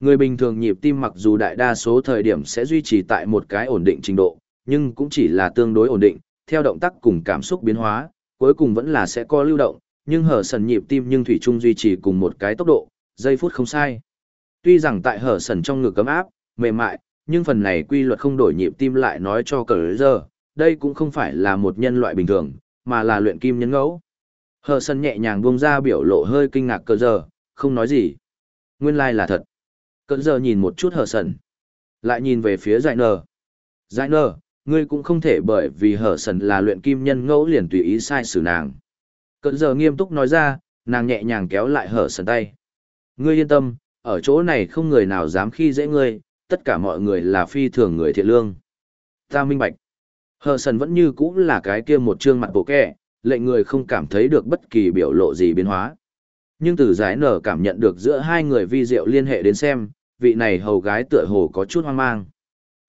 Người bình thường nhịp tim mặc dù đại đa số thời điểm sẽ duy trì tại một cái ổn định trình độ, nhưng cũng chỉ là tương đối ổn định, theo động tác cùng cảm xúc biến hóa, cuối cùng vẫn là sẽ có lưu động, nhưng hở sần nhịp tim nhưng thủy chung duy trì cùng một cái tốc độ, giây phút không sai. Tuy rằng tại hở sần trong ngực cấm áp, mềm mại, nhưng phần này quy luật không đổi nhịp tim lại nói cho cờ giờ, đây cũng không phải là một nhân loại bình thường, mà là luyện kim nhân ngẫu. Hở sần nhẹ nhàng buông ra biểu lộ hơi kinh ngạc cờ giờ, không nói gì. Nguyên lai like là thật. Cờ giờ nhìn một chút hở sần, lại nhìn về phía giải nờ. Giải nờ, ngươi cũng không thể bởi vì hở sần là luyện kim nhân ngẫu liền tùy ý sai xử nàng. Cận giờ nghiêm túc nói ra, nàng nhẹ nhàng kéo lại hở sần tay. Ngươi yên tâm, ở chỗ này không người nào dám khi dễ ngươi, tất cả mọi người là phi thường người thiện lương. Ta minh bạch. Hờ sần vẫn như cũ là cái kia một trương mặt bộ kẹ, lệnh người không cảm thấy được bất kỳ biểu lộ gì biến hóa. Nhưng từ giải nở cảm nhận được giữa hai người vi diệu liên hệ đến xem, vị này hầu gái tựa hồ có chút hoang mang.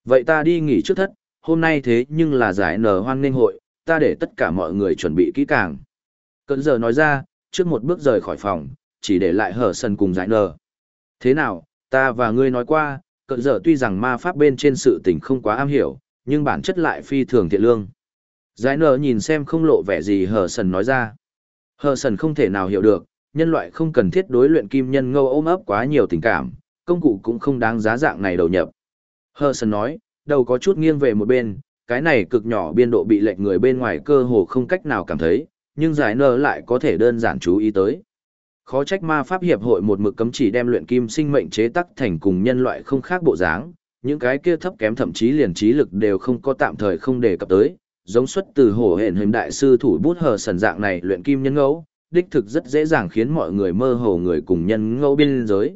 Vậy ta đi nghỉ trước thất, hôm nay thế nhưng là giải nở hoan nghênh hội, ta để tất cả mọi người chuẩn bị kỹ càng. Cận giờ nói ra, trước một bước rời khỏi phòng, chỉ để lại hở sân cùng giải nở. Thế nào, ta và ngươi nói qua, cận giờ tuy rằng ma pháp bên trên sự tình không quá am hiểu, nhưng bản chất lại phi thường thiện lương. Giải nở nhìn xem không lộ vẻ gì hở sần nói ra. Hở sần không thể nào hiểu được, nhân loại không cần thiết đối luyện kim nhân ngâu ôm ấp quá nhiều tình cảm, công cụ cũng không đáng giá dạng này đầu nhập. Herson sần nói, đầu có chút nghiêng về một bên, cái này cực nhỏ biên độ bị lệch người bên ngoài cơ hồ không cách nào cảm thấy, nhưng giải nở lại có thể đơn giản chú ý tới. Khó trách ma pháp hiệp hội một mực cấm chỉ đem luyện kim sinh mệnh chế tắc thành cùng nhân loại không khác bộ dáng, những cái kia thấp kém thậm chí liền trí lực đều không có tạm thời không đề cập tới, giống xuất từ hổ hển hình đại sư thủ bút hờ sần dạng này luyện kim nhân ngẫu, đích thực rất dễ dàng khiến mọi người mơ hồ người cùng nhân ngẫu biên giới.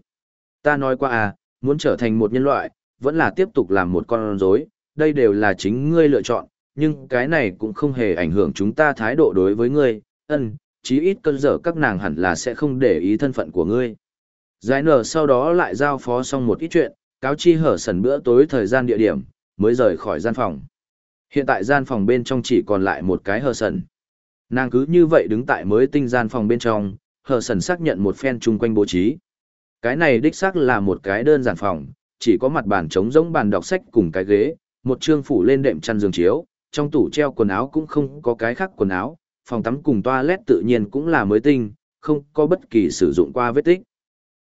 Ta nói qua à, muốn trở thành một nhân loại, vẫn là tiếp tục làm một con rối, đây đều là chính ngươi lựa chọn, nhưng cái này cũng không hề ảnh hưởng chúng ta thái độ đối với ngươi, ân, chí ít cơn dở các nàng hẳn là sẽ không để ý thân phận của ngươi. Giải nở sau đó lại giao phó xong một ít chuyện, cáo chi hở sần bữa tối thời gian địa điểm, mới rời khỏi gian phòng. Hiện tại gian phòng bên trong chỉ còn lại một cái hở sần. Nàng cứ như vậy đứng tại mới tinh gian phòng bên trong, hở sần xác nhận một phen chung quanh bố trí. Cái này đích xác là một cái đơn giản phòng, chỉ có mặt bàn trống rỗng bàn đọc sách cùng cái ghế, một chương phủ lên đệm chăn giường chiếu, trong tủ treo quần áo cũng không có cái khác quần áo, phòng tắm cùng toilet tự nhiên cũng là mới tinh, không có bất kỳ sử dụng qua vết tích.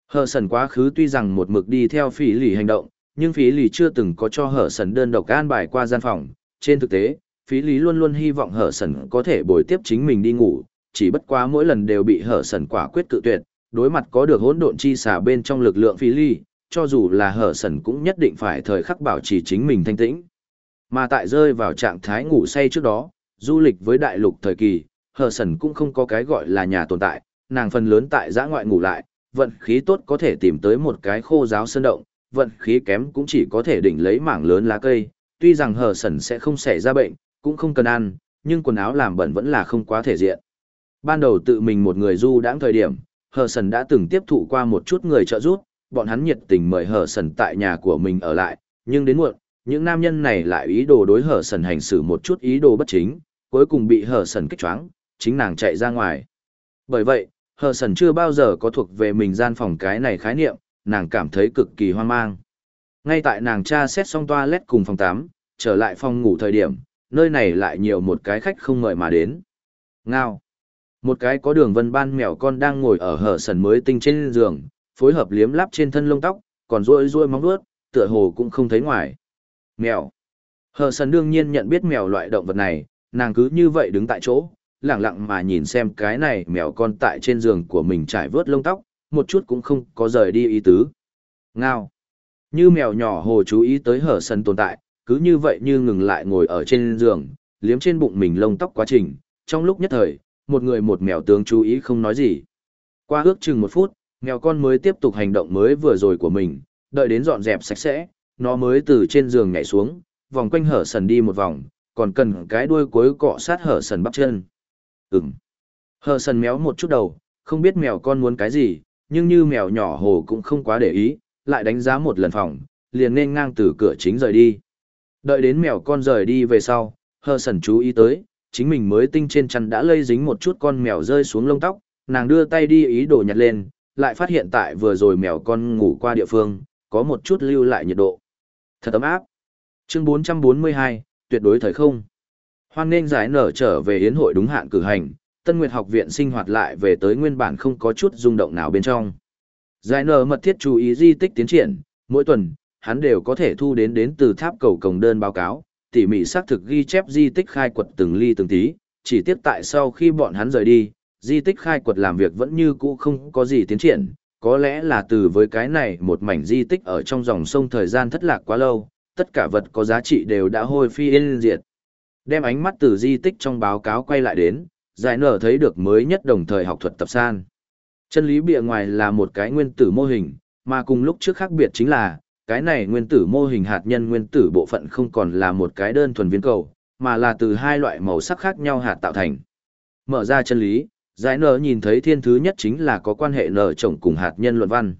Hờ sần quá khứ tuy rằng một mực đi theo phí lì hành động, nhưng phí lì chưa từng có cho hở sần đơn độc an bài qua gian phòng. Trên thực tế, phí lý luôn luôn hy vọng hở sần có thể bồi tiếp chính mình đi ngủ, chỉ bất quá mỗi lần đều bị hở sần quả quyết cự tuyệt, đối mặt có được hỗn độn chi xả bên trong lực lượng phi lý, cho dù là hở sần cũng nhất định phải thời khắc bảo trì chính mình thanh tĩnh. Mà tại rơi vào trạng thái ngủ say trước đó, du lịch với đại lục thời kỳ, hờ sần cũng không có cái gọi là nhà tồn tại, nàng phần lớn tại giã ngoại ngủ lại, vận khí tốt có thể tìm tới một cái khô giáo sơn động, vận khí kém cũng chỉ có thể đỉnh lấy mảng lớn lá cây, tuy rằng hờ sần sẽ không xảy ra bệnh, cũng không cần ăn, nhưng quần áo làm bẩn vẫn là không quá thể diện. Ban đầu tự mình một người du đãng thời điểm, hờ sần đã từng tiếp thụ qua một chút người trợ giúp, bọn hắn nhiệt tình mời hờ sần tại nhà của mình ở lại, nhưng đến muộn, những nam nhân này lại ý đồ đối hờ sần hành xử một chút ý đồ bất chính, cuối cùng bị hờ sần kích choáng, chính nàng chạy ra ngoài. Bởi vậy, hờ sần chưa bao giờ có thuộc về mình gian phòng cái này khái niệm, nàng cảm thấy cực kỳ hoang mang. Ngay tại nàng tra xét xong toilet cùng phòng 8, trở lại phòng ngủ thời điểm, nơi này lại nhiều một cái khách không mời mà đến. Ngao. Một cái có đường vân ban mèo con đang ngồi ở hở sần mới tinh trên giường, phối hợp liếm lắp trên thân lông tóc, còn rôi rôi móng vuốt, tựa hồ cũng không thấy ngoài. Mèo. Hở sần đương nhiên nhận biết mèo loại động vật này, nàng cứ như vậy đứng tại chỗ, lặng lặng mà nhìn xem cái này mèo con tại trên giường của mình trải vớt lông tóc, một chút cũng không có rời đi ý tứ. Ngao. Như mèo nhỏ hồ chú ý tới hở sần tồn tại, cứ như vậy như ngừng lại ngồi ở trên giường, liếm trên bụng mình lông tóc quá trình. Trong lúc nhất thời, một người một mèo tướng chú ý không nói gì. Qua ước chừng một phút, mèo con mới tiếp tục hành động mới vừa rồi của mình, đợi đến dọn dẹp sạch sẽ, nó mới từ trên giường nhảy xuống, vòng quanh hở sần đi một vòng, còn cần cái đuôi cuối cọ sát hở sần bắp chân. Ừm. Hờ sần méo một chút đầu, không biết mèo con muốn cái gì, nhưng như mèo nhỏ hồ cũng không quá để ý, lại đánh giá một lần phòng, liền nên ngang từ cửa chính rời đi. Đợi đến mèo con rời đi về sau, hờ sần chú ý tới, chính mình mới tinh trên chăn đã lây dính một chút con mèo rơi xuống lông tóc, nàng đưa tay đi ý đồ nhặt lên, lại phát hiện tại vừa rồi mèo con ngủ qua địa phương, có một chút lưu lại nhiệt độ. Thật ấm áp. Chương 442, tuyệt đối thời không. Hoan nên giải nở trở về yến hội đúng hạn cử hành, Tân Nguyệt học viện sinh hoạt lại về tới nguyên bản không có chút rung động nào bên trong. Giải nở mật thiết chú ý di tích tiến triển, mỗi tuần, hắn đều có thể thu đến đến từ tháp cầu cổng đơn báo cáo, tỉ mỉ xác thực ghi chép di tích khai quật từng ly từng tí, chỉ tiếc tại sau khi bọn hắn rời đi, di tích khai quật làm việc vẫn như cũ không có gì tiến triển, có lẽ là từ với cái này một mảnh di tích ở trong dòng sông thời gian thất lạc quá lâu, tất cả vật có giá trị đều đã hôi phi yên diệt. Đem ánh mắt từ di tích trong báo cáo quay lại đến, giải nở thấy được mới nhất đồng thời học thuật tập san. Chân lý bìa ngoài là một cái nguyên tử mô hình, mà cùng lúc trước khác biệt chính là, cái này nguyên tử mô hình hạt nhân nguyên tử bộ phận không còn là một cái đơn thuần viên cầu, mà là từ hai loại màu sắc khác nhau hạt tạo thành. Mở ra chân lý, giải nở nhìn thấy thiên thứ nhất chính là có quan hệ nở chồng cùng hạt nhân luận văn.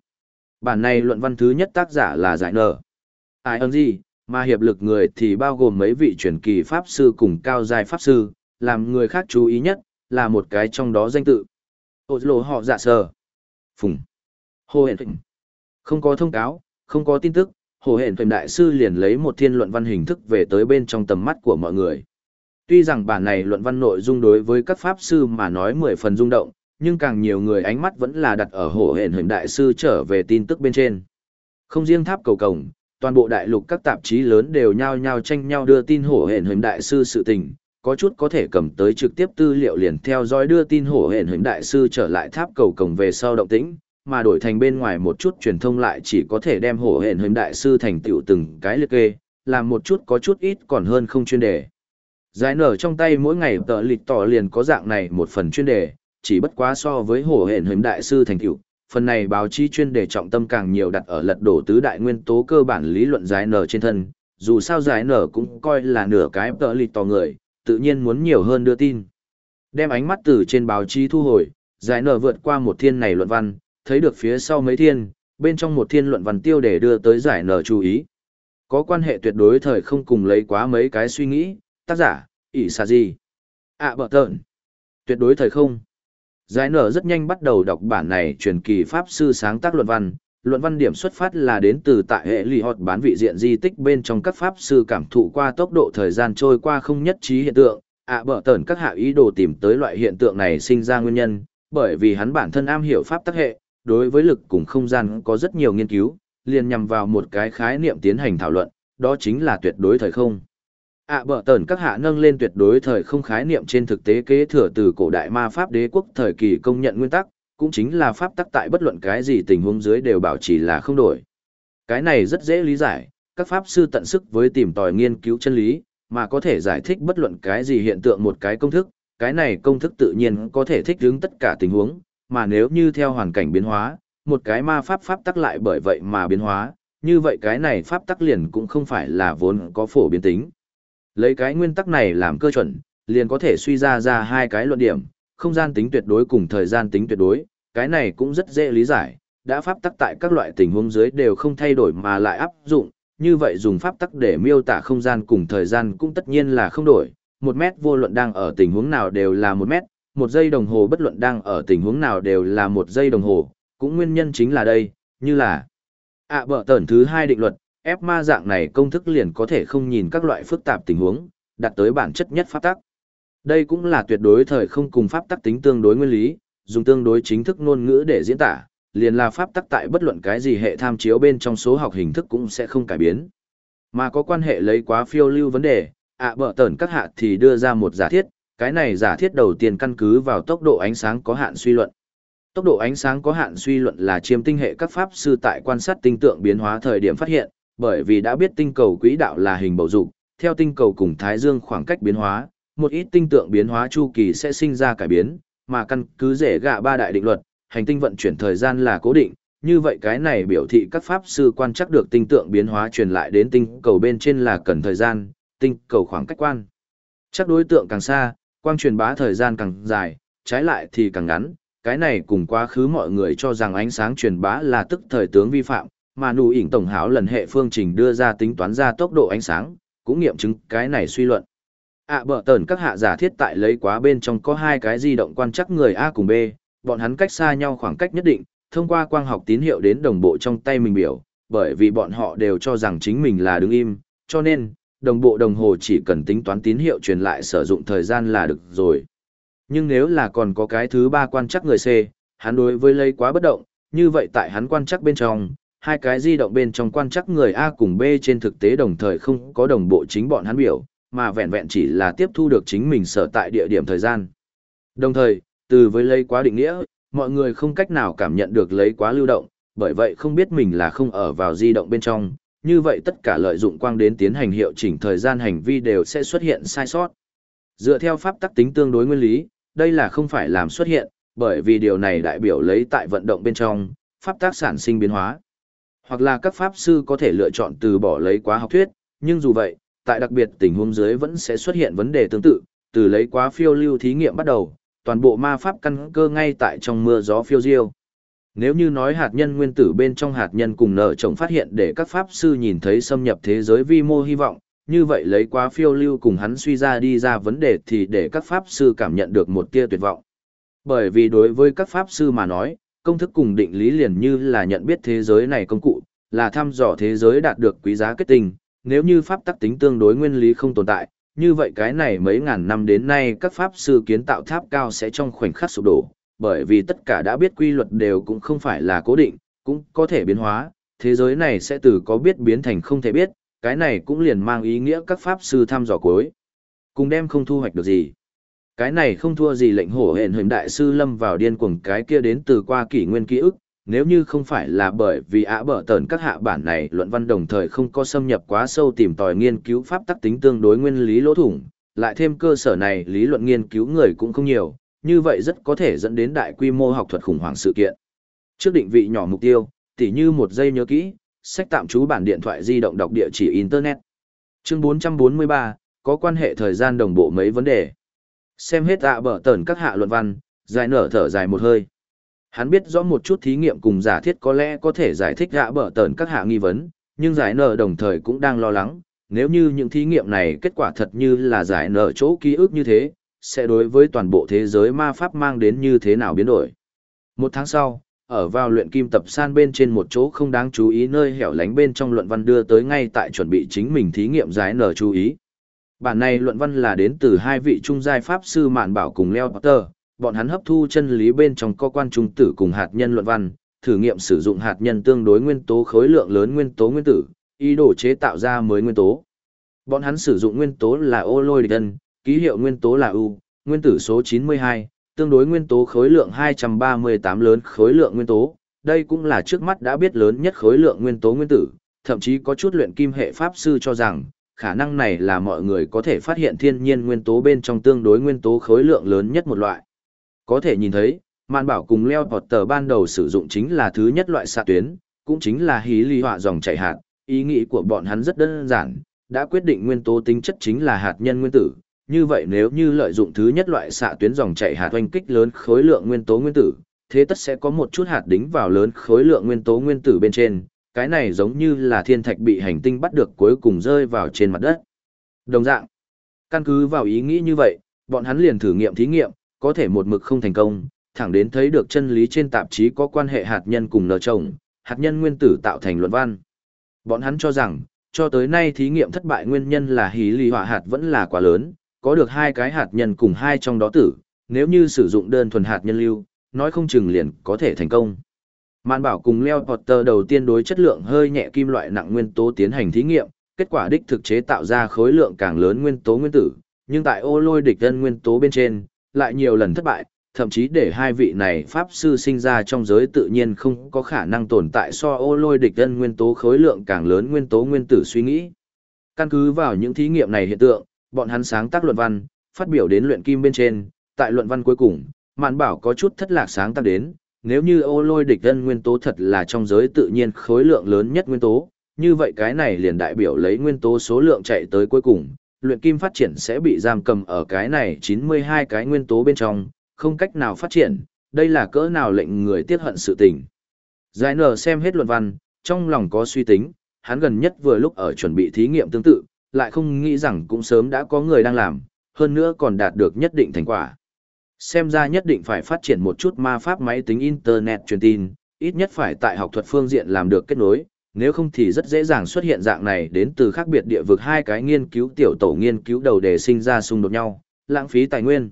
Bản này luận văn thứ nhất tác giả là giải nở. Ai ơn gì, mà hiệp lực người thì bao gồm mấy vị truyền kỳ pháp sư cùng cao giai pháp sư, làm người khác chú ý nhất, là một cái trong đó danh tự. Ô lộ họ dạ sờ. Phùng. Hồ hẹn thịnh. Không có thông cáo, không có tin tức, hồ Hển thịnh đại sư liền lấy một thiên luận văn hình thức về tới bên trong tầm mắt của mọi người. Tuy rằng bản này luận văn nội dung đối với các pháp sư mà nói mười phần rung động, nhưng càng nhiều người ánh mắt vẫn là đặt ở hồ Hển hình đại sư trở về tin tức bên trên. Không riêng tháp cầu cổng, toàn bộ đại lục các tạp chí lớn đều nhao nhao tranh nhau đưa tin hổ hển hình đại sư sự tình, có chút có thể cầm tới trực tiếp tư liệu liền theo dõi đưa tin hổ hển hình đại sư trở lại tháp cầu cổng về sau động tĩnh, mà đổi thành bên ngoài một chút truyền thông lại chỉ có thể đem hổ hển hình đại sư thành tựu từng cái liệt kê, làm một chút có chút ít còn hơn không chuyên đề. Giải nở trong tay mỗi ngày tờ lịch tỏ liền có dạng này một phần chuyên đề, chỉ bất quá so với hổ hển hình đại sư thành tựu, phần này báo chí chuyên đề trọng tâm càng nhiều đặt ở lật đổ tứ đại nguyên tố cơ bản lý luận giải nở trên thân, dù sao giải nở cũng coi là nửa cái tờ lịch tỏ người, tự nhiên muốn nhiều hơn đưa tin. Đem ánh mắt từ trên báo chí thu hồi, giải nở vượt qua một thiên này luận văn, thấy được phía sau mấy thiên, bên trong một thiên luận văn tiêu để đưa tới giải nở chú ý. Có quan hệ tuyệt đối thời không cùng lấy quá mấy cái suy nghĩ, tác giả, ỷ xà gì. À bờ tợn. Tuyệt đối thời không. Giải nở rất nhanh bắt đầu đọc bản này truyền kỳ pháp sư sáng tác luận văn. Luận văn điểm xuất phát là đến từ tại hệ lì họt bán vị diện di tích bên trong các pháp sư cảm thụ qua tốc độ thời gian trôi qua không nhất trí hiện tượng. ạ à, bở tợn các hạ ý đồ tìm tới loại hiện tượng này sinh ra nguyên nhân, bởi vì hắn bản thân am hiểu pháp tác hệ, đối với lực cùng không gian có rất nhiều nghiên cứu, liền nhằm vào một cái khái niệm tiến hành thảo luận, đó chính là tuyệt đối thời không. Ạ à, bở tờn các hạ nâng lên tuyệt đối thời không khái niệm trên thực tế kế thừa từ cổ đại ma pháp đế quốc thời kỳ công nhận nguyên tắc cũng chính là pháp tắc tại bất luận cái gì tình huống dưới đều bảo trì là không đổi. Cái này rất dễ lý giải các pháp sư tận sức với tìm tòi nghiên cứu chân lý mà có thể giải thích bất luận cái gì hiện tượng một cái công thức cái này công thức tự nhiên có thể thích ứng tất cả tình huống mà nếu như theo hoàn cảnh biến hóa một cái ma pháp pháp tắc lại bởi vậy mà biến hóa như vậy cái này pháp tắc liền cũng không phải là vốn có phổ biến tính. Lấy cái nguyên tắc này làm cơ chuẩn, liền có thể suy ra ra hai cái luận điểm, không gian tính tuyệt đối cùng thời gian tính tuyệt đối, cái này cũng rất dễ lý giải, đã pháp tắc tại các loại tình huống dưới đều không thay đổi mà lại áp dụng, như vậy dùng pháp tắc để miêu tả không gian cùng thời gian cũng tất nhiên là không đổi, một mét vô luận đang ở tình huống nào đều là một mét, một giây đồng hồ bất luận đang ở tình huống nào đều là một giây đồng hồ, cũng nguyên nhân chính là đây, như là ạ à, bở tẩn thứ hai định luật, ép ma dạng này công thức liền có thể không nhìn các loại phức tạp tình huống, đạt tới bản chất nhất pháp tắc. Đây cũng là tuyệt đối thời không cùng pháp tắc tính tương đối nguyên lý, dùng tương đối chính thức ngôn ngữ để diễn tả, liền là pháp tắc tại bất luận cái gì hệ tham chiếu bên trong số học hình thức cũng sẽ không cải biến. Mà có quan hệ lấy quá phiêu lưu vấn đề, ạ à, bở tẩn các hạ thì đưa ra một giả thiết, cái này giả thiết đầu tiên căn cứ vào tốc độ ánh sáng có hạn suy luận. Tốc độ ánh sáng có hạn suy luận là chiêm tinh hệ các pháp sư tại quan sát tinh tượng biến hóa thời điểm phát hiện, bởi vì đã biết tinh cầu quỹ đạo là hình bầu dục, theo tinh cầu cùng Thái Dương khoảng cách biến hóa, một ít tinh tượng biến hóa chu kỳ sẽ sinh ra cải biến, mà căn cứ rể gạ ba đại định luật, hành tinh vận chuyển thời gian là cố định, như vậy cái này biểu thị các pháp sư quan chắc được tinh tượng biến hóa truyền lại đến tinh cầu bên trên là cần thời gian, tinh cầu khoảng cách quan. Chắc đối tượng càng xa, quang truyền bá thời gian càng dài, trái lại thì càng ngắn, cái này cùng quá khứ mọi người cho rằng ánh sáng truyền bá là tức thời tướng vi phạm, mà nụ ỉn tổng hảo lần hệ phương trình đưa ra tính toán ra tốc độ ánh sáng, cũng nghiệm chứng cái này suy luận. ạ à, bở tờn các hạ giả thiết tại lấy quá bên trong có hai cái di động quan chắc người A cùng B, bọn hắn cách xa nhau khoảng cách nhất định, thông qua quang học tín hiệu đến đồng bộ trong tay mình biểu, bởi vì bọn họ đều cho rằng chính mình là đứng im, cho nên, đồng bộ đồng hồ chỉ cần tính toán tín hiệu truyền lại sử dụng thời gian là được rồi. Nhưng nếu là còn có cái thứ ba quan chắc người C, hắn đối với lấy quá bất động, như vậy tại hắn quan chắc bên trong, hai cái di động bên trong quan chắc người A cùng B trên thực tế đồng thời không có đồng bộ chính bọn hắn biểu, mà vẹn vẹn chỉ là tiếp thu được chính mình sở tại địa điểm thời gian. Đồng thời, từ với lấy quá định nghĩa, mọi người không cách nào cảm nhận được lấy quá lưu động, bởi vậy không biết mình là không ở vào di động bên trong, như vậy tất cả lợi dụng quang đến tiến hành hiệu chỉnh thời gian hành vi đều sẽ xuất hiện sai sót. Dựa theo pháp tắc tính tương đối nguyên lý, đây là không phải làm xuất hiện, bởi vì điều này đại biểu lấy tại vận động bên trong, pháp tắc sản sinh biến hóa. Hoặc là các pháp sư có thể lựa chọn từ bỏ lấy quá học thuyết, nhưng dù vậy, tại đặc biệt tình huống dưới vẫn sẽ xuất hiện vấn đề tương tự, từ lấy quá phiêu lưu thí nghiệm bắt đầu, toàn bộ ma pháp căn cơ ngay tại trong mưa gió phiêu diêu. Nếu như nói hạt nhân nguyên tử bên trong hạt nhân cùng nợ chồng phát hiện để các pháp sư nhìn thấy xâm nhập thế giới vi mô hy vọng, như vậy lấy quá phiêu lưu cùng hắn suy ra đi ra vấn đề thì để các pháp sư cảm nhận được một tia tuyệt vọng. Bởi vì đối với các pháp sư mà nói, công thức cùng định lý liền như là nhận biết thế giới này công cụ, là thăm dò thế giới đạt được quý giá kết tinh, nếu như pháp tắc tính tương đối nguyên lý không tồn tại, như vậy cái này mấy ngàn năm đến nay các pháp sư kiến tạo tháp cao sẽ trong khoảnh khắc sụp đổ, bởi vì tất cả đã biết quy luật đều cũng không phải là cố định, cũng có thể biến hóa, thế giới này sẽ từ có biết biến thành không thể biết, cái này cũng liền mang ý nghĩa các pháp sư thăm dò cuối. Cùng đem không thu hoạch được gì. Cái này không thua gì lệnh hổ hển hình đại sư lâm vào điên cuồng cái kia đến từ qua kỷ nguyên ký ức, nếu như không phải là bởi vì ả bở tờn các hạ bản này luận văn đồng thời không có xâm nhập quá sâu tìm tòi nghiên cứu pháp tắc tính tương đối nguyên lý lỗ thủng, lại thêm cơ sở này lý luận nghiên cứu người cũng không nhiều, như vậy rất có thể dẫn đến đại quy mô học thuật khủng hoảng sự kiện. Trước định vị nhỏ mục tiêu, tỉ như một giây nhớ kỹ, sách tạm trú bản điện thoại di động đọc địa chỉ Internet. Chương 443, có quan hệ thời gian đồng bộ mấy vấn đề. Xem hết ạ à bở tờn các hạ luận văn, dài nở thở dài một hơi. Hắn biết rõ một chút thí nghiệm cùng giả thiết có lẽ có thể giải thích ạ à bở tờn các hạ nghi vấn, nhưng giải nở đồng thời cũng đang lo lắng, nếu như những thí nghiệm này kết quả thật như là giải nở chỗ ký ức như thế, sẽ đối với toàn bộ thế giới ma pháp mang đến như thế nào biến đổi. Một tháng sau, ở vào luyện kim tập san bên trên một chỗ không đáng chú ý nơi hẻo lánh bên trong luận văn đưa tới ngay tại chuẩn bị chính mình thí nghiệm giải nở chú ý. Bản này luận văn là đến từ hai vị trung giai pháp sư Mạn Bảo cùng Leo Potter, bọn hắn hấp thu chân lý bên trong cơ quan trung tử cùng hạt nhân luận văn, thử nghiệm sử dụng hạt nhân tương đối nguyên tố khối lượng lớn nguyên tố nguyên tử, ý đồ chế tạo ra mới nguyên tố. Bọn hắn sử dụng nguyên tố là ô lôi địch ký hiệu nguyên tố là U, nguyên tử số 92, tương đối nguyên tố khối lượng 238 lớn khối lượng nguyên tố, đây cũng là trước mắt đã biết lớn nhất khối lượng nguyên tố nguyên tử, thậm chí có chút luyện kim hệ pháp sư cho rằng, khả năng này là mọi người có thể phát hiện thiên nhiên nguyên tố bên trong tương đối nguyên tố khối lượng lớn nhất một loại. Có thể nhìn thấy, Man Bảo cùng Leo Potter ban đầu sử dụng chính là thứ nhất loại xạ tuyến, cũng chính là hí ly họa dòng chảy hạt, ý nghĩ của bọn hắn rất đơn giản, đã quyết định nguyên tố tính chất chính là hạt nhân nguyên tử. Như vậy nếu như lợi dụng thứ nhất loại xạ tuyến dòng chảy hạt oanh kích lớn khối lượng nguyên tố nguyên tử, thế tất sẽ có một chút hạt đính vào lớn khối lượng nguyên tố nguyên tử bên trên, cái này giống như là thiên thạch bị hành tinh bắt được cuối cùng rơi vào trên mặt đất. Đồng dạng, căn cứ vào ý nghĩ như vậy, bọn hắn liền thử nghiệm thí nghiệm, có thể một mực không thành công, thẳng đến thấy được chân lý trên tạp chí có quan hệ hạt nhân cùng nở trồng, hạt nhân nguyên tử tạo thành luận văn. Bọn hắn cho rằng, cho tới nay thí nghiệm thất bại nguyên nhân là hí lì hỏa hạt vẫn là quá lớn, có được hai cái hạt nhân cùng hai trong đó tử, nếu như sử dụng đơn thuần hạt nhân lưu, nói không chừng liền có thể thành công. Mạn bảo cùng Leo Potter đầu tiên đối chất lượng hơi nhẹ kim loại nặng nguyên tố tiến hành thí nghiệm, kết quả đích thực chế tạo ra khối lượng càng lớn nguyên tố nguyên tử, nhưng tại ô lôi địch thân nguyên tố bên trên, lại nhiều lần thất bại, thậm chí để hai vị này pháp sư sinh ra trong giới tự nhiên không có khả năng tồn tại so ô lôi địch thân nguyên tố khối lượng càng lớn nguyên tố nguyên tử suy nghĩ. Căn cứ vào những thí nghiệm này hiện tượng, bọn hắn sáng tác luận văn, phát biểu đến luyện kim bên trên, tại luận văn cuối cùng, mạn bảo có chút thất lạc sáng tác đến, nếu như ô lôi địch thân nguyên tố thật là trong giới tự nhiên khối lượng lớn nhất nguyên tố, như vậy cái này liền đại biểu lấy nguyên tố số lượng chạy tới cuối cùng, luyện kim phát triển sẽ bị giam cầm ở cái này 92 cái nguyên tố bên trong, không cách nào phát triển, đây là cỡ nào lệnh người tiết hận sự tình. Giải nở xem hết luận văn, trong lòng có suy tính, hắn gần nhất vừa lúc ở chuẩn bị thí nghiệm tương tự, lại không nghĩ rằng cũng sớm đã có người đang làm, hơn nữa còn đạt được nhất định thành quả xem ra nhất định phải phát triển một chút ma pháp máy tính Internet truyền tin, ít nhất phải tại học thuật phương diện làm được kết nối, nếu không thì rất dễ dàng xuất hiện dạng này đến từ khác biệt địa vực hai cái nghiên cứu tiểu tổ nghiên cứu đầu đề sinh ra xung đột nhau, lãng phí tài nguyên.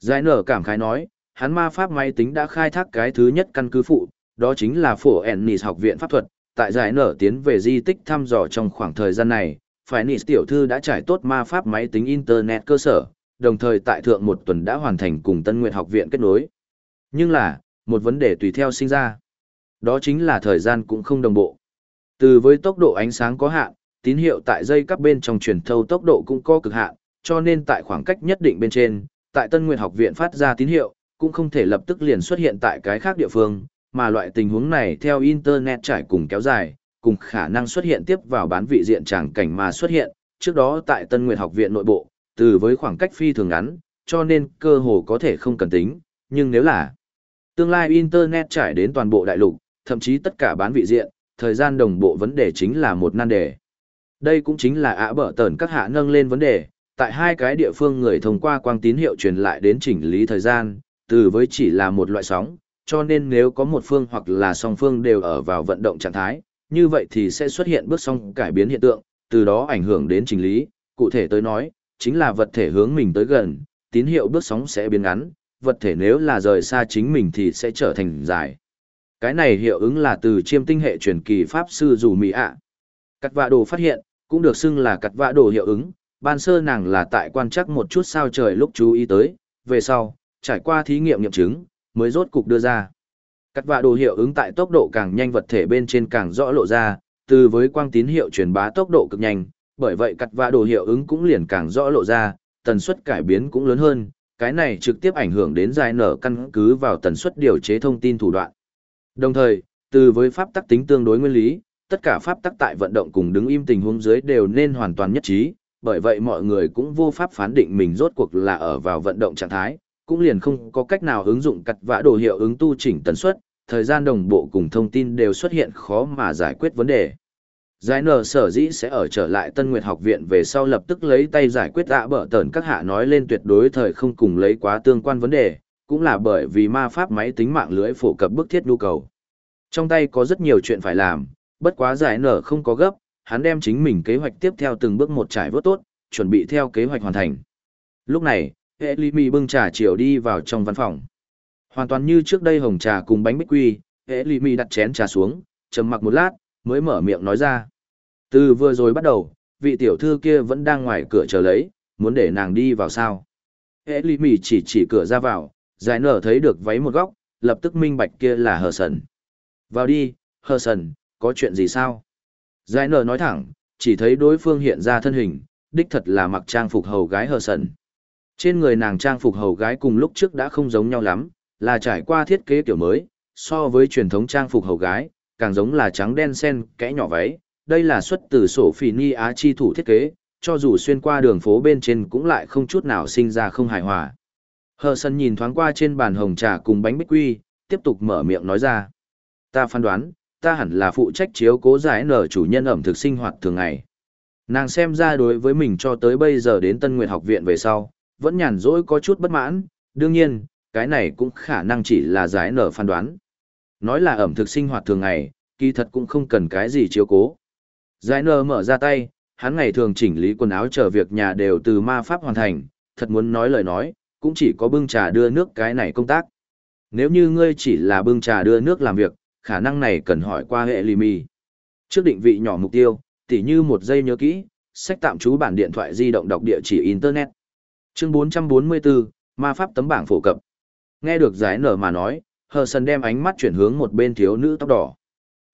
Giải nở cảm khái nói, hắn ma pháp máy tính đã khai thác cái thứ nhất căn cứ phụ, đó chính là phổ Ennis học viện pháp thuật, tại giải nở tiến về di tích thăm dò trong khoảng thời gian này, phải nị tiểu thư đã trải tốt ma pháp máy tính Internet cơ sở, đồng thời tại thượng một tuần đã hoàn thành cùng Tân Nguyện học viện kết nối. Nhưng là, một vấn đề tùy theo sinh ra. Đó chính là thời gian cũng không đồng bộ. Từ với tốc độ ánh sáng có hạn, tín hiệu tại dây các bên trong truyền thâu tốc độ cũng có cực hạn, cho nên tại khoảng cách nhất định bên trên, tại Tân Nguyệt học viện phát ra tín hiệu, cũng không thể lập tức liền xuất hiện tại cái khác địa phương, mà loại tình huống này theo Internet trải cùng kéo dài, cùng khả năng xuất hiện tiếp vào bán vị diện tràng cảnh mà xuất hiện, trước đó tại Tân Nguyệt học viện nội bộ, từ với khoảng cách phi thường ngắn, cho nên cơ hồ có thể không cần tính, nhưng nếu là tương lai Internet trải đến toàn bộ đại lục, thậm chí tất cả bán vị diện, thời gian đồng bộ vấn đề chính là một nan đề. Đây cũng chính là ạ bở tờn các hạ nâng lên vấn đề, tại hai cái địa phương người thông qua quang tín hiệu truyền lại đến chỉnh lý thời gian, từ với chỉ là một loại sóng, cho nên nếu có một phương hoặc là song phương đều ở vào vận động trạng thái, như vậy thì sẽ xuất hiện bước song cải biến hiện tượng, từ đó ảnh hưởng đến trình lý, cụ thể tới nói, chính là vật thể hướng mình tới gần, tín hiệu bước sóng sẽ biến ngắn, vật thể nếu là rời xa chính mình thì sẽ trở thành dài. Cái này hiệu ứng là từ chiêm tinh hệ truyền kỳ Pháp sư dù Mỹ ạ. Cắt vạ đồ phát hiện, cũng được xưng là cắt vạ đồ hiệu ứng, ban sơ nàng là tại quan chắc một chút sao trời lúc chú ý tới, về sau, trải qua thí nghiệm nghiệm chứng, mới rốt cục đưa ra. Cắt vạ đồ hiệu ứng tại tốc độ càng nhanh vật thể bên trên càng rõ lộ ra, từ với quang tín hiệu truyền bá tốc độ cực nhanh, bởi vậy cắt vạ đồ hiệu ứng cũng liền càng rõ lộ ra, tần suất cải biến cũng lớn hơn, cái này trực tiếp ảnh hưởng đến dài nở căn cứ vào tần suất điều chế thông tin thủ đoạn. Đồng thời, từ với pháp tắc tính tương đối nguyên lý, tất cả pháp tắc tại vận động cùng đứng im tình huống dưới đều nên hoàn toàn nhất trí, bởi vậy mọi người cũng vô pháp phán định mình rốt cuộc là ở vào vận động trạng thái, cũng liền không có cách nào ứng dụng cặt vã đồ hiệu ứng tu chỉnh tần suất, thời gian đồng bộ cùng thông tin đều xuất hiện khó mà giải quyết vấn đề. Giải nở sở dĩ sẽ ở trở lại Tân Nguyệt học viện về sau lập tức lấy tay giải quyết ạ bở tờn các hạ nói lên tuyệt đối thời không cùng lấy quá tương quan vấn đề, cũng là bởi vì ma pháp máy tính mạng lưới phổ cập bức thiết nhu cầu. Trong tay có rất nhiều chuyện phải làm, bất quá giải nở không có gấp, hắn đem chính mình kế hoạch tiếp theo từng bước một trải vớt tốt, chuẩn bị theo kế hoạch hoàn thành. Lúc này, hệ lý mì bưng trà chiều đi vào trong văn phòng. Hoàn toàn như trước đây hồng trà cùng bánh bích quy, hệ lì mì đặt chén trà xuống, trầm mặc một lát, mới mở miệng nói ra. Từ vừa rồi bắt đầu, vị tiểu thư kia vẫn đang ngoài cửa chờ lấy, muốn để nàng đi vào sao. Hệ lì mì chỉ chỉ cửa ra vào, giải nở thấy được váy một góc, lập tức minh bạch kia là hờ sần. Vào đi, hờ sần, có chuyện gì sao? Giải nở nói thẳng, chỉ thấy đối phương hiện ra thân hình, đích thật là mặc trang phục hầu gái hờ sần. Trên người nàng trang phục hầu gái cùng lúc trước đã không giống nhau lắm, là trải qua thiết kế kiểu mới, so với truyền thống trang phục hầu gái, càng giống là trắng đen sen kẽ nhỏ váy. Đây là xuất từ sổ phỉ ni á chi thủ thiết kế, cho dù xuyên qua đường phố bên trên cũng lại không chút nào sinh ra không hài hòa. Hờ sân nhìn thoáng qua trên bàn hồng trà cùng bánh bích quy, tiếp tục mở miệng nói ra. Ta phán đoán, ta hẳn là phụ trách chiếu cố giải nở chủ nhân ẩm thực sinh hoạt thường ngày. Nàng xem ra đối với mình cho tới bây giờ đến Tân Nguyệt học viện về sau, vẫn nhàn rỗi có chút bất mãn, đương nhiên, cái này cũng khả năng chỉ là giải nở phán đoán. Nói là ẩm thực sinh hoạt thường ngày, kỳ thật cũng không cần cái gì chiếu cố. Giải nở mở ra tay, hắn ngày thường chỉnh lý quần áo chờ việc nhà đều từ ma pháp hoàn thành, thật muốn nói lời nói, cũng chỉ có bưng trà đưa nước cái này công tác. Nếu như ngươi chỉ là bưng trà đưa nước làm việc, khả năng này cần hỏi qua hệ lì mì. Trước định vị nhỏ mục tiêu, tỉ như một giây nhớ kỹ, sách tạm trú bản điện thoại di động đọc địa chỉ Internet. Chương 444, Ma Pháp tấm bảng phổ cập. Nghe được giải nở mà nói, Hờ Sần đem ánh mắt chuyển hướng một bên thiếu nữ tóc đỏ.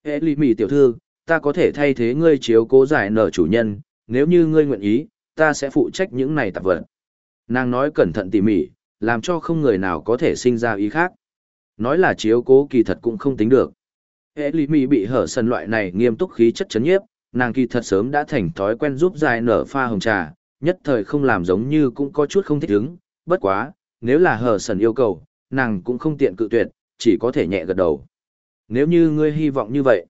Hệ lì mì tiểu thư, ta có thể thay thế ngươi chiếu cố giải nở chủ nhân, nếu như ngươi nguyện ý, ta sẽ phụ trách những này tạp vật. Nàng nói cẩn thận tỉ mỉ, làm cho không người nào có thể sinh ra ý khác. Nói là chiếu cố kỳ thật cũng không tính được. Hệ lý mỹ bị hở sân loại này nghiêm túc khí chất chấn nhiếp, nàng kỳ thật sớm đã thành thói quen giúp dài nở pha hồng trà, nhất thời không làm giống như cũng có chút không thích ứng, bất quá, nếu là hở sân yêu cầu, nàng cũng không tiện cự tuyệt, chỉ có thể nhẹ gật đầu. Nếu như ngươi hy vọng như vậy,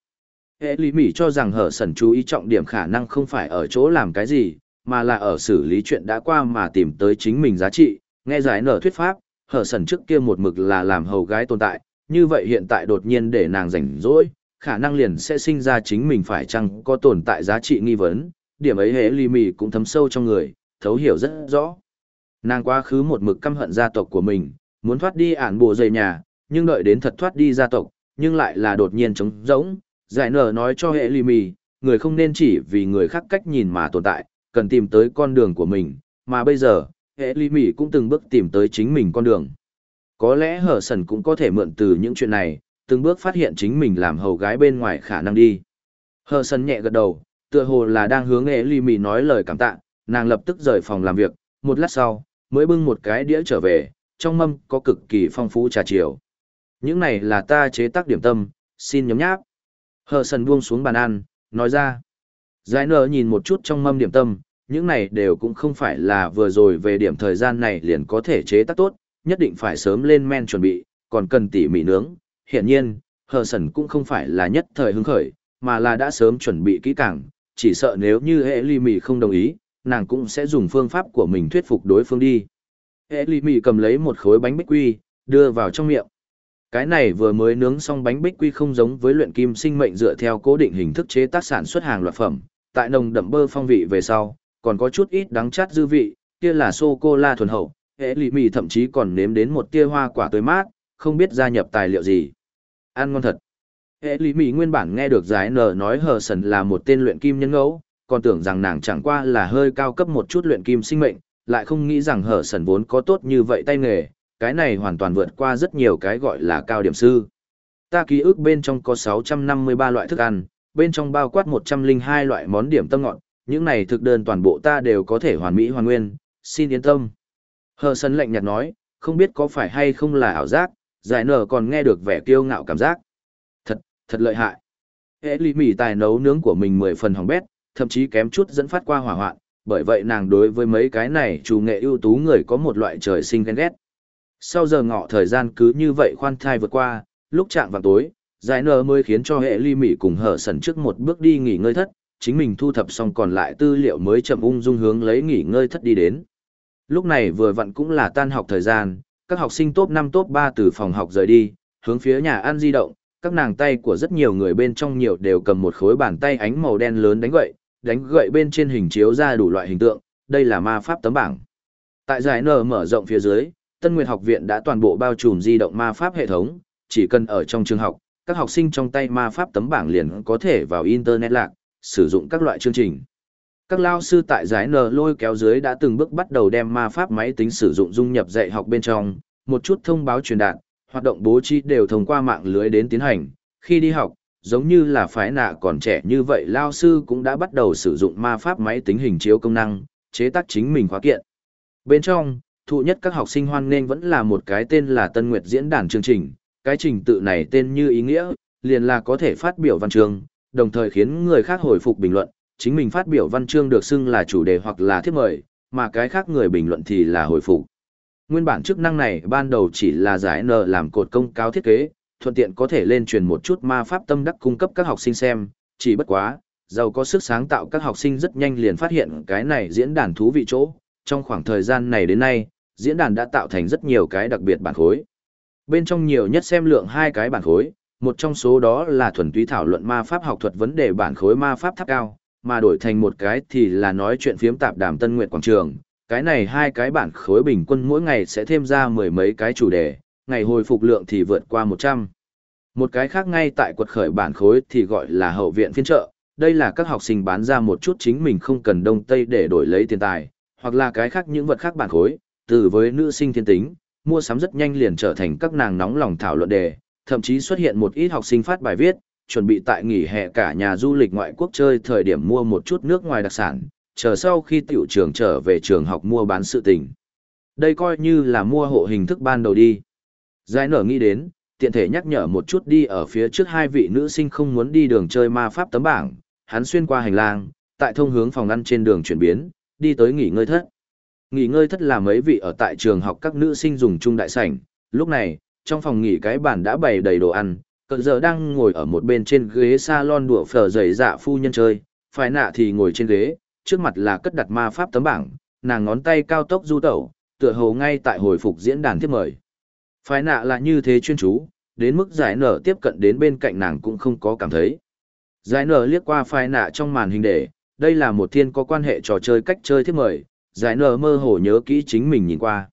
hệ lý mỹ cho rằng hở sẩn chú ý trọng điểm khả năng không phải ở chỗ làm cái gì, mà là ở xử lý chuyện đã qua mà tìm tới chính mình giá trị, nghe giải nở thuyết pháp, hở sần trước kia một mực là làm hầu gái tồn tại, như vậy hiện tại đột nhiên để nàng rảnh rỗi, khả năng liền sẽ sinh ra chính mình phải chăng có tồn tại giá trị nghi vấn, điểm ấy hệ lì mì cũng thấm sâu trong người, thấu hiểu rất rõ. Nàng quá khứ một mực căm hận gia tộc của mình, muốn thoát đi ản bộ dày nhà, nhưng đợi đến thật thoát đi gia tộc, nhưng lại là đột nhiên trống rỗng. Giải nở nói cho hệ lì mì, người không nên chỉ vì người khác cách nhìn mà tồn tại, cần tìm tới con đường của mình, mà bây giờ, hệ lì mì cũng từng bước tìm tới chính mình con đường. Có lẽ hở sần cũng có thể mượn từ những chuyện này, từng bước phát hiện chính mình làm hầu gái bên ngoài khả năng đi. Hở sần nhẹ gật đầu, tựa hồ là đang hướng hệ lì mì nói lời cảm tạ, nàng lập tức rời phòng làm việc, một lát sau, mới bưng một cái đĩa trở về, trong mâm có cực kỳ phong phú trà chiều. Những này là ta chế tác điểm tâm, xin nhấm nháp. Hờ sần buông xuống bàn ăn, nói ra. Giải nở nhìn một chút trong mâm điểm tâm, những này đều cũng không phải là vừa rồi về điểm thời gian này liền có thể chế tác tốt, nhất định phải sớm lên men chuẩn bị, còn cần tỉ mỉ nướng. Hiện nhiên, hờ sần cũng không phải là nhất thời hứng khởi, mà là đã sớm chuẩn bị kỹ càng, chỉ sợ nếu như hệ ly mì không đồng ý, nàng cũng sẽ dùng phương pháp của mình thuyết phục đối phương đi. Hệ ly mì cầm lấy một khối bánh bích quy, đưa vào trong miệng. Cái này vừa mới nướng xong bánh bích quy không giống với luyện kim sinh mệnh dựa theo cố định hình thức chế tác sản xuất hàng loạt phẩm, tại nồng đậm bơ phong vị về sau, còn có chút ít đắng chát dư vị, kia là sô cô la thuần hậu, hệ lì mì thậm chí còn nếm đến một tia hoa quả tươi mát, không biết gia nhập tài liệu gì. Ăn ngon thật. Hệ lì mì nguyên bản nghe được giải nở nói hờ sần là một tên luyện kim nhân ngẫu, còn tưởng rằng nàng chẳng qua là hơi cao cấp một chút luyện kim sinh mệnh, lại không nghĩ rằng hở sần vốn có tốt như vậy tay nghề, cái này hoàn toàn vượt qua rất nhiều cái gọi là cao điểm sư. Ta ký ức bên trong có 653 loại thức ăn, bên trong bao quát 102 loại món điểm tâm ngọn, những này thực đơn toàn bộ ta đều có thể hoàn mỹ hoàn nguyên, xin yên tâm. Hờ sân lạnh nhạt nói, không biết có phải hay không là ảo giác, giải nở còn nghe được vẻ kiêu ngạo cảm giác. Thật, thật lợi hại. Hệ lý mỉ tài nấu nướng của mình mười phần hỏng bét, thậm chí kém chút dẫn phát qua hỏa hoạn, bởi vậy nàng đối với mấy cái này chủ nghệ ưu tú người có một loại trời sinh ghen ghét. Sau giờ ngọ thời gian cứ như vậy khoan thai vượt qua, lúc chạm vào tối, giải nở mới khiến cho hệ ly mỉ cùng hở sần trước một bước đi nghỉ ngơi thất, chính mình thu thập xong còn lại tư liệu mới chậm ung dung hướng lấy nghỉ ngơi thất đi đến. Lúc này vừa vặn cũng là tan học thời gian, các học sinh top 5 top 3 từ phòng học rời đi, hướng phía nhà ăn di động, các nàng tay của rất nhiều người bên trong nhiều đều cầm một khối bàn tay ánh màu đen lớn đánh gậy, đánh gậy bên trên hình chiếu ra đủ loại hình tượng, đây là ma pháp tấm bảng. Tại giải nở mở rộng phía dưới, Tân Nguyệt học viện đã toàn bộ bao trùm di động ma pháp hệ thống, chỉ cần ở trong trường học, các học sinh trong tay ma pháp tấm bảng liền có thể vào internet lạc, sử dụng các loại chương trình. Các lao sư tại giải nở lôi kéo dưới đã từng bước bắt đầu đem ma pháp máy tính sử dụng dung nhập dạy học bên trong, một chút thông báo truyền đạt, hoạt động bố trí đều thông qua mạng lưới đến tiến hành. Khi đi học, giống như là phái nạ còn trẻ như vậy lao sư cũng đã bắt đầu sử dụng ma pháp máy tính hình chiếu công năng, chế tác chính mình khóa kiện. Bên trong, thụ nhất các học sinh hoan nghênh vẫn là một cái tên là Tân Nguyệt diễn đàn chương trình, cái trình tự này tên như ý nghĩa, liền là có thể phát biểu văn chương, đồng thời khiến người khác hồi phục bình luận, chính mình phát biểu văn chương được xưng là chủ đề hoặc là thiết mời, mà cái khác người bình luận thì là hồi phục. Nguyên bản chức năng này ban đầu chỉ là giải nợ làm cột công cáo thiết kế, thuận tiện có thể lên truyền một chút ma pháp tâm đắc cung cấp các học sinh xem, chỉ bất quá, giàu có sức sáng tạo các học sinh rất nhanh liền phát hiện cái này diễn đàn thú vị chỗ, trong khoảng thời gian này đến nay, diễn đàn đã tạo thành rất nhiều cái đặc biệt bản khối. Bên trong nhiều nhất xem lượng hai cái bản khối, một trong số đó là thuần túy thảo luận ma pháp học thuật vấn đề bản khối ma pháp tháp cao, mà đổi thành một cái thì là nói chuyện phiếm tạp đàm Tân Nguyệt Quảng Trường. Cái này hai cái bản khối bình quân mỗi ngày sẽ thêm ra mười mấy cái chủ đề, ngày hồi phục lượng thì vượt qua 100. Một cái khác ngay tại quật khởi bản khối thì gọi là hậu viện phiên trợ, đây là các học sinh bán ra một chút chính mình không cần đông tây để đổi lấy tiền tài, hoặc là cái khác những vật khác bản khối, từ với nữ sinh thiên tính, mua sắm rất nhanh liền trở thành các nàng nóng lòng thảo luận đề, thậm chí xuất hiện một ít học sinh phát bài viết, chuẩn bị tại nghỉ hè cả nhà du lịch ngoại quốc chơi thời điểm mua một chút nước ngoài đặc sản, chờ sau khi tiểu trường trở về trường học mua bán sự tình. Đây coi như là mua hộ hình thức ban đầu đi. Giải nở nghĩ đến, tiện thể nhắc nhở một chút đi ở phía trước hai vị nữ sinh không muốn đi đường chơi ma pháp tấm bảng, hắn xuyên qua hành lang, tại thông hướng phòng ăn trên đường chuyển biến, đi tới nghỉ ngơi thất. Nghỉ ngơi thất là mấy vị ở tại trường học các nữ sinh dùng chung đại sảnh, lúc này, trong phòng nghỉ cái bàn đã bày đầy đồ ăn, cận giờ đang ngồi ở một bên trên ghế salon đùa phở giày dạ phu nhân chơi, phải nạ thì ngồi trên ghế, trước mặt là cất đặt ma pháp tấm bảng, nàng ngón tay cao tốc du tẩu, tựa hồ ngay tại hồi phục diễn đàn tiếp mời. Phái nạ là như thế chuyên chú, đến mức giải nở tiếp cận đến bên cạnh nàng cũng không có cảm thấy. Giải nở liếc qua phai nạ trong màn hình để, đây là một thiên có quan hệ trò chơi cách chơi thiết mời, giải nở mơ hồ nhớ kỹ chính mình nhìn qua.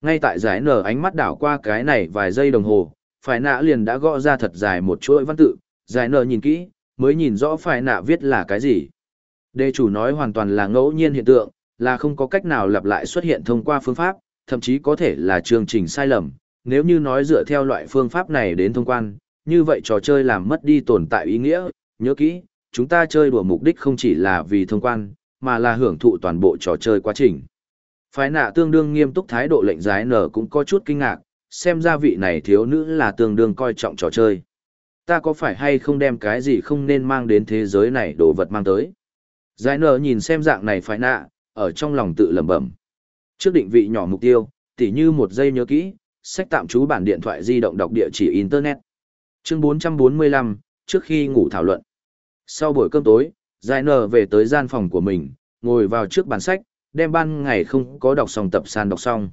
Ngay tại giải nở ánh mắt đảo qua cái này vài giây đồng hồ, phái nạ liền đã gõ ra thật dài một chuỗi văn tự, giải nở nhìn kỹ, mới nhìn rõ phái nạ viết là cái gì. Đề chủ nói hoàn toàn là ngẫu nhiên hiện tượng, là không có cách nào lặp lại xuất hiện thông qua phương pháp, thậm chí có thể là chương trình sai lầm. Nếu như nói dựa theo loại phương pháp này đến thông quan, như vậy trò chơi làm mất đi tồn tại ý nghĩa, nhớ kỹ, chúng ta chơi đùa mục đích không chỉ là vì thông quan, mà là hưởng thụ toàn bộ trò chơi quá trình. Phái nạ tương đương nghiêm túc thái độ lệnh giái nở cũng có chút kinh ngạc, xem ra vị này thiếu nữ là tương đương coi trọng trò chơi. Ta có phải hay không đem cái gì không nên mang đến thế giới này đồ vật mang tới? Giải nở nhìn xem dạng này phái nạ, ở trong lòng tự lẩm bẩm. Trước định vị nhỏ mục tiêu, tỉ như một giây nhớ kỹ, sách tạm trú bản điện thoại di động đọc địa chỉ Internet. Chương 445, trước khi ngủ thảo luận. Sau buổi cơm tối, Giải nở về tới gian phòng của mình, ngồi vào trước bàn sách, đem ban ngày không có đọc xong tập san đọc xong.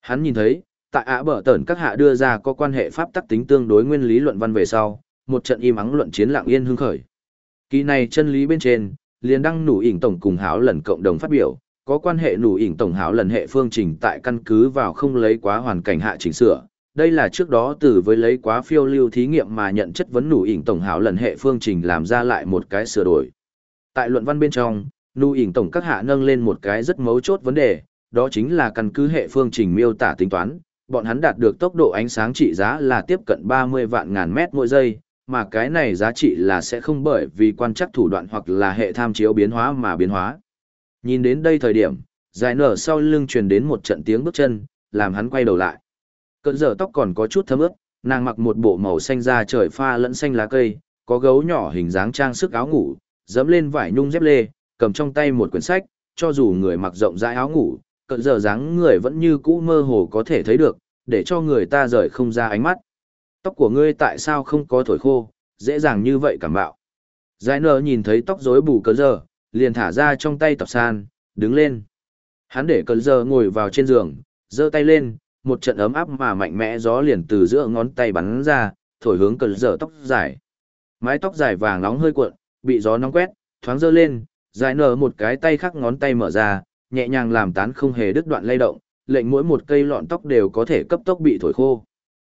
Hắn nhìn thấy, tại ả bở tẩn các hạ đưa ra có quan hệ pháp tắc tính tương đối nguyên lý luận văn về sau, một trận im ắng luận chiến lặng yên hưng khởi. Kỳ này chân lý bên trên, liền đăng nủ ỉn tổng cùng háo lần cộng đồng phát biểu, có quan hệ nủ ỉn tổng hảo lần hệ phương trình tại căn cứ vào không lấy quá hoàn cảnh hạ chỉnh sửa. Đây là trước đó từ với lấy quá phiêu lưu thí nghiệm mà nhận chất vấn nủ ỉn tổng hảo lần hệ phương trình làm ra lại một cái sửa đổi. Tại luận văn bên trong, nủ ỉn tổng các hạ nâng lên một cái rất mấu chốt vấn đề, đó chính là căn cứ hệ phương trình miêu tả tính toán, bọn hắn đạt được tốc độ ánh sáng trị giá là tiếp cận 30 vạn ngàn mét mỗi giây, mà cái này giá trị là sẽ không bởi vì quan trắc thủ đoạn hoặc là hệ tham chiếu biến hóa mà biến hóa. Nhìn đến đây thời điểm, dài nở sau lưng truyền đến một trận tiếng bước chân, làm hắn quay đầu lại. Cơn giờ tóc còn có chút thấm ướt, nàng mặc một bộ màu xanh da trời pha lẫn xanh lá cây, có gấu nhỏ hình dáng trang sức áo ngủ, dẫm lên vải nhung dép lê, cầm trong tay một quyển sách, cho dù người mặc rộng rãi áo ngủ, cận giờ dáng người vẫn như cũ mơ hồ có thể thấy được, để cho người ta rời không ra ánh mắt. Tóc của ngươi tại sao không có thổi khô, dễ dàng như vậy cảm bạo. Giải nở nhìn thấy tóc rối bù cơn giờ, liền thả ra trong tay tập san, đứng lên. Hắn để cơn giờ ngồi vào trên giường, giơ tay lên, một trận ấm áp mà mạnh mẽ gió liền từ giữa ngón tay bắn ra, thổi hướng cơn giờ tóc dài. Mái tóc dài vàng nóng hơi cuộn, bị gió nóng quét, thoáng giơ lên, dài nở một cái tay khác ngón tay mở ra, nhẹ nhàng làm tán không hề đứt đoạn lay động, lệnh mỗi một cây lọn tóc đều có thể cấp tốc bị thổi khô.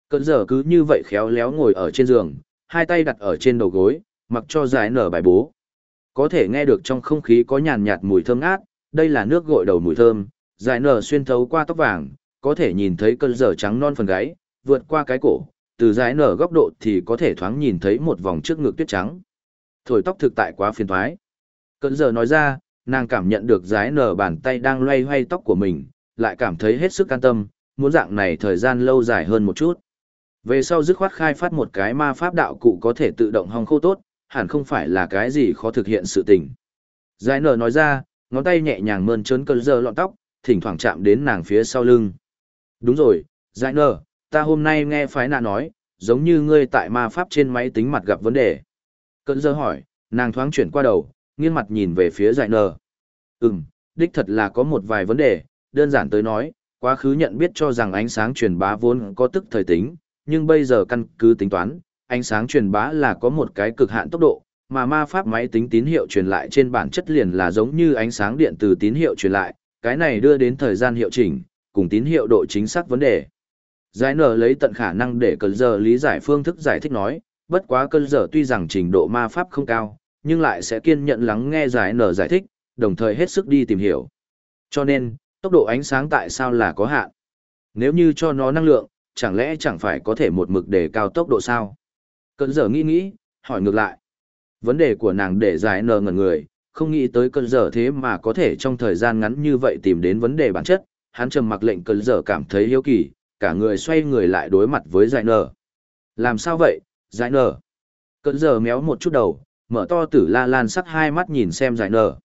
Cơn giờ cứ như vậy khéo léo ngồi ở trên giường, hai tay đặt ở trên đầu gối, mặc cho dài nở bài bố. Có thể nghe được trong không khí có nhàn nhạt mùi thơm ngát, đây là nước gội đầu mùi thơm, dài nở xuyên thấu qua tóc vàng, có thể nhìn thấy cơn dở trắng non phần gáy, vượt qua cái cổ, từ dài nở góc độ thì có thể thoáng nhìn thấy một vòng trước ngực tuyết trắng. Thổi tóc thực tại quá phiền thoái. Cơn dở nói ra, nàng cảm nhận được dài nở bàn tay đang loay hoay tóc của mình, lại cảm thấy hết sức an tâm, muốn dạng này thời gian lâu dài hơn một chút. Về sau dứt khoát khai phát một cái ma pháp đạo cụ có thể tự động hong khô tốt, hẳn không phải là cái gì khó thực hiện sự tình. Giải nở nói ra, ngón tay nhẹ nhàng mơn trớn cơn giờ lọn tóc, thỉnh thoảng chạm đến nàng phía sau lưng. Đúng rồi, giải nở, ta hôm nay nghe phái nạ nói, giống như ngươi tại ma pháp trên máy tính mặt gặp vấn đề. Cơn giờ hỏi, nàng thoáng chuyển qua đầu, nghiêng mặt nhìn về phía giải nở. Ừm, đích thật là có một vài vấn đề, đơn giản tới nói, quá khứ nhận biết cho rằng ánh sáng truyền bá vốn có tức thời tính, nhưng bây giờ căn cứ tính toán, ánh sáng truyền bá là có một cái cực hạn tốc độ, mà ma pháp máy tính tín hiệu truyền lại trên bản chất liền là giống như ánh sáng điện từ tín hiệu truyền lại, cái này đưa đến thời gian hiệu chỉnh, cùng tín hiệu độ chính xác vấn đề. Giải nở lấy tận khả năng để cơn giờ lý giải phương thức giải thích nói, bất quá cơn giờ tuy rằng trình độ ma pháp không cao, nhưng lại sẽ kiên nhận lắng nghe giải nở giải thích, đồng thời hết sức đi tìm hiểu. Cho nên, tốc độ ánh sáng tại sao là có hạn? Nếu như cho nó năng lượng, chẳng lẽ chẳng phải có thể một mực đề cao tốc độ sao? Cơn giờ nghĩ nghĩ, hỏi ngược lại. Vấn đề của nàng để giải nờ ngẩn người, không nghĩ tới cơn giờ thế mà có thể trong thời gian ngắn như vậy tìm đến vấn đề bản chất. Hắn trầm mặc lệnh cơn giờ cảm thấy hiếu kỳ, cả người xoay người lại đối mặt với giải nờ. Làm sao vậy, giải nờ? Cơn giờ méo một chút đầu, mở to tử la lan sắc hai mắt nhìn xem giải nờ.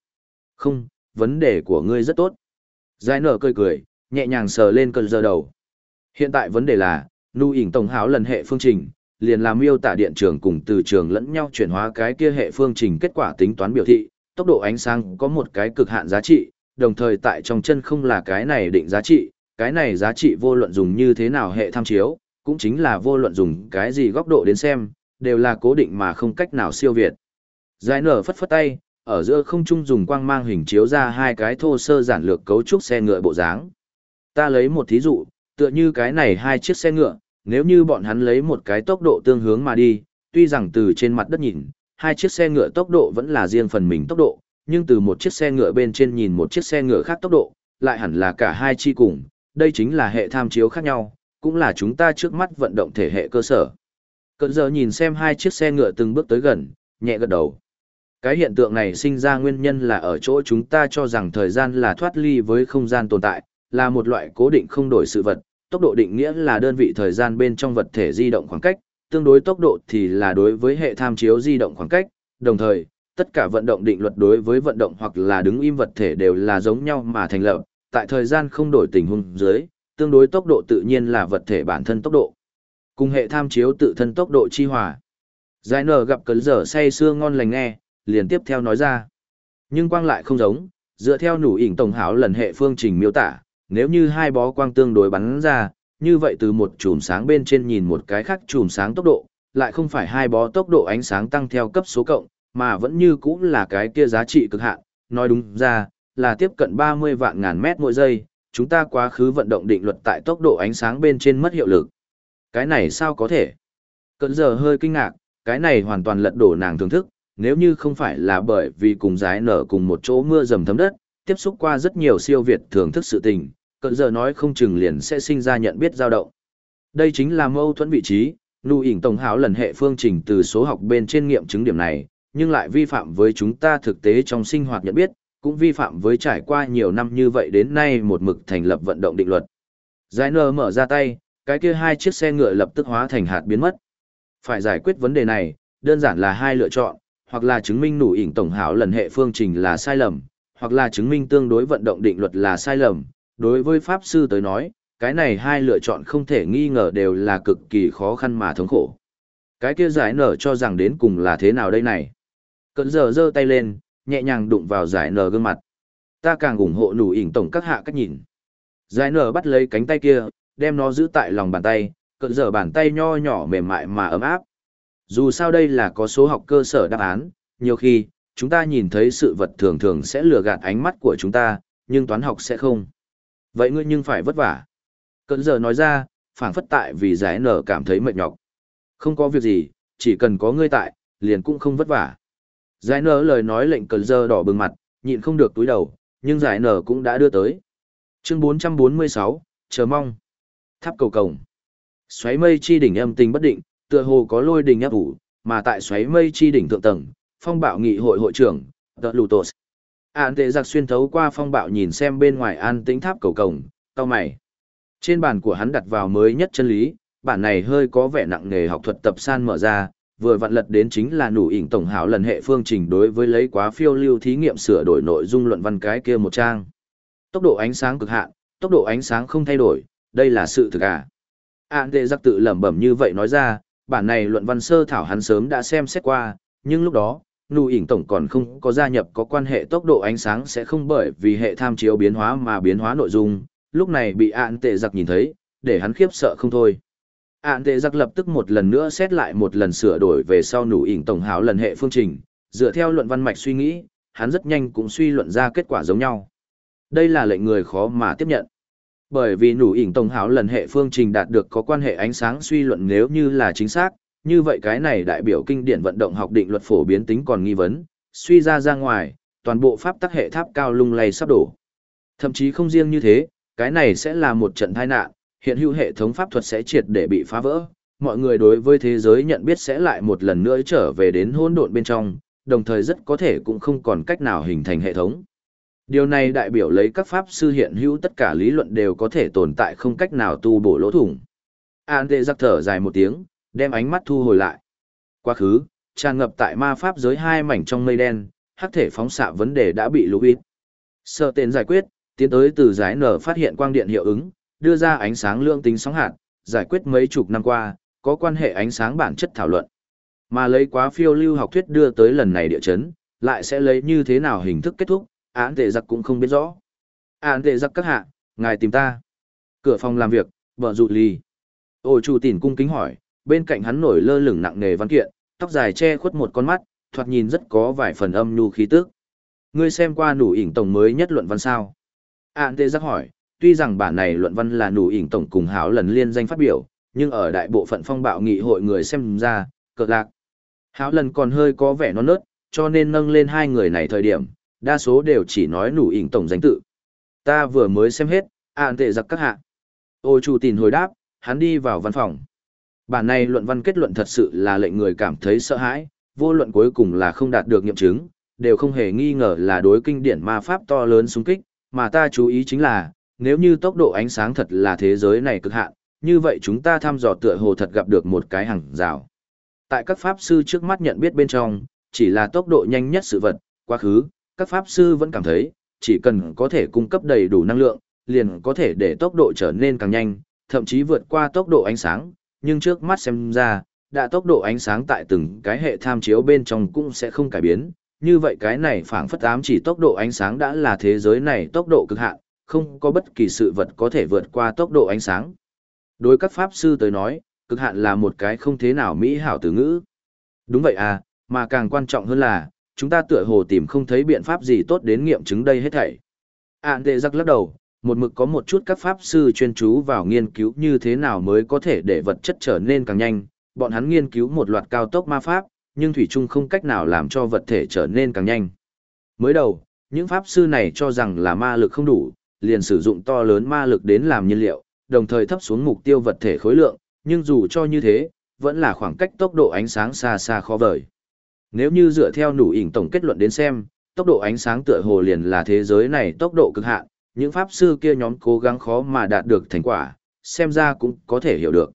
Không, vấn đề của ngươi rất tốt. Giải nờ cười cười, nhẹ nhàng sờ lên cơn giờ đầu. Hiện tại vấn đề là, nu ỉn tổng háo lần hệ phương trình, liền làm miêu tả điện trường cùng từ trường lẫn nhau chuyển hóa cái kia hệ phương trình kết quả tính toán biểu thị, tốc độ ánh sáng có một cái cực hạn giá trị, đồng thời tại trong chân không là cái này định giá trị, cái này giá trị vô luận dùng như thế nào hệ tham chiếu, cũng chính là vô luận dùng cái gì góc độ đến xem, đều là cố định mà không cách nào siêu việt. Giải nở phất phất tay, ở giữa không trung dùng quang mang hình chiếu ra hai cái thô sơ giản lược cấu trúc xe ngựa bộ dáng. Ta lấy một thí dụ, tựa như cái này hai chiếc xe ngựa, nếu như bọn hắn lấy một cái tốc độ tương hướng mà đi, tuy rằng từ trên mặt đất nhìn, hai chiếc xe ngựa tốc độ vẫn là riêng phần mình tốc độ, nhưng từ một chiếc xe ngựa bên trên nhìn một chiếc xe ngựa khác tốc độ, lại hẳn là cả hai chi cùng, đây chính là hệ tham chiếu khác nhau, cũng là chúng ta trước mắt vận động thể hệ cơ sở. Cận giờ nhìn xem hai chiếc xe ngựa từng bước tới gần, nhẹ gật đầu. Cái hiện tượng này sinh ra nguyên nhân là ở chỗ chúng ta cho rằng thời gian là thoát ly với không gian tồn tại, là một loại cố định không đổi sự vật, tốc độ định nghĩa là đơn vị thời gian bên trong vật thể di động khoảng cách, tương đối tốc độ thì là đối với hệ tham chiếu di động khoảng cách, đồng thời, tất cả vận động định luật đối với vận động hoặc là đứng im vật thể đều là giống nhau mà thành lập, tại thời gian không đổi tình huống dưới, tương đối tốc độ tự nhiên là vật thể bản thân tốc độ. Cùng hệ tham chiếu tự thân tốc độ chi hòa. Giải nở gặp cấn giờ say sưa ngon lành nghe, liền tiếp theo nói ra. Nhưng quang lại không giống, dựa theo nủ ỉn tổng hảo lần hệ phương trình miêu tả, nếu như hai bó quang tương đối bắn ra, như vậy từ một chùm sáng bên trên nhìn một cái khác chùm sáng tốc độ, lại không phải hai bó tốc độ ánh sáng tăng theo cấp số cộng, mà vẫn như cũ là cái kia giá trị cực hạn, nói đúng ra, là tiếp cận 30 vạn ngàn mét mỗi giây, chúng ta quá khứ vận động định luật tại tốc độ ánh sáng bên trên mất hiệu lực. Cái này sao có thể? cẩn giờ hơi kinh ngạc, cái này hoàn toàn lật đổ nàng thưởng thức, nếu như không phải là bởi vì cùng giái nở cùng một chỗ mưa dầm thấm đất, tiếp xúc qua rất nhiều siêu việt thưởng thức sự tình, cận giờ nói không chừng liền sẽ sinh ra nhận biết dao động. Đây chính là mâu thuẫn vị trí, nụ ỉn tổng hảo lần hệ phương trình từ số học bên trên nghiệm chứng điểm này, nhưng lại vi phạm với chúng ta thực tế trong sinh hoạt nhận biết, cũng vi phạm với trải qua nhiều năm như vậy đến nay một mực thành lập vận động định luật. Giải nơ mở ra tay, cái kia hai chiếc xe ngựa lập tức hóa thành hạt biến mất. Phải giải quyết vấn đề này, đơn giản là hai lựa chọn, hoặc là chứng minh nụ ỉn tổng hảo lần hệ phương trình là sai lầm, hoặc là chứng minh tương đối vận động định luật là sai lầm. Đối với Pháp Sư tới nói, cái này hai lựa chọn không thể nghi ngờ đều là cực kỳ khó khăn mà thống khổ. Cái kia giải nở cho rằng đến cùng là thế nào đây này? Cận giờ giơ tay lên, nhẹ nhàng đụng vào giải nở gương mặt. Ta càng ủng hộ nủ ỉn tổng các hạ cách nhìn. Giải nở bắt lấy cánh tay kia, đem nó giữ tại lòng bàn tay, cận giờ bàn tay nho nhỏ mềm mại mà ấm áp. Dù sao đây là có số học cơ sở đáp án, nhiều khi, chúng ta nhìn thấy sự vật thường thường sẽ lừa gạt ánh mắt của chúng ta, nhưng toán học sẽ không. Vậy ngươi nhưng phải vất vả. Cận giờ nói ra, phảng phất tại vì giải nở cảm thấy mệt nhọc. Không có việc gì, chỉ cần có ngươi tại, liền cũng không vất vả. Giải nở lời nói lệnh cận giờ đỏ bừng mặt, nhịn không được túi đầu, nhưng giải nở cũng đã đưa tới. Chương 446, chờ mong. Tháp cầu cổng. Xoáy mây chi đỉnh âm tình bất định, tựa hồ có lôi đình áp ủ, mà tại xoáy mây chi đỉnh thượng tầng, phong bạo nghị hội hội trưởng, The Lutos. An tệ giặc xuyên thấu qua phong bạo nhìn xem bên ngoài an tĩnh tháp cầu cổng, tao mày. Trên bàn của hắn đặt vào mới nhất chân lý, bản này hơi có vẻ nặng nề học thuật tập san mở ra, vừa vặn lật đến chính là nủ ỉn tổng hảo lần hệ phương trình đối với lấy quá phiêu lưu thí nghiệm sửa đổi nội dung luận văn cái kia một trang. Tốc độ ánh sáng cực hạn, tốc độ ánh sáng không thay đổi, đây là sự thực à. An tệ giặc tự lẩm bẩm như vậy nói ra, bản này luận văn sơ thảo hắn sớm đã xem xét qua, nhưng lúc đó, nụ ỉn tổng còn không có gia nhập có quan hệ tốc độ ánh sáng sẽ không bởi vì hệ tham chiếu biến hóa mà biến hóa nội dung, lúc này bị ạn tệ giặc nhìn thấy, để hắn khiếp sợ không thôi. Ạn tệ giặc lập tức một lần nữa xét lại một lần sửa đổi về sau nụ ỉn tổng hào lần hệ phương trình, dựa theo luận văn mạch suy nghĩ, hắn rất nhanh cũng suy luận ra kết quả giống nhau. Đây là lệnh người khó mà tiếp nhận. Bởi vì nụ ỉn tổng hào lần hệ phương trình đạt được có quan hệ ánh sáng suy luận nếu như là chính xác, như vậy cái này đại biểu kinh điển vận động học định luật phổ biến tính còn nghi vấn, suy ra ra ngoài, toàn bộ pháp tắc hệ tháp cao lung lay sắp đổ. Thậm chí không riêng như thế, cái này sẽ là một trận tai nạn, hiện hữu hệ thống pháp thuật sẽ triệt để bị phá vỡ, mọi người đối với thế giới nhận biết sẽ lại một lần nữa trở về đến hỗn độn bên trong, đồng thời rất có thể cũng không còn cách nào hình thành hệ thống. Điều này đại biểu lấy các pháp sư hiện hữu tất cả lý luận đều có thể tồn tại không cách nào tu bổ lỗ thủng. An tệ giặc thở dài một tiếng, đem ánh mắt thu hồi lại. Quá khứ, tràn ngập tại ma pháp giới hai mảnh trong mây đen, hắc thể phóng xạ vấn đề đã bị lũ ít. Sợ tên giải quyết, tiến tới từ giải nở phát hiện quang điện hiệu ứng, đưa ra ánh sáng lượng tính sóng hạt, giải quyết mấy chục năm qua, có quan hệ ánh sáng bản chất thảo luận. Mà lấy quá phiêu lưu học thuyết đưa tới lần này địa chấn, lại sẽ lấy như thế nào hình thức kết thúc, án tệ giặc cũng không biết rõ. Án tệ giặc các hạ, ngài tìm ta. Cửa phòng làm việc, vợ rụt lì. Ôi chủ tỉn cung kính hỏi, bên cạnh hắn nổi lơ lửng nặng nề văn kiện, tóc dài che khuất một con mắt, thoạt nhìn rất có vài phần âm nhu khí tức. Ngươi xem qua nủ ỉn tổng mới nhất luận văn sao? Ản tê giác hỏi, tuy rằng bản này luận văn là nủ ỉn tổng cùng háo lần liên danh phát biểu, nhưng ở đại bộ phận phong bạo nghị hội người xem ra, cực lạc. Háo lần còn hơi có vẻ non nớt, cho nên nâng lên hai người này thời điểm, đa số đều chỉ nói nủ ỉn tổng danh tự. Ta vừa mới xem hết, ản tệ giặc các hạ. Ôi chủ tìn hồi đáp, hắn đi vào văn phòng. Bản này luận văn kết luận thật sự là lệnh người cảm thấy sợ hãi, vô luận cuối cùng là không đạt được nghiệm chứng, đều không hề nghi ngờ là đối kinh điển ma pháp to lớn xung kích, mà ta chú ý chính là, nếu như tốc độ ánh sáng thật là thế giới này cực hạn, như vậy chúng ta thăm dò tựa hồ thật gặp được một cái hàng rào. Tại các pháp sư trước mắt nhận biết bên trong, chỉ là tốc độ nhanh nhất sự vật, quá khứ, các pháp sư vẫn cảm thấy, chỉ cần có thể cung cấp đầy đủ năng lượng, liền có thể để tốc độ trở nên càng nhanh, thậm chí vượt qua tốc độ ánh sáng, nhưng trước mắt xem ra, đã tốc độ ánh sáng tại từng cái hệ tham chiếu bên trong cũng sẽ không cải biến, như vậy cái này phảng phất ám chỉ tốc độ ánh sáng đã là thế giới này tốc độ cực hạn, không có bất kỳ sự vật có thể vượt qua tốc độ ánh sáng. Đối các pháp sư tới nói, cực hạn là một cái không thế nào mỹ hảo từ ngữ. Đúng vậy à, mà càng quan trọng hơn là, chúng ta tựa hồ tìm không thấy biện pháp gì tốt đến nghiệm chứng đây hết thảy. Ản tệ giặc lắc đầu, một mực có một chút các pháp sư chuyên chú vào nghiên cứu như thế nào mới có thể để vật chất trở nên càng nhanh, bọn hắn nghiên cứu một loạt cao tốc ma pháp, nhưng thủy chung không cách nào làm cho vật thể trở nên càng nhanh. Mới đầu, những pháp sư này cho rằng là ma lực không đủ, liền sử dụng to lớn ma lực đến làm nhiên liệu, đồng thời thấp xuống mục tiêu vật thể khối lượng, nhưng dù cho như thế, vẫn là khoảng cách tốc độ ánh sáng xa xa khó vời. Nếu như dựa theo nủ ỉn tổng kết luận đến xem, tốc độ ánh sáng tựa hồ liền là thế giới này tốc độ cực hạn, những pháp sư kia nhóm cố gắng khó mà đạt được thành quả, xem ra cũng có thể hiểu được.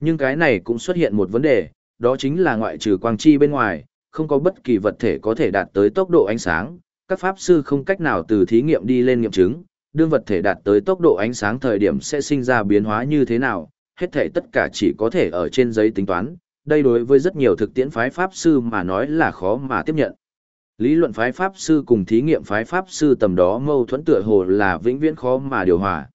Nhưng cái này cũng xuất hiện một vấn đề, đó chính là ngoại trừ quang chi bên ngoài, không có bất kỳ vật thể có thể đạt tới tốc độ ánh sáng, các pháp sư không cách nào từ thí nghiệm đi lên nghiệm chứng, đương vật thể đạt tới tốc độ ánh sáng thời điểm sẽ sinh ra biến hóa như thế nào, hết thể tất cả chỉ có thể ở trên giấy tính toán, đây đối với rất nhiều thực tiễn phái pháp sư mà nói là khó mà tiếp nhận. Lý luận phái pháp sư cùng thí nghiệm phái pháp sư tầm đó mâu thuẫn tựa hồ là vĩnh viễn khó mà điều hòa.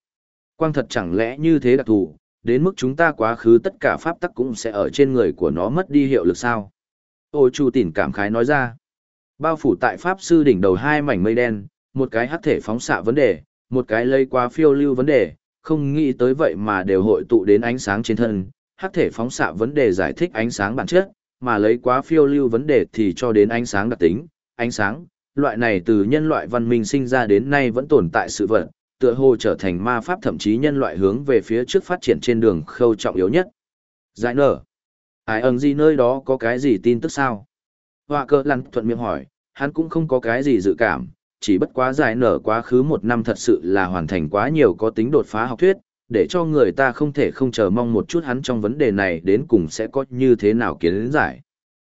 Quang thật chẳng lẽ như thế đặc thù, đến mức chúng ta quá khứ tất cả pháp tắc cũng sẽ ở trên người của nó mất đi hiệu lực sao. Ô Chu tỉn cảm khái nói ra. Bao phủ tại pháp sư đỉnh đầu hai mảnh mây đen, một cái hắc thể phóng xạ vấn đề, một cái lây qua phiêu lưu vấn đề, không nghĩ tới vậy mà đều hội tụ đến ánh sáng trên thân. Hắc thể phóng xạ vấn đề giải thích ánh sáng bản chất, mà lấy quá phiêu lưu vấn đề thì cho đến ánh sáng đặc tính, ánh sáng, loại này từ nhân loại văn minh sinh ra đến nay vẫn tồn tại sự vật, tựa hồ trở thành ma pháp thậm chí nhân loại hướng về phía trước phát triển trên đường khâu trọng yếu nhất. Giải nở. Ai ẩn gì nơi đó có cái gì tin tức sao? Họa cơ lăn thuận miệng hỏi, hắn cũng không có cái gì dự cảm, chỉ bất quá giải nở quá khứ một năm thật sự là hoàn thành quá nhiều có tính đột phá học thuyết, để cho người ta không thể không chờ mong một chút hắn trong vấn đề này đến cùng sẽ có như thế nào kiến giải.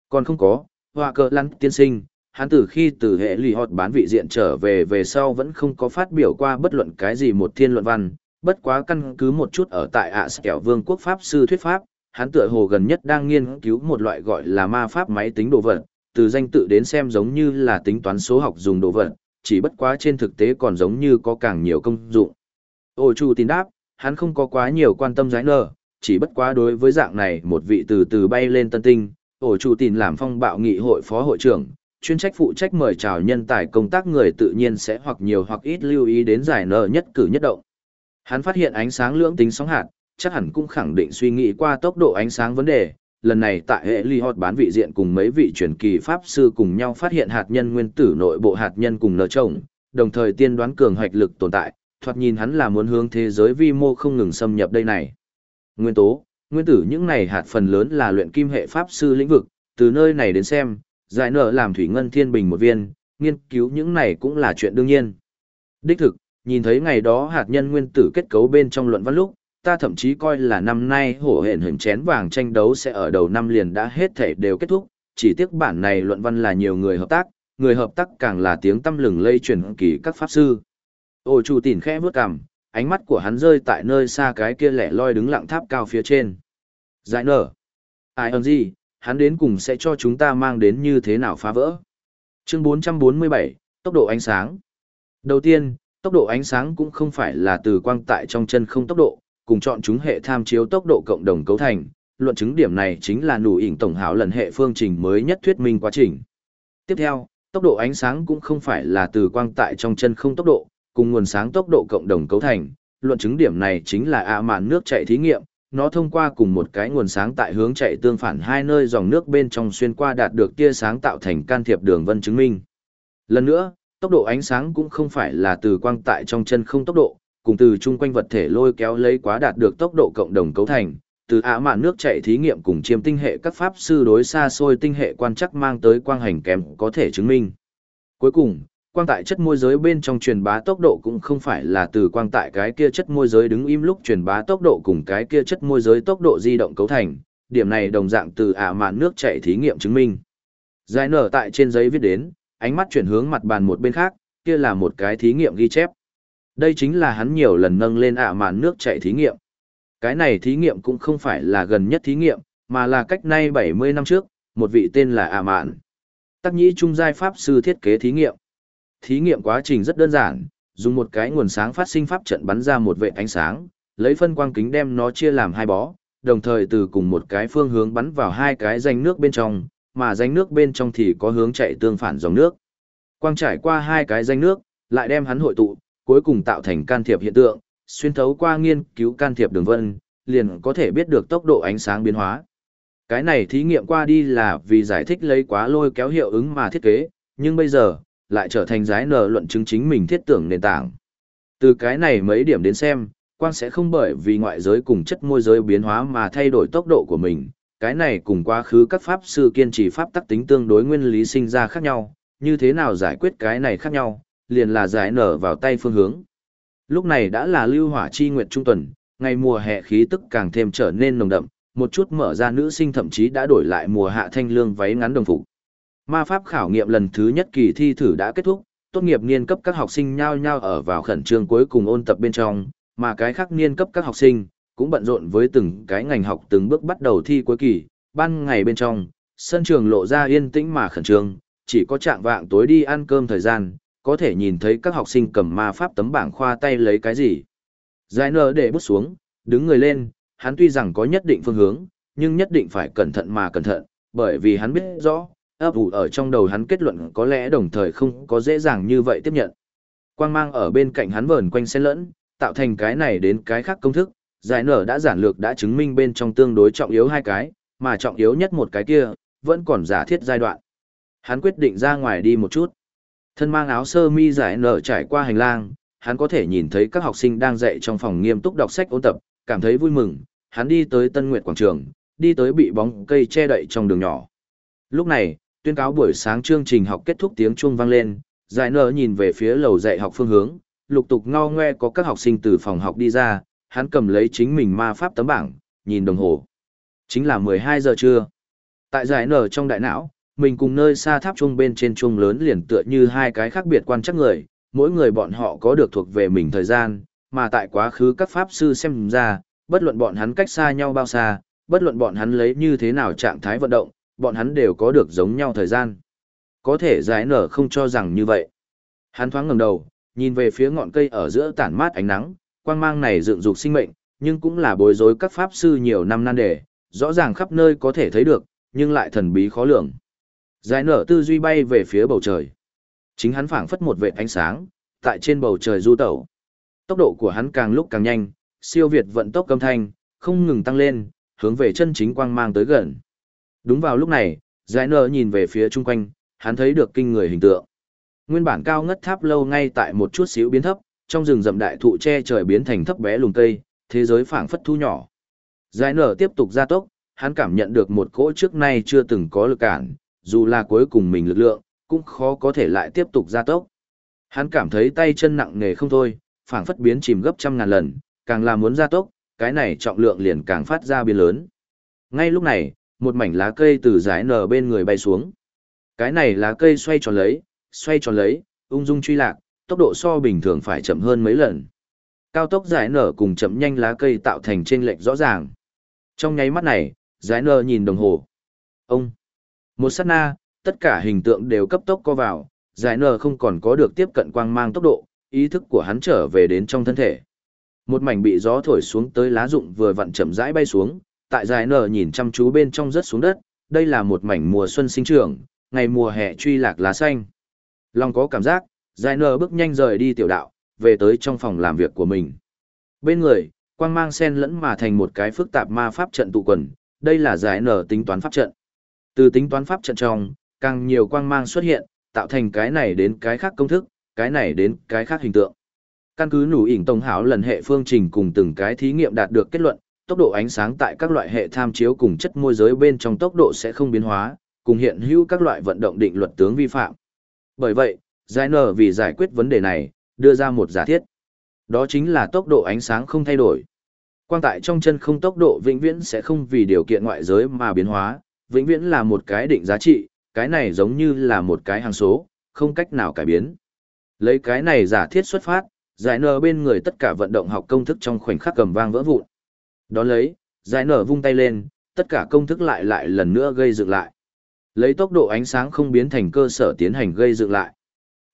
Còn không có, họa cơ lăn tiên sinh, hắn từ khi từ hệ lì họt bán vị diện trở về về sau vẫn không có phát biểu qua bất luận cái gì một thiên luận văn, bất quá căn cứ một chút ở tại ạ à vương quốc pháp sư thuyết pháp, hắn tựa hồ gần nhất đang nghiên cứu một loại gọi là ma pháp máy tính đồ vật, từ danh tự đến xem giống như là tính toán số học dùng đồ vật, chỉ bất quá trên thực tế còn giống như có càng nhiều công dụng. Ôi chu tin đáp, hắn không có quá nhiều quan tâm giải nở, chỉ bất quá đối với dạng này một vị từ từ bay lên tân tinh, ổ chủ tin làm phong bạo nghị hội phó hội trưởng, chuyên trách phụ trách mời chào nhân tài công tác người tự nhiên sẽ hoặc nhiều hoặc ít lưu ý đến giải nợ nhất cử nhất động. Hắn phát hiện ánh sáng lưỡng tính sóng hạt, chắc hẳn cũng khẳng định suy nghĩ qua tốc độ ánh sáng vấn đề. Lần này tại hệ ly hot bán vị diện cùng mấy vị truyền kỳ pháp sư cùng nhau phát hiện hạt nhân nguyên tử nội bộ hạt nhân cùng nở trồng, đồng thời tiên đoán cường hoạch lực tồn tại, thoạt nhìn hắn là muốn hướng thế giới vi mô không ngừng xâm nhập đây này. Nguyên tố, nguyên tử những này hạt phần lớn là luyện kim hệ pháp sư lĩnh vực, từ nơi này đến xem, giải nở làm thủy ngân thiên bình một viên, nghiên cứu những này cũng là chuyện đương nhiên. Đích thực, nhìn thấy ngày đó hạt nhân nguyên tử kết cấu bên trong luận văn lúc, ta thậm chí coi là năm nay hổ hển hình chén vàng tranh đấu sẽ ở đầu năm liền đã hết thể đều kết thúc, chỉ tiếc bản này luận văn là nhiều người hợp tác, người hợp tác càng là tiếng tâm lừng lây truyền kỳ các pháp sư. Ôi chủ tỉn khẽ bước cằm, ánh mắt của hắn rơi tại nơi xa cái kia lẻ loi đứng lặng tháp cao phía trên. Giải nở. Ai ơn gì, hắn đến cùng sẽ cho chúng ta mang đến như thế nào phá vỡ. Chương 447, tốc độ ánh sáng. Đầu tiên, tốc độ ánh sáng cũng không phải là từ quang tại trong chân không tốc độ, cùng chọn chúng hệ tham chiếu tốc độ cộng đồng cấu thành, luận chứng điểm này chính là nụ ỉn tổng hảo lần hệ phương trình mới nhất thuyết minh quá trình. Tiếp theo, tốc độ ánh sáng cũng không phải là từ quang tại trong chân không tốc độ, cùng nguồn sáng tốc độ cộng đồng cấu thành, luận chứng điểm này chính là ạ mạn nước chạy thí nghiệm, nó thông qua cùng một cái nguồn sáng tại hướng chạy tương phản hai nơi dòng nước bên trong xuyên qua đạt được tia sáng tạo thành can thiệp đường vân chứng minh. Lần nữa, tốc độ ánh sáng cũng không phải là từ quang tại trong chân không tốc độ, cùng từ chung quanh vật thể lôi kéo lấy quá đạt được tốc độ cộng đồng cấu thành, từ ả mạn nước chạy thí nghiệm cùng chiêm tinh hệ các pháp sư đối xa xôi tinh hệ quan chắc mang tới quang hành kém có thể chứng minh. Cuối cùng, quang tại chất môi giới bên trong truyền bá tốc độ cũng không phải là từ quang tại cái kia chất môi giới đứng im lúc truyền bá tốc độ cùng cái kia chất môi giới tốc độ di động cấu thành, điểm này đồng dạng từ ả mạn nước chạy thí nghiệm chứng minh. Giải nở tại trên giấy viết đến, ánh mắt chuyển hướng mặt bàn một bên khác, kia là một cái thí nghiệm ghi chép. Đây chính là hắn nhiều lần nâng lên ả mạn nước chạy thí nghiệm. Cái này thí nghiệm cũng không phải là gần nhất thí nghiệm, mà là cách nay 70 năm trước, một vị tên là ả mạn. Tắc nhĩ trung giai pháp sư thiết kế thí nghiệm. Thí nghiệm quá trình rất đơn giản, dùng một cái nguồn sáng phát sinh pháp trận bắn ra một vệ ánh sáng, lấy phân quang kính đem nó chia làm hai bó, đồng thời từ cùng một cái phương hướng bắn vào hai cái danh nước bên trong, mà danh nước bên trong thì có hướng chạy tương phản dòng nước. Quang trải qua hai cái danh nước, lại đem hắn hội tụ, cuối cùng tạo thành can thiệp hiện tượng, xuyên thấu qua nghiên cứu can thiệp đường vân, liền có thể biết được tốc độ ánh sáng biến hóa. Cái này thí nghiệm qua đi là vì giải thích lấy quá lôi kéo hiệu ứng mà thiết kế, nhưng bây giờ, lại trở thành giải nở luận chứng chính mình thiết tưởng nền tảng. Từ cái này mấy điểm đến xem, quang sẽ không bởi vì ngoại giới cùng chất môi giới biến hóa mà thay đổi tốc độ của mình. Cái này cùng quá khứ các pháp sư kiên trì pháp tắc tính tương đối nguyên lý sinh ra khác nhau, như thế nào giải quyết cái này khác nhau, liền là giải nở vào tay phương hướng. Lúc này đã là lưu hỏa chi nguyệt trung tuần, ngày mùa hè khí tức càng thêm trở nên nồng đậm, một chút mở ra nữ sinh thậm chí đã đổi lại mùa hạ thanh lương váy ngắn đồng phục. Ma pháp khảo nghiệm lần thứ nhất kỳ thi thử đã kết thúc, tốt nghiệp niên cấp các học sinh nhao nhao ở vào khẩn trương cuối cùng ôn tập bên trong, mà cái khác niên cấp các học sinh cũng bận rộn với từng cái ngành học từng bước bắt đầu thi cuối kỳ, ban ngày bên trong, sân trường lộ ra yên tĩnh mà khẩn trương, chỉ có trạng vạng tối đi ăn cơm thời gian, có thể nhìn thấy các học sinh cầm ma pháp tấm bảng khoa tay lấy cái gì. Giải nở để bút xuống, đứng người lên, hắn tuy rằng có nhất định phương hướng, nhưng nhất định phải cẩn thận mà cẩn thận, bởi vì hắn biết rõ, ấp ủ ở trong đầu hắn kết luận có lẽ đồng thời không có dễ dàng như vậy tiếp nhận. Quang mang ở bên cạnh hắn vờn quanh xen lẫn, tạo thành cái này đến cái khác công thức, giải nở đã giản lược đã chứng minh bên trong tương đối trọng yếu hai cái, mà trọng yếu nhất một cái kia, vẫn còn giả thiết giai đoạn. Hắn quyết định ra ngoài đi một chút. Thân mang áo sơ mi giải nở trải qua hành lang, hắn có thể nhìn thấy các học sinh đang dạy trong phòng nghiêm túc đọc sách ôn tập, cảm thấy vui mừng, hắn đi tới Tân Nguyệt Quảng Trường, đi tới bị bóng cây che đậy trong đường nhỏ. Lúc này, tuyên cáo buổi sáng chương trình học kết thúc tiếng chuông vang lên, giải nở nhìn về phía lầu dạy học phương hướng, lục tục ngao ngoe có các học sinh từ phòng học đi ra, hắn cầm lấy chính mình ma pháp tấm bảng, nhìn đồng hồ. Chính là 12 giờ trưa. Tại giải nở trong đại não, mình cùng nơi xa tháp chuông bên trên chuông lớn liền tựa như hai cái khác biệt quan chắc người, mỗi người bọn họ có được thuộc về mình thời gian, mà tại quá khứ các pháp sư xem ra, bất luận bọn hắn cách xa nhau bao xa, bất luận bọn hắn lấy như thế nào trạng thái vận động, bọn hắn đều có được giống nhau thời gian. Có thể giải nở không cho rằng như vậy. Hắn thoáng ngẩng đầu, nhìn về phía ngọn cây ở giữa tản mát ánh nắng, quang mang này dựng dục sinh mệnh, nhưng cũng là bối rối các pháp sư nhiều năm nan đề, rõ ràng khắp nơi có thể thấy được, nhưng lại thần bí khó lường. Giải nở tư duy bay về phía bầu trời. Chính hắn phảng phất một vệt ánh sáng, tại trên bầu trời du tẩu. Tốc độ của hắn càng lúc càng nhanh, siêu việt vận tốc âm thanh, không ngừng tăng lên, hướng về chân chính quang mang tới gần. Đúng vào lúc này, giải nở nhìn về phía chung quanh, hắn thấy được kinh người hình tượng. Nguyên bản cao ngất tháp lâu ngay tại một chút xíu biến thấp, trong rừng rậm đại thụ che trời biến thành thấp bé lùm cây, thế giới phảng phất thu nhỏ. Giải nở tiếp tục gia tốc, hắn cảm nhận được một cỗ trước nay chưa từng có lực cản, dù là cuối cùng mình lực lượng, cũng khó có thể lại tiếp tục gia tốc. Hắn cảm thấy tay chân nặng nề không thôi, phảng phất biến chìm gấp trăm ngàn lần, càng là muốn gia tốc, cái này trọng lượng liền càng phát ra biến lớn. Ngay lúc này, một mảnh lá cây từ dải nở bên người bay xuống. Cái này lá cây xoay tròn lấy, xoay tròn lấy, ung dung truy lạc, tốc độ so bình thường phải chậm hơn mấy lần. Cao tốc dải nở cùng chậm nhanh lá cây tạo thành trên lệch rõ ràng. Trong nháy mắt này, dải nở nhìn đồng hồ. Ông! Một sát na, tất cả hình tượng đều cấp tốc co vào, dải nở không còn có được tiếp cận quang mang tốc độ, ý thức của hắn trở về đến trong thân thể. Một mảnh bị gió thổi xuống tới lá rụng vừa vặn chậm rãi bay xuống, tại dài nở nhìn chăm chú bên trong rớt xuống đất, đây là một mảnh mùa xuân sinh trưởng, ngày mùa hè truy lạc lá xanh. Long có cảm giác, dài nở bước nhanh rời đi tiểu đạo, về tới trong phòng làm việc của mình. Bên người, quang mang sen lẫn mà thành một cái phức tạp ma pháp trận tụ quần, đây là giải nở tính toán pháp trận. Từ tính toán pháp trận trong, càng nhiều quang mang xuất hiện, tạo thành cái này đến cái khác công thức, cái này đến cái khác hình tượng. Căn cứ nủ ỉn tổng hảo lần hệ phương trình cùng từng cái thí nghiệm đạt được kết luận, tốc độ ánh sáng tại các loại hệ tham chiếu cùng chất môi giới bên trong tốc độ sẽ không biến hóa, cùng hiện hữu các loại vận động định luật tướng vi phạm. Bởi vậy, Zainer vì giải quyết vấn đề này, đưa ra một giả thiết. Đó chính là tốc độ ánh sáng không thay đổi. Quang tại trong chân không tốc độ vĩnh viễn sẽ không vì điều kiện ngoại giới mà biến hóa, vĩnh viễn là một cái định giá trị, cái này giống như là một cái hàng số, không cách nào cải biến. Lấy cái này giả thiết xuất phát, giải nở bên người tất cả vận động học công thức trong khoảnh khắc cầm vang vỡ vụn. Đón lấy, giải nở vung tay lên, tất cả công thức lại lại lần nữa gây dựng lại. Lấy tốc độ ánh sáng không biến thành cơ sở tiến hành gây dựng lại.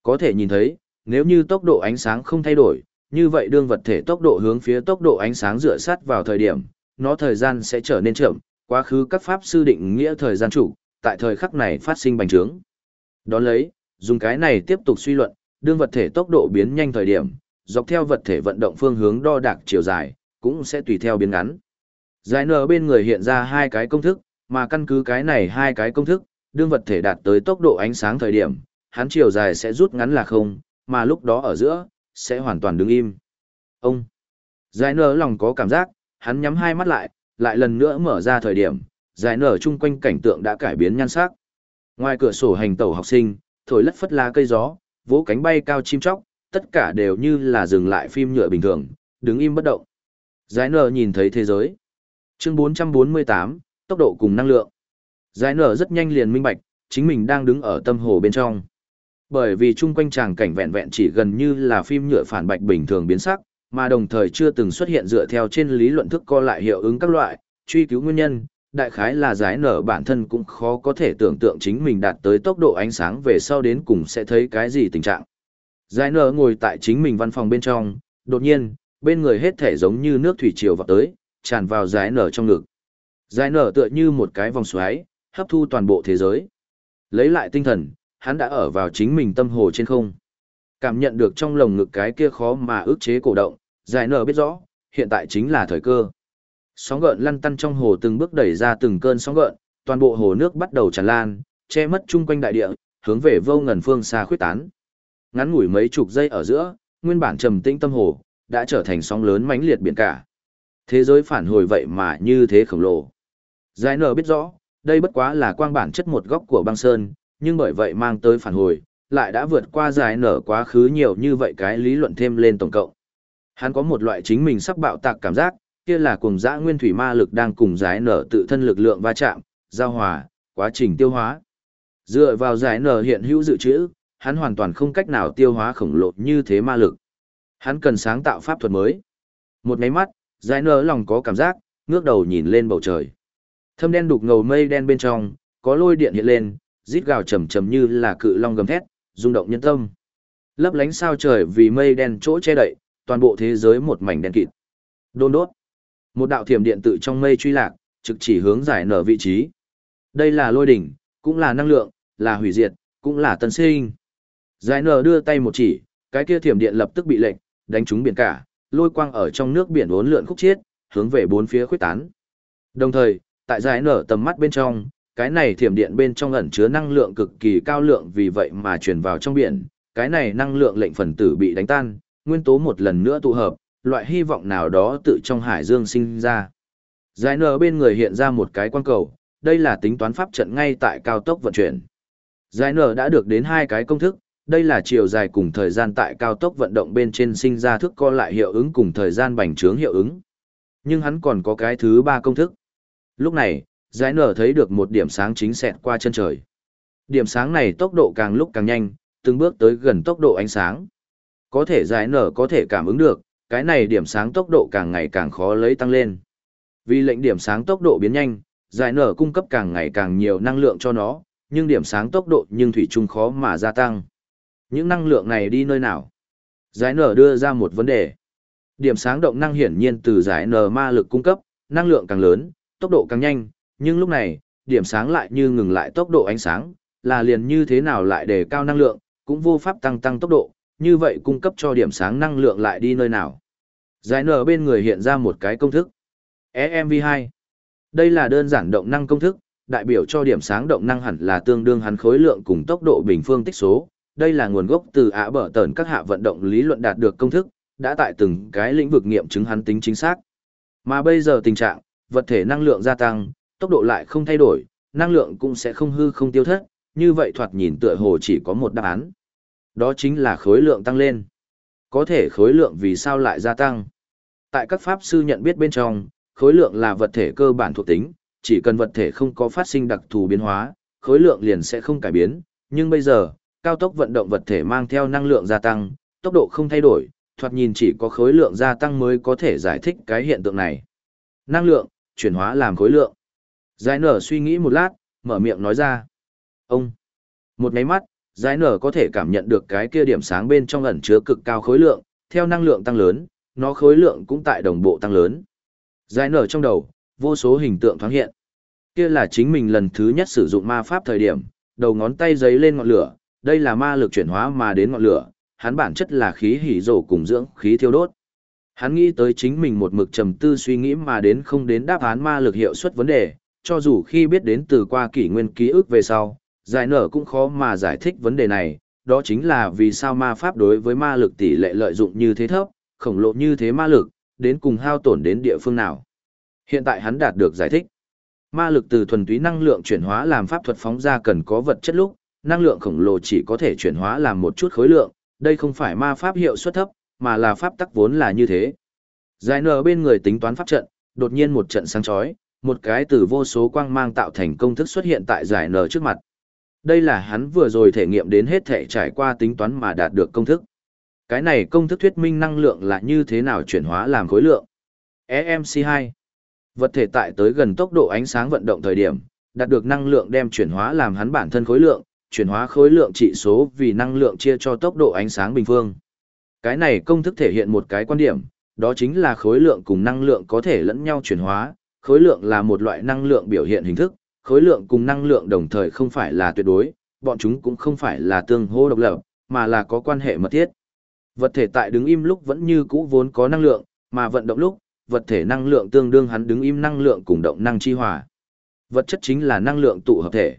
Có thể nhìn thấy, nếu như tốc độ ánh sáng không thay đổi, như vậy đương vật thể tốc độ hướng phía tốc độ ánh sáng dựa sát vào thời điểm, nó thời gian sẽ trở nên chậm, quá khứ các pháp sư định nghĩa thời gian chủ, tại thời khắc này phát sinh bành trướng. Đón lấy, dùng cái này tiếp tục suy luận, đương vật thể tốc độ biến nhanh thời điểm, dọc theo vật thể vận động phương hướng đo đạc chiều dài, cũng sẽ tùy theo biến ngắn. Giải nở bên người hiện ra hai cái công thức, mà căn cứ cái này hai cái công thức, đương vật thể đạt tới tốc độ ánh sáng thời điểm, hắn chiều dài sẽ rút ngắn là không, mà lúc đó ở giữa, sẽ hoàn toàn đứng im. Ông, giải nở lòng có cảm giác, hắn nhắm hai mắt lại, lại lần nữa mở ra thời điểm, giải nở chung quanh cảnh tượng đã cải biến nhan sắc. Ngoài cửa sổ hành tàu học sinh, thổi lất phất lá cây gió, vỗ cánh bay cao chim chóc, tất cả đều như là dừng lại phim nhựa bình thường, đứng im bất động. Giải nở nhìn thấy thế giới. Chương 448, tốc độ cùng năng lượng. Giải nở rất nhanh liền minh bạch, chính mình đang đứng ở tâm hồ bên trong. Bởi vì chung quanh tràng cảnh vẹn vẹn chỉ gần như là phim nhựa phản bạch bình thường biến sắc, mà đồng thời chưa từng xuất hiện dựa theo trên lý luận thức co lại hiệu ứng các loại, truy cứu nguyên nhân, đại khái là giải nở bản thân cũng khó có thể tưởng tượng chính mình đạt tới tốc độ ánh sáng về sau đến cùng sẽ thấy cái gì tình trạng. Giải nở ngồi tại chính mình văn phòng bên trong, đột nhiên, bên người hết thể giống như nước thủy triều vào tới, tràn vào giải nở trong ngực. Giải nở tựa như một cái vòng xoáy, hấp thu toàn bộ thế giới. Lấy lại tinh thần, hắn đã ở vào chính mình tâm hồ trên không. Cảm nhận được trong lồng ngực cái kia khó mà ức chế cổ động, giải nở biết rõ, hiện tại chính là thời cơ. Sóng gợn lăn tăn trong hồ từng bước đẩy ra từng cơn sóng gợn, toàn bộ hồ nước bắt đầu tràn lan, che mất chung quanh đại địa, hướng về vô ngần phương xa khuyết tán. Ngắn ngủi mấy chục giây ở giữa, nguyên bản trầm tĩnh tâm hồ đã trở thành sóng lớn mãnh liệt biển cả. Thế giới phản hồi vậy mà như thế khổng lồ. Giải nở biết rõ, đây bất quá là quang bản chất một góc của băng sơn, nhưng bởi vậy mang tới phản hồi, lại đã vượt qua giải nở quá khứ nhiều như vậy cái lý luận thêm lên tổng cộng. Hắn có một loại chính mình sắp bạo tạc cảm giác, kia là cùng dã nguyên thủy ma lực đang cùng giải nở tự thân lực lượng va chạm, giao hòa, quá trình tiêu hóa. Dựa vào giải nở hiện hữu dự trữ, hắn hoàn toàn không cách nào tiêu hóa khổng lồ như thế ma lực. Hắn cần sáng tạo pháp thuật mới. Một máy mắt, giải nở lòng có cảm giác, ngước đầu nhìn lên bầu trời. Thâm đen đục ngầu mây đen bên trong, có lôi điện hiện lên, rít gào trầm trầm như là cự long gầm thét, rung động nhân tâm. Lấp lánh sao trời vì mây đen chỗ che đậy, toàn bộ thế giới một mảnh đen kịt. Đôn đốt. Một đạo thiểm điện tự trong mây truy lạc, trực chỉ hướng giải nở vị trí. Đây là lôi đỉnh, cũng là năng lượng, là hủy diệt, cũng là tân sinh. Giải nở đưa tay một chỉ, cái kia thiểm điện lập tức bị lệnh, đánh trúng biển cả, lôi quang ở trong nước biển uốn lượn khúc chiết, hướng về bốn phía khuếch tán. Đồng thời, tại giải nở tầm mắt bên trong, cái này thiểm điện bên trong ẩn chứa năng lượng cực kỳ cao lượng vì vậy mà truyền vào trong biển, cái này năng lượng lệnh phần tử bị đánh tan, nguyên tố một lần nữa tụ hợp, loại hy vọng nào đó tự trong hải dương sinh ra. Giải nở bên người hiện ra một cái quan cầu, đây là tính toán pháp trận ngay tại cao tốc vận chuyển. Giải nở đã được đến hai cái công thức, đây là chiều dài cùng thời gian tại cao tốc vận động bên trên sinh ra thức co lại hiệu ứng cùng thời gian bành trướng hiệu ứng. Nhưng hắn còn có cái thứ ba công thức. Lúc này, giải nở thấy được một điểm sáng chính xẹt qua chân trời. Điểm sáng này tốc độ càng lúc càng nhanh, từng bước tới gần tốc độ ánh sáng. Có thể giải nở có thể cảm ứng được, cái này điểm sáng tốc độ càng ngày càng khó lấy tăng lên. Vì lệnh điểm sáng tốc độ biến nhanh, giải nở cung cấp càng ngày càng nhiều năng lượng cho nó, nhưng điểm sáng tốc độ nhưng thủy chung khó mà gia tăng. Những năng lượng này đi nơi nào? Giải nở đưa ra một vấn đề. Điểm sáng động năng hiển nhiên từ giải N ma lực cung cấp, năng lượng càng lớn, tốc độ càng nhanh, nhưng lúc này, điểm sáng lại như ngừng lại tốc độ ánh sáng, là liền như thế nào lại đề cao năng lượng, cũng vô pháp tăng tăng tốc độ, như vậy cung cấp cho điểm sáng năng lượng lại đi nơi nào. Giải nở bên người hiện ra một cái công thức. EMV2. Đây là đơn giản động năng công thức, đại biểu cho điểm sáng động năng hẳn là tương đương hắn khối lượng cùng tốc độ bình phương tích số. Đây là nguồn gốc từ ạ bở tờn các hạ vận động lý luận đạt được công thức, đã tại từng cái lĩnh vực nghiệm chứng hắn tính chính xác. Mà bây giờ tình trạng, vật thể năng lượng gia tăng, tốc độ lại không thay đổi, năng lượng cũng sẽ không hư không tiêu thất, như vậy thoạt nhìn tựa hồ chỉ có một đáp án. Đó chính là khối lượng tăng lên. Có thể khối lượng vì sao lại gia tăng? Tại các pháp sư nhận biết bên trong, khối lượng là vật thể cơ bản thuộc tính, chỉ cần vật thể không có phát sinh đặc thù biến hóa, khối lượng liền sẽ không cải biến, nhưng bây giờ, cao tốc vận động vật thể mang theo năng lượng gia tăng, tốc độ không thay đổi, thoạt nhìn chỉ có khối lượng gia tăng mới có thể giải thích cái hiện tượng này. Năng lượng, chuyển hóa làm khối lượng. Giải nở suy nghĩ một lát, mở miệng nói ra. Ông! Một máy mắt, giải nở có thể cảm nhận được cái kia điểm sáng bên trong ẩn chứa cực cao khối lượng, theo năng lượng tăng lớn, nó khối lượng cũng tại đồng bộ tăng lớn. Giải nở trong đầu, vô số hình tượng thoáng hiện. Kia là chính mình lần thứ nhất sử dụng ma pháp thời điểm, đầu ngón tay giấy lên ngọn lửa, đây là ma lực chuyển hóa mà đến ngọn lửa, hắn bản chất là khí hỉ rổ cùng dưỡng khí thiêu đốt. Hắn nghĩ tới chính mình một mực trầm tư suy nghĩ mà đến không đến đáp án ma lực hiệu suất vấn đề, cho dù khi biết đến từ qua kỷ nguyên ký ức về sau, giải nở cũng khó mà giải thích vấn đề này, đó chính là vì sao ma pháp đối với ma lực tỷ lệ lợi dụng như thế thấp, khổng lồ như thế ma lực, đến cùng hao tổn đến địa phương nào. Hiện tại hắn đạt được giải thích. Ma lực từ thuần túy năng lượng chuyển hóa làm pháp thuật phóng ra cần có vật chất lúc, năng lượng khổng lồ chỉ có thể chuyển hóa làm một chút khối lượng, đây không phải ma pháp hiệu suất thấp, mà là pháp tắc vốn là như thế. Giải nở bên người tính toán pháp trận, đột nhiên một trận sáng chói, một cái từ vô số quang mang tạo thành công thức xuất hiện tại giải nở trước mặt. Đây là hắn vừa rồi thể nghiệm đến hết thể trải qua tính toán mà đạt được công thức. Cái này công thức thuyết minh năng lượng là như thế nào chuyển hóa làm khối lượng. EMC2 Vật thể tại tới gần tốc độ ánh sáng vận động thời điểm, đạt được năng lượng đem chuyển hóa làm hắn bản thân khối lượng, chuyển hóa khối lượng trị số vì năng lượng chia cho tốc độ ánh sáng bình phương. Cái này công thức thể hiện một cái quan điểm, đó chính là khối lượng cùng năng lượng có thể lẫn nhau chuyển hóa, khối lượng là một loại năng lượng biểu hiện hình thức, khối lượng cùng năng lượng đồng thời không phải là tuyệt đối, bọn chúng cũng không phải là tương hô độc lập, mà là có quan hệ mật thiết. Vật thể tại đứng im lúc vẫn như cũ vốn có năng lượng, mà vận động lúc, vật thể năng lượng tương đương hắn đứng im năng lượng cùng động năng chi hòa. Vật chất chính là năng lượng tụ hợp thể.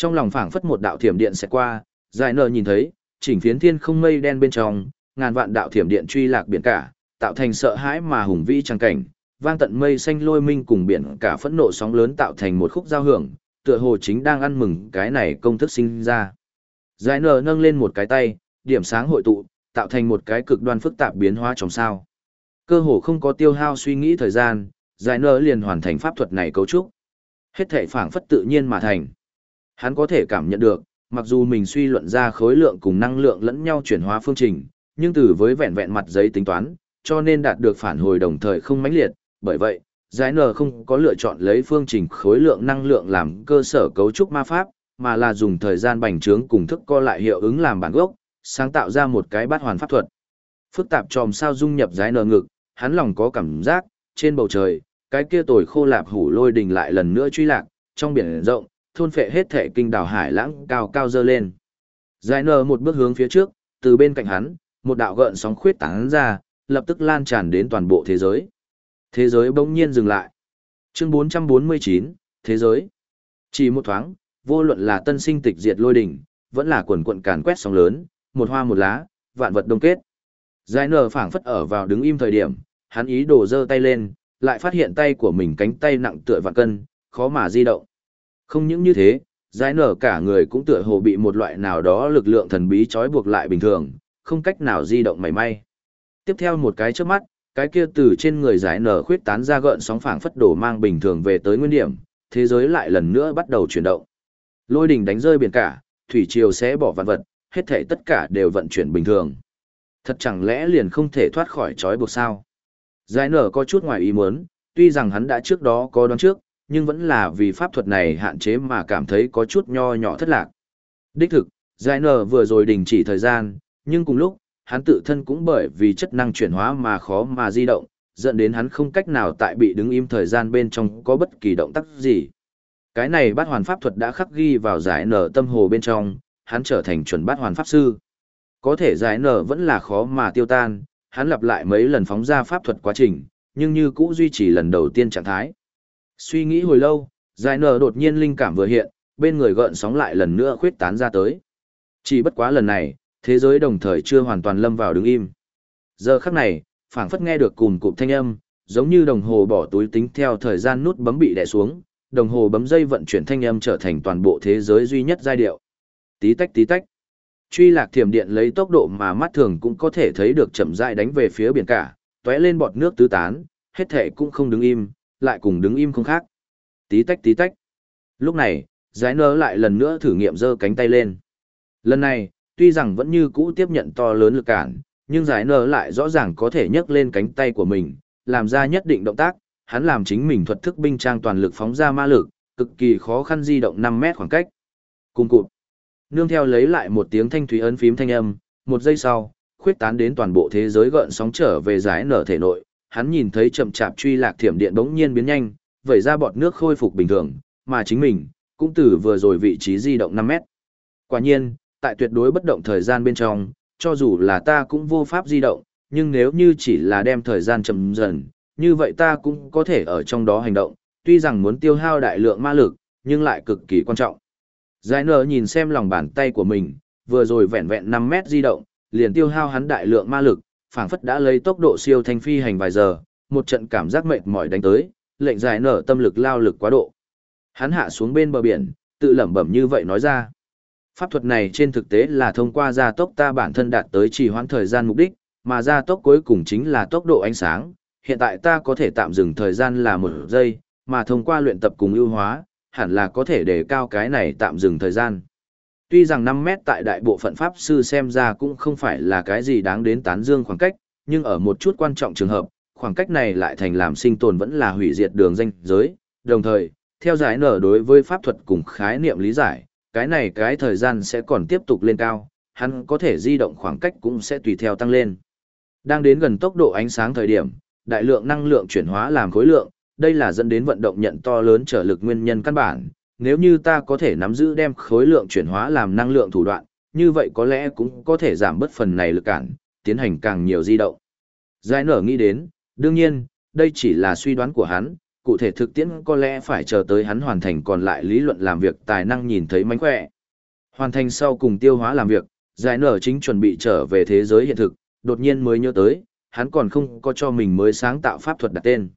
Trong lòng phảng phất một đạo thiểm điện sẽ qua, dài nờ nhìn thấy, chỉnh phiến thiên không mây đen bên trong, ngàn vạn đạo thiểm điện truy lạc biển cả, tạo thành sợ hãi mà hùng vĩ trang cảnh, vang tận mây xanh lôi minh cùng biển cả phẫn nộ sóng lớn tạo thành một khúc giao hưởng, tựa hồ chính đang ăn mừng cái này công thức sinh ra. Giải nờ nâng lên một cái tay, điểm sáng hội tụ, tạo thành một cái cực đoan phức tạp biến hóa trong sao. Cơ hồ không có tiêu hao suy nghĩ thời gian, giải nờ liền hoàn thành pháp thuật này cấu trúc. Hết thể phảng phất tự nhiên mà thành. Hắn có thể cảm nhận được, mặc dù mình suy luận ra khối lượng cùng năng lượng lẫn nhau chuyển hóa phương trình, nhưng từ với vẹn vẹn mặt giấy tính toán, cho nên đạt được phản hồi đồng thời không mãnh liệt, bởi vậy, giải nở không có lựa chọn lấy phương trình khối lượng năng lượng làm cơ sở cấu trúc ma pháp, mà là dùng thời gian bành trướng cùng thức co lại hiệu ứng làm bản gốc, sáng tạo ra một cái bát hoàn pháp thuật. Phức tạp tròm sao dung nhập giải nở ngực, hắn lòng có cảm giác, trên bầu trời, cái kia tồi khô lạp hủ lôi đình lại lần nữa truy lạc, trong biển rộng, thôn phệ hết thể kinh đảo hải lãng cao cao dơ lên. Giải nở một bước hướng phía trước, từ bên cạnh hắn, một đạo gợn sóng khuyết tán ra, lập tức lan tràn đến toàn bộ thế giới. Thế giới bỗng nhiên dừng lại. Chương 449, Thế giới. Chỉ một thoáng, vô luận là tân sinh tịch diệt lôi đỉnh, vẫn là quần quận càn quét sóng lớn, một hoa một lá, vạn vật đông kết. Giải nở phảng phất ở vào đứng im thời điểm, hắn ý đồ giơ tay lên, lại phát hiện tay của mình cánh tay nặng tựa vạn cân, khó mà di động. Không những như thế, giải nở cả người cũng tựa hồ bị một loại nào đó lực lượng thần bí trói buộc lại bình thường, không cách nào di động mảy may. Tiếp theo một cái trước mắt, cái kia từ trên người giải nở khuyết tán ra gợn sóng phảng phất đổ mang bình thường về tới nguyên điểm, thế giới lại lần nữa bắt đầu chuyển động. Lôi đỉnh đánh rơi biển cả, thủy triều sẽ bỏ vạn vật, hết thảy tất cả đều vận chuyển bình thường. Thật chẳng lẽ liền không thể thoát khỏi trói buộc sao? Giải nở có chút ngoài ý muốn, tuy rằng hắn đã trước đó có đoán trước, nhưng vẫn là vì pháp thuật này hạn chế mà cảm thấy có chút nho nhỏ thất lạc. Đích thực, giải nở vừa rồi đình chỉ thời gian, nhưng cùng lúc, hắn tự thân cũng bởi vì chất năng chuyển hóa mà khó mà di động, dẫn đến hắn không cách nào tại bị đứng im thời gian bên trong có bất kỳ động tác gì. Cái này bát hoàn pháp thuật đã khắc ghi vào giải nở tâm hồ bên trong, hắn trở thành chuẩn bát hoàn pháp sư. Có thể giải nở vẫn là khó mà tiêu tan, hắn lặp lại mấy lần phóng ra pháp thuật quá trình, nhưng như cũ duy trì lần đầu tiên trạng thái. Suy nghĩ hồi lâu, giải nở đột nhiên linh cảm vừa hiện, bên người gợn sóng lại lần nữa khuyết tán ra tới. Chỉ bất quá lần này, thế giới đồng thời chưa hoàn toàn lâm vào đứng im. Giờ khắc này, phảng phất nghe được cùng cụm thanh âm, giống như đồng hồ bỏ túi tính theo thời gian nút bấm bị đè xuống, đồng hồ bấm dây vận chuyển thanh âm trở thành toàn bộ thế giới duy nhất giai điệu. Tí tách tí tách. Truy lạc thiểm điện lấy tốc độ mà mắt thường cũng có thể thấy được chậm rãi đánh về phía biển cả, tóe lên bọt nước tứ tán, hết thể cũng không đứng im, lại cùng đứng im không khác. Tí tách tí tách. Lúc này, giải nơ lại lần nữa thử nghiệm giơ cánh tay lên. Lần này, tuy rằng vẫn như cũ tiếp nhận to lớn lực cản, nhưng giải nơ lại rõ ràng có thể nhấc lên cánh tay của mình, làm ra nhất định động tác, hắn làm chính mình thuật thức binh trang toàn lực phóng ra ma lực, cực kỳ khó khăn di động 5 mét khoảng cách. Cùng cụt. Nương theo lấy lại một tiếng thanh thúy ấn phím thanh âm, một giây sau, khuyết tán đến toàn bộ thế giới gợn sóng trở về giải nở thể nội, hắn nhìn thấy chậm chạp truy lạc thiểm điện bỗng nhiên biến nhanh, vẩy ra bọt nước khôi phục bình thường, mà chính mình cũng từ vừa rồi vị trí di động 5 mét. Quả nhiên, tại tuyệt đối bất động thời gian bên trong, cho dù là ta cũng vô pháp di động, nhưng nếu như chỉ là đem thời gian chậm dần, như vậy ta cũng có thể ở trong đó hành động, tuy rằng muốn tiêu hao đại lượng ma lực, nhưng lại cực kỳ quan trọng. Giải nở nhìn xem lòng bàn tay của mình, vừa rồi vẹn vẹn 5 mét di động, liền tiêu hao hắn đại lượng ma lực, phảng phất đã lấy tốc độ siêu thanh phi hành vài giờ, một trận cảm giác mệt mỏi đánh tới, lệnh giải nở tâm lực lao lực quá độ. Hắn hạ xuống bên bờ biển, tự lẩm bẩm như vậy nói ra. Pháp thuật này trên thực tế là thông qua gia tốc ta bản thân đạt tới trì hoãn thời gian mục đích, mà gia tốc cuối cùng chính là tốc độ ánh sáng. Hiện tại ta có thể tạm dừng thời gian là một giây, mà thông qua luyện tập cùng ưu hóa, hẳn là có thể để cao cái này tạm dừng thời gian. Tuy rằng 5 mét tại đại bộ phận pháp sư xem ra cũng không phải là cái gì đáng đến tán dương khoảng cách, nhưng ở một chút quan trọng trường hợp, khoảng cách này lại thành làm sinh tồn vẫn là hủy diệt đường danh giới, đồng thời, theo giải nở đối với pháp thuật cùng khái niệm lý giải, cái này cái thời gian sẽ còn tiếp tục lên cao, hắn có thể di động khoảng cách cũng sẽ tùy theo tăng lên. Đang đến gần tốc độ ánh sáng thời điểm, đại lượng năng lượng chuyển hóa làm khối lượng, đây là dẫn đến vận động nhận to lớn trở lực nguyên nhân căn bản. Nếu như ta có thể nắm giữ đem khối lượng chuyển hóa làm năng lượng thủ đoạn, như vậy có lẽ cũng có thể giảm bớt phần này lực cản, tiến hành càng nhiều di động. Giải nở nghĩ đến, đương nhiên, đây chỉ là suy đoán của hắn, cụ thể thực tiễn có lẽ phải chờ tới hắn hoàn thành còn lại lý luận làm việc tài năng nhìn thấy mánh khỏe. Hoàn thành sau cùng tiêu hóa làm việc, giải nở chính chuẩn bị trở về thế giới hiện thực, đột nhiên mới nhớ tới, hắn còn không có cho mình mới sáng tạo pháp thuật đặt tên.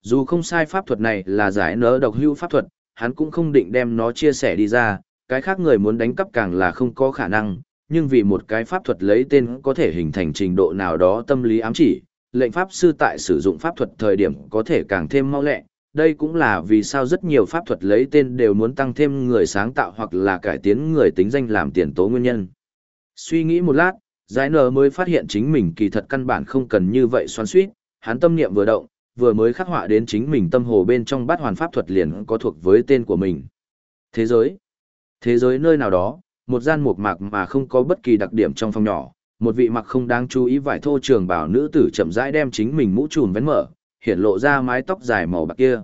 Dù không sai pháp thuật này là giải nở độc hữu pháp thuật, hắn cũng không định đem nó chia sẻ đi ra, cái khác người muốn đánh cắp càng là không có khả năng, nhưng vì một cái pháp thuật lấy tên có thể hình thành trình độ nào đó tâm lý ám chỉ, lệnh pháp sư tại sử dụng pháp thuật thời điểm có thể càng thêm mau lẹ. Đây cũng là vì sao rất nhiều pháp thuật lấy tên đều muốn tăng thêm người sáng tạo hoặc là cải tiến người tính danh làm tiền tố nguyên nhân. Suy nghĩ một lát, giải nở mới phát hiện chính mình kỳ thật căn bản không cần như vậy xoắn suýt, hắn tâm niệm vừa động, vừa mới khắc họa đến chính mình tâm hồ bên trong bát hoàn pháp thuật liền có thuộc với tên của mình. Thế giới. Thế giới nơi nào đó, một gian mộc mạc mà không có bất kỳ đặc điểm trong phòng nhỏ, một vị mặc không đáng chú ý vải thô trường bảo nữ tử chậm rãi đem chính mình mũ trùm vén mở, hiện lộ ra mái tóc dài màu bạc kia.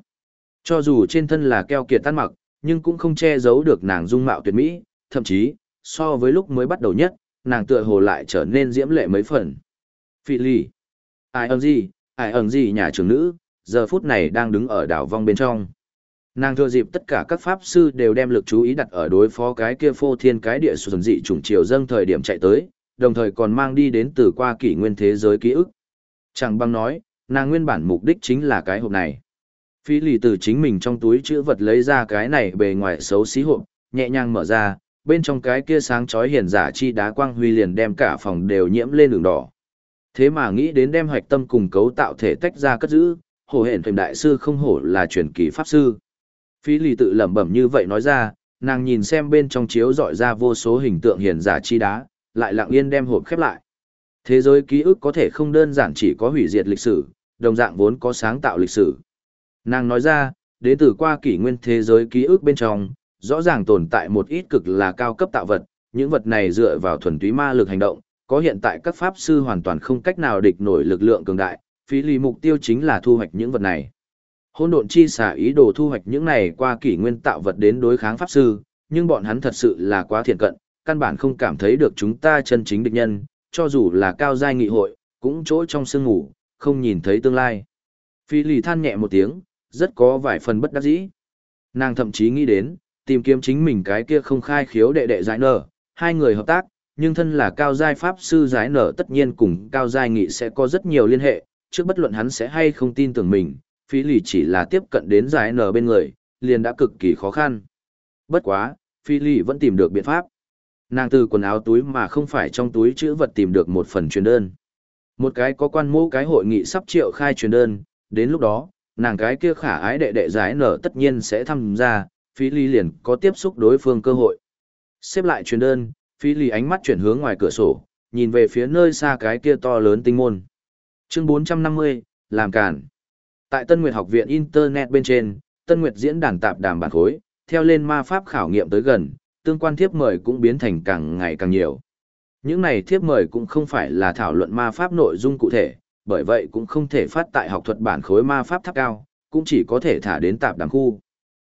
Cho dù trên thân là keo kiệt tan mặc, nhưng cũng không che giấu được nàng dung mạo tuyệt mỹ, thậm chí, so với lúc mới bắt đầu nhất, nàng tựa hồ lại trở nên diễm lệ mấy phần. Phị lì. Ai ơn gì, ai ẩn gì nhà trưởng nữ, giờ phút này đang đứng ở đảo vong bên trong. Nàng thừa dịp tất cả các pháp sư đều đem lực chú ý đặt ở đối phó cái kia phô thiên cái địa xuân dị trùng triều dâng thời điểm chạy tới, đồng thời còn mang đi đến từ qua kỷ nguyên thế giới ký ức. Chẳng băng nói, nàng nguyên bản mục đích chính là cái hộp này. Phi lì từ chính mình trong túi chữ vật lấy ra cái này bề ngoài xấu xí hộp, nhẹ nhàng mở ra, bên trong cái kia sáng chói hiền giả chi đá quang huy liền đem cả phòng đều nhiễm lên đường đỏ. Thế mà nghĩ đến đem hoạch tâm cùng cấu tạo thể tách ra cất giữ, hổ hển thềm đại sư không hổ là truyền kỳ pháp sư. Phi lì tự lẩm bẩm như vậy nói ra, nàng nhìn xem bên trong chiếu dọi ra vô số hình tượng hiển giả chi đá, lại lặng yên đem hộp khép lại. Thế giới ký ức có thể không đơn giản chỉ có hủy diệt lịch sử, đồng dạng vốn có sáng tạo lịch sử. Nàng nói ra, đến từ qua kỷ nguyên thế giới ký ức bên trong, rõ ràng tồn tại một ít cực là cao cấp tạo vật, những vật này dựa vào thuần túy ma lực hành động, có hiện tại các pháp sư hoàn toàn không cách nào địch nổi lực lượng cường đại, phí lì mục tiêu chính là thu hoạch những vật này. Hôn độn chi xả ý đồ thu hoạch những này qua kỷ nguyên tạo vật đến đối kháng pháp sư, nhưng bọn hắn thật sự là quá thiện cận, căn bản không cảm thấy được chúng ta chân chính địch nhân, cho dù là cao giai nghị hội, cũng chỗ trong sương ngủ, không nhìn thấy tương lai. Phi lì than nhẹ một tiếng, rất có vài phần bất đắc dĩ. Nàng thậm chí nghĩ đến, tìm kiếm chính mình cái kia không khai khiếu đệ đệ giải nở, hai người hợp tác, nhưng thân là cao giai pháp sư giải nở tất nhiên cùng cao giai nghị sẽ có rất nhiều liên hệ, trước bất luận hắn sẽ hay không tin tưởng mình, phí lì chỉ là tiếp cận đến giải nở bên người, liền đã cực kỳ khó khăn. Bất quá, phi lì vẫn tìm được biện pháp. Nàng từ quần áo túi mà không phải trong túi chữ vật tìm được một phần truyền đơn. Một cái có quan mũ cái hội nghị sắp triệu khai truyền đơn, đến lúc đó, nàng cái kia khả ái đệ đệ giải nở tất nhiên sẽ tham gia, phí lì liền có tiếp xúc đối phương cơ hội. Xếp lại truyền đơn, Phi Lì ánh mắt chuyển hướng ngoài cửa sổ, nhìn về phía nơi xa cái kia to lớn tinh môn. Chương 450, làm cản. Tại Tân Nguyệt học viện Internet bên trên, Tân Nguyệt diễn đàn tạp đàm bản khối, theo lên ma pháp khảo nghiệm tới gần, tương quan thiếp mời cũng biến thành càng ngày càng nhiều. Những này thiếp mời cũng không phải là thảo luận ma pháp nội dung cụ thể, bởi vậy cũng không thể phát tại học thuật bản khối ma pháp tháp cao, cũng chỉ có thể thả đến tạp đàm khu.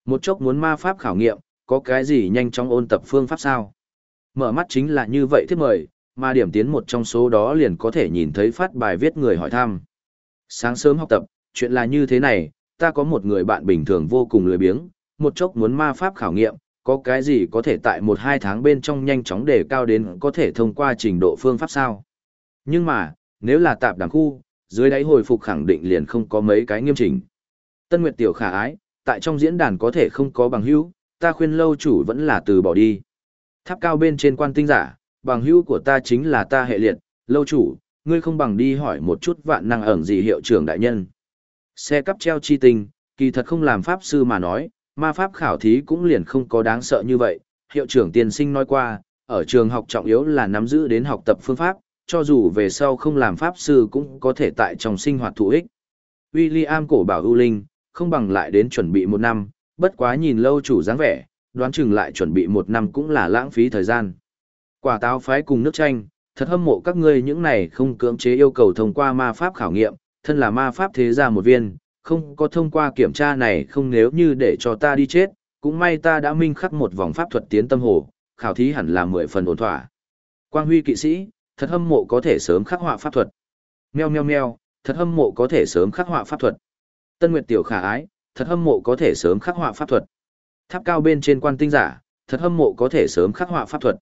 Một chốc muốn ma pháp khảo nghiệm, có cái gì nhanh chóng ôn tập phương pháp sao? Mở mắt chính là như vậy thiết mời, mà điểm tiến một trong số đó liền có thể nhìn thấy phát bài viết người hỏi thăm. Sáng sớm học tập, chuyện là như thế này, ta có một người bạn bình thường vô cùng lười biếng, một chốc muốn ma pháp khảo nghiệm, có cái gì có thể tại một hai tháng bên trong nhanh chóng đề cao đến có thể thông qua trình độ phương pháp sao. Nhưng mà, nếu là tạp đảng khu, dưới đáy hồi phục khẳng định liền không có mấy cái nghiêm chỉnh. Tân Nguyệt Tiểu khả ái, tại trong diễn đàn có thể không có bằng hữu, ta khuyên lâu chủ vẫn là từ bỏ đi. Tháp cao bên trên quan tinh giả, bằng hữu của ta chính là ta hệ liệt, lâu chủ, ngươi không bằng đi hỏi một chút vạn năng ẩn gì hiệu trưởng đại nhân. Xe cắp treo chi tinh, kỳ thật không làm pháp sư mà nói, ma pháp khảo thí cũng liền không có đáng sợ như vậy. Hiệu trưởng tiên sinh nói qua, ở trường học trọng yếu là nắm giữ đến học tập phương pháp, cho dù về sau không làm pháp sư cũng có thể tại trong sinh hoạt thụ ích. William cổ bảo ưu linh, không bằng lại đến chuẩn bị một năm, bất quá nhìn lâu chủ dáng vẻ, đoán chừng lại chuẩn bị một năm cũng là lãng phí thời gian. Quả táo phái cùng nước chanh, thật hâm mộ các ngươi những này không cưỡng chế yêu cầu thông qua ma pháp khảo nghiệm, thân là ma pháp thế gia một viên, không có thông qua kiểm tra này không nếu như để cho ta đi chết, cũng may ta đã minh khắc một vòng pháp thuật tiến tâm hồ, khảo thí hẳn là mười phần ổn thỏa. Quang huy kỵ sĩ, thật hâm mộ có thể sớm khắc họa pháp thuật. Meo meo meo, thật hâm mộ có thể sớm khắc họa pháp thuật. Tân Nguyệt tiểu khả ái, thật hâm mộ có thể sớm khắc họa pháp thuật. Tháp cao bên trên quan tinh giả, thật hâm mộ có thể sớm khắc họa pháp thuật.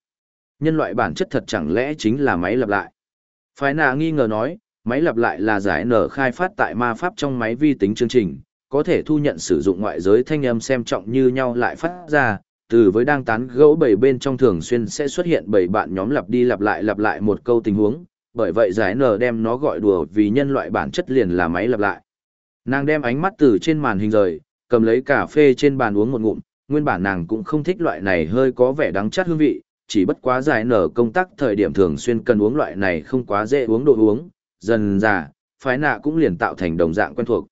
Nhân loại bản chất thật chẳng lẽ chính là máy lặp lại. Phái nà nghi ngờ nói, máy lặp lại là giải nở khai phát tại ma pháp trong máy vi tính chương trình, có thể thu nhận sử dụng ngoại giới thanh âm xem trọng như nhau lại phát ra, từ với đang tán gẫu bảy bên trong thường xuyên sẽ xuất hiện bảy bạn nhóm lặp đi lặp lại lặp lại một câu tình huống, bởi vậy giải nở đem nó gọi đùa vì nhân loại bản chất liền là máy lặp lại. Nàng đem ánh mắt từ trên màn hình rời, cầm lấy cà phê trên bàn uống một ngụm, nguyên bản nàng cũng không thích loại này hơi có vẻ đắng chát hương vị, chỉ bất quá giải nở công tác thời điểm thường xuyên cần uống loại này không quá dễ uống đồ uống, dần dà, phái nạ cũng liền tạo thành đồng dạng quen thuộc.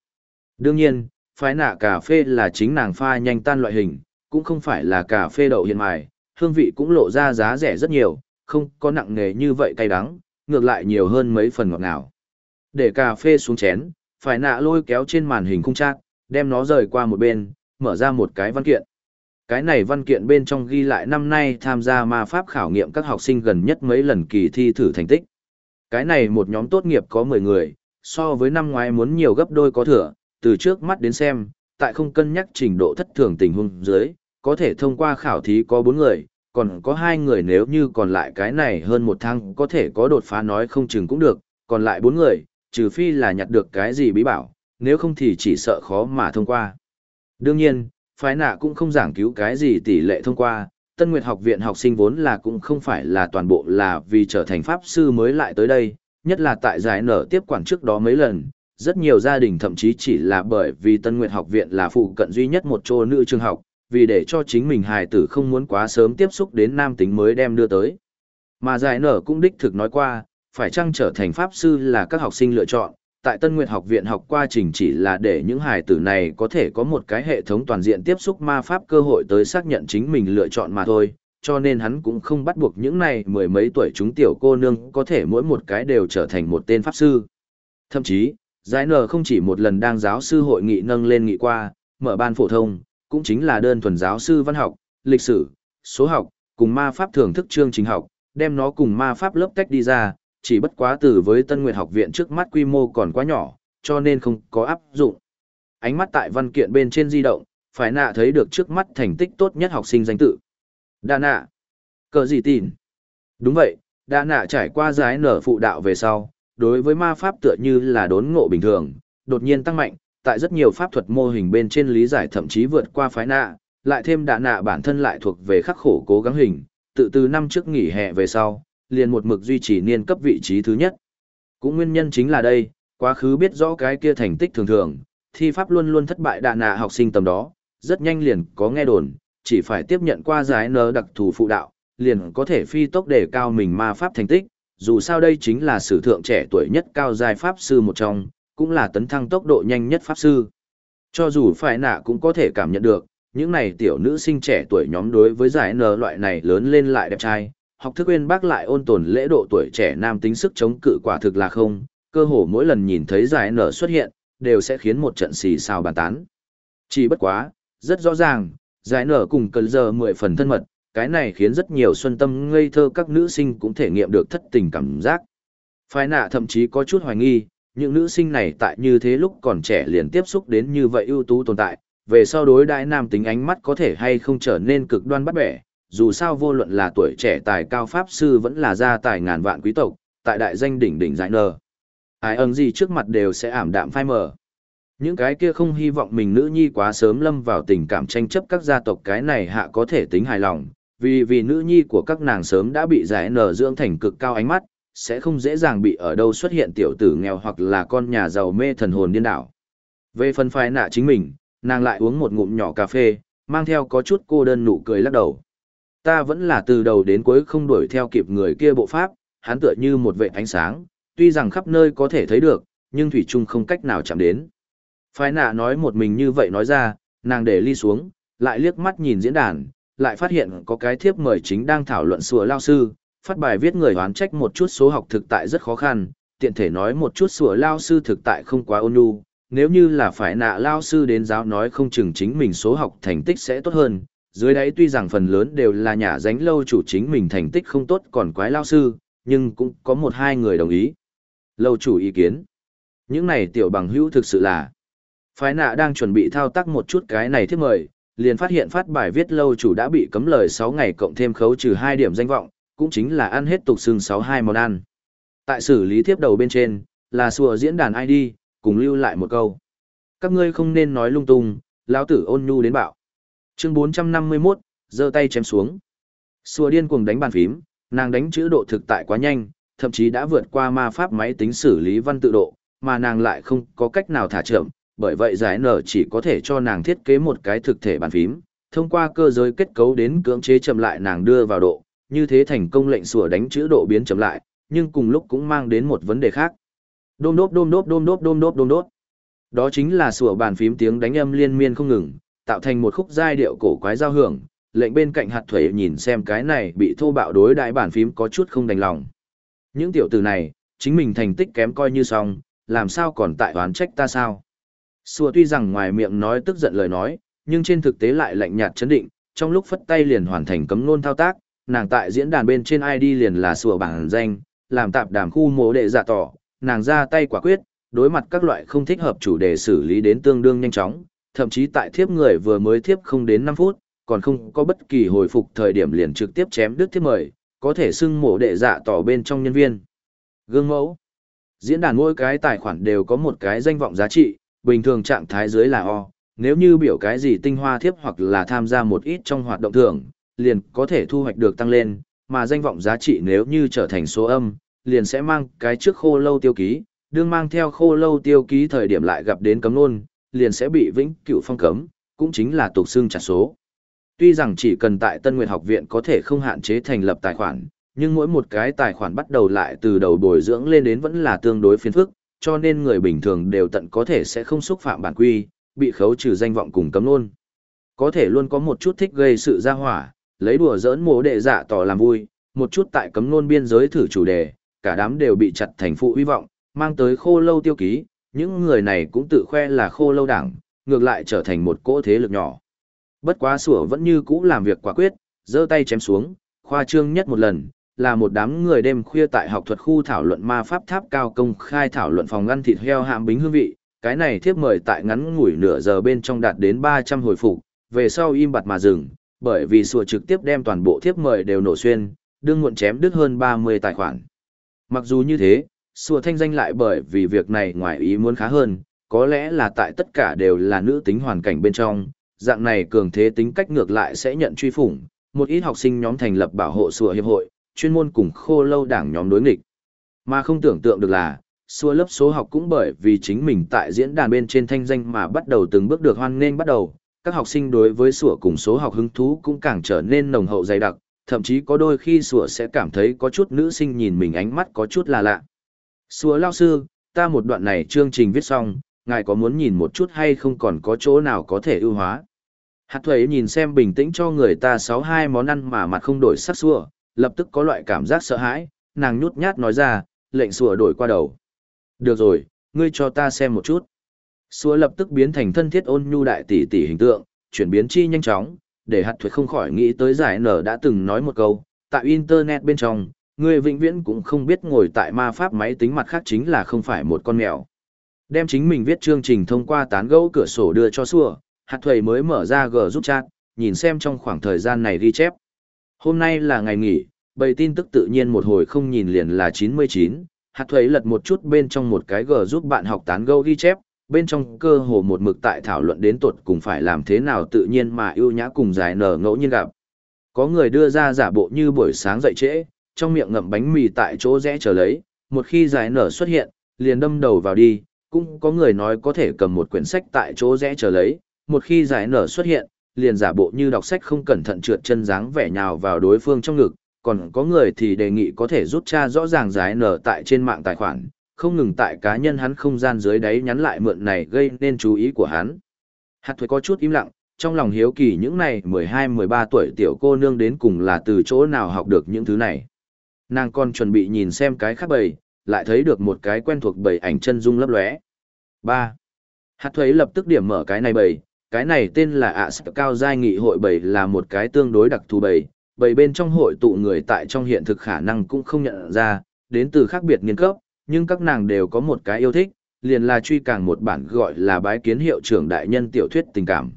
Đương nhiên, phái nạ cà phê là chính nàng pha nhanh tan loại hình, cũng không phải là cà phê đậu hiện mài, hương vị cũng lộ ra giá rẻ rất nhiều, không có nặng nghề như vậy cay đắng, ngược lại nhiều hơn mấy phần ngọt ngào. Để cà phê xuống chén, phải nạ lôi kéo trên màn hình khung trác, đem nó rời qua một bên, mở ra một cái văn kiện. Cái này văn kiện bên trong ghi lại năm nay tham gia ma pháp khảo nghiệm các học sinh gần nhất mấy lần kỳ thi thử thành tích. Cái này một nhóm tốt nghiệp có 10 người, so với năm ngoái muốn nhiều gấp đôi có thừa, từ trước mắt đến xem, tại không cân nhắc trình độ thất thường tình huống dưới, có thể thông qua khảo thí có 4 người, còn có 2 người nếu như còn lại cái này hơn một tháng có thể có đột phá nói không chừng cũng được, còn lại 4 người, trừ phi là nhặt được cái gì bí bảo, nếu không thì chỉ sợ khó mà thông qua. Đương nhiên, phái nạ cũng không giảng cứu cái gì tỷ lệ thông qua, Tân Nguyệt học viện học sinh vốn là cũng không phải là toàn bộ là vì trở thành pháp sư mới lại tới đây, nhất là tại giải nở tiếp quản trước đó mấy lần, rất nhiều gia đình thậm chí chỉ là bởi vì Tân Nguyệt học viện là phụ cận duy nhất một chỗ nữ trường học, vì để cho chính mình hài tử không muốn quá sớm tiếp xúc đến nam tính mới đem đưa tới. Mà giải nở cũng đích thực nói qua, phải chăng trở thành pháp sư là các học sinh lựa chọn, tại Tân Nguyệt học viện học qua trình chỉ là để những hài tử này có thể có một cái hệ thống toàn diện tiếp xúc ma pháp cơ hội tới xác nhận chính mình lựa chọn mà thôi, cho nên hắn cũng không bắt buộc những này mười mấy tuổi chúng tiểu cô nương có thể mỗi một cái đều trở thành một tên pháp sư. Thậm chí, giải nở không chỉ một lần đang giáo sư hội nghị nâng lên nghị qua, mở ban phổ thông, cũng chính là đơn thuần giáo sư văn học, lịch sử, số học, cùng ma pháp thưởng thức chương trình học, đem nó cùng ma pháp lớp tách đi ra, chỉ bất quá từ với Tân Nguyệt học viện trước mắt quy mô còn quá nhỏ, cho nên không có áp dụng. Ánh mắt tại văn kiện bên trên di động, phải nạ thấy được trước mắt thành tích tốt nhất học sinh danh tự. Đa nạ. Cờ gì tin? Đúng vậy, đa nạ trải qua giải nở phụ đạo về sau, đối với ma pháp tựa như là đốn ngộ bình thường, đột nhiên tăng mạnh, tại rất nhiều pháp thuật mô hình bên trên lý giải thậm chí vượt qua phái nạ, lại thêm đa nạ bản thân lại thuộc về khắc khổ cố gắng hình, tự từ năm trước nghỉ hè về sau, liền một mực duy trì niên cấp vị trí thứ nhất. Cũng nguyên nhân chính là đây, quá khứ biết rõ cái kia thành tích thường thường, thi pháp luôn luôn thất bại đạ nạ học sinh tầm đó, rất nhanh liền có nghe đồn, chỉ phải tiếp nhận qua giải nở đặc thù phụ đạo, liền có thể phi tốc để cao mình ma pháp thành tích, dù sao đây chính là sử thượng trẻ tuổi nhất cao giai pháp sư một trong, cũng là tấn thăng tốc độ nhanh nhất pháp sư. Cho dù phải nạ cũng có thể cảm nhận được, những này tiểu nữ sinh trẻ tuổi nhóm đối với giải nở loại này lớn lên lại đẹp trai, học thức uyên bác lại ôn tồn lễ độ tuổi trẻ nam tính sức chống cự quả thực là không, cơ hồ mỗi lần nhìn thấy giải nở xuất hiện, đều sẽ khiến một trận xì xào bàn tán. Chỉ bất quá, rất rõ ràng, giải nở cùng cần giờ mười phần thân mật, cái này khiến rất nhiều xuân tâm ngây thơ các nữ sinh cũng thể nghiệm được thất tình cảm giác. Phái nạ thậm chí có chút hoài nghi, những nữ sinh này tại như thế lúc còn trẻ liền tiếp xúc đến như vậy ưu tú tồn tại, về sau đối đại nam tính ánh mắt có thể hay không trở nên cực đoan bắt bẻ, dù sao vô luận là tuổi trẻ tài cao pháp sư vẫn là gia tài ngàn vạn quý tộc, tại đại danh đỉnh đỉnh giải nờ. Ai ẩn gì trước mặt đều sẽ ảm đạm phai mờ. Những cái kia không hy vọng mình nữ nhi quá sớm lâm vào tình cảm tranh chấp các gia tộc cái này hạ có thể tính hài lòng, vì vì nữ nhi của các nàng sớm đã bị giải nở dưỡng thành cực cao ánh mắt, sẽ không dễ dàng bị ở đâu xuất hiện tiểu tử nghèo hoặc là con nhà giàu mê thần hồn điên đảo. Về phần phái nạ chính mình, nàng lại uống một ngụm nhỏ cà phê, mang theo có chút cô đơn nụ cười lắc đầu. Ta vẫn là từ đầu đến cuối không đuổi theo kịp người kia bộ pháp, hắn tựa như một vệ ánh sáng, tuy rằng khắp nơi có thể thấy được, nhưng Thủy Trung không cách nào chạm đến. Phái nạ nói một mình như vậy nói ra, nàng để ly xuống, lại liếc mắt nhìn diễn đàn, lại phát hiện có cái thiếp mời chính đang thảo luận sủa lao sư, phát bài viết người hoán trách một chút số học thực tại rất khó khăn, tiện thể nói một chút sủa lao sư thực tại không quá ôn nhu, nếu như là phải nạ lao sư đến giáo nói không chừng chính mình số học thành tích sẽ tốt hơn, dưới đấy tuy rằng phần lớn đều là nhà dánh lâu chủ chính mình thành tích không tốt còn quái lao sư, nhưng cũng có một hai người đồng ý. Lâu chủ ý kiến. Những này tiểu bằng hữu thực sự là Phái nạ đang chuẩn bị thao tác một chút cái này thiết mời, liền phát hiện phát bài viết lâu chủ đã bị cấm lời 6 ngày cộng thêm khấu trừ 2 điểm danh vọng, cũng chính là ăn hết tục xương 62 món ăn. Tại xử lý tiếp đầu bên trên, là sùa diễn đàn ID, cùng lưu lại một câu. Các ngươi không nên nói lung tung, lão tử ôn nhu đến bạo. Chương 451, giơ tay chém xuống. Sùa điên cuồng đánh bàn phím, nàng đánh chữ độ thực tại quá nhanh, thậm chí đã vượt qua ma pháp máy tính xử lý văn tự độ, mà nàng lại không có cách nào thả chậm, bởi vậy giải nở chỉ có thể cho nàng thiết kế một cái thực thể bàn phím, thông qua cơ giới kết cấu đến cưỡng chế chậm lại nàng đưa vào độ, như thế thành công lệnh sủa đánh chữ độ biến chậm lại, nhưng cùng lúc cũng mang đến một vấn đề khác. Đôm đốp đôm đốp đôm đốp đôm đốp đôm đốp. Đó chính là sủa bàn phím tiếng đánh âm liên miên không ngừng, tạo thành một khúc giai điệu cổ quái giao hưởng, lệnh bên cạnh hạt thuế nhìn xem cái này bị thô bạo đối đại bàn phím có chút không đành lòng. Những tiểu tử này, chính mình thành tích kém coi như xong, làm sao còn tại oán trách ta sao? Sùa tuy rằng ngoài miệng nói tức giận lời nói, nhưng trên thực tế lại lạnh nhạt chấn định, trong lúc phất tay liền hoàn thành cấm nôn thao tác, nàng tại diễn đàn bên trên ID liền là sùa bảng danh, làm tạp đàm khu mố đệ dạ tỏ, nàng ra tay quả quyết, đối mặt các loại không thích hợp chủ đề xử lý đến tương đương nhanh chóng, thậm chí tại thiếp người vừa mới thiếp không đến 5 phút, còn không có bất kỳ hồi phục thời điểm liền trực tiếp chém đứt thiếp mời, có thể xưng mổ đệ dạ tỏ bên trong nhân viên. Gương mẫu Diễn đàn mỗi cái tài khoản đều có một cái danh vọng giá trị, bình thường trạng thái dưới là O, nếu như biểu cái gì tinh hoa thiếp hoặc là tham gia một ít trong hoạt động thường, liền có thể thu hoạch được tăng lên, mà danh vọng giá trị nếu như trở thành số âm, liền sẽ mang cái trước khô lâu tiêu ký, đương mang theo khô lâu tiêu ký thời điểm lại gặp đến cấm nôn, liền sẽ bị vĩnh cửu phong cấm, cũng chính là tục xương trả số. Tuy rằng chỉ cần tại Tân Nguyệt học viện có thể không hạn chế thành lập tài khoản, nhưng mỗi một cái tài khoản bắt đầu lại từ đầu bồi dưỡng lên đến vẫn là tương đối phiền phức, cho nên người bình thường đều tận có thể sẽ không xúc phạm bản quy, bị khấu trừ danh vọng cùng cấm luôn. Có thể luôn có một chút thích gây sự ra hỏa, lấy đùa giỡn mồ đệ dạ tỏ làm vui, một chút tại cấm luôn biên giới thử chủ đề, cả đám đều bị chặt thành phụ hy vọng, mang tới khô lâu tiêu ký, những người này cũng tự khoe là khô lâu đảng, ngược lại trở thành một cỗ thế lực nhỏ. Bất quá sủa vẫn như cũ làm việc quả quyết, giơ tay chém xuống, khoa trương nhất một lần, là một đám người đêm khuya tại học thuật khu thảo luận ma pháp tháp cao công khai thảo luận phòng ngăn thịt heo hạm bính hương vị, cái này thiếp mời tại ngắn ngủi nửa giờ bên trong đạt đến 300 hồi phục, về sau im bặt mà dừng, bởi vì sủa trực tiếp đem toàn bộ thiếp mời đều nổ xuyên, đương muộn chém đứt hơn 30 tài khoản. Mặc dù như thế, sùa thanh danh lại bởi vì việc này ngoài ý muốn khá hơn, có lẽ là tại tất cả đều là nữ tính hoàn cảnh bên trong, dạng này cường thế tính cách ngược lại sẽ nhận truy phủng, một ít học sinh nhóm thành lập bảo hộ sùa hiệp hội, chuyên môn cùng khô lâu đảng nhóm đối nghịch. Mà không tưởng tượng được là, xua lớp số học cũng bởi vì chính mình tại diễn đàn bên trên thanh danh mà bắt đầu từng bước được hoan nghênh bắt đầu, các học sinh đối với sủa cùng số học hứng thú cũng càng trở nên nồng hậu dày đặc, thậm chí có đôi khi sủa sẽ cảm thấy có chút nữ sinh nhìn mình ánh mắt có chút là lạ. Sủa lao sư, ta một đoạn này chương trình viết xong, ngài có muốn nhìn một chút hay không còn có chỗ nào có thể ưu hóa. Hạt thuế nhìn xem bình tĩnh cho người ta sáu hai món ăn mà mặt không đổi sắc xua, lập tức có loại cảm giác sợ hãi, nàng nhút nhát nói ra, lệnh sủa đổi qua đầu. Được rồi, ngươi cho ta xem một chút. Xua lập tức biến thành thân thiết ôn nhu đại tỷ tỷ hình tượng, chuyển biến chi nhanh chóng, để hạt thuế không khỏi nghĩ tới giải nở đã từng nói một câu, tại internet bên trong, người vĩnh viễn cũng không biết ngồi tại ma pháp máy tính mặt khác chính là không phải một con mèo. Đem chính mình viết chương trình thông qua tán gẫu cửa sổ đưa cho xua, hạt thuầy mới mở ra g giúp chat, nhìn xem trong khoảng thời gian này ghi chép. Hôm nay là ngày nghỉ, bầy tin tức tự nhiên một hồi không nhìn liền là 99, hạt thuầy lật một chút bên trong một cái g giúp bạn học tán gẫu ghi chép, bên trong cơ hồ một mực tại thảo luận đến tột cùng phải làm thế nào tự nhiên mà ưu nhã cùng giải nở ngẫu nhiên gặp. Có người đưa ra giả bộ như buổi sáng dậy trễ, trong miệng ngậm bánh mì tại chỗ rẽ trở lấy, một khi giải nở xuất hiện, liền đâm đầu vào đi, cũng có người nói có thể cầm một quyển sách tại chỗ rẽ trở lấy, một khi giải nở xuất hiện, liền giả bộ như đọc sách không cẩn thận trượt chân dáng vẻ nhào vào đối phương trong ngực, còn có người thì đề nghị có thể rút tra rõ ràng giải nở tại trên mạng tài khoản, không ngừng tại cá nhân hắn không gian dưới đáy nhắn lại mượn này gây nên chú ý của hắn. Hạt thuế có chút im lặng, trong lòng hiếu kỳ những này 12-13 tuổi tiểu cô nương đến cùng là từ chỗ nào học được những thứ này. Nàng còn chuẩn bị nhìn xem cái khác bầy, lại thấy được một cái quen thuộc bầy ảnh chân dung lấp lóe. Ba, Hạt thuế lập tức điểm mở cái này bầy, cái này tên là ạ à cao giai nghị hội bầy là một cái tương đối đặc thù bầy, bầy bên trong hội tụ người tại trong hiện thực khả năng cũng không nhận ra, đến từ khác biệt nghiên cấp, nhưng các nàng đều có một cái yêu thích, liền là truy càng một bản gọi là bái kiến hiệu trưởng đại nhân tiểu thuyết tình cảm.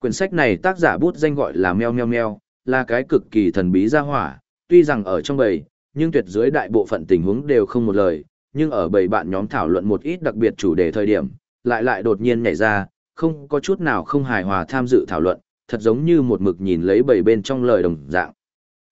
Quyển sách này tác giả bút danh gọi là meo meo meo, là cái cực kỳ thần bí gia hỏa, tuy rằng ở trong bầy, nhưng tuyệt dưới đại bộ phận tình huống đều không một lời, nhưng ở bầy bạn nhóm thảo luận một ít đặc biệt chủ đề thời điểm, lại lại đột nhiên nhảy ra, không có chút nào không hài hòa tham dự thảo luận, thật giống như một mực nhìn lấy bầy bên trong lời đồng dạng.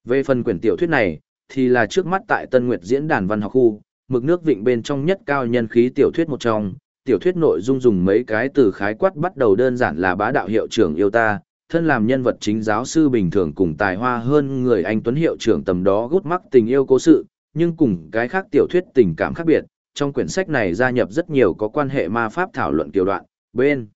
Về phần quyển tiểu thuyết này, thì là trước mắt tại Tân Nguyệt diễn đàn văn học khu, mực nước vịnh bên trong nhất cao nhân khí tiểu thuyết một trong, tiểu thuyết nội dung dùng mấy cái từ khái quát bắt đầu đơn giản là bá đạo hiệu trưởng yêu ta, thân làm nhân vật chính giáo sư bình thường cùng tài hoa hơn người anh tuấn hiệu trưởng tầm đó gút mắc tình yêu cố sự, nhưng cùng cái khác tiểu thuyết tình cảm khác biệt, trong quyển sách này gia nhập rất nhiều có quan hệ ma pháp thảo luận tiểu đoạn, bên.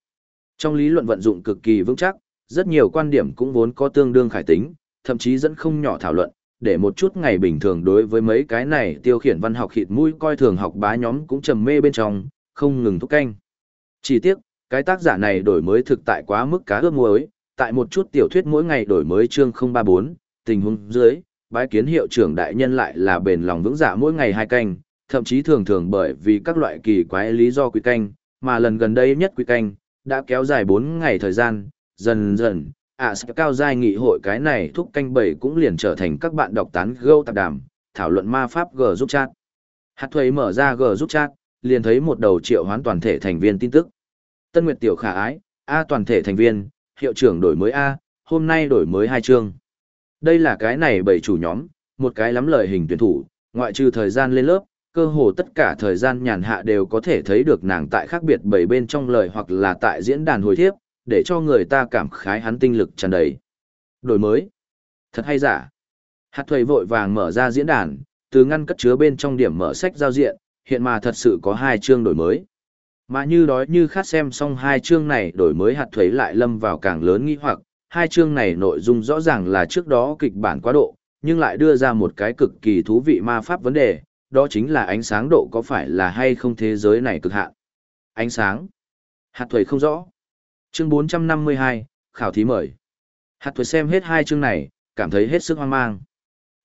Trong lý luận vận dụng cực kỳ vững chắc, rất nhiều quan điểm cũng vốn có tương đương khải tính, thậm chí dẫn không nhỏ thảo luận, để một chút ngày bình thường đối với mấy cái này tiêu khiển văn học khịt mũi coi thường học bá nhóm cũng trầm mê bên trong, không ngừng thúc canh. Chỉ tiếc, cái tác giả này đổi mới thực tại quá mức cá ướp muối, tại một chút tiểu thuyết mỗi ngày đổi mới chương 034, tình huống dưới, bái kiến hiệu trưởng đại nhân lại là bền lòng vững dạ mỗi ngày hai canh, thậm chí thường thường bởi vì các loại kỳ quái lý do quý canh, mà lần gần đây nhất quý canh, đã kéo dài 4 ngày thời gian, dần dần, ạ à, cao giai nghị hội cái này thúc canh bảy cũng liền trở thành các bạn đọc tán gâu tạp đàm, thảo luận ma pháp G giúp chat. Hạt thuế mở ra G giúp chat, liền thấy một đầu triệu hoán toàn thể thành viên tin tức. Tân Nguyệt Tiểu khả ái, A toàn thể thành viên, hiệu trưởng đổi mới A, hôm nay đổi mới hai chương. Đây là cái này bảy chủ nhóm, một cái lắm lời hình tuyển thủ, ngoại trừ thời gian lên lớp, cơ hồ tất cả thời gian nhàn hạ đều có thể thấy được nàng tại khác biệt bảy bên trong lời hoặc là tại diễn đàn hồi thiếp, để cho người ta cảm khái hắn tinh lực tràn đầy. Đổi mới. Thật hay giả. Hạt thuầy vội vàng mở ra diễn đàn, từ ngăn cất chứa bên trong điểm mở sách giao diện, hiện mà thật sự có hai chương đổi mới. Mà như đói như khát xem xong hai chương này đổi mới hạt thuế lại lâm vào càng lớn nghi hoặc, hai chương này nội dung rõ ràng là trước đó kịch bản quá độ, nhưng lại đưa ra một cái cực kỳ thú vị ma pháp vấn đề, đó chính là ánh sáng độ có phải là hay không thế giới này cực hạn. Ánh sáng. Hạt thuế không rõ. Chương 452, khảo thí mời. Hạt thuế xem hết hai chương này, cảm thấy hết sức hoang mang.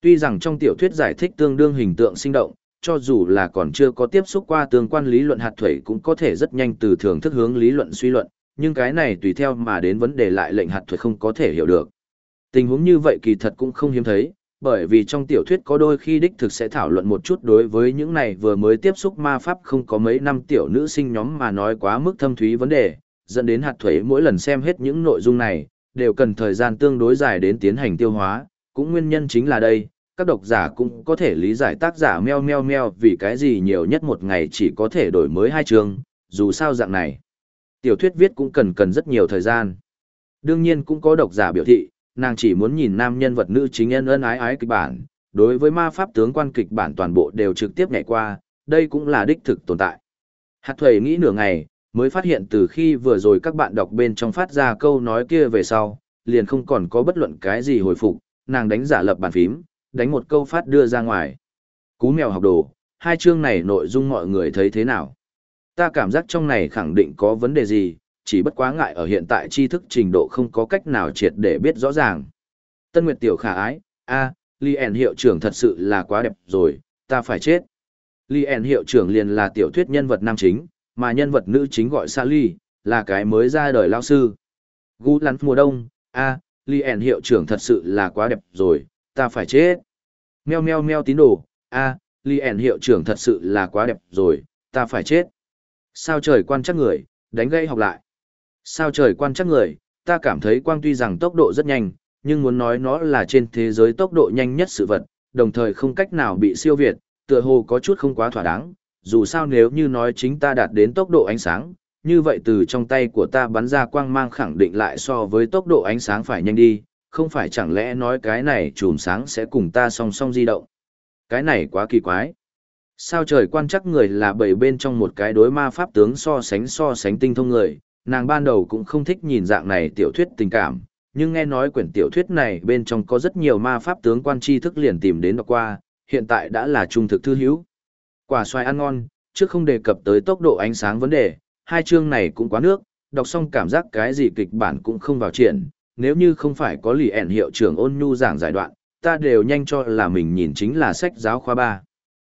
Tuy rằng trong tiểu thuyết giải thích tương đương hình tượng sinh động, cho dù là còn chưa có tiếp xúc qua tương quan lý luận hạt thuẩy cũng có thể rất nhanh từ thường thức hướng lý luận suy luận, nhưng cái này tùy theo mà đến vấn đề lại lệnh hạt thuẩy không có thể hiểu được. Tình huống như vậy kỳ thật cũng không hiếm thấy, bởi vì trong tiểu thuyết có đôi khi đích thực sẽ thảo luận một chút đối với những này vừa mới tiếp xúc ma pháp không có mấy năm tiểu nữ sinh nhóm mà nói quá mức thâm thúy vấn đề, dẫn đến hạt thuế mỗi lần xem hết những nội dung này, đều cần thời gian tương đối dài đến tiến hành tiêu hóa, cũng nguyên nhân chính là đây, các độc giả cũng có thể lý giải tác giả meo meo meo vì cái gì nhiều nhất một ngày chỉ có thể đổi mới hai chương, dù sao dạng này. Tiểu thuyết viết cũng cần cần rất nhiều thời gian. Đương nhiên cũng có độc giả biểu thị, nàng chỉ muốn nhìn nam nhân vật nữ chính nhân ân ái ái kịch bản, đối với ma pháp tướng quan kịch bản toàn bộ đều trực tiếp nhảy qua, đây cũng là đích thực tồn tại. Hạt thuầy nghĩ nửa ngày, mới phát hiện từ khi vừa rồi các bạn đọc bên trong phát ra câu nói kia về sau, liền không còn có bất luận cái gì hồi phục, nàng đánh giả lập bàn phím, đánh một câu phát đưa ra ngoài. Cú mèo học đồ, hai chương này nội dung mọi người thấy thế nào? Ta cảm giác trong này khẳng định có vấn đề gì, chỉ bất quá ngại ở hiện tại tri thức trình độ không có cách nào triệt để biết rõ ràng. Tân Nguyệt Tiểu khả ái, a, à, Lien hiệu trưởng thật sự là quá đẹp rồi, ta phải chết. Lien hiệu trưởng liền là tiểu thuyết nhân vật nam chính, mà nhân vật nữ chính gọi Sally, là cái mới ra đời lao sư. Gu lắn mùa đông, a, à, Lien hiệu trưởng thật sự là quá đẹp rồi, ta phải chết. Meo meo meo tín đồ, a, à, Lien hiệu trưởng thật sự là quá đẹp rồi, ta phải chết. Sao trời quan chắc người, đánh gây học lại. Sao trời quan chắc người, ta cảm thấy quang tuy rằng tốc độ rất nhanh, nhưng muốn nói nó là trên thế giới tốc độ nhanh nhất sự vật, đồng thời không cách nào bị siêu việt, tựa hồ có chút không quá thỏa đáng, dù sao nếu như nói chính ta đạt đến tốc độ ánh sáng, như vậy từ trong tay của ta bắn ra quang mang khẳng định lại so với tốc độ ánh sáng phải nhanh đi, không phải chẳng lẽ nói cái này chùm sáng sẽ cùng ta song song di động. Cái này quá kỳ quái. Sao trời quan chắc người là bảy bên trong một cái đối ma pháp tướng so sánh so sánh tinh thông người, nàng ban đầu cũng không thích nhìn dạng này tiểu thuyết tình cảm, nhưng nghe nói quyển tiểu thuyết này bên trong có rất nhiều ma pháp tướng quan tri thức liền tìm đến đọc qua, hiện tại đã là trung thực thư hữu. Quả xoài ăn ngon, trước không đề cập tới tốc độ ánh sáng vấn đề, hai chương này cũng quá nước, đọc xong cảm giác cái gì kịch bản cũng không vào triển, nếu như không phải có lì ẻn hiệu trưởng ôn nhu giảng giải đoạn, ta đều nhanh cho là mình nhìn chính là sách giáo khoa ba.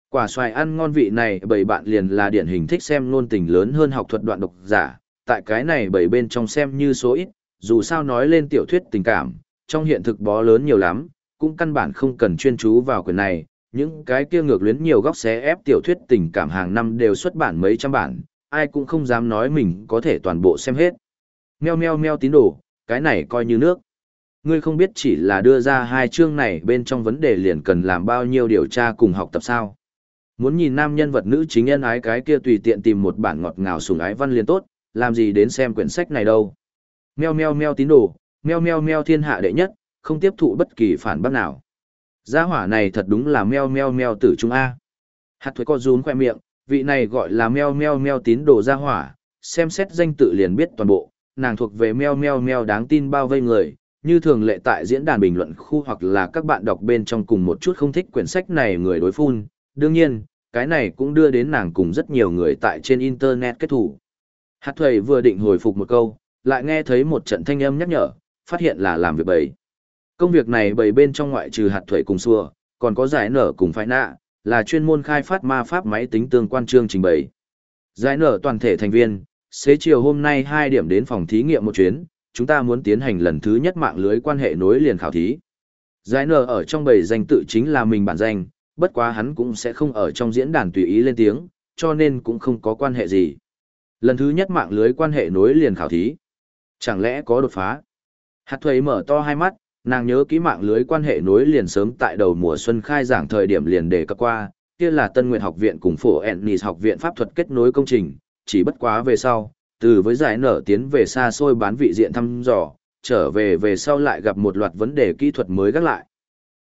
Quả xoài ăn ngon vị này bảy bạn liền là điển hình thích xem ngôn tình lớn hơn học thuật đoạn độc giả, tại cái này bảy bên trong xem như số ít, dù sao nói lên tiểu thuyết tình cảm, trong hiện thực bó lớn nhiều lắm, cũng căn bản không cần chuyên chú vào quyền này, những cái kia ngược luyến nhiều góc xé ép tiểu thuyết tình cảm hàng năm đều xuất bản mấy trăm bản, ai cũng không dám nói mình có thể toàn bộ xem hết. Meo meo meo tín đồ, cái này coi như nước. Ngươi không biết chỉ là đưa ra hai chương này bên trong vấn đề liền cần làm bao nhiêu điều tra cùng học tập sao. Muốn nhìn nam nhân vật nữ chính nhân ái cái kia tùy tiện tìm một bản ngọt ngào sùng ái văn liền tốt, làm gì đến xem quyển sách này đâu. Meo meo meo tín đồ, meo meo meo thiên hạ đệ nhất, không tiếp thụ bất kỳ phản bác nào. Gia hỏa này thật đúng là meo meo meo tử trung A. Hạt thuế co rún khoe miệng, vị này gọi là meo meo meo tín đồ gia hỏa, xem xét danh tự liền biết toàn bộ, nàng thuộc về meo meo meo đáng tin bao vây người, như thường lệ tại diễn đàn bình luận khu hoặc là các bạn đọc bên trong cùng một chút không thích quyển sách này người đối phun, đương nhiên, cái này cũng đưa đến nàng cùng rất nhiều người tại trên internet kết thủ. Hạt thầy vừa định hồi phục một câu, lại nghe thấy một trận thanh âm nhắc nhở, phát hiện là làm việc bầy. Công việc này bầy bên trong ngoại trừ hạt thuầy cùng xua, còn có giải nở cùng phải nạ, là chuyên môn khai phát ma pháp máy tính tương quan chương trình bày. Giải nở toàn thể thành viên, xế chiều hôm nay 2 điểm đến phòng thí nghiệm một chuyến, chúng ta muốn tiến hành lần thứ nhất mạng lưới quan hệ nối liền khảo thí. Giải nở ở trong bầy danh tự chính là mình bản danh, bất quá hắn cũng sẽ không ở trong diễn đàn tùy ý lên tiếng, cho nên cũng không có quan hệ gì. Lần thứ nhất mạng lưới quan hệ nối liền khảo thí. Chẳng lẽ có đột phá? Hạt thuế mở to hai mắt, nàng nhớ kỹ mạng lưới quan hệ nối liền sớm tại đầu mùa xuân khai giảng thời điểm liền đề cập qua, kia là Tân Nguyện học viện cùng phổ Ennis học viện pháp thuật kết nối công trình, chỉ bất quá về sau, từ với giải nở tiến về xa xôi bán vị diện thăm dò, trở về về sau lại gặp một loạt vấn đề kỹ thuật mới gác lại.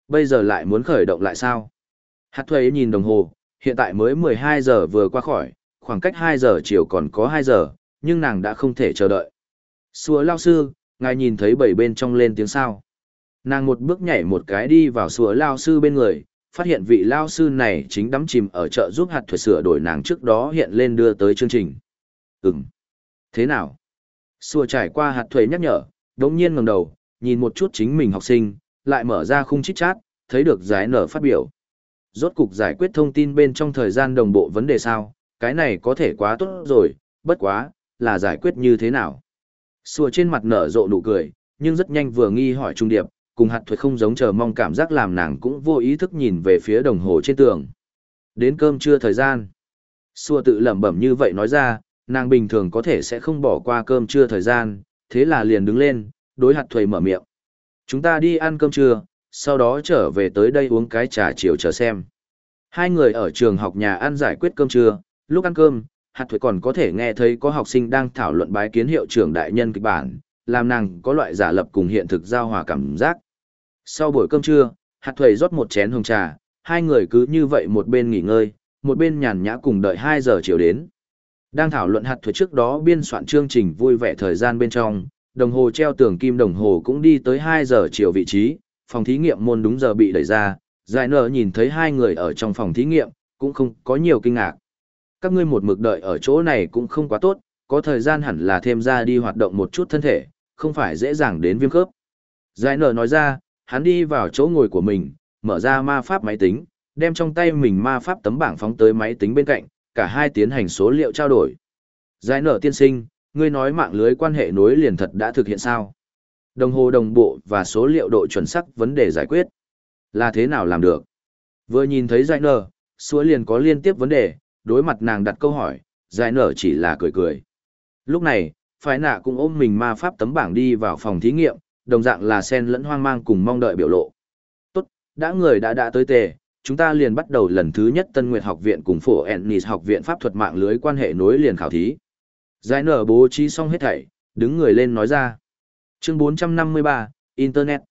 Bây giờ lại muốn khởi động lại sao? Hạt thuế nhìn đồng hồ, hiện tại mới 12 giờ vừa qua khỏi, khoảng cách 2 giờ chiều còn có 2 giờ, nhưng nàng đã không thể chờ đợi. Xua lao sư, ngài nhìn thấy bảy bên trong lên tiếng sao. Nàng một bước nhảy một cái đi vào sủa lao sư bên người, phát hiện vị lao sư này chính đắm chìm ở chợ giúp hạt thuật sửa đổi nàng trước đó hiện lên đưa tới chương trình. Ừm. Thế nào? Xua trải qua hạt thuế nhắc nhở, đống nhiên ngẩng đầu, nhìn một chút chính mình học sinh, lại mở ra khung chít chat, thấy được giải nở phát biểu. Rốt cục giải quyết thông tin bên trong thời gian đồng bộ vấn đề sao, cái này có thể quá tốt rồi, bất quá, là giải quyết như thế nào? Xua trên mặt nở rộ nụ cười, nhưng rất nhanh vừa nghi hỏi trung điệp, cùng hạt thuế không giống chờ mong cảm giác làm nàng cũng vô ý thức nhìn về phía đồng hồ trên tường. Đến cơm trưa thời gian. xua tự lẩm bẩm như vậy nói ra, nàng bình thường có thể sẽ không bỏ qua cơm trưa thời gian, thế là liền đứng lên, đối hạt thuế mở miệng. Chúng ta đi ăn cơm trưa, sau đó trở về tới đây uống cái trà chiều chờ xem. Hai người ở trường học nhà ăn giải quyết cơm trưa, lúc ăn cơm, hạt thuế còn có thể nghe thấy có học sinh đang thảo luận bái kiến hiệu trưởng đại nhân kịch bản, làm nàng có loại giả lập cùng hiện thực giao hòa cảm giác. Sau buổi cơm trưa, hạt thuầy rót một chén hồng trà, hai người cứ như vậy một bên nghỉ ngơi, một bên nhàn nhã cùng đợi 2 giờ chiều đến. Đang thảo luận hạt thuế trước đó biên soạn chương trình vui vẻ thời gian bên trong, đồng hồ treo tường kim đồng hồ cũng đi tới 2 giờ chiều vị trí, phòng thí nghiệm môn đúng giờ bị đẩy ra, giải nở nhìn thấy hai người ở trong phòng thí nghiệm, cũng không có nhiều kinh ngạc. Các ngươi một mực đợi ở chỗ này cũng không quá tốt, có thời gian hẳn là thêm ra đi hoạt động một chút thân thể, không phải dễ dàng đến viêm khớp. Giải nở nói ra, hắn đi vào chỗ ngồi của mình, mở ra ma pháp máy tính, đem trong tay mình ma pháp tấm bảng phóng tới máy tính bên cạnh, cả hai tiến hành số liệu trao đổi. Giải nở tiên sinh, ngươi nói mạng lưới quan hệ nối liền thật đã thực hiện sao? Đồng hồ đồng bộ và số liệu độ chuẩn xác vấn đề giải quyết. Là thế nào làm được? Vừa nhìn thấy giải nở, Suối liền có liên tiếp vấn đề, đối mặt nàng đặt câu hỏi, giải nở chỉ là cười cười. Lúc này, phái nạ cũng ôm mình ma pháp tấm bảng đi vào phòng thí nghiệm, đồng dạng là sen lẫn hoang mang cùng mong đợi biểu lộ. Tốt, đã người đã đã tới tề, chúng ta liền bắt đầu lần thứ nhất Tân Nguyệt học viện cùng phổ Ennis học viện pháp thuật mạng lưới quan hệ nối liền khảo thí. Giải nở bố trí xong hết thảy, đứng người lên nói ra. Chương 453, Internet.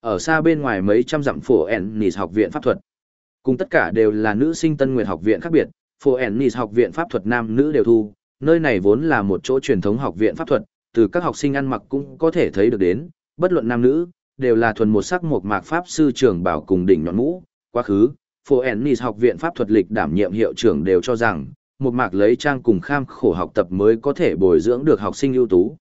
Ở xa bên ngoài mấy trăm dặm phổ Ennis học viện pháp thuật. Cùng tất cả đều là nữ sinh Tân Nguyệt học viện khác biệt, phổ Ennis học viện pháp thuật nam nữ đều thu. Nơi này vốn là một chỗ truyền thống học viện pháp thuật, từ các học sinh ăn mặc cũng có thể thấy được đến, bất luận nam nữ, đều là thuần một sắc một mạc pháp sư trưởng bảo cùng đỉnh nhọn mũ, quá khứ, Phổ Ennis học viện pháp thuật lịch đảm nhiệm hiệu trưởng đều cho rằng, một mạc lấy trang cùng kham khổ học tập mới có thể bồi dưỡng được học sinh ưu tú.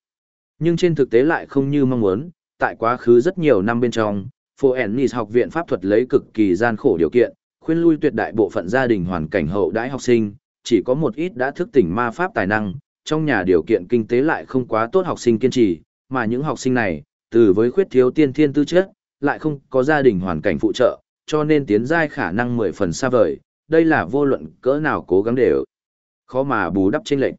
Nhưng trên thực tế lại không như mong muốn, tại quá khứ rất nhiều năm bên trong, Phổ Ennis học viện pháp thuật lấy cực kỳ gian khổ điều kiện, khuyên lui tuyệt đại bộ phận gia đình hoàn cảnh hậu đãi học sinh, chỉ có một ít đã thức tỉnh ma pháp tài năng, trong nhà điều kiện kinh tế lại không quá tốt học sinh kiên trì, mà những học sinh này, từ với khuyết thiếu tiên thiên tư chất, lại không có gia đình hoàn cảnh phụ trợ, cho nên tiến giai khả năng mười phần xa vời, đây là vô luận cỡ nào cố gắng đều khó mà bù đắp chênh lệnh.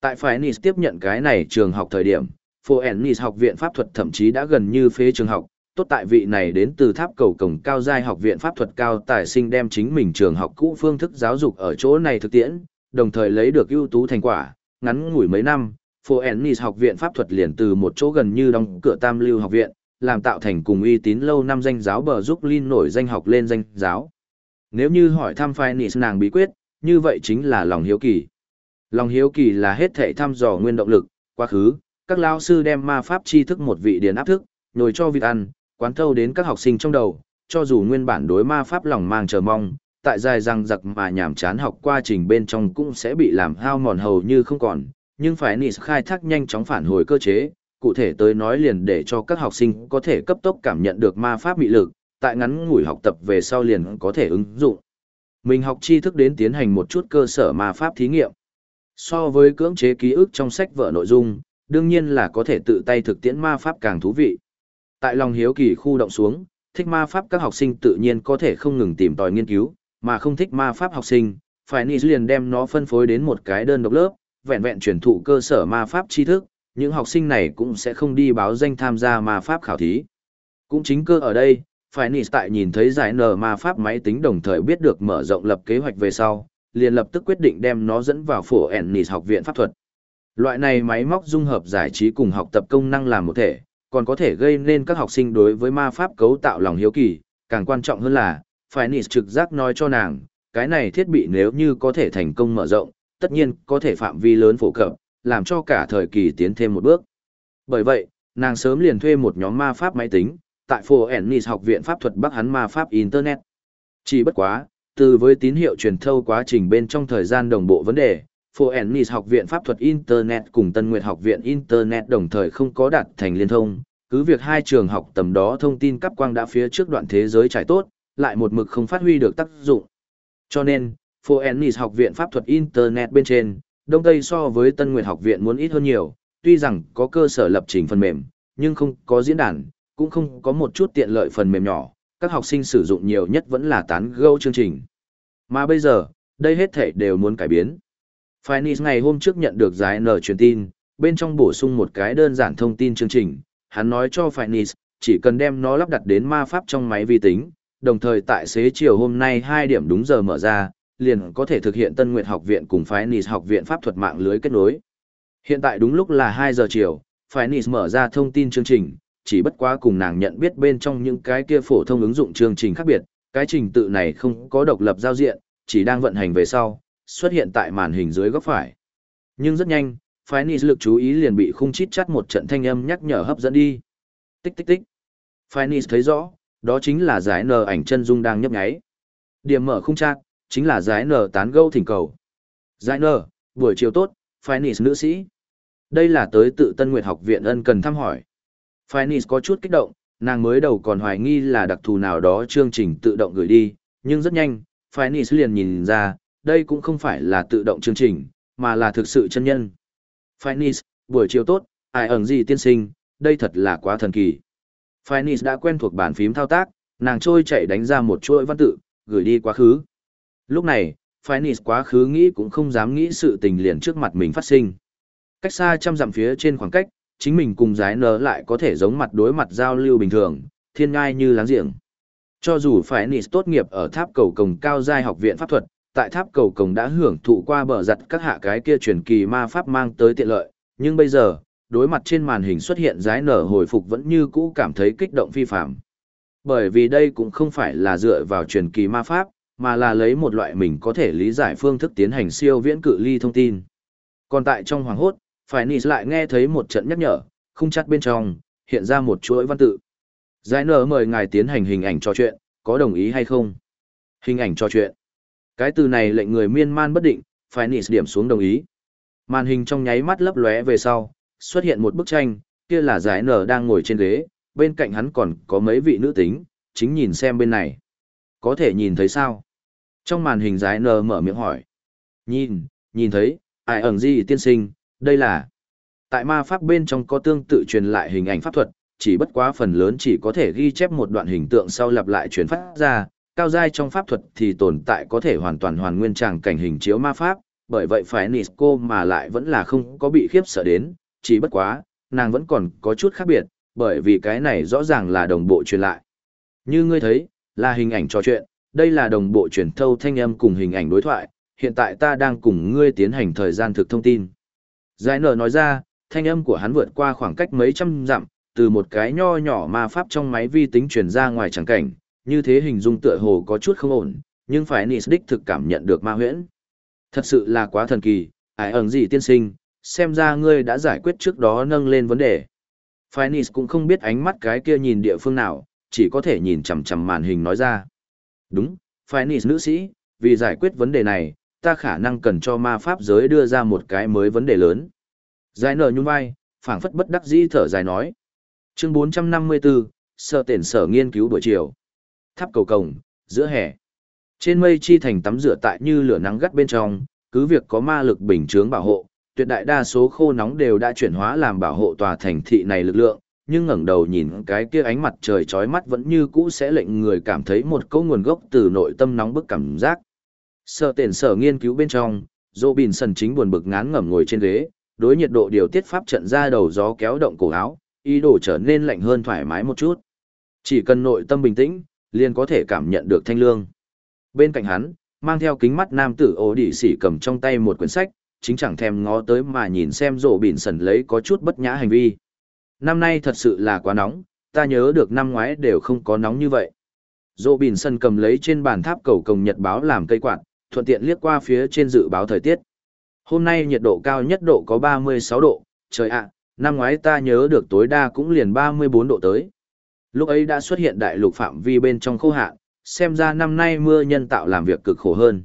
Tại phải Nice tiếp nhận cái này trường học thời điểm, Phoenix học viện pháp thuật thậm chí đã gần như phế trường học, tốt tại vị này đến từ tháp cầu cổng cao giai học viện pháp thuật cao tài sinh đem chính mình trường học cũ phương thức giáo dục ở chỗ này thực tiễn, đồng thời lấy được ưu tú thành quả, ngắn ngủi mấy năm, Phoenix học viện pháp thuật liền từ một chỗ gần như đóng cửa tam lưu học viện, làm tạo thành cùng uy tín lâu năm danh giáo bờ giúp Linh nổi danh học lên danh giáo. Nếu như hỏi thăm Phoenix nàng bí quyết, như vậy chính là lòng hiếu kỳ. Lòng hiếu kỳ là hết thể thăm dò nguyên động lực, quá khứ, các lao sư đem ma pháp tri thức một vị điển áp thức, nhồi cho vịt ăn, quán thâu đến các học sinh trong đầu, cho dù nguyên bản đối ma pháp lòng mang chờ mong, tại dài răng giặc mà nhảm chán học qua trình bên trong cũng sẽ bị làm hao mòn hầu như không còn, nhưng phải nị khai thác nhanh chóng phản hồi cơ chế, cụ thể tới nói liền để cho các học sinh có thể cấp tốc cảm nhận được ma pháp bị lực, tại ngắn ngủi học tập về sau liền có thể ứng dụng. Mình học tri thức đến tiến hành một chút cơ sở ma pháp thí nghiệm. So với cưỡng chế ký ức trong sách vở nội dung, đương nhiên là có thể tự tay thực tiễn ma pháp càng thú vị. Tại lòng hiếu kỳ khu động xuống, thích ma pháp các học sinh tự nhiên có thể không ngừng tìm tòi nghiên cứu, mà không thích ma pháp học sinh, phải nị liền đem nó phân phối đến một cái đơn độc lớp, vẹn vẹn truyền thụ cơ sở ma pháp tri thức, những học sinh này cũng sẽ không đi báo danh tham gia ma pháp khảo thí. Cũng chính cơ ở đây, phải nị tại nhìn thấy giải nở ma pháp máy tính đồng thời biết được mở rộng lập kế hoạch về sau, liền lập tức quyết định đem nó dẫn vào phổ Ennis học viện pháp thuật. Loại này máy móc dung hợp giải trí cùng học tập công năng làm một thể, còn có thể gây nên các học sinh đối với ma pháp cấu tạo lòng hiếu kỳ, càng quan trọng hơn là, phải nị trực giác nói cho nàng, cái này thiết bị nếu như có thể thành công mở rộng, tất nhiên có thể phạm vi lớn phổ cập, làm cho cả thời kỳ tiến thêm một bước. Bởi vậy, nàng sớm liền thuê một nhóm ma pháp máy tính, tại Phổ Ennis học viện pháp thuật Bắc hắn ma pháp Internet. Chỉ bất quá, từ với tín hiệu truyền thâu quá trình bên trong thời gian đồng bộ vấn đề, Phổ Ennis học viện pháp thuật Internet cùng Tân Nguyệt học viện Internet đồng thời không có đạt thành liên thông, cứ việc hai trường học tầm đó thông tin cấp quang đã phía trước đoạn thế giới trải tốt, lại một mực không phát huy được tác dụng. Cho nên, phố Ennis học viện pháp thuật Internet bên trên, Đông Tây so với Tân Nguyệt học viện muốn ít hơn nhiều, tuy rằng có cơ sở lập trình phần mềm, nhưng không có diễn đàn, cũng không có một chút tiện lợi phần mềm nhỏ, các học sinh sử dụng nhiều nhất vẫn là tán gẫu chương trình. Mà bây giờ, đây hết thể đều muốn cải biến. Finis ngày hôm trước nhận được giải nở truyền tin, bên trong bổ sung một cái đơn giản thông tin chương trình, hắn nói cho Finis, chỉ cần đem nó lắp đặt đến ma pháp trong máy vi tính, đồng thời tại xế chiều hôm nay 2 điểm đúng giờ mở ra, liền có thể thực hiện Tân Nguyệt học viện cùng Finis học viện pháp thuật mạng lưới kết nối. Hiện tại đúng lúc là 2 giờ chiều, Finis mở ra thông tin chương trình, chỉ bất quá cùng nàng nhận biết bên trong những cái kia phổ thông ứng dụng chương trình khác biệt, cái trình tự này không có độc lập giao diện, chỉ đang vận hành về sau, xuất hiện tại màn hình dưới góc phải. Nhưng rất nhanh, Finis lực chú ý liền bị khung chít chắt một trận thanh âm nhắc nhở hấp dẫn đi. Tích tích tích. Finis thấy rõ, đó chính là giải nờ ảnh chân dung đang nhấp nháy. Điểm mở khung chat, chính là giải nở tán gẫu thỉnh cầu. Giải nở, buổi chiều tốt, Finis nữ sĩ. Đây là tới tự Tân Nguyệt học viện ân cần thăm hỏi. Finis có chút kích động, nàng mới đầu còn hoài nghi là đặc thù nào đó chương trình tự động gửi đi, nhưng rất nhanh, Finis liền nhìn ra, đây cũng không phải là tự động chương trình, mà là thực sự chân nhân. Finis, buổi chiều tốt, ai ẩn gì tiên sinh, đây thật là quá thần kỳ. Finis đã quen thuộc bàn phím thao tác, nàng trôi chạy đánh ra một chuỗi văn tự, gửi đi quá khứ. Lúc này, Finis quá khứ nghĩ cũng không dám nghĩ sự tình liền trước mặt mình phát sinh. Cách xa trăm dặm phía trên khoảng cách, chính mình cùng giái nở lại có thể giống mặt đối mặt giao lưu bình thường, thiên ngai như láng giềng. Cho dù phải tốt nghiệp ở tháp cầu cồng cao giai học viện pháp thuật, tại tháp cầu cồng đã hưởng thụ qua bờ giặt các hạ cái kia truyền kỳ ma pháp mang tới tiện lợi, nhưng bây giờ, đối mặt trên màn hình xuất hiện giái nở hồi phục vẫn như cũ cảm thấy kích động phi phạm. Bởi vì đây cũng không phải là dựa vào truyền kỳ ma pháp, mà là lấy một loại mình có thể lý giải phương thức tiến hành siêu viễn cự ly thông tin. Còn tại trong hoàng hốt, phải nị lại nghe thấy một trận nhắc nhở, không chắc bên trong, hiện ra một chuỗi văn tự. Giải nở mời ngài tiến hành hình ảnh trò chuyện, có đồng ý hay không? Hình ảnh trò chuyện. Cái từ này lệnh người miên man bất định, phải nị điểm xuống đồng ý. Màn hình trong nháy mắt lấp lóe về sau, xuất hiện một bức tranh, kia là giải nở đang ngồi trên ghế, bên cạnh hắn còn có mấy vị nữ tính, chính nhìn xem bên này. Có thể nhìn thấy sao? Trong màn hình giải nở mở miệng hỏi. Nhìn, nhìn thấy, ai ẩn gì tiên sinh, đây là tại ma pháp bên trong có tương tự truyền lại hình ảnh pháp thuật, chỉ bất quá phần lớn chỉ có thể ghi chép một đoạn hình tượng sau lặp lại truyền phát ra, cao giai trong pháp thuật thì tồn tại có thể hoàn toàn hoàn nguyên tràng cảnh hình chiếu ma pháp, bởi vậy phải Nisco mà lại vẫn là không có bị khiếp sợ đến, chỉ bất quá, nàng vẫn còn có chút khác biệt, bởi vì cái này rõ ràng là đồng bộ truyền lại. Như ngươi thấy, là hình ảnh trò chuyện, đây là đồng bộ truyền thâu thanh âm cùng hình ảnh đối thoại, hiện tại ta đang cùng ngươi tiến hành thời gian thực thông tin. Giải nở nói ra, thanh âm của hắn vượt qua khoảng cách mấy trăm dặm, từ một cái nho nhỏ ma pháp trong máy vi tính truyền ra ngoài chẳng cảnh, như thế hình dung tựa hồ có chút không ổn, nhưng phải Nis đích thực cảm nhận được ma huyễn. Thật sự là quá thần kỳ, ai ẩn gì tiên sinh, xem ra ngươi đã giải quyết trước đó nâng lên vấn đề. Phinis cũng không biết ánh mắt cái kia nhìn địa phương nào, chỉ có thể nhìn chằm chằm màn hình nói ra. Đúng, Phinis nữ sĩ, vì giải quyết vấn đề này, ta khả năng cần cho ma pháp giới đưa ra một cái mới vấn đề lớn. Giải nở nhún vai, phảng phất bất đắc dĩ thở dài nói. Chương 454, sở tiền sở nghiên cứu buổi chiều. Tháp cầu cổng, giữa hè. Trên mây chi thành tắm rửa tại như lửa nắng gắt bên trong, cứ việc có ma lực bình chướng bảo hộ, tuyệt đại đa số khô nóng đều đã chuyển hóa làm bảo hộ tòa thành thị này lực lượng, nhưng ngẩng đầu nhìn cái kia ánh mặt trời chói mắt vẫn như cũ sẽ lệnh người cảm thấy một câu nguồn gốc từ nội tâm nóng bức cảm giác. Sở tiền sở nghiên cứu bên trong, Dô Bình Sần chính buồn bực ngán ngẩm ngồi trên ghế, đối nhiệt độ điều tiết pháp trận ra đầu gió kéo động cổ áo, ý đồ trở nên lạnh hơn thoải mái một chút. Chỉ cần nội tâm bình tĩnh, liền có thể cảm nhận được thanh lương. Bên cạnh hắn, mang theo kính mắt nam tử ố đỉ sỉ cầm trong tay một quyển sách, chính chẳng thèm ngó tới mà nhìn xem Dô Bình sần lấy có chút bất nhã hành vi. Năm nay thật sự là quá nóng, ta nhớ được năm ngoái đều không có nóng như vậy. Dô Bình Sân cầm lấy trên bàn tháp cầu cồng nhật báo làm cây quạt, thuận tiện liếc qua phía trên dự báo thời tiết. Hôm nay nhiệt độ cao nhất độ có 36 độ, trời ạ, năm ngoái ta nhớ được tối đa cũng liền 34 độ tới. Lúc ấy đã xuất hiện đại lục phạm vi bên trong khô hạn, xem ra năm nay mưa nhân tạo làm việc cực khổ hơn.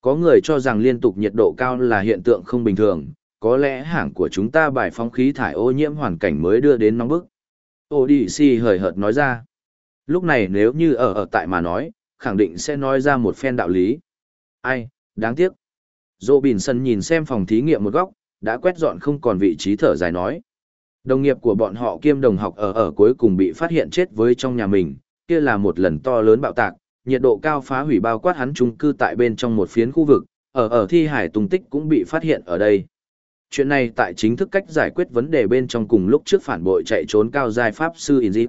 Có người cho rằng liên tục nhiệt độ cao là hiện tượng không bình thường, có lẽ hãng của chúng ta bài phóng khí thải ô nhiễm hoàn cảnh mới đưa đến nóng bức. Odc hời hợt nói ra. Lúc này nếu như ở ở tại mà nói, khẳng định sẽ nói ra một phen đạo lý. Ai, đáng tiếc. Dô Bình Sân nhìn xem phòng thí nghiệm một góc, đã quét dọn không còn vị trí thở dài nói. Đồng nghiệp của bọn họ kiêm đồng học ở ở cuối cùng bị phát hiện chết với trong nhà mình, kia là một lần to lớn bạo tạc, nhiệt độ cao phá hủy bao quát hắn trung cư tại bên trong một phiến khu vực, ở ở thi hải tung tích cũng bị phát hiện ở đây. Chuyện này tại chính thức cách giải quyết vấn đề bên trong cùng lúc trước phản bội chạy trốn cao giai pháp sư Inzip.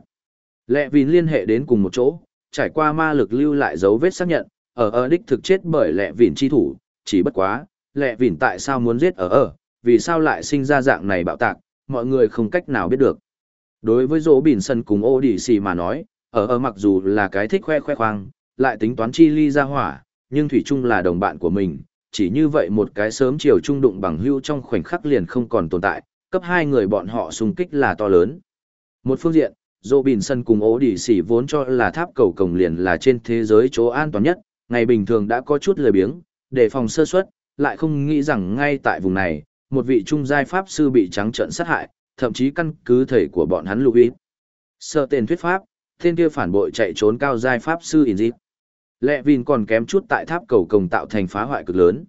Lệ Vin liên hệ đến cùng một chỗ, trải qua ma lực lưu lại dấu vết xác nhận, ở ở đích thực chết bởi Lệ Vin chi thủ, chỉ bất quá, Lệ Vin tại sao muốn giết ở ở, vì sao lại sinh ra dạng này bạo tạc, mọi người không cách nào biết được. Đối với Dỗ Bỉn Sân cùng ô đỉ xì mà nói, ở ở mặc dù là cái thích khoe khoe khoang, lại tính toán chi ly ra hỏa, nhưng Thủy Trung là đồng bạn của mình, chỉ như vậy một cái sớm chiều trung đụng bằng hưu trong khoảnh khắc liền không còn tồn tại, cấp hai người bọn họ xung kích là to lớn. Một phương diện, Dô Bìn Sân cùng ố đỉ xỉ vốn cho là tháp cầu cổng liền là trên thế giới chỗ an toàn nhất, ngày bình thường đã có chút lười biếng, để phòng sơ suất, lại không nghĩ rằng ngay tại vùng này, một vị trung giai pháp sư bị trắng trợn sát hại, thậm chí căn cứ thầy của bọn hắn lưu ý Sợ tên thuyết pháp, tên kia phản bội chạy trốn cao giai pháp sư Inzip. Lệ Vin còn kém chút tại tháp cầu cổng tạo thành phá hoại cực lớn.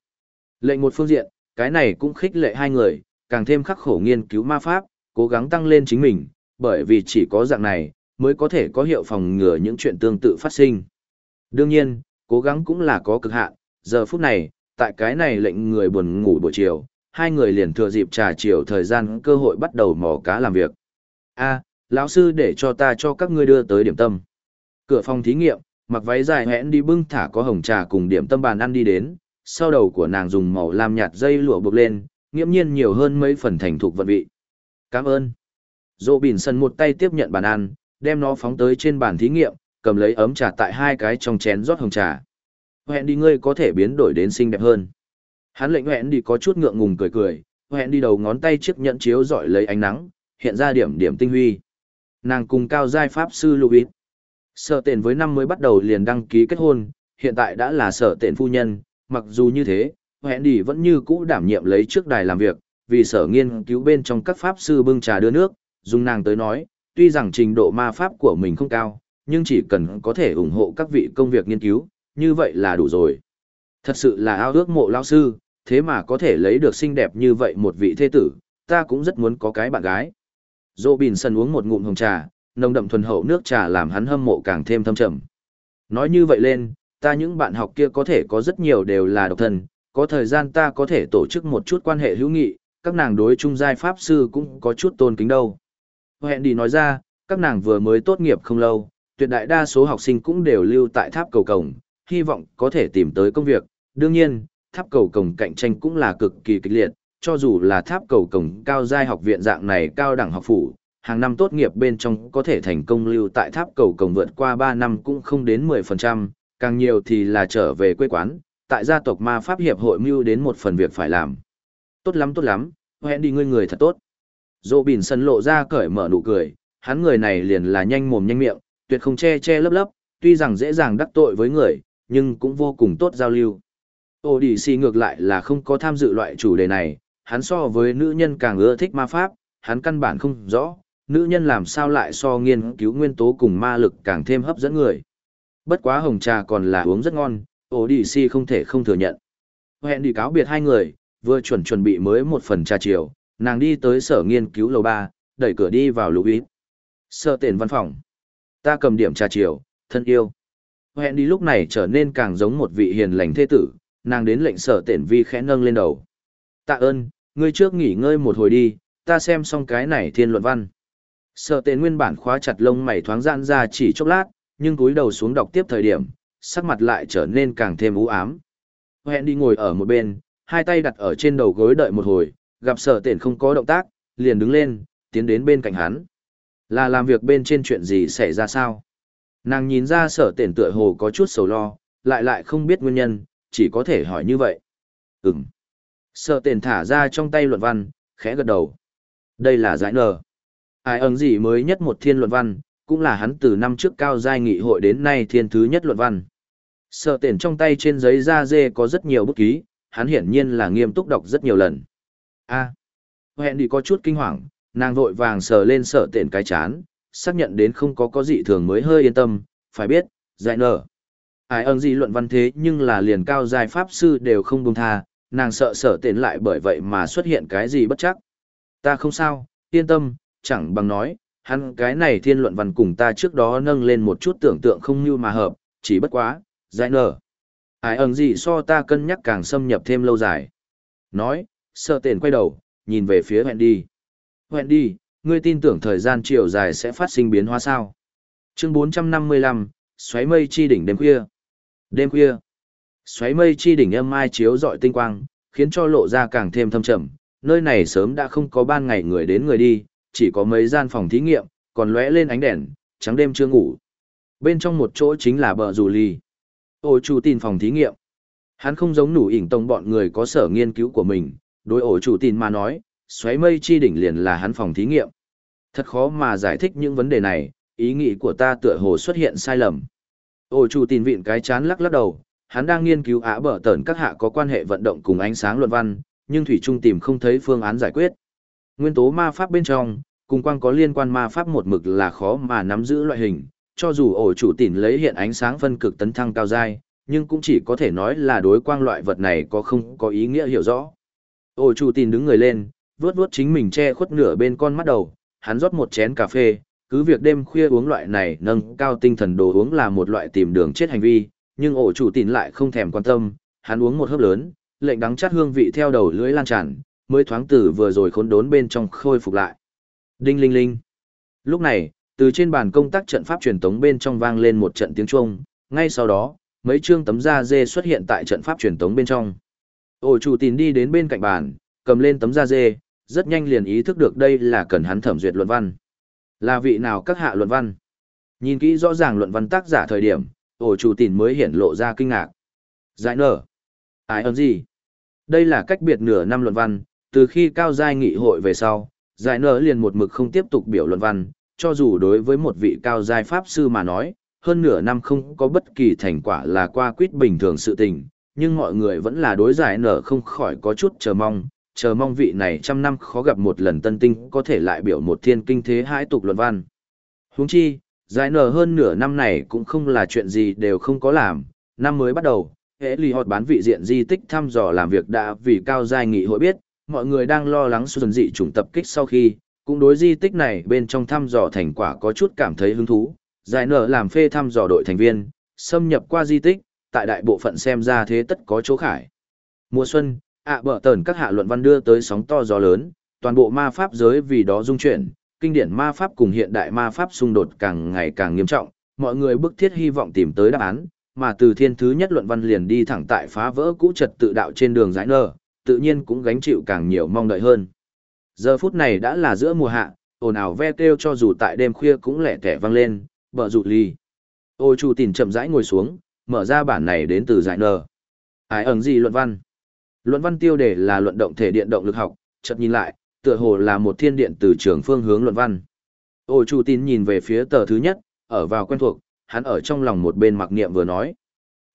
Lệnh một phương diện, cái này cũng khích lệ hai người, càng thêm khắc khổ nghiên cứu ma pháp, cố gắng tăng lên chính mình, bởi vì chỉ có dạng này, mới có thể có hiệu phòng ngừa những chuyện tương tự phát sinh. Đương nhiên, cố gắng cũng là có cực hạn, giờ phút này, tại cái này lệnh người buồn ngủ buổi chiều, hai người liền thừa dịp trà chiều thời gian cơ hội bắt đầu mò cá làm việc. A, lão sư để cho ta cho các ngươi đưa tới điểm tâm. Cửa phòng thí nghiệm, mặc váy dài hẽn đi bưng thả có hồng trà cùng điểm tâm bàn ăn đi đến, sau đầu của nàng dùng màu lam nhạt dây lụa buộc lên, nghiễm nhiên nhiều hơn mấy phần thành thục vận vị. Cảm ơn. Dô Bìn Sân một tay tiếp nhận bàn ăn, đem nó phóng tới trên bàn thí nghiệm, cầm lấy ấm trà tại hai cái trong chén rót hồng trà. Hẹn đi ngươi có thể biến đổi đến xinh đẹp hơn. Hắn lệnh hẹn đi có chút ngượng ngùng cười cười, hẹn đi đầu ngón tay chiếc nhẫn chiếu dọi lấy ánh nắng, hiện ra điểm điểm tinh huy. Nàng cùng cao giai pháp sư Louis. Sở tện với năm mới bắt đầu liền đăng ký kết hôn, hiện tại đã là sở tện phu nhân, mặc dù như thế, hẹn đi vẫn như cũ đảm nhiệm lấy trước đài làm việc, vì sở nghiên cứu bên trong các pháp sư bưng trà đưa nước, dùng nàng tới nói, tuy rằng trình độ ma pháp của mình không cao, nhưng chỉ cần có thể ủng hộ các vị công việc nghiên cứu, như vậy là đủ rồi. Thật sự là ao ước mộ lao sư, thế mà có thể lấy được xinh đẹp như vậy một vị thế tử, ta cũng rất muốn có cái bạn gái. Dô Bình Sân uống một ngụm hồng trà, nồng đậm thuần hậu nước trà làm hắn hâm mộ càng thêm thâm trầm. Nói như vậy lên, ta những bạn học kia có thể có rất nhiều đều là độc thân, có thời gian ta có thể tổ chức một chút quan hệ hữu nghị, các nàng đối trung giai pháp sư cũng có chút tôn kính đâu. Hẹn đi nói ra, các nàng vừa mới tốt nghiệp không lâu, tuyệt đại đa số học sinh cũng đều lưu tại tháp cầu cổng, hy vọng có thể tìm tới công việc. Đương nhiên, tháp cầu cổng cạnh tranh cũng là cực kỳ kịch liệt, cho dù là tháp cầu cổng cao giai học viện dạng này cao đẳng học phủ, hàng năm tốt nghiệp bên trong có thể thành công lưu tại tháp cầu cổng vượt qua 3 năm cũng không đến 10%, càng nhiều thì là trở về quê quán, tại gia tộc ma pháp hiệp hội mưu đến một phần việc phải làm. Tốt lắm tốt lắm, hẹn đi ngươi người thật tốt. Dô Bình Sân lộ ra cởi mở nụ cười, hắn người này liền là nhanh mồm nhanh miệng, tuyệt không che che lấp lấp, tuy rằng dễ dàng đắc tội với người, nhưng cũng vô cùng tốt giao lưu. Ô Đi Xì ngược lại là không có tham dự loại chủ đề này, hắn so với nữ nhân càng ưa thích ma pháp, hắn căn bản không rõ, nữ nhân làm sao lại so nghiên cứu nguyên tố cùng ma lực càng thêm hấp dẫn người. Bất quá hồng trà còn là uống rất ngon, ổ Đi Si không thể không thừa nhận. Hẹn đi cáo biệt hai người, vừa chuẩn chuẩn bị mới một phần trà chiều, nàng đi tới sở nghiên cứu lầu ba đẩy cửa đi vào lũ ít. Sở tiền văn phòng. Ta cầm điểm trà chiều thân yêu. Hẹn đi lúc này trở nên càng giống một vị hiền lành thế tử nàng đến lệnh sở tiền vi khẽ nâng lên đầu. Tạ ơn ngươi trước nghỉ ngơi một hồi đi ta xem xong cái này thiên luận văn sợ tển nguyên bản khóa chặt lông mày thoáng giãn ra chỉ chốc lát nhưng cúi đầu xuống đọc tiếp thời điểm sắc mặt lại trở nên càng thêm u ám hẹn đi ngồi ở một bên hai tay đặt ở trên đầu gối đợi một hồi gặp sở tển không có động tác, liền đứng lên, tiến đến bên cạnh hắn. Là làm việc bên trên chuyện gì xảy ra sao? Nàng nhìn ra sở tển tựa hồ có chút sầu lo, lại lại không biết nguyên nhân, chỉ có thể hỏi như vậy. Ừm. Sở tển thả ra trong tay luận văn, khẽ gật đầu. Đây là giải nở. Ai ẩn gì mới nhất một thiên luận văn, cũng là hắn từ năm trước cao giai nghị hội đến nay thiên thứ nhất luận văn. Sợ tiền trong tay trên giấy da dê có rất nhiều bút ký, hắn hiển nhiên là nghiêm túc đọc rất nhiều lần. A. Hẹn đi có chút kinh hoàng, nàng vội vàng sờ lên sợ tiền cái chán, xác nhận đến không có có gì thường mới hơi yên tâm, phải biết, giải nở. Ai ẩn gì luận văn thế nhưng là liền cao giai pháp sư đều không buông tha, nàng sợ sợ tiền lại bởi vậy mà xuất hiện cái gì bất chắc. Ta không sao, yên tâm, chẳng bằng nói, hắn cái này thiên luận văn cùng ta trước đó nâng lên một chút tưởng tượng không như mà hợp, chỉ bất quá, giải nở. Ai ẩn gì so ta cân nhắc càng xâm nhập thêm lâu dài. Nói, sợ tiền quay đầu, nhìn về phía hẹn đi. Hẹn đi, ngươi tin tưởng thời gian chiều dài sẽ phát sinh biến hóa sao? Chương 455, xoáy mây chi đỉnh đêm khuya. Đêm khuya, xoáy mây chi đỉnh âm mai chiếu rọi tinh quang, khiến cho lộ ra càng thêm thâm trầm. Nơi này sớm đã không có ban ngày người đến người đi, chỉ có mấy gian phòng thí nghiệm, còn lóe lên ánh đèn, trắng đêm chưa ngủ. Bên trong một chỗ chính là bờ rủ ly. Ổ chủ tin phòng thí nghiệm. Hắn không giống nủ ỉn tông bọn người có sở nghiên cứu của mình, đối ổ chủ tin mà nói, xoáy mây chi đỉnh liền là hắn phòng thí nghiệm. Thật khó mà giải thích những vấn đề này, ý nghĩ của ta tựa hồ xuất hiện sai lầm. Ổ chủ tin vịn cái chán lắc lắc đầu, hắn đang nghiên cứu ả bở tẩn các hạ có quan hệ vận động cùng ánh sáng luận văn, nhưng Thủy Trung tìm không thấy phương án giải quyết. Nguyên tố ma pháp bên trong, cùng quang có liên quan ma pháp một mực là khó mà nắm giữ loại hình, cho dù ổ chủ tỉn lấy hiện ánh sáng phân cực tấn thăng cao dai, nhưng cũng chỉ có thể nói là đối quang loại vật này có không có ý nghĩa hiểu rõ. Ổ chủ tỉn đứng người lên, vuốt vuốt chính mình che khuất nửa bên con mắt đầu, hắn rót một chén cà phê, cứ việc đêm khuya uống loại này nâng cao tinh thần đồ uống là một loại tìm đường chết hành vi, nhưng ổ chủ tỉn lại không thèm quan tâm, hắn uống một hớp lớn, lệnh đắng chát hương vị theo đầu lưỡi lan tràn, mới thoáng từ vừa rồi khốn đốn bên trong khôi phục lại. Đinh linh linh. Lúc này, từ trên bàn công tác trận pháp truyền tống bên trong vang lên một trận tiếng chuông, ngay sau đó, mấy chương tấm da dê xuất hiện tại trận pháp truyền tống bên trong. Ổ chủ tìm đi đến bên cạnh bàn, cầm lên tấm da dê, rất nhanh liền ý thức được đây là cần hắn thẩm duyệt luận văn. Là vị nào các hạ luận văn? Nhìn kỹ rõ ràng luận văn tác giả thời điểm, ổ chủ tìm mới hiển lộ ra kinh ngạc. Giải nở. Ai ơn gì? Đây là cách biệt nửa năm luận văn, từ khi cao giai nghị hội về sau, giải nở liền một mực không tiếp tục biểu luận văn, cho dù đối với một vị cao giai pháp sư mà nói, hơn nửa năm không có bất kỳ thành quả là qua quyết bình thường sự tình, nhưng mọi người vẫn là đối giải nở không khỏi có chút chờ mong, chờ mong vị này trăm năm khó gặp một lần tân tinh có thể lại biểu một thiên kinh thế hãi tục luận văn. Huống chi, giải nở hơn nửa năm này cũng không là chuyện gì đều không có làm, năm mới bắt đầu, hệ lì họt bán vị diện di tích thăm dò làm việc đã vì cao giai nghị hội biết, mọi người đang lo lắng xuân dị chủng tập kích sau khi, cũng đối di tích này bên trong thăm dò thành quả có chút cảm thấy hứng thú. Giải nở làm phê thăm dò đội thành viên, xâm nhập qua di tích, tại đại bộ phận xem ra thế tất có chỗ khải. Mùa xuân, ạ bở tờn các hạ luận văn đưa tới sóng to gió lớn, toàn bộ ma pháp giới vì đó dung chuyển, kinh điển ma pháp cùng hiện đại ma pháp xung đột càng ngày càng nghiêm trọng, mọi người bức thiết hy vọng tìm tới đáp án, mà từ thiên thứ nhất luận văn liền đi thẳng tại phá vỡ cũ trật tự đạo trên đường giải nở, tự nhiên cũng gánh chịu càng nhiều mong đợi hơn. Giờ phút này đã là giữa mùa hạ, ồn ào ve kêu cho dù tại đêm khuya cũng lẻ tẻ vang lên, bờ rụt ly. Ôi chủ tìm chậm rãi ngồi xuống, mở ra bản này đến từ giải nờ. Ai ẩn gì luận văn? Luận văn tiêu đề là luận động thể điện động lực học, chợt nhìn lại, tựa hồ là một thiên điện từ trường phương hướng luận văn. Ôi chủ tin nhìn về phía tờ thứ nhất, ở vào quen thuộc, hắn ở trong lòng một bên mặc niệm vừa nói.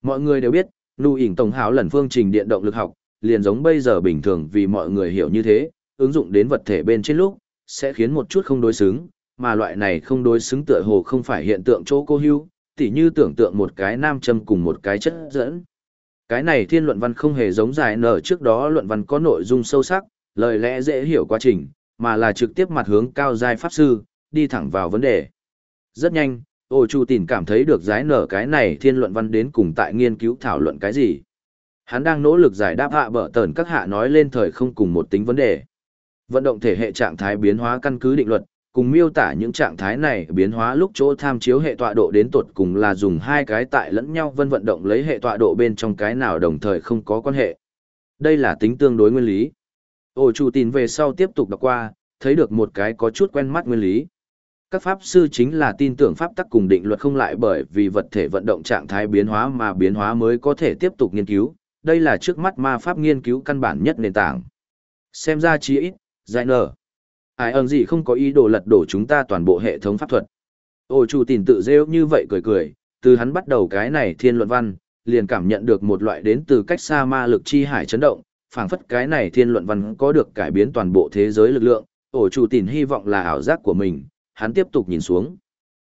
Mọi người đều biết, lưu ỉn tổng hào lần phương trình điện động lực học, liền giống bây giờ bình thường vì mọi người hiểu như thế, ứng dụng đến vật thể bên trên lúc, sẽ khiến một chút không đối xứng, mà loại này không đối xứng tựa hồ không phải hiện tượng chỗ cô hưu, tỉ như tưởng tượng một cái nam châm cùng một cái chất dẫn. Cái này thiên luận văn không hề giống giải nở trước đó luận văn có nội dung sâu sắc, lời lẽ dễ hiểu quá trình, mà là trực tiếp mặt hướng cao giai pháp sư, đi thẳng vào vấn đề. Rất nhanh, ổ chủ tìn cảm thấy được giải nở cái này thiên luận văn đến cùng tại nghiên cứu thảo luận cái gì. Hắn đang nỗ lực giải đáp hạ bở tờn các hạ nói lên thời không cùng một tính vấn đề. Vận động thể hệ trạng thái biến hóa căn cứ định luật, cùng miêu tả những trạng thái này biến hóa lúc chỗ tham chiếu hệ tọa độ đến tột cùng là dùng hai cái tại lẫn nhau vân vận động lấy hệ tọa độ bên trong cái nào đồng thời không có quan hệ. Đây là tính tương đối nguyên lý. Ổ chủ tin về sau tiếp tục đọc qua, thấy được một cái có chút quen mắt nguyên lý. Các pháp sư chính là tin tưởng pháp tắc cùng định luật không lại bởi vì vật thể vận động trạng thái biến hóa mà biến hóa mới có thể tiếp tục nghiên cứu. Đây là trước mắt ma pháp nghiên cứu căn bản nhất nền tảng. Xem ra chí ít, giải nở. Ai ơn gì không có ý đồ lật đổ chúng ta toàn bộ hệ thống pháp thuật. Ổ chủ tình tự rêu như vậy cười cười, từ hắn bắt đầu cái này thiên luận văn, liền cảm nhận được một loại đến từ cách xa ma lực chi hải chấn động, phảng phất cái này thiên luận văn có được cải biến toàn bộ thế giới lực lượng, ổ chủ tình hy vọng là ảo giác của mình, hắn tiếp tục nhìn xuống.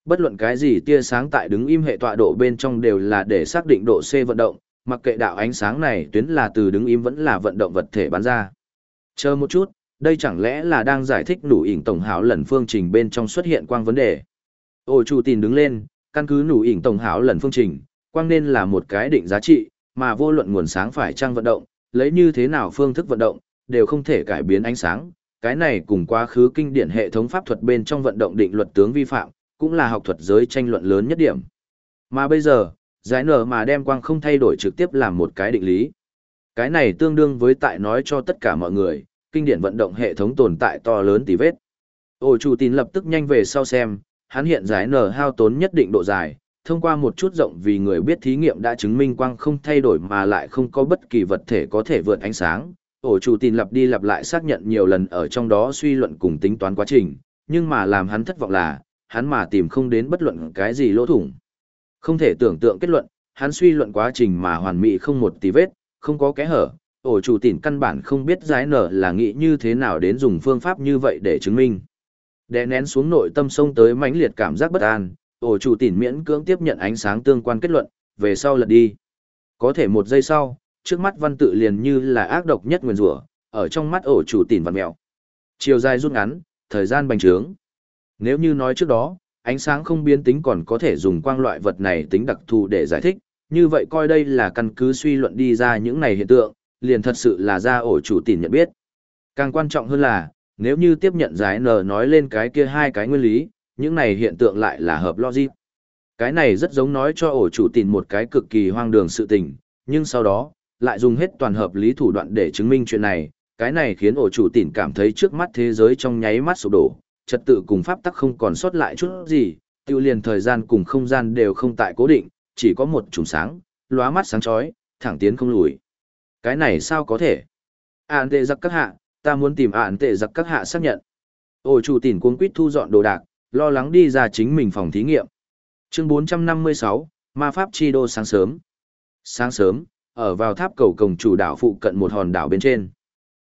Bất luận cái gì tia sáng tại đứng im hệ tọa độ bên trong đều là để xác định độ C vận động, mặc kệ đạo ánh sáng này tuyến là từ đứng im vẫn là vận động vật thể bắn ra. Chờ một chút, đây chẳng lẽ là đang giải thích nụ ỉn tổng hảo lần phương trình bên trong xuất hiện quang vấn đề. Ôi chủ tìm đứng lên, căn cứ nụ ỉn tổng hảo lần phương trình, quang nên là một cái định giá trị, mà vô luận nguồn sáng phải trang vận động, lấy như thế nào phương thức vận động, đều không thể cải biến ánh sáng. Cái này cùng quá khứ kinh điển hệ thống pháp thuật bên trong vận động định luật tướng vi phạm, cũng là học thuật giới tranh luận lớn nhất điểm. Mà bây giờ, giải nở mà đem quang không thay đổi trực tiếp làm một cái định lý. Cái này tương đương với tại nói cho tất cả mọi người, kinh điển vận động hệ thống tồn tại to lớn tỷ vết. Ổ chủ tin lập tức nhanh về sau xem, hắn hiện giải nở hao tốn nhất định độ dài, thông qua một chút rộng vì người biết thí nghiệm đã chứng minh quang không thay đổi mà lại không có bất kỳ vật thể có thể vượt ánh sáng. Ổ chủ tin lặp đi lặp lại xác nhận nhiều lần ở trong đó suy luận cùng tính toán quá trình, nhưng mà làm hắn thất vọng là, hắn mà tìm không đến bất luận cái gì lỗ thủng. Không thể tưởng tượng kết luận, hắn suy luận quá trình mà hoàn mỹ không một tí vết, không có kẽ hở, ổ chủ tỉn căn bản không biết giải nở là nghĩ như thế nào đến dùng phương pháp như vậy để chứng minh. Đè nén xuống nội tâm sông tới mãnh liệt cảm giác bất an, ổ chủ tỉn miễn cưỡng tiếp nhận ánh sáng tương quan kết luận, về sau lật đi. Có thể một giây sau, trước mắt văn tự liền như là ác độc nhất nguyên rủa, ở trong mắt ổ chủ tỉn vặn mèo. Chiều dài rút ngắn, thời gian bành trướng. Nếu như nói trước đó, ánh sáng không biến tính còn có thể dùng quang loại vật này tính đặc thù để giải thích, như vậy coi đây là căn cứ suy luận đi ra những này hiện tượng, liền thật sự là ra ổ chủ tìm nhận biết. Càng quan trọng hơn là, nếu như tiếp nhận giải N nói lên cái kia hai cái nguyên lý, những này hiện tượng lại là hợp logic. Cái này rất giống nói cho ổ chủ tìm một cái cực kỳ hoang đường sự tình, nhưng sau đó, lại dùng hết toàn hợp lý thủ đoạn để chứng minh chuyện này, cái này khiến ổ chủ tìm cảm thấy trước mắt thế giới trong nháy mắt sụp đổ, trật tự cùng pháp tắc không còn sót lại chút gì, tiêu liền thời gian cùng không gian đều không tại cố định, chỉ có một chùm sáng, lóa mắt sáng chói, thẳng tiến không lùi. Cái này sao có thể? Ản tệ giặc các hạ, ta muốn tìm ản tệ giặc các hạ xác nhận. Ôi chủ tỉnh cuống quýt thu dọn đồ đạc, lo lắng đi ra chính mình phòng thí nghiệm. Chương 456, Ma Pháp Chi Đô sáng sớm. Sáng sớm, ở vào tháp cầu cổng chủ đảo phụ cận một hòn đảo bên trên.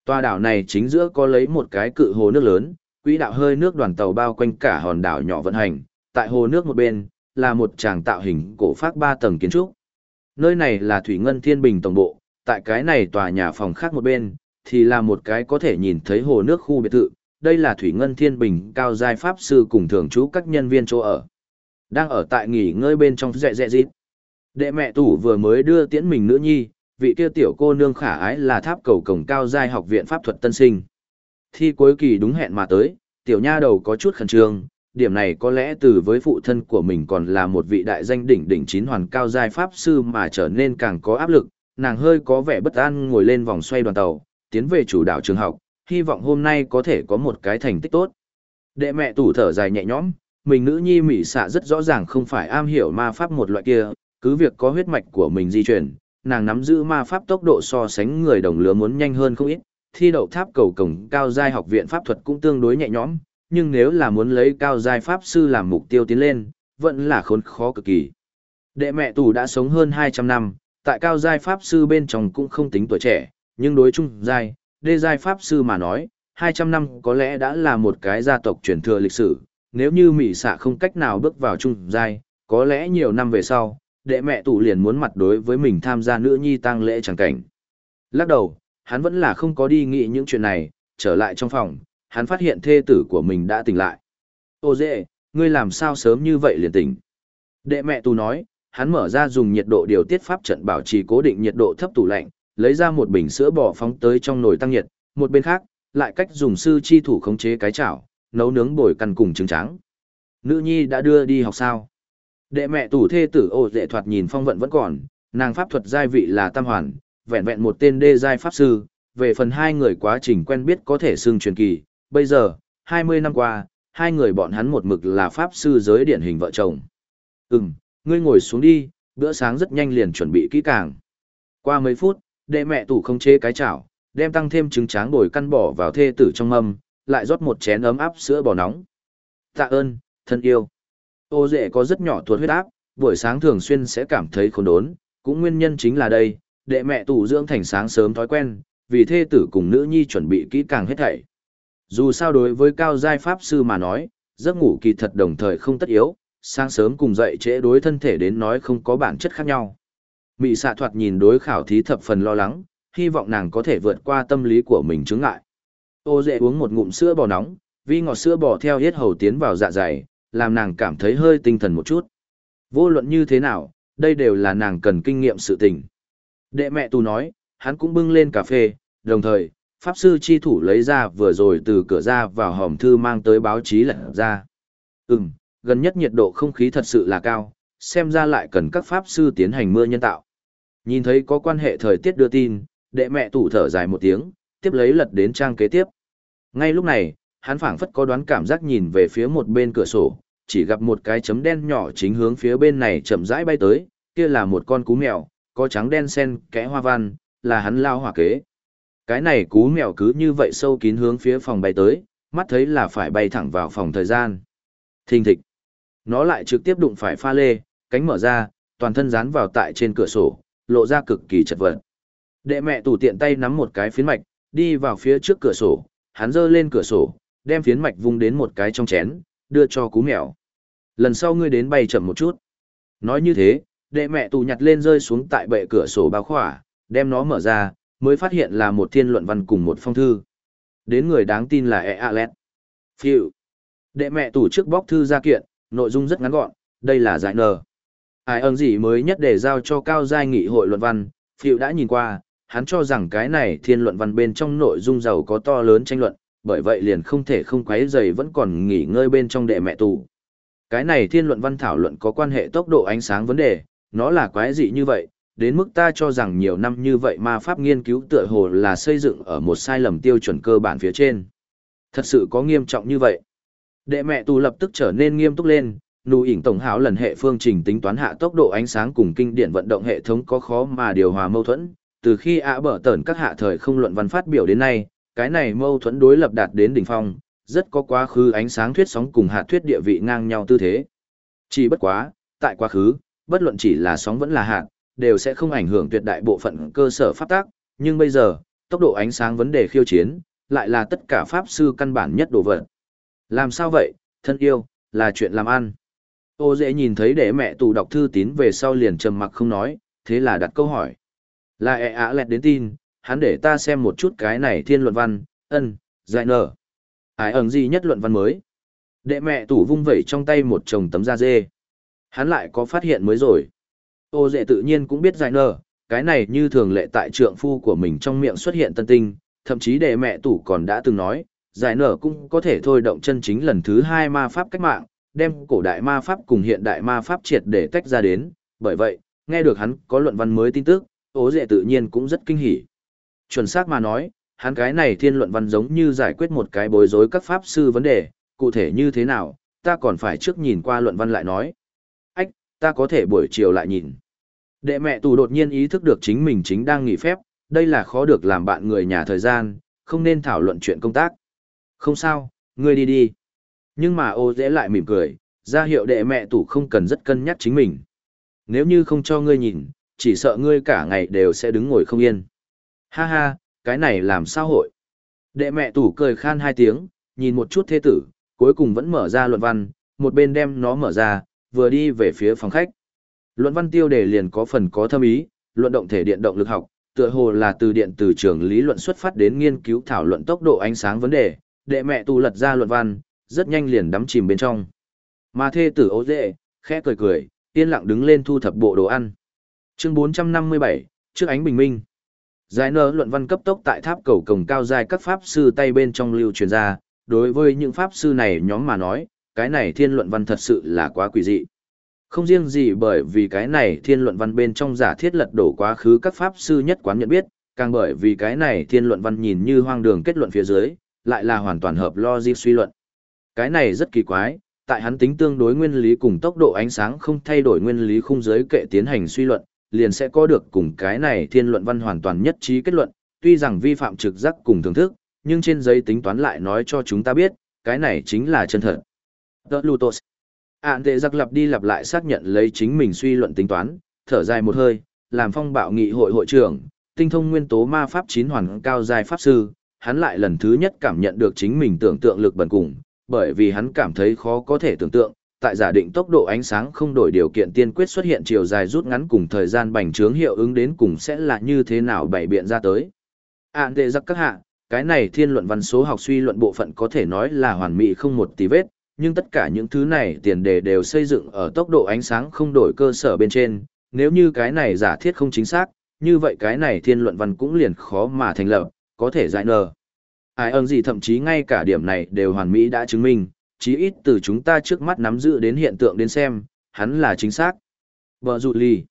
Toa đảo này chính giữa có lấy một cái cự hồ nước lớn, quỹ đạo hơi nước đoàn tàu bao quanh cả hòn đảo nhỏ vận hành, tại hồ nước một bên, là một tràng tạo hình cổ phác ba tầng kiến trúc. Nơi này là Thủy Ngân Thiên Bình tổng bộ, tại cái này tòa nhà phòng khác một bên, thì là một cái có thể nhìn thấy hồ nước khu biệt thự, đây là Thủy Ngân Thiên Bình cao giai pháp sư cùng thường trú các nhân viên chỗ ở. Đang ở tại nghỉ ngơi bên trong rẽ rẽ rít Đệ mẹ tủ vừa mới đưa tiễn mình nữ nhi, vị kia tiểu cô nương khả ái là tháp cầu cổng cao giai học viện pháp thuật tân sinh. Thi cuối kỳ đúng hẹn mà tới, tiểu nha đầu có chút khẩn trương, điểm này có lẽ từ với phụ thân của mình còn là một vị đại danh đỉnh đỉnh chín hoàn cao giai pháp sư mà trở nên càng có áp lực, nàng hơi có vẻ bất an ngồi lên vòng xoay đoàn tàu, tiến về chủ đạo trường học, hy vọng hôm nay có thể có một cái thành tích tốt. Đệ mẹ tủ thở dài nhẹ nhõm, mình nữ nhi mỹ xạ rất rõ ràng không phải am hiểu ma pháp một loại kia, cứ việc có huyết mạch của mình di chuyển, nàng nắm giữ ma pháp tốc độ so sánh người đồng lứa muốn nhanh hơn không ít, thi đậu tháp cầu cổng cao giai học viện pháp thuật cũng tương đối nhẹ nhõm, nhưng nếu là muốn lấy cao giai pháp sư làm mục tiêu tiến lên, vẫn là khốn khó cực kỳ. Đệ mẹ tù đã sống hơn 200 năm, tại cao giai pháp sư bên trong cũng không tính tuổi trẻ, nhưng đối chung giai, đê giai pháp sư mà nói, 200 năm có lẽ đã là một cái gia tộc truyền thừa lịch sử, nếu như mỹ xạ không cách nào bước vào chung giai, có lẽ nhiều năm về sau, đệ mẹ tù liền muốn mặt đối với mình tham gia nữ nhi tang lễ chẳng cảnh. Lắc đầu, hắn vẫn là không có đi nghĩ những chuyện này, trở lại trong phòng, hắn phát hiện thê tử của mình đã tỉnh lại. Ô dễ, ngươi làm sao sớm như vậy liền tỉnh? Đệ mẹ tù nói, hắn mở ra dùng nhiệt độ điều tiết pháp trận bảo trì cố định nhiệt độ thấp tủ lạnh, lấy ra một bình sữa bò phóng tới trong nồi tăng nhiệt, một bên khác, lại cách dùng sư chi thủ khống chế cái chảo, nấu nướng bồi căn cùng trứng trắng. Nữ nhi đã đưa đi học sao? Đệ mẹ tù thê tử ô dễ thoạt nhìn phong vận vẫn còn, nàng pháp thuật giai vị là tam hoàn, vẹn vẹn một tên đê giai pháp sư, về phần hai người quá trình quen biết có thể xưng truyền kỳ, bây giờ, 20 năm qua, hai người bọn hắn một mực là pháp sư giới điển hình vợ chồng. Ừm, ngươi ngồi xuống đi, bữa sáng rất nhanh liền chuẩn bị kỹ càng. Qua mấy phút, đệ mẹ tủ không chế cái chảo, đem tăng thêm trứng tráng bồi căn bỏ vào thê tử trong mâm, lại rót một chén ấm áp sữa bò nóng. Tạ ơn, thân yêu. Ô dệ có rất nhỏ tuột huyết áp, buổi sáng thường xuyên sẽ cảm thấy khốn đốn, cũng nguyên nhân chính là đây, đệ mẹ tủ dưỡng thành sáng sớm thói quen, vì thê tử cùng nữ nhi chuẩn bị kỹ càng hết thảy. Dù sao đối với cao giai pháp sư mà nói, giấc ngủ kỳ thật đồng thời không tất yếu, sáng sớm cùng dậy trễ đối thân thể đến nói không có bản chất khác nhau. Mị xạ thoạt nhìn đối khảo thí thập phần lo lắng, hy vọng nàng có thể vượt qua tâm lý của mình chứng ngại. Ô dễ uống một ngụm sữa bò nóng, vi ngọt sữa bò theo hết hầu tiến vào dạ dày, làm nàng cảm thấy hơi tinh thần một chút. Vô luận như thế nào, đây đều là nàng cần kinh nghiệm sự tình. Đệ mẹ tù nói, hắn cũng bưng lên cà phê, đồng thời, Pháp sư chi thủ lấy ra vừa rồi từ cửa ra vào hòm thư mang tới báo chí lật ra. Ừm, gần nhất nhiệt độ không khí thật sự là cao, xem ra lại cần các Pháp sư tiến hành mưa nhân tạo. Nhìn thấy có quan hệ thời tiết đưa tin, đệ mẹ tủ thở dài một tiếng, tiếp lấy lật đến trang kế tiếp. Ngay lúc này, hắn phảng phất có đoán cảm giác nhìn về phía một bên cửa sổ, chỉ gặp một cái chấm đen nhỏ chính hướng phía bên này chậm rãi bay tới, kia là một con cú mèo, có trắng đen sen kẽ hoa văn, là hắn lao hỏa kế. Cái này cú mèo cứ như vậy sâu kín hướng phía phòng bay tới, mắt thấy là phải bay thẳng vào phòng thời gian. Thình thịch. Nó lại trực tiếp đụng phải pha lê, cánh mở ra, toàn thân dán vào tại trên cửa sổ, lộ ra cực kỳ chật vật. Đệ mẹ tủ tiện tay nắm một cái phiến mạch, đi vào phía trước cửa sổ, hắn giơ lên cửa sổ, đem phiến mạch vung đến một cái trong chén, đưa cho cú mèo. Lần sau ngươi đến bay chậm một chút. Nói như thế, đệ mẹ tù nhặt lên rơi xuống tại bệ cửa sổ bao khỏa, đem nó mở ra, mới phát hiện là một thiên luận văn cùng một phong thư. Đến người đáng tin là E. Alet. Phiêu. Đệ mẹ tủ trước bóc thư ra kiện, nội dung rất ngắn gọn, đây là giải nờ. Ai ơn gì mới nhất để giao cho cao giai nghị hội luận văn, Phiêu đã nhìn qua, hắn cho rằng cái này thiên luận văn bên trong nội dung giàu có to lớn tranh luận, bởi vậy liền không thể không quấy dày vẫn còn nghỉ ngơi bên trong đệ mẹ tù. Cái này thiên luận văn thảo luận có quan hệ tốc độ ánh sáng vấn đề, nó là quái dị như vậy, đến mức ta cho rằng nhiều năm như vậy ma pháp nghiên cứu tựa hồ là xây dựng ở một sai lầm tiêu chuẩn cơ bản phía trên. Thật sự có nghiêm trọng như vậy. Đệ mẹ tù lập tức trở nên nghiêm túc lên, nụ ỉnh tổng hảo lần hệ phương trình tính toán hạ tốc độ ánh sáng cùng kinh điển vận động hệ thống có khó mà điều hòa mâu thuẫn. Từ khi ạ bở tẩn các hạ thời không luận văn phát biểu đến nay, cái này mâu thuẫn đối lập đạt đến đỉnh phong, rất có quá khứ ánh sáng thuyết sóng cùng hạ thuyết địa vị ngang nhau tư thế. Chỉ bất quá, tại quá khứ, bất luận chỉ là sóng vẫn là hạt, đều sẽ không ảnh hưởng tuyệt đại bộ phận cơ sở pháp tác, nhưng bây giờ, tốc độ ánh sáng vấn đề khiêu chiến, lại là tất cả pháp sư căn bản nhất đồ vật. Làm sao vậy, thân yêu, là chuyện làm ăn. Ô dễ nhìn thấy để mẹ tù đọc thư tín về sau liền trầm mặc không nói, thế là đặt câu hỏi. Là ẹ ạ lẹt đến tin, hắn để ta xem một chút cái này thiên luận văn, ân, giải nở. Ai ẩn gì nhất luận văn mới. Đệ mẹ tủ vung vẩy trong tay một chồng tấm da dê. Hắn lại có phát hiện mới rồi. Ô dệ tự nhiên cũng biết giải nở, cái này như thường lệ tại trượng phu của mình trong miệng xuất hiện tân tinh, thậm chí đệ mẹ tủ còn đã từng nói, giải nở cũng có thể thôi động chân chính lần thứ hai ma pháp cách mạng, đem cổ đại ma pháp cùng hiện đại ma pháp triệt để tách ra đến, bởi vậy, nghe được hắn có luận văn mới tin tức, ô dệ tự nhiên cũng rất kinh hỉ. Chuẩn xác mà nói, hắn cái này thiên luận văn giống như giải quyết một cái bối rối các pháp sư vấn đề, cụ thể như thế nào, ta còn phải trước nhìn qua luận văn lại nói. Ta có thể buổi chiều lại nhìn. Đệ mẹ tù đột nhiên ý thức được chính mình chính đang nghỉ phép, đây là khó được làm bạn người nhà thời gian, không nên thảo luận chuyện công tác. Không sao, ngươi đi đi. Nhưng mà ô dễ lại mỉm cười, ra hiệu đệ mẹ tù không cần rất cân nhắc chính mình. Nếu như không cho ngươi nhìn, chỉ sợ ngươi cả ngày đều sẽ đứng ngồi không yên. Ha ha, cái này làm sao hội? Đệ mẹ tủ cười khan hai tiếng, nhìn một chút thế tử, cuối cùng vẫn mở ra luận văn, một bên đem nó mở ra, vừa đi về phía phòng khách. Luận văn tiêu đề liền có phần có thâm ý, luận động thể điện động lực học, tựa hồ là từ điện từ trường lý luận xuất phát đến nghiên cứu thảo luận tốc độ ánh sáng vấn đề, đệ mẹ tu lật ra luận văn, rất nhanh liền đắm chìm bên trong. Mà thê tử ố dệ, khẽ cười cười, yên lặng đứng lên thu thập bộ đồ ăn. Chương 457, trước ánh bình minh. Giải nở luận văn cấp tốc tại tháp cầu cổng cao dài các pháp sư tay bên trong lưu truyền ra, đối với những pháp sư này nhóm mà nói, cái này thiên luận văn thật sự là quá quỷ dị. Không riêng gì bởi vì cái này thiên luận văn bên trong giả thiết lật đổ quá khứ các pháp sư nhất quán nhận biết, càng bởi vì cái này thiên luận văn nhìn như hoang đường kết luận phía dưới, lại là hoàn toàn hợp logic suy luận. Cái này rất kỳ quái, tại hắn tính tương đối nguyên lý cùng tốc độ ánh sáng không thay đổi nguyên lý khung giới kệ tiến hành suy luận, liền sẽ có được cùng cái này thiên luận văn hoàn toàn nhất trí kết luận, tuy rằng vi phạm trực giác cùng thưởng thức, nhưng trên giấy tính toán lại nói cho chúng ta biết, cái này chính là chân thật. The Lutos. Ản tệ giặc lặp đi lặp lại xác nhận lấy chính mình suy luận tính toán, thở dài một hơi, làm phong bạo nghị hội hội trưởng, tinh thông nguyên tố ma pháp chín hoàn cao giai pháp sư, hắn lại lần thứ nhất cảm nhận được chính mình tưởng tượng lực bẩn cùng, bởi vì hắn cảm thấy khó có thể tưởng tượng, tại giả định tốc độ ánh sáng không đổi điều kiện tiên quyết xuất hiện chiều dài rút ngắn cùng thời gian bành trướng hiệu ứng đến cùng sẽ là như thế nào bày biện ra tới. Ản tệ giặc các hạ, cái này thiên luận văn số học suy luận bộ phận có thể nói là hoàn mỹ không một tí vết, nhưng tất cả những thứ này tiền đề đều xây dựng ở tốc độ ánh sáng không đổi cơ sở bên trên, nếu như cái này giả thiết không chính xác, như vậy cái này thiên luận văn cũng liền khó mà thành lập, có thể giải nờ. Ai ơn gì thậm chí ngay cả điểm này đều hoàn mỹ đã chứng minh, chí ít từ chúng ta trước mắt nắm giữ đến hiện tượng đến xem, hắn là chính xác. Bờ rụt ly.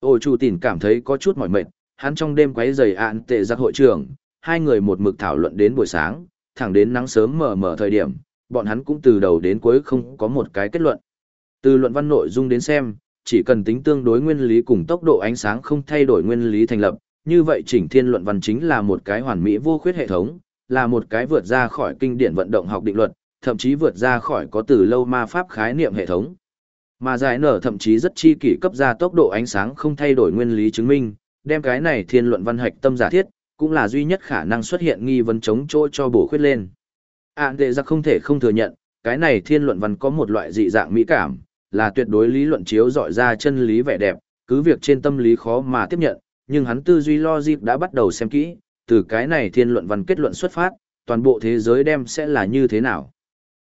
Ôi chủ tỉnh cảm thấy có chút mỏi mệt, hắn trong đêm quấy giày ạn tệ giặc hội trưởng, hai người một mực thảo luận đến buổi sáng, thẳng đến nắng sớm mờ mờ thời điểm, bọn hắn cũng từ đầu đến cuối không có một cái kết luận. Từ luận văn nội dung đến xem, chỉ cần tính tương đối nguyên lý cùng tốc độ ánh sáng không thay đổi nguyên lý thành lập, như vậy chỉnh thiên luận văn chính là một cái hoàn mỹ vô khuyết hệ thống, là một cái vượt ra khỏi kinh điển vận động học định luật, thậm chí vượt ra khỏi có từ lâu ma pháp khái niệm hệ thống. Mà giải nở thậm chí rất chi kỷ cấp ra tốc độ ánh sáng không thay đổi nguyên lý chứng minh, đem cái này thiên luận văn hạch tâm giả thiết, cũng là duy nhất khả năng xuất hiện nghi vấn chống chỗ cho bổ khuyết lên. À, Ản đệ giặc không thể không thừa nhận, cái này thiên luận văn có một loại dị dạng mỹ cảm, là tuyệt đối lý luận chiếu dọi ra chân lý vẻ đẹp, cứ việc trên tâm lý khó mà tiếp nhận, nhưng hắn tư duy logic đã bắt đầu xem kỹ, từ cái này thiên luận văn kết luận xuất phát, toàn bộ thế giới đem sẽ là như thế nào.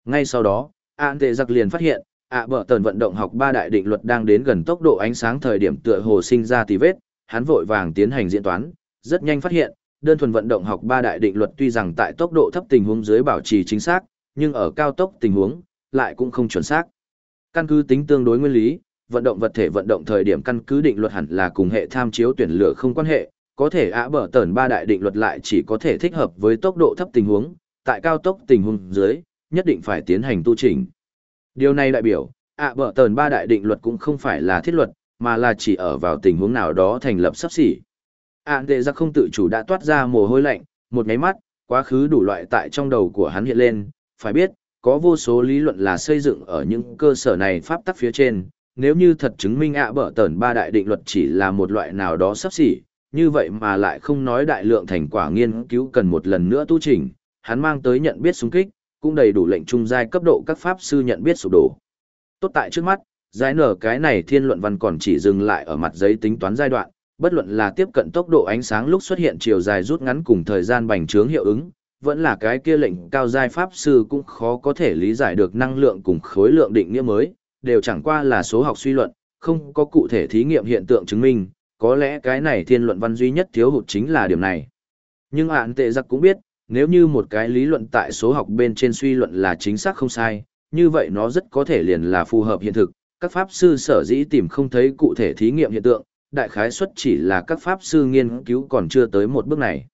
Ngay sau đó, à, Ản đệ giặc liền phát hiện, à, ạ bở tần vận động học ba đại định luật đang đến gần tốc độ ánh sáng thời điểm tựa hồ sinh ra tì vết, hắn vội vàng tiến hành diễn toán, rất nhanh phát hiện, đơn thuần vận động học ba đại định luật tuy rằng tại tốc độ thấp tình huống dưới bảo trì chính xác, nhưng ở cao tốc tình huống lại cũng không chuẩn xác. Căn cứ tính tương đối nguyên lý, vận động vật thể vận động thời điểm căn cứ định luật hẳn là cùng hệ tham chiếu tuyển lựa không quan hệ, có thể ạ bở tẩn ba đại định luật lại chỉ có thể thích hợp với tốc độ thấp tình huống, tại cao tốc tình huống dưới, nhất định phải tiến hành tu chỉnh. Điều này đại biểu, ạ bở tẩn ba đại định luật cũng không phải là thiết luật, mà là chỉ ở vào tình huống nào đó thành lập sắp xỉ. À, Ản tệ giặc không tự chủ đã toát ra mồ hôi lạnh, một nháy mắt, quá khứ đủ loại tại trong đầu của hắn hiện lên, phải biết, có vô số lý luận là xây dựng ở những cơ sở này pháp tắc phía trên, nếu như thật chứng minh ạ bở tẩn ba đại định luật chỉ là một loại nào đó sắp xỉ, như vậy mà lại không nói đại lượng thành quả nghiên cứu cần một lần nữa tu chỉnh, hắn mang tới nhận biết xung kích, cũng đầy đủ lệnh trung giai cấp độ các pháp sư nhận biết sụp đổ. Tốt tại trước mắt, giải nở cái này thiên luận văn còn chỉ dừng lại ở mặt giấy tính toán giai đoạn, bất luận là tiếp cận tốc độ ánh sáng lúc xuất hiện chiều dài rút ngắn cùng thời gian bành trướng hiệu ứng, vẫn là cái kia lệnh cao giai pháp sư cũng khó có thể lý giải được năng lượng cùng khối lượng định nghĩa mới, đều chẳng qua là số học suy luận, không có cụ thể thí nghiệm hiện tượng chứng minh, có lẽ cái này thiên luận văn duy nhất thiếu hụt chính là điểm này. Nhưng ạn tệ giặc cũng biết, nếu như một cái lý luận tại số học bên trên suy luận là chính xác không sai, như vậy nó rất có thể liền là phù hợp hiện thực, các pháp sư sở dĩ tìm không thấy cụ thể thí nghiệm hiện tượng, đại khái suất chỉ là các pháp sư nghiên cứu còn chưa tới một bước này.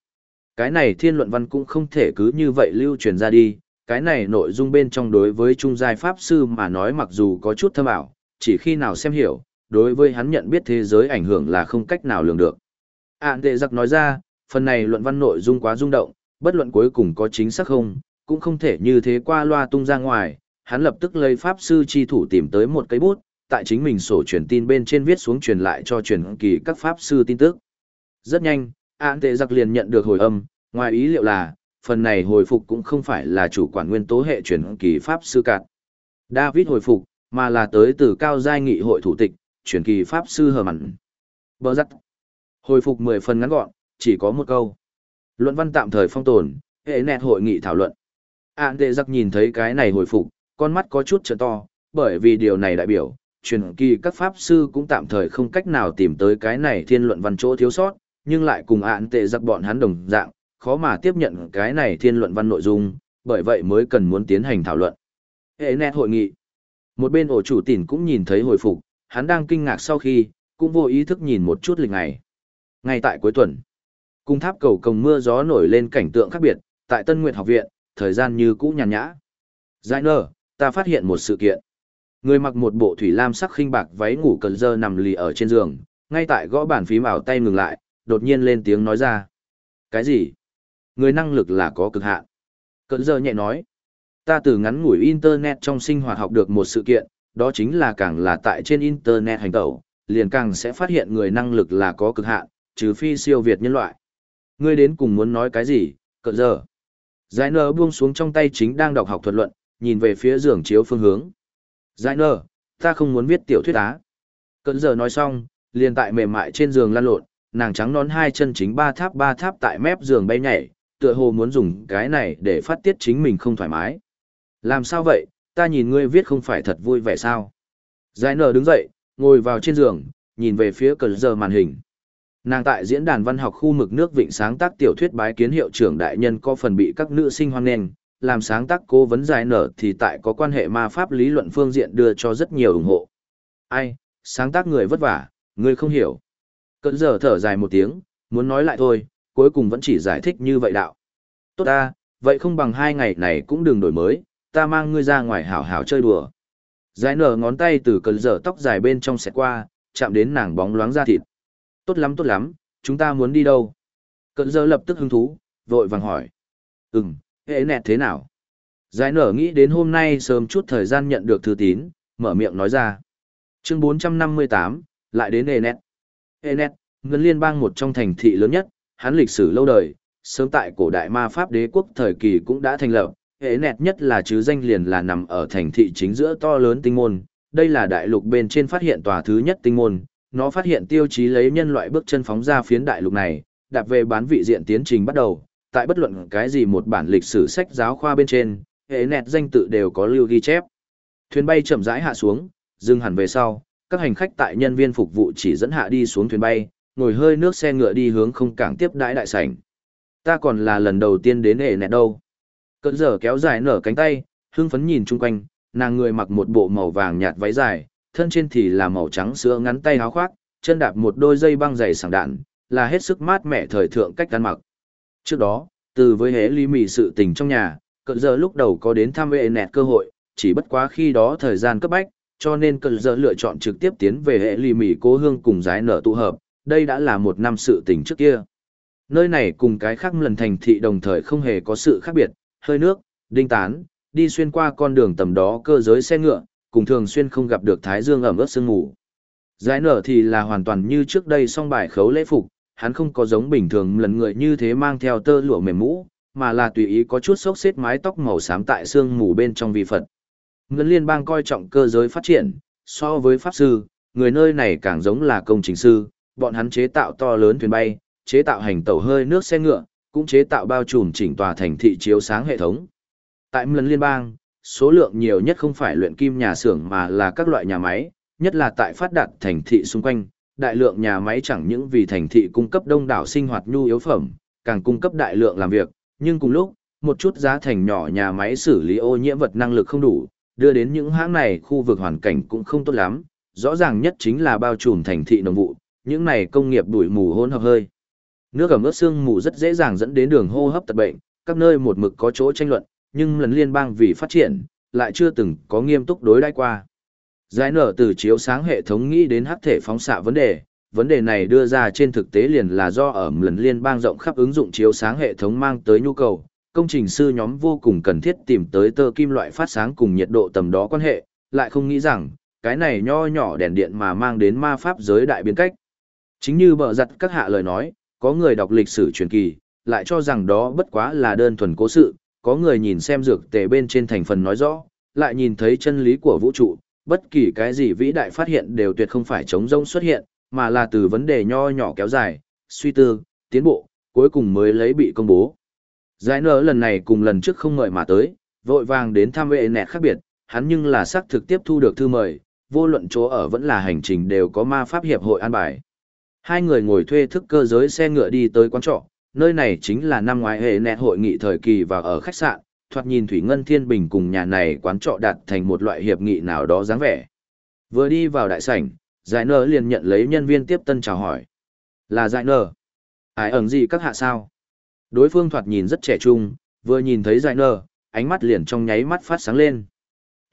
Cái này thiên luận văn cũng không thể cứ như vậy lưu truyền ra đi, cái này nội dung bên trong đối với trung giai pháp sư mà nói mặc dù có chút thâm ảo, chỉ khi nào xem hiểu, đối với hắn nhận biết thế giới ảnh hưởng là không cách nào lường được. À, Ản tệ giặc nói ra, phần này luận văn nội dung quá rung động, bất luận cuối cùng có chính xác không, cũng không thể như thế qua loa tung ra ngoài, hắn lập tức lấy pháp sư chi thủ tìm tới một cây bút, tại chính mình sổ truyền tin bên trên viết xuống truyền lại cho truyền kỳ các pháp sư tin tức. Rất nhanh, án tệ giặc liền nhận được hồi âm, ngoài ý liệu là, phần này hồi phục cũng không phải là chủ quản nguyên tố hệ truyền kỳ pháp sư cạn. David hồi phục, mà là tới từ cao giai nghị hội thủ tịch, truyền kỳ pháp sư hờ mặn. Bờ giắt. Hồi phục 10 phần ngắn gọn, chỉ có một câu. Luận văn tạm thời phong tồn, hệ nẹt hội nghị thảo luận. Án tệ giặc nhìn thấy cái này hồi phục, con mắt có chút trợ to, bởi vì điều này đại biểu, truyền kỳ các pháp sư cũng tạm thời không cách nào tìm tới cái này thiên luận văn chỗ thiếu sót, nhưng lại cùng án tệ giặc bọn hắn đồng dạng, khó mà tiếp nhận cái này thiên luận văn nội dung, bởi vậy mới cần muốn tiến hành thảo luận. Hệ nét hội nghị. Một bên ổ chủ tỉnh cũng nhìn thấy hồi phục, hắn đang kinh ngạc sau khi, cũng vô ý thức nhìn một chút lịch ngày. Ngay tại cuối tuần, cung tháp cầu cồng mưa gió nổi lên cảnh tượng khác biệt, tại Tân Nguyệt học viện, thời gian như cũ nhàn nhã. Giải nở, ta phát hiện một sự kiện. Người mặc một bộ thủy lam sắc khinh bạc váy ngủ cần dơ nằm lì ở trên giường, ngay tại gõ bàn phím ảo tay ngừng lại, đột nhiên lên tiếng nói ra. Cái gì? Người năng lực là có cực hạn. Cận giờ nhẹ nói. Ta từ ngắn ngủi Internet trong sinh hoạt học được một sự kiện, đó chính là càng là tại trên Internet hành tẩu, liền càng sẽ phát hiện người năng lực là có cực hạn, trừ phi siêu việt nhân loại. Ngươi đến cùng muốn nói cái gì, cận giờ. Giải nở buông xuống trong tay chính đang đọc học thuật luận, nhìn về phía giường chiếu phương hướng. Giải nở, ta không muốn viết tiểu thuyết á. Cận giờ nói xong, liền tại mềm mại trên giường lăn lộn, nàng trắng nón hai chân chính ba tháp ba tháp tại mép giường bay nhảy, tựa hồ muốn dùng cái này để phát tiết chính mình không thoải mái. Làm sao vậy, ta nhìn ngươi viết không phải thật vui vẻ sao? Giải nở đứng dậy, ngồi vào trên giường, nhìn về phía cờ giờ màn hình. Nàng tại diễn đàn văn học khu mực nước vịnh sáng tác tiểu thuyết bái kiến hiệu trưởng đại nhân có phần bị các nữ sinh hoan nghênh, làm sáng tác cố vấn giải nở thì tại có quan hệ ma pháp lý luận phương diện đưa cho rất nhiều ủng hộ. Ai, sáng tác người vất vả, người không hiểu. Cận giờ thở dài một tiếng, muốn nói lại thôi, cuối cùng vẫn chỉ giải thích như vậy đạo. Tốt ta, vậy không bằng hai ngày này cũng đừng đổi mới, ta mang ngươi ra ngoài hảo hảo chơi đùa. Giải nở ngón tay từ cơn giờ tóc dài bên trong xẹt qua, chạm đến nàng bóng loáng da thịt. Tốt lắm tốt lắm, chúng ta muốn đi đâu? Cơn giờ lập tức hứng thú, vội vàng hỏi. Ừm, hệ nẹt thế nào? Giải nở nghĩ đến hôm nay sớm chút thời gian nhận được thư tín, mở miệng nói ra. Chương 458, lại đến hệ nẹt. Hệ nẹt, ngân liên bang một trong thành thị lớn nhất, hắn lịch sử lâu đời, sớm tại cổ đại ma pháp đế quốc thời kỳ cũng đã thành lập, hệ nẹt nhất là chứ danh liền là nằm ở thành thị chính giữa to lớn tinh môn, đây là đại lục bên trên phát hiện tòa thứ nhất tinh môn, nó phát hiện tiêu chí lấy nhân loại bước chân phóng ra phiến đại lục này, đạp về bán vị diện tiến trình bắt đầu, tại bất luận cái gì một bản lịch sử sách giáo khoa bên trên, hệ nẹt danh tự đều có lưu ghi chép. Thuyền bay chậm rãi hạ xuống, dừng hẳn về sau, các hành khách tại nhân viên phục vụ chỉ dẫn hạ đi xuống thuyền bay, ngồi hơi nước xe ngựa đi hướng không cảng tiếp đãi đại sảnh. Ta còn là lần đầu tiên đến hệ nẹt đâu. Cơn giờ kéo dài nở cánh tay, hưng phấn nhìn chung quanh, nàng người mặc một bộ màu vàng nhạt váy dài, thân trên thì là màu trắng sữa ngắn tay áo khoác, chân đạp một đôi dây băng dày sảng đạn, là hết sức mát mẻ thời thượng cách ăn mặc. Trước đó, từ với hế ly mì sự tình trong nhà, cận giờ lúc đầu có đến thăm vệ nẹt cơ hội, chỉ bất quá khi đó thời gian cấp bách, cho nên cận giờ lựa chọn trực tiếp tiến về hệ ly mì cố hương cùng giái nở tụ hợp, đây đã là một năm sự tình trước kia. Nơi này cùng cái khác lần thành thị đồng thời không hề có sự khác biệt, hơi nước, đinh tán, đi xuyên qua con đường tầm đó cơ giới xe ngựa, cùng thường xuyên không gặp được thái dương ẩm ướt sương mù. Giải nở thì là hoàn toàn như trước đây song bài khấu lễ phục, hắn không có giống bình thường lần người như thế mang theo tơ lụa mềm mũ, mà là tùy ý có chút xốc xếp mái tóc màu xám tại xương mù bên trong vi phật. Ngân liên bang coi trọng cơ giới phát triển, so với pháp sư, người nơi này càng giống là công trình sư, bọn hắn chế tạo to lớn thuyền bay, chế tạo hành tàu hơi nước xe ngựa, cũng chế tạo bao trùm chỉnh tòa thành thị chiếu sáng hệ thống. Tại Mlần Liên bang, số lượng nhiều nhất không phải luyện kim nhà xưởng mà là các loại nhà máy, nhất là tại phát đạt thành thị xung quanh, đại lượng nhà máy chẳng những vì thành thị cung cấp đông đảo sinh hoạt nhu yếu phẩm, càng cung cấp đại lượng làm việc, nhưng cùng lúc, một chút giá thành nhỏ nhà máy xử lý ô nhiễm vật năng lực không đủ, đưa đến những hãng này khu vực hoàn cảnh cũng không tốt lắm, rõ ràng nhất chính là bao trùm thành thị nông vụ, những này công nghiệp bụi mù hỗn hợp hơi. Nước ẩm ướt xương mù rất dễ dàng dẫn đến đường hô hấp tật bệnh, các nơi một mực có chỗ tranh luận, nhưng lần liên bang vì phát triển, lại chưa từng có nghiêm túc đối đãi qua. Giải nở từ chiếu sáng hệ thống nghĩ đến hắc thể phóng xạ vấn đề, vấn đề này đưa ra trên thực tế liền là do ở lần liên bang rộng khắp ứng dụng chiếu sáng hệ thống mang tới nhu cầu, công trình sư nhóm vô cùng cần thiết tìm tới tơ kim loại phát sáng cùng nhiệt độ tầm đó quan hệ, lại không nghĩ rằng, cái này nho nhỏ đèn điện mà mang đến ma pháp giới đại biến cách. Chính như bờ giặt các hạ lời nói, có người đọc lịch sử truyền kỳ, lại cho rằng đó bất quá là đơn thuần cố sự, có người nhìn xem dược tề bên trên thành phần nói rõ, lại nhìn thấy chân lý của vũ trụ, bất kỳ cái gì vĩ đại phát hiện đều tuyệt không phải chống rông xuất hiện, mà là từ vấn đề nho nhỏ kéo dài, suy tư, tiến bộ, cuối cùng mới lấy bị công bố. Giải nở lần này cùng lần trước không ngợi mà tới, vội vàng đến thăm vệ nẹt khác biệt, hắn nhưng là xác thực tiếp thu được thư mời, vô luận chỗ ở vẫn là hành trình đều có ma pháp hiệp hội an bài. Hai người ngồi thuê thức cơ giới xe ngựa đi tới quán trọ, nơi này chính là năm ngoái hệ nẹt hội nghị thời kỳ và ở khách sạn, thoạt nhìn Thủy Ngân Thiên Bình cùng nhà này quán trọ đạt thành một loại hiệp nghị nào đó dáng vẻ. Vừa đi vào đại sảnh, giải nở liền nhận lấy nhân viên tiếp tân chào hỏi. Là giải nở. Ai ẩn gì các hạ sao? Đối phương thoạt nhìn rất trẻ trung, vừa nhìn thấy giải nở, ánh mắt liền trong nháy mắt phát sáng lên.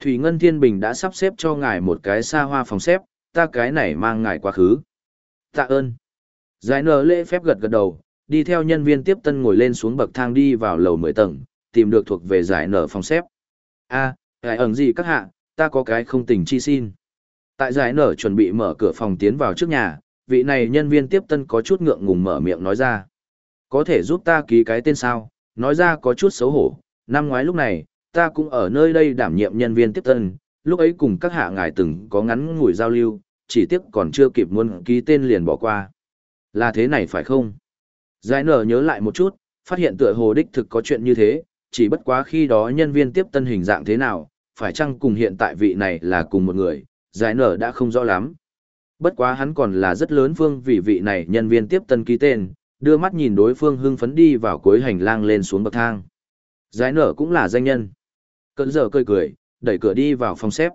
Thủy Ngân Thiên Bình đã sắp xếp cho ngài một cái xa hoa phòng xếp, ta cái này mang ngài quá khứ. Tạ ơn. Giải nở lễ phép gật gật đầu, đi theo nhân viên tiếp tân ngồi lên xuống bậc thang đi vào lầu 10 tầng, tìm được thuộc về giải nở phòng xếp. A, à, ẩn gì các hạ, ta có cái không tình chi xin. Tại giải nở chuẩn bị mở cửa phòng tiến vào trước nhà, vị này nhân viên tiếp tân có chút ngượng ngùng mở miệng nói ra. Có thể giúp ta ký cái tên sao, nói ra có chút xấu hổ, năm ngoái lúc này, ta cũng ở nơi đây đảm nhiệm nhân viên tiếp tân, lúc ấy cùng các hạ ngài từng có ngắn ngủi giao lưu, chỉ tiếc còn chưa kịp muốn ký tên liền bỏ qua. Là thế này phải không? Giải nở nhớ lại một chút, phát hiện tựa hồ đích thực có chuyện như thế, chỉ bất quá khi đó nhân viên tiếp tân hình dạng thế nào, phải chăng cùng hiện tại vị này là cùng một người, giải nở đã không rõ lắm. Bất quá hắn còn là rất lớn phương vì vị này nhân viên tiếp tân ký tên, đưa mắt nhìn đối phương hưng phấn đi vào cuối hành lang lên xuống bậc thang. Giải nở cũng là danh nhân. Cơn giờ cười cười, đẩy cửa đi vào phòng xếp.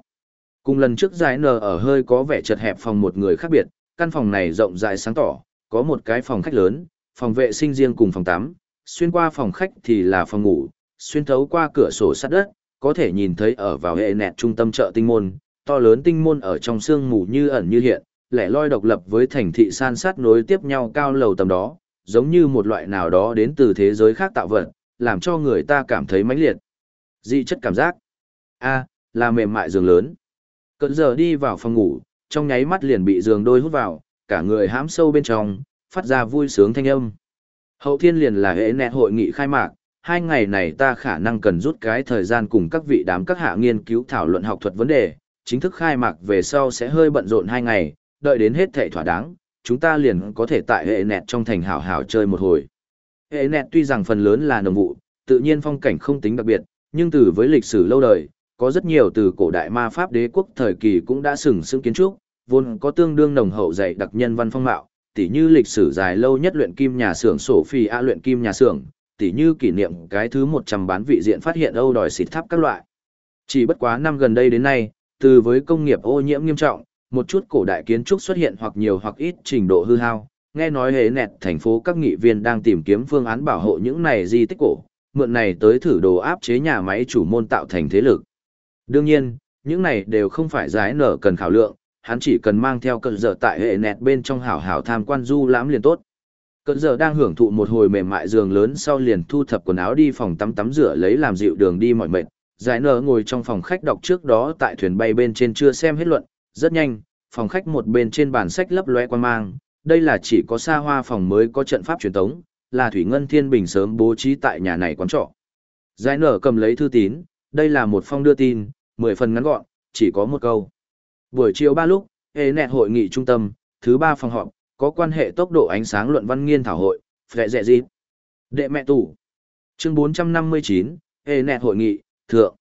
Cùng lần trước giải nở ở hơi có vẻ chật hẹp phòng một người khác biệt, căn phòng này rộng rãi sáng tỏ, có một cái phòng khách lớn, phòng vệ sinh riêng cùng phòng tắm, xuyên qua phòng khách thì là phòng ngủ, xuyên thấu qua cửa sổ sắt đất, có thể nhìn thấy ở vào hệ nẹt trung tâm chợ tinh môn, to lớn tinh môn ở trong sương mù như ẩn như hiện, lẻ loi độc lập với thành thị san sát nối tiếp nhau cao lầu tầm đó, giống như một loại nào đó đến từ thế giới khác tạo vật, làm cho người ta cảm thấy mãnh liệt. Dị chất cảm giác. A, là mềm mại giường lớn. Cận giờ đi vào phòng ngủ, trong nháy mắt liền bị giường đôi hút vào, cả người hãm sâu bên trong, phát ra vui sướng thanh âm. Hậu thiên liền là hệ nẹt hội nghị khai mạc, hai ngày này ta khả năng cần rút cái thời gian cùng các vị đám các hạ nghiên cứu thảo luận học thuật vấn đề, chính thức khai mạc về sau sẽ hơi bận rộn hai ngày, đợi đến hết thệ thỏa đáng, chúng ta liền có thể tại hệ nẹt trong thành hảo hảo chơi một hồi. Hệ nẹt tuy rằng phần lớn là nồng vụ, tự nhiên phong cảnh không tính đặc biệt, nhưng từ với lịch sử lâu đời, có rất nhiều từ cổ đại ma pháp đế quốc thời kỳ cũng đã sừng sững kiến trúc, vốn có tương đương nồng hậu dày đặc nhân văn phong mạo, tỉ như lịch sử dài lâu nhất luyện kim nhà xưởng sổ phi a luyện kim nhà xưởng, tỉ như kỷ niệm cái thứ 100 bán vị diện phát hiện Âu đòi xịt tháp các loại. Chỉ bất quá năm gần đây đến nay, từ với công nghiệp ô nhiễm nghiêm trọng, một chút cổ đại kiến trúc xuất hiện hoặc nhiều hoặc ít trình độ hư hao. Nghe nói hệ nẹt thành phố các nghị viên đang tìm kiếm phương án bảo hộ những này di tích cổ, mượn này tới thử đồ áp chế nhà máy chủ môn tạo thành thế lực. Đương nhiên, những này đều không phải giải nở cần khảo lượng, hắn chỉ cần mang theo cận dở tại hệ nẹt bên trong hảo hảo tham quan du lãm liền tốt. Cận giờ đang hưởng thụ một hồi mềm mại giường lớn sau liền thu thập quần áo đi phòng tắm tắm rửa lấy làm dịu đường đi mọi mệt. Giải nở ngồi trong phòng khách đọc trước đó tại thuyền bay bên trên chưa xem hết luận, rất nhanh, phòng khách một bên trên bàn sách lấp loe quan mang, đây là chỉ có xa hoa phòng mới có trận pháp truyền tống, là Thủy Ngân Thiên Bình sớm bố trí tại nhà này quán trọ. Giải nở cầm lấy thư tín, đây là một phong đưa tin, mười phần ngắn gọn, chỉ có một câu. Buổi chiều ba lúc, hệ nẹt hội nghị trung tâm, thứ ba phòng họp, có quan hệ tốc độ ánh sáng luận văn nghiên thảo hội, phệ dẹ dịp. Đệ mẹ tủ. Chương 459, hệ nẹt hội nghị, thượng.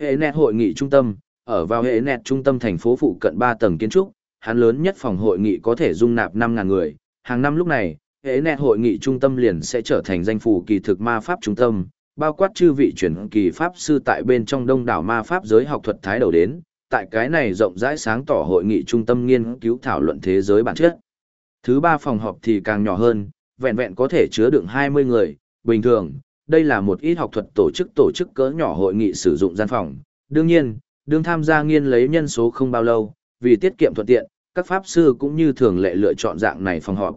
Hệ nẹt hội nghị trung tâm, ở vào hệ nẹt trung tâm thành phố phụ cận 3 tầng kiến trúc, hắn lớn nhất phòng hội nghị có thể dung nạp 5.000 người. Hàng năm lúc này, hệ nẹt hội nghị trung tâm liền sẽ trở thành danh phủ kỳ thực ma pháp trung tâm, bao quát chư vị chuyển kỳ pháp sư tại bên trong đông đảo ma pháp giới học thuật thái đầu đến, tại cái này rộng rãi sáng tỏ hội nghị trung tâm nghiên cứu thảo luận thế giới bản chất. Thứ ba phòng họp thì càng nhỏ hơn, vẹn vẹn có thể chứa đựng 20 người, bình thường, đây là một ít học thuật tổ chức tổ chức cỡ nhỏ hội nghị sử dụng gian phòng. Đương nhiên, đương tham gia nghiên lấy nhân số không bao lâu, vì tiết kiệm thuận tiện, các pháp sư cũng như thường lệ lựa chọn dạng này phòng họp.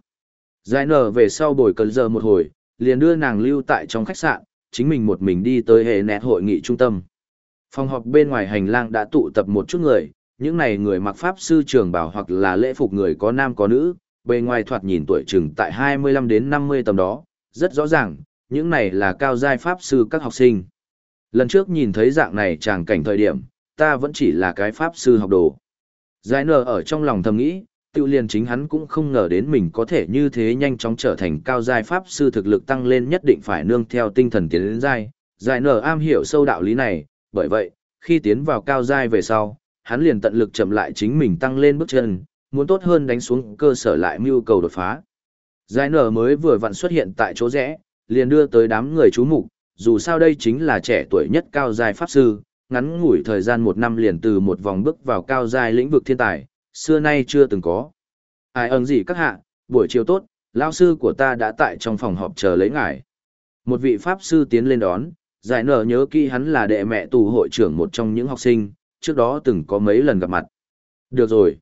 Giải nở về sau buổi cần giờ một hồi, liền đưa nàng lưu tại trong khách sạn, chính mình một mình đi tới hệ nét hội nghị trung tâm. Phòng họp bên ngoài hành lang đã tụ tập một chút người, những này người mặc pháp sư trường bảo hoặc là lễ phục người có nam có nữ, bề ngoài thoạt nhìn tuổi chừng tại 25 đến 50 tầm đó, rất rõ ràng, những này là cao giai pháp sư các học sinh. Lần trước nhìn thấy dạng này tràng cảnh thời điểm, ta vẫn chỉ là cái pháp sư học đồ. Giải nở ở trong lòng thầm nghĩ, tự liền chính hắn cũng không ngờ đến mình có thể như thế nhanh chóng trở thành cao giai pháp sư thực lực tăng lên nhất định phải nương theo tinh thần tiến đến giai. Giải nở am hiểu sâu đạo lý này, bởi vậy, khi tiến vào cao giai về sau, hắn liền tận lực chậm lại chính mình tăng lên bước chân, muốn tốt hơn đánh xuống cơ sở lại mưu cầu đột phá. Giải nở mới vừa vặn xuất hiện tại chỗ rẽ, liền đưa tới đám người chú mục, dù sao đây chính là trẻ tuổi nhất cao giai pháp sư, ngắn ngủi thời gian một năm liền từ một vòng bước vào cao giai lĩnh vực thiên tài, xưa nay chưa từng có. Ai ơn gì các hạ, buổi chiều tốt, lao sư của ta đã tại trong phòng họp chờ lấy ngài. Một vị pháp sư tiến lên đón, giải nở nhớ kỹ hắn là đệ mẹ tù hội trưởng một trong những học sinh, trước đó từng có mấy lần gặp mặt. Được rồi.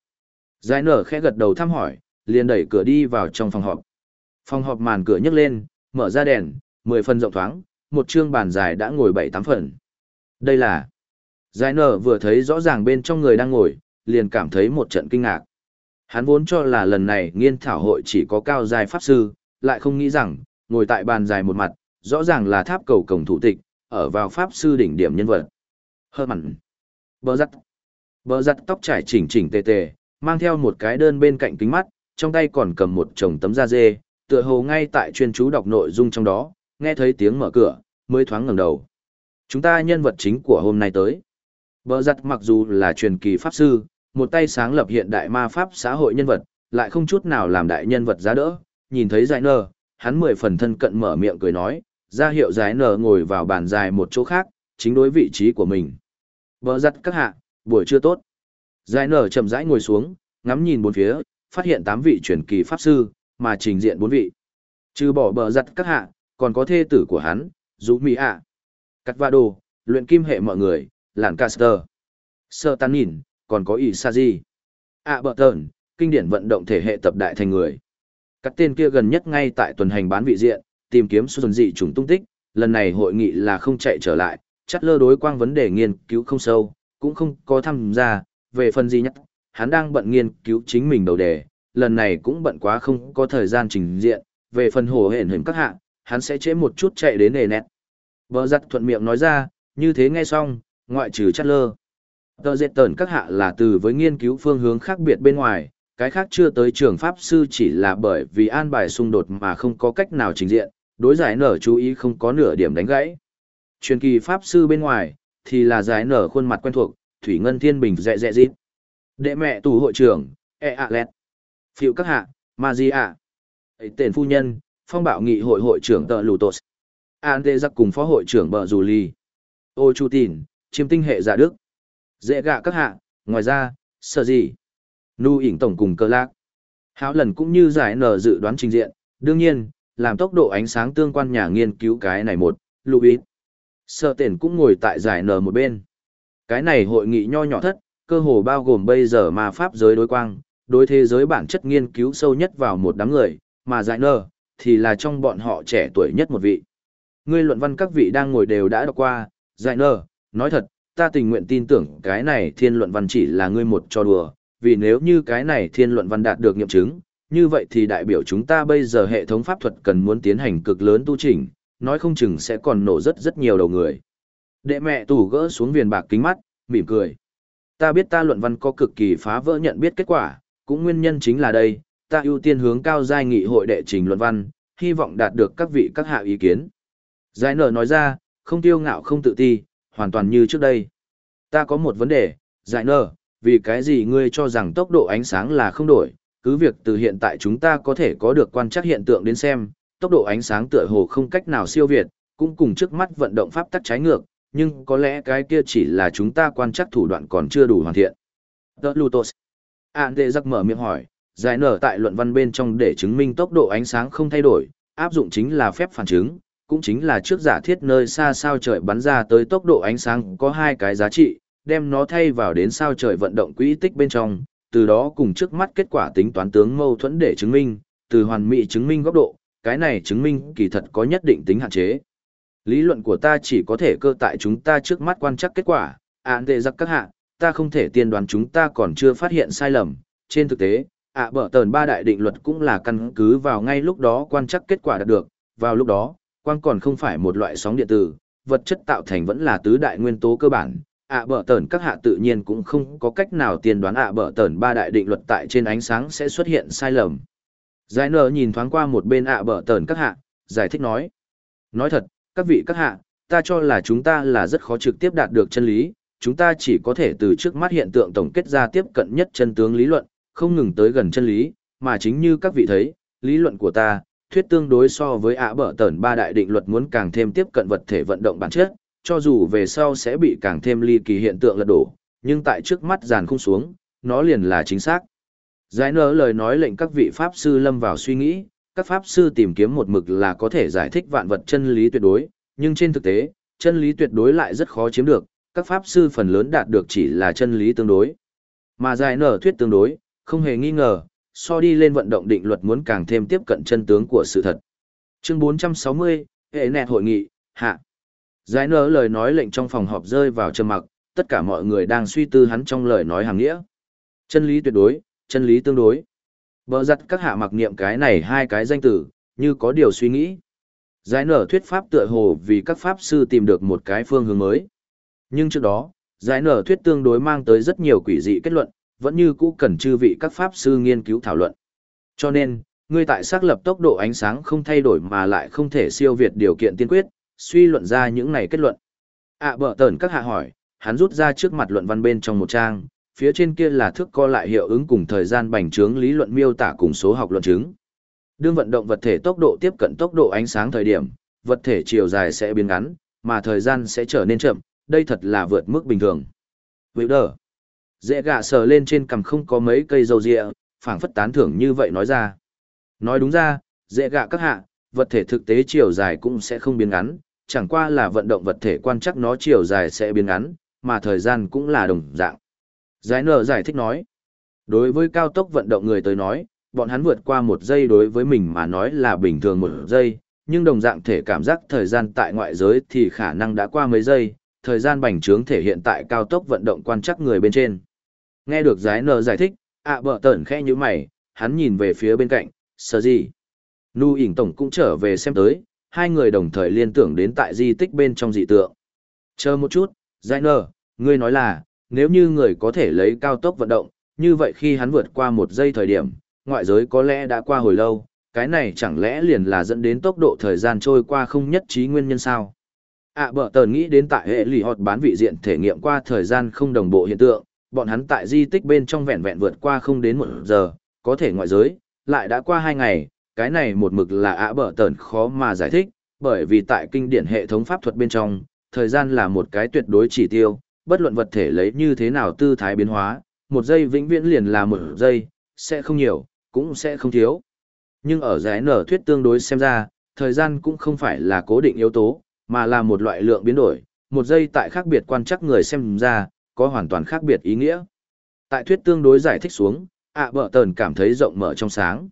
Giải nở khẽ gật đầu thăm hỏi, liền đẩy cửa đi vào trong phòng họp. Phòng họp màn cửa nhấc lên, mở ra đèn, 10 phần rộng thoáng, một chương bàn dài đã ngồi 7-8 phần. Đây là... Giải nở vừa thấy rõ ràng bên trong người đang ngồi, liền cảm thấy một trận kinh ngạc. Hắn vốn cho là lần này nghiên thảo hội chỉ có cao dài pháp sư, lại không nghĩ rằng, ngồi tại bàn dài một mặt, rõ ràng là tháp cầu cổng thủ tịch, ở vào pháp sư đỉnh điểm nhân vật. Hơ mặn. Bờ giặt. Bờ giặt tóc trải chỉnh chỉnh tề tề, mang theo một cái đơn bên cạnh kính mắt, trong tay còn cầm một chồng tấm da dê, tựa hồ ngay tại chuyên chú đọc nội dung trong đó, nghe thấy tiếng mở cửa, mới thoáng ngẩng đầu. Chúng ta nhân vật chính của hôm nay tới. Bờ giặt mặc dù là truyền kỳ pháp sư, một tay sáng lập hiện đại ma pháp xã hội nhân vật, lại không chút nào làm đại nhân vật giá đỡ, nhìn thấy giải nờ, hắn mười phần thân cận mở miệng cười nói, ra hiệu giải nờ ngồi vào bàn dài một chỗ khác, chính đối vị trí của mình. Bờ giặt các hạ, buổi trưa tốt. Giải nở chậm rãi ngồi xuống, ngắm nhìn bốn phía, phát hiện tám vị truyền kỳ pháp sư, mà trình diện bốn vị. Trừ bỏ bờ giặt các hạ, còn có thê tử của hắn, Dũ Mỹ ạ. Cắt va đồ, luyện kim hệ mọi người, làn caster. Sơ tan nhìn, còn có ỷ sa di. ạ bờ tờn, kinh điển vận động thể hệ tập đại thành người. Các tên kia gần nhất ngay tại tuần hành bán vị diện, tìm kiếm xuân dị trùng tung tích, lần này hội nghị là không chạy trở lại, chắc lơ đối quang vấn đề nghiên cứu không sâu, cũng không có tham gia, về phần gì nhất, hắn đang bận nghiên cứu chính mình đầu đề, lần này cũng bận quá không có thời gian trình diện, về phần hồ hển hình các hạ, hắn sẽ chế một chút chạy đến nề nẹt. Bờ giặt thuận miệng nói ra, như thế nghe xong, ngoại trừ chát lơ. Tờ dệt tờn các hạ là từ với nghiên cứu phương hướng khác biệt bên ngoài, cái khác chưa tới trường pháp sư chỉ là bởi vì an bài xung đột mà không có cách nào trình diện, đối giải nở chú ý không có nửa điểm đánh gãy. Truyền kỳ pháp sư bên ngoài, thì là giải nở khuôn mặt quen thuộc, Thủy Ngân Thiên Bình dẹ dẹ dịp. Đệ mẹ tù hội trưởng, e ạ lẹt. Phiệu các hạ, ma di ạ. Tên phu nhân, phong bảo nghị hội hội trưởng tờ lù tos. An tê giặc cùng phó hội trưởng bờ dù ly. Ô chu tìn, chiêm tinh hệ giả đức. Dễ gạ các hạ, ngoài ra, sợ gì? Nu ỉnh tổng cùng cơ lạc. Háo lần cũng như giải nở dự đoán trình diện, đương nhiên, làm tốc độ ánh sáng tương quan nhà nghiên cứu cái này một, lưu ý. Sợ tiền cũng ngồi tại giải nở một bên. Cái này hội nghị nho nhỏ thất, cơ hồ bao gồm bây giờ mà pháp giới đối quang, đối thế giới bản chất nghiên cứu sâu nhất vào một đám người, mà giải nơ, thì là trong bọn họ trẻ tuổi nhất một vị. Ngươi luận văn các vị đang ngồi đều đã đọc qua, giải nơ, nói thật, ta tình nguyện tin tưởng cái này thiên luận văn chỉ là ngươi một trò đùa, vì nếu như cái này thiên luận văn đạt được nghiệm chứng, như vậy thì đại biểu chúng ta bây giờ hệ thống pháp thuật cần muốn tiến hành cực lớn tu chỉnh, nói không chừng sẽ còn nổ rất rất nhiều đầu người. Đệ mẹ tủ gỡ xuống viền bạc kính mắt, mỉm cười. Ta biết ta luận văn có cực kỳ phá vỡ nhận biết kết quả, cũng nguyên nhân chính là đây, ta ưu tiên hướng cao giai nghị hội đệ trình luận văn, hy vọng đạt được các vị các hạ ý kiến. Giải nở nói ra, không tiêu ngạo không tự ti, hoàn toàn như trước đây. Ta có một vấn đề, giải nở, vì cái gì ngươi cho rằng tốc độ ánh sáng là không đổi, cứ việc từ hiện tại chúng ta có thể có được quan trắc hiện tượng đến xem, tốc độ ánh sáng tựa hồ không cách nào siêu việt, cũng cùng trước mắt vận động pháp tắc trái ngược, nhưng có lẽ cái kia chỉ là chúng ta quan trắc thủ đoạn còn chưa đủ hoàn thiện. The Lutos. Ản Đệ giặc mở miệng hỏi, giải nở tại luận văn bên trong để chứng minh tốc độ ánh sáng không thay đổi, áp dụng chính là phép phản chứng, cũng chính là trước giả thiết nơi xa sao trời bắn ra tới tốc độ ánh sáng có hai cái giá trị, đem nó thay vào đến sao trời vận động quỹ tích bên trong, từ đó cùng trước mắt kết quả tính toán tướng mâu thuẫn để chứng minh, từ hoàn mỹ chứng minh góc độ, cái này chứng minh kỳ thật có nhất định tính hạn chế. Lý luận của ta chỉ có thể cơ tại chúng ta trước mắt quan chắc kết quả, à, án tệ giặc các hạ, ta không thể tiên đoán chúng ta còn chưa phát hiện sai lầm. Trên thực tế, ạ à bở tờn ba đại định luật cũng là căn cứ vào ngay lúc đó quan chắc kết quả đạt được, vào lúc đó, quang còn không phải một loại sóng điện tử, vật chất tạo thành vẫn là tứ đại nguyên tố cơ bản, ạ à bở tờn các hạ tự nhiên cũng không có cách nào tiên đoán ạ à bở tờn ba đại định luật tại trên ánh sáng sẽ xuất hiện sai lầm. Giải nở nhìn thoáng qua một bên ạ bở tờn các hạ, giải thích nói. Nói thật, các vị các hạ, ta cho là chúng ta là rất khó trực tiếp đạt được chân lý, chúng ta chỉ có thể từ trước mắt hiện tượng tổng kết ra tiếp cận nhất chân tướng lý luận, không ngừng tới gần chân lý, mà chính như các vị thấy, lý luận của ta, thuyết tương đối so với ạ bở tẩn ba đại định luật muốn càng thêm tiếp cận vật thể vận động bản chất, cho dù về sau sẽ bị càng thêm ly kỳ hiện tượng lật đổ, nhưng tại trước mắt giàn không xuống, nó liền là chính xác. Giải nở lời nói lệnh các vị pháp sư lâm vào suy nghĩ, các pháp sư tìm kiếm một mực là có thể giải thích vạn vật chân lý tuyệt đối, nhưng trên thực tế, chân lý tuyệt đối lại rất khó chiếm được, các pháp sư phần lớn đạt được chỉ là chân lý tương đối. Mà giải nở thuyết tương đối, không hề nghi ngờ, so đi lên vận động định luật muốn càng thêm tiếp cận chân tướng của sự thật. Chương 460, hệ nẹt hội nghị, hạ. Giải nở lời nói lệnh trong phòng họp rơi vào trầm mặc, tất cả mọi người đang suy tư hắn trong lời nói hàng nghĩa. Chân lý tuyệt đối, chân lý tương đối. Bờ giặt các hạ mặc niệm cái này hai cái danh tử như có điều suy nghĩ. Giải nở thuyết pháp tựa hồ vì các pháp sư tìm được một cái phương hướng mới. Nhưng trước đó, giải nở thuyết tương đối mang tới rất nhiều quỷ dị kết luận, vẫn như cũ cần chư vị các pháp sư nghiên cứu thảo luận. Cho nên, ngươi tại xác lập tốc độ ánh sáng không thay đổi mà lại không thể siêu việt điều kiện tiên quyết, suy luận ra những này kết luận. À bở tờn các hạ hỏi, hắn rút ra trước mặt luận văn bên trong một trang, phía trên kia là thước co lại hiệu ứng cùng thời gian bành trướng lý luận miêu tả cùng số học luận chứng. Đương vận động vật thể tốc độ tiếp cận tốc độ ánh sáng thời điểm, vật thể chiều dài sẽ biến ngắn, mà thời gian sẽ trở nên chậm, đây thật là vượt mức bình thường. Vậy đờ. Dễ gạ sờ lên trên cằm không có mấy cây dầu rịa, phảng phất tán thưởng như vậy nói ra. Nói đúng ra, dễ gạ các hạ, vật thể thực tế chiều dài cũng sẽ không biến ngắn, chẳng qua là vận động vật thể quan chắc nó chiều dài sẽ biến ngắn, mà thời gian cũng là đồng dạng. Giải nở giải thích nói, đối với cao tốc vận động người tới nói, bọn hắn vượt qua một giây đối với mình mà nói là bình thường một giây, nhưng đồng dạng thể cảm giác thời gian tại ngoại giới thì khả năng đã qua mấy giây, thời gian bành trướng thể hiện tại cao tốc vận động quan chắc người bên trên. Nghe được giải nở giải thích, ạ à bợ tẩn khẽ như mày, hắn nhìn về phía bên cạnh, sợ gì? Nu ỉnh tổng cũng trở về xem tới, hai người đồng thời liên tưởng đến tại di tích bên trong dị tượng. Chờ một chút, giải nở, ngươi nói là, nếu như người có thể lấy cao tốc vận động, như vậy khi hắn vượt qua một giây thời điểm, ngoại giới có lẽ đã qua hồi lâu, cái này chẳng lẽ liền là dẫn đến tốc độ thời gian trôi qua không nhất trí nguyên nhân sao? À bở tờn nghĩ đến tại hệ lì họt bán vị diện thể nghiệm qua thời gian không đồng bộ hiện tượng, bọn hắn tại di tích bên trong vẹn vẹn vượt qua không đến một giờ, có thể ngoại giới, lại đã qua hai ngày, cái này một mực là ạ bở tờn khó mà giải thích, bởi vì tại kinh điển hệ thống pháp thuật bên trong, thời gian là một cái tuyệt đối chỉ tiêu, bất luận vật thể lấy như thế nào tư thái biến hóa, một giây vĩnh viễn liền là một giây, sẽ không nhiều, cũng sẽ không thiếu. Nhưng ở giải nở thuyết tương đối xem ra, thời gian cũng không phải là cố định yếu tố, mà là một loại lượng biến đổi, một giây tại khác biệt quan chắc người xem ra, có hoàn toàn khác biệt ý nghĩa. Tại thuyết tương đối giải thích xuống, ạ à bở tờn cảm thấy rộng mở trong sáng.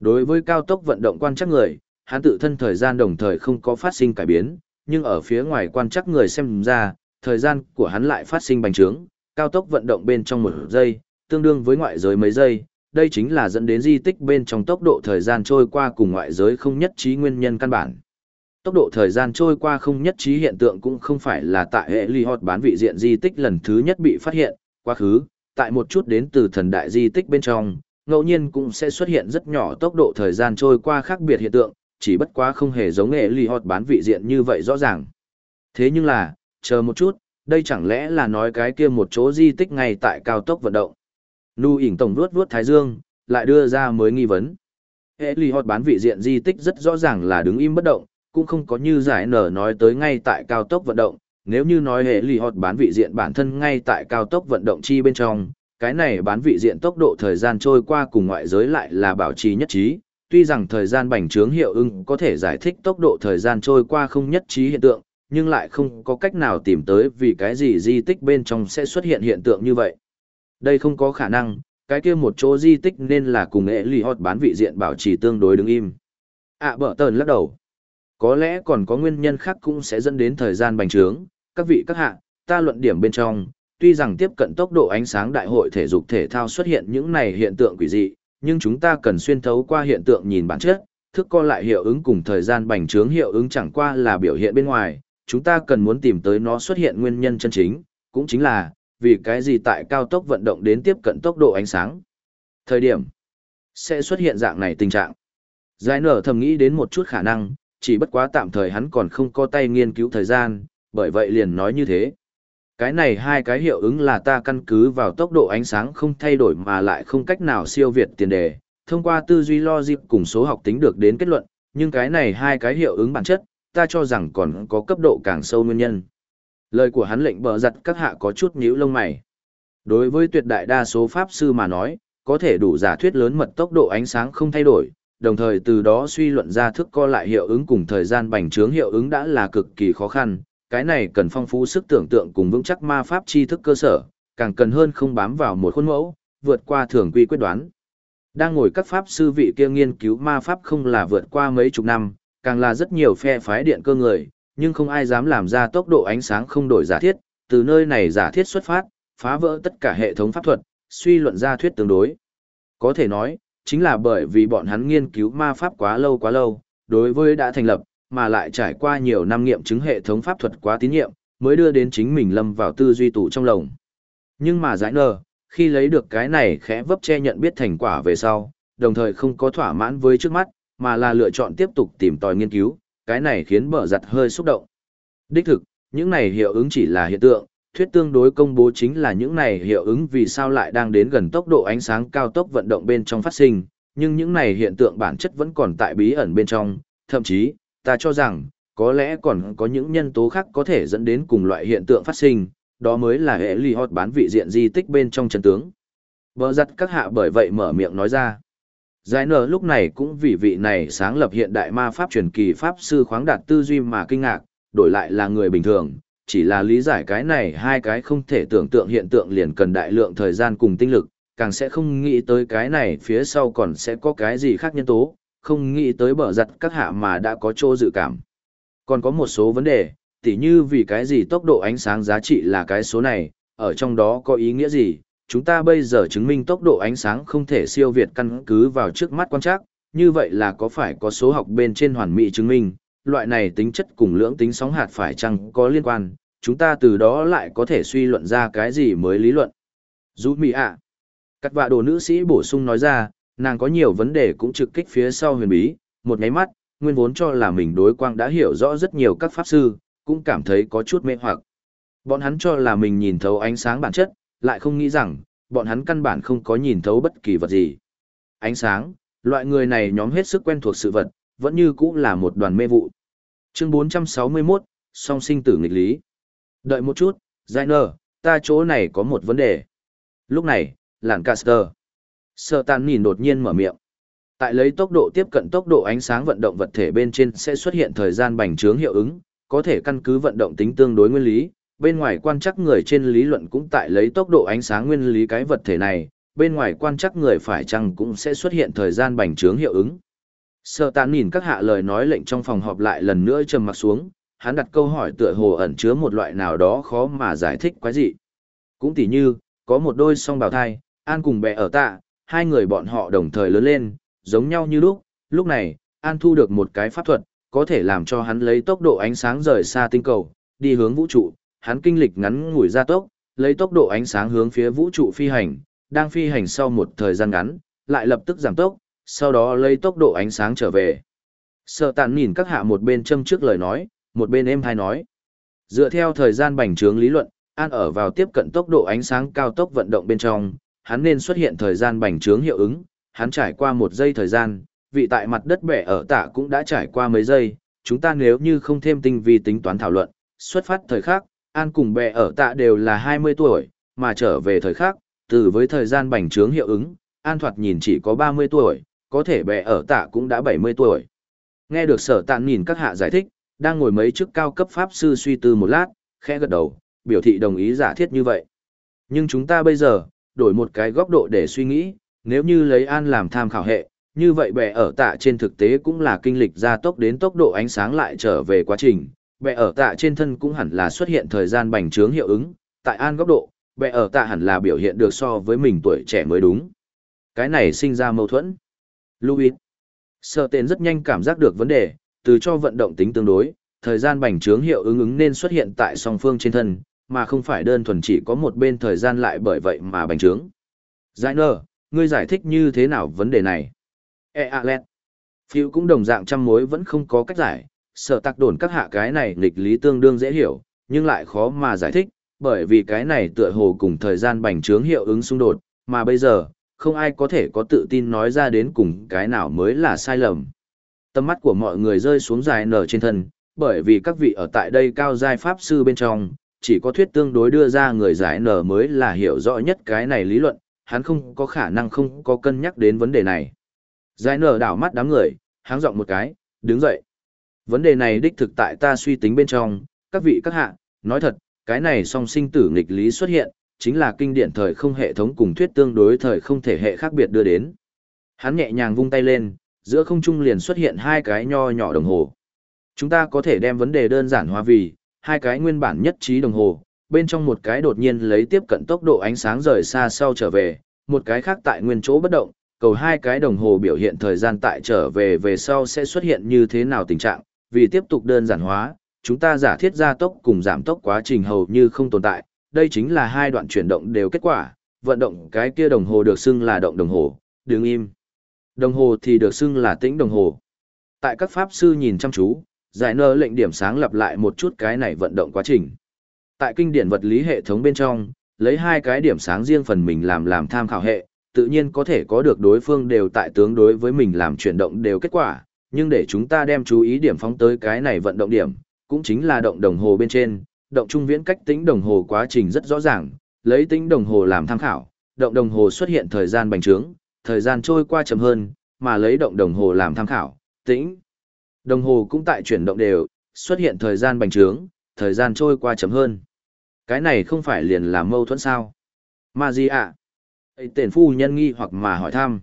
Đối với cao tốc vận động quan chắc người, hắn tự thân thời gian đồng thời không có phát sinh cải biến, nhưng ở phía ngoài quan chắc người xem ra, thời gian của hắn lại phát sinh bành trướng, cao tốc vận động bên trong một giây, tương đương với ngoại giới mấy giây, đây chính là dẫn đến di tích bên trong tốc độ thời gian trôi qua cùng ngoại giới không nhất trí nguyên nhân căn bản. Tốc độ thời gian trôi qua không nhất trí hiện tượng cũng không phải là tại hệ ly hot bán vị diện di tích lần thứ nhất bị phát hiện, quá khứ, tại một chút đến từ thần đại di tích bên trong, ngẫu nhiên cũng sẽ xuất hiện rất nhỏ tốc độ thời gian trôi qua khác biệt hiện tượng, chỉ bất quá không hề giống hệ ly hot bán vị diện như vậy rõ ràng. Thế nhưng là, chờ một chút, đây chẳng lẽ là nói cái kia một chỗ di tích ngay tại cao tốc vận động. Nu ỉn tổng vuốt vuốt thái dương, lại đưa ra mới nghi vấn. Hệ lì hot bán vị diện di tích rất rõ ràng là đứng im bất động, cũng không có như giải nở nói tới ngay tại cao tốc vận động. Nếu như nói hệ lì hot bán vị diện bản thân ngay tại cao tốc vận động chi bên trong, cái này bán vị diện tốc độ thời gian trôi qua cùng ngoại giới lại là bảo trì nhất trí. Tuy rằng thời gian bành trướng hiệu ứng có thể giải thích tốc độ thời gian trôi qua không nhất trí hiện tượng, nhưng lại không có cách nào tìm tới vì cái gì di tích bên trong sẽ xuất hiện hiện tượng như vậy. Đây không có khả năng, cái kia một chỗ di tích nên là cùng ệ lì hót bán vị diện bảo trì tương đối đứng im. À bở tờn lắc đầu. Có lẽ còn có nguyên nhân khác cũng sẽ dẫn đến thời gian bành trướng, các vị các hạ, ta luận điểm bên trong, tuy rằng tiếp cận tốc độ ánh sáng đại hội thể dục thể thao xuất hiện những này hiện tượng quỷ dị, nhưng chúng ta cần xuyên thấu qua hiện tượng nhìn bản chất, thức co lại hiệu ứng cùng thời gian bành trướng hiệu ứng chẳng qua là biểu hiện bên ngoài, chúng ta cần muốn tìm tới nó xuất hiện nguyên nhân chân chính, cũng chính là, vì cái gì tại cao tốc vận động đến tiếp cận tốc độ ánh sáng. Thời điểm, sẽ xuất hiện dạng này tình trạng. Giải nở thầm nghĩ đến một chút khả năng, chỉ bất quá tạm thời hắn còn không có tay nghiên cứu thời gian, bởi vậy liền nói như thế. Cái này hai cái hiệu ứng là ta căn cứ vào tốc độ ánh sáng không thay đổi mà lại không cách nào siêu việt tiền đề, thông qua tư duy logic cùng số học tính được đến kết luận, nhưng cái này hai cái hiệu ứng bản chất, ta cho rằng còn có cấp độ càng sâu nguyên nhân. Lời của hắn lệnh bờ giặt các hạ có chút nhíu lông mày. Đối với tuyệt đại đa số pháp sư mà nói, có thể đủ giả thuyết lớn mật tốc độ ánh sáng không thay đổi, đồng thời từ đó suy luận ra thức co lại hiệu ứng cùng thời gian bành trướng hiệu ứng đã là cực kỳ khó khăn, cái này cần phong phú sức tưởng tượng cùng vững chắc ma pháp tri thức cơ sở, càng cần hơn không bám vào một khuôn mẫu, vượt qua thường quy quyết đoán. Đang ngồi các pháp sư vị kia nghiên cứu ma pháp không là vượt qua mấy chục năm, càng là rất nhiều phe phái điện cơ người, nhưng không ai dám làm ra tốc độ ánh sáng không đổi giả thiết, từ nơi này giả thiết xuất phát, phá vỡ tất cả hệ thống pháp thuật, suy luận ra thuyết tương đối. Có thể nói, chính là bởi vì bọn hắn nghiên cứu ma pháp quá lâu quá lâu, đối với đã thành lập, mà lại trải qua nhiều năm nghiệm chứng hệ thống pháp thuật quá tín nhiệm, mới đưa đến chính mình lâm vào tư duy tủ trong lồng. Nhưng mà giải nờ, khi lấy được cái này khẽ vấp che nhận biết thành quả về sau, đồng thời không có thỏa mãn với trước mắt, mà là lựa chọn tiếp tục tìm tòi nghiên cứu, cái này khiến bờ giặt hơi xúc động. Đích thực, những này hiệu ứng chỉ là hiện tượng, thuyết tương đối công bố chính là những này hiệu ứng vì sao lại đang đến gần tốc độ ánh sáng cao tốc vận động bên trong phát sinh, nhưng những này hiện tượng bản chất vẫn còn tại bí ẩn bên trong, thậm chí, ta cho rằng, có lẽ còn có những nhân tố khác có thể dẫn đến cùng loại hiện tượng phát sinh, đó mới là hệ ly hot bán vị diện di tích bên trong chân tướng. Bờ giặt các hạ bởi vậy mở miệng nói ra. Giải nở lúc này cũng vì vị này sáng lập hiện đại ma pháp truyền kỳ pháp sư khoáng đạt tư duy mà kinh ngạc, đổi lại là người bình thường, chỉ là lý giải cái này hai cái không thể tưởng tượng hiện tượng liền cần đại lượng thời gian cùng tinh lực, càng sẽ không nghĩ tới cái này phía sau còn sẽ có cái gì khác nhân tố, không nghĩ tới bở giặt các hạ mà đã có chỗ dự cảm. Còn có một số vấn đề, tỉ như vì cái gì tốc độ ánh sáng giá trị là cái số này, ở trong đó có ý nghĩa gì, chúng ta bây giờ chứng minh tốc độ ánh sáng không thể siêu việt căn cứ vào trước mắt quan trắc, như vậy là có phải có số học bên trên hoàn mỹ chứng minh, loại này tính chất cùng lưỡng tính sóng hạt phải chăng có liên quan, chúng ta từ đó lại có thể suy luận ra cái gì mới lý luận. Dù mì ạ. À. Các vạ đồ nữ sĩ bổ sung nói ra, nàng có nhiều vấn đề cũng trực kích phía sau huyền bí, một nháy mắt, nguyên vốn cho là mình đối quang đã hiểu rõ rất nhiều các pháp sư, cũng cảm thấy có chút mê hoặc. Bọn hắn cho là mình nhìn thấu ánh sáng bản chất, lại không nghĩ rằng, bọn hắn căn bản không có nhìn thấu bất kỳ vật gì. Ánh sáng, loại người này nhóm hết sức quen thuộc sự vật, vẫn như cũ là một đoàn mê vụ. Chương 461, song sinh tử nghịch lý. Đợi một chút, Zainer, ta chỗ này có một vấn đề. Lúc này, làn Caster. Sợ tàn nhìn đột nhiên mở miệng. Tại lấy tốc độ tiếp cận tốc độ ánh sáng vận động vật thể bên trên sẽ xuất hiện thời gian bành trướng hiệu ứng, có thể căn cứ vận động tính tương đối nguyên lý, bên ngoài quan chắc người trên lý luận cũng tại lấy tốc độ ánh sáng nguyên lý cái vật thể này, bên ngoài quan chắc người phải chăng cũng sẽ xuất hiện thời gian bành trướng hiệu ứng. Sở tàn nhìn các hạ lời nói lệnh trong phòng họp lại lần nữa trầm mặt xuống, hắn đặt câu hỏi tựa hồ ẩn chứa một loại nào đó khó mà giải thích quái gì. Cũng tỉ như, có một đôi song bào thai, An cùng bè ở tạ, hai người bọn họ đồng thời lớn lên, giống nhau như lúc, lúc này, An thu được một cái pháp thuật, có thể làm cho hắn lấy tốc độ ánh sáng rời xa tinh cầu, đi hướng vũ trụ, hắn kinh lịch ngắn ngủi ra tốc, lấy tốc độ ánh sáng hướng phía vũ trụ phi hành, đang phi hành sau một thời gian ngắn, lại lập tức giảm tốc, sau đó lấy tốc độ ánh sáng trở về. Sợ tàn nhìn các hạ một bên châm trước lời nói, một bên em hay nói. Dựa theo thời gian bành trướng lý luận, An ở vào tiếp cận tốc độ ánh sáng cao tốc vận động bên trong, hắn nên xuất hiện thời gian bành trướng hiệu ứng, hắn trải qua một giây thời gian, vị tại mặt đất bẻ ở tạ cũng đã trải qua mấy giây, chúng ta nếu như không thêm tinh vi tính toán thảo luận, xuất phát thời khắc, An cùng bè ở tạ đều là 20 tuổi, mà trở về thời khắc, từ với thời gian bành trướng hiệu ứng, An thoạt nhìn chỉ có 30 tuổi, có thể bè ở tạ cũng đã 70 tuổi. Nghe được sở tạn nhìn các hạ giải thích, đang ngồi mấy chức cao cấp pháp sư suy tư một lát, khẽ gật đầu, biểu thị đồng ý giả thiết như vậy. Nhưng chúng ta bây giờ, đổi một cái góc độ để suy nghĩ, nếu như lấy An làm tham khảo hệ, như vậy bè ở tạ trên thực tế cũng là kinh lịch gia tốc đến tốc độ ánh sáng lại trở về quá trình, bè ở tạ trên thân cũng hẳn là xuất hiện thời gian bành trướng hiệu ứng, tại An góc độ, bè ở tạ hẳn là biểu hiện được so với mình tuổi trẻ mới đúng. Cái này sinh ra mâu thuẫn. Louis. sở tên rất nhanh cảm giác được vấn đề, từ cho vận động tính tương đối, thời gian bành trướng hiệu ứng ứng nên xuất hiện tại song phương trên thân, mà không phải đơn thuần chỉ có một bên thời gian lại bởi vậy mà bành trướng. Giải nơ, ngươi giải thích như thế nào vấn đề này? E a -Len. Phiêu cũng đồng dạng trăm mối vẫn không có cách giải, sợ tạc đồn các hạ cái này nghịch lý tương đương dễ hiểu, nhưng lại khó mà giải thích, bởi vì cái này tựa hồ cùng thời gian bành trướng hiệu ứng xung đột, mà bây giờ, không ai có thể có tự tin nói ra đến cùng cái nào mới là sai lầm. Tâm mắt của mọi người rơi xuống dài nở trên thân, bởi vì các vị ở tại đây cao giai pháp sư bên trong, chỉ có thuyết tương đối đưa ra người giải nở mới là hiểu rõ nhất cái này lý luận, hắn không có khả năng không có cân nhắc đến vấn đề này. Giải nở đảo mắt đám người, háng giọng một cái, đứng dậy. Vấn đề này đích thực tại ta suy tính bên trong, các vị các hạ, nói thật, cái này song sinh tử nghịch lý xuất hiện, chính là kinh điển thời không hệ thống cùng thuyết tương đối thời không thể hệ khác biệt đưa đến. Hắn nhẹ nhàng vung tay lên, giữa không trung liền xuất hiện hai cái nho nhỏ đồng hồ. Chúng ta có thể đem vấn đề đơn giản hóa vì, hai cái nguyên bản nhất trí đồng hồ, bên trong một cái đột nhiên lấy tiếp cận tốc độ ánh sáng rời xa sau trở về, một cái khác tại nguyên chỗ bất động, cầu hai cái đồng hồ biểu hiện thời gian tại trở về về sau sẽ xuất hiện như thế nào tình trạng, vì tiếp tục đơn giản hóa, chúng ta giả thiết gia tốc cùng giảm tốc quá trình hầu như không tồn tại, đây chính là hai đoạn chuyển động đều kết quả, vận động cái kia đồng hồ được xưng là động đồng hồ, đứng im. Đồng hồ thì được xưng là tĩnh đồng hồ. Tại các pháp sư nhìn chăm chú, giải nơ lệnh điểm sáng lặp lại một chút cái này vận động quá trình. Tại kinh điển vật lý hệ thống bên trong, lấy hai cái điểm sáng riêng phần mình làm làm tham khảo hệ, tự nhiên có thể có được đối phương đều tại tướng đối với mình làm chuyển động đều kết quả, nhưng để chúng ta đem chú ý điểm phóng tới cái này vận động điểm, cũng chính là động đồng hồ bên trên, động trung viễn cách tính đồng hồ quá trình rất rõ ràng, lấy tính đồng hồ làm tham khảo, động đồng hồ xuất hiện thời gian bành trướng, thời gian trôi qua chậm hơn, mà lấy động đồng hồ làm tham khảo, tính Đồng hồ cũng tại chuyển động đều, xuất hiện thời gian bành trướng, thời gian trôi qua chậm hơn. Cái này không phải liền là mâu thuẫn sao? Mà gì ạ? Ấy tiền phu nhân nghi hoặc mà hỏi thăm.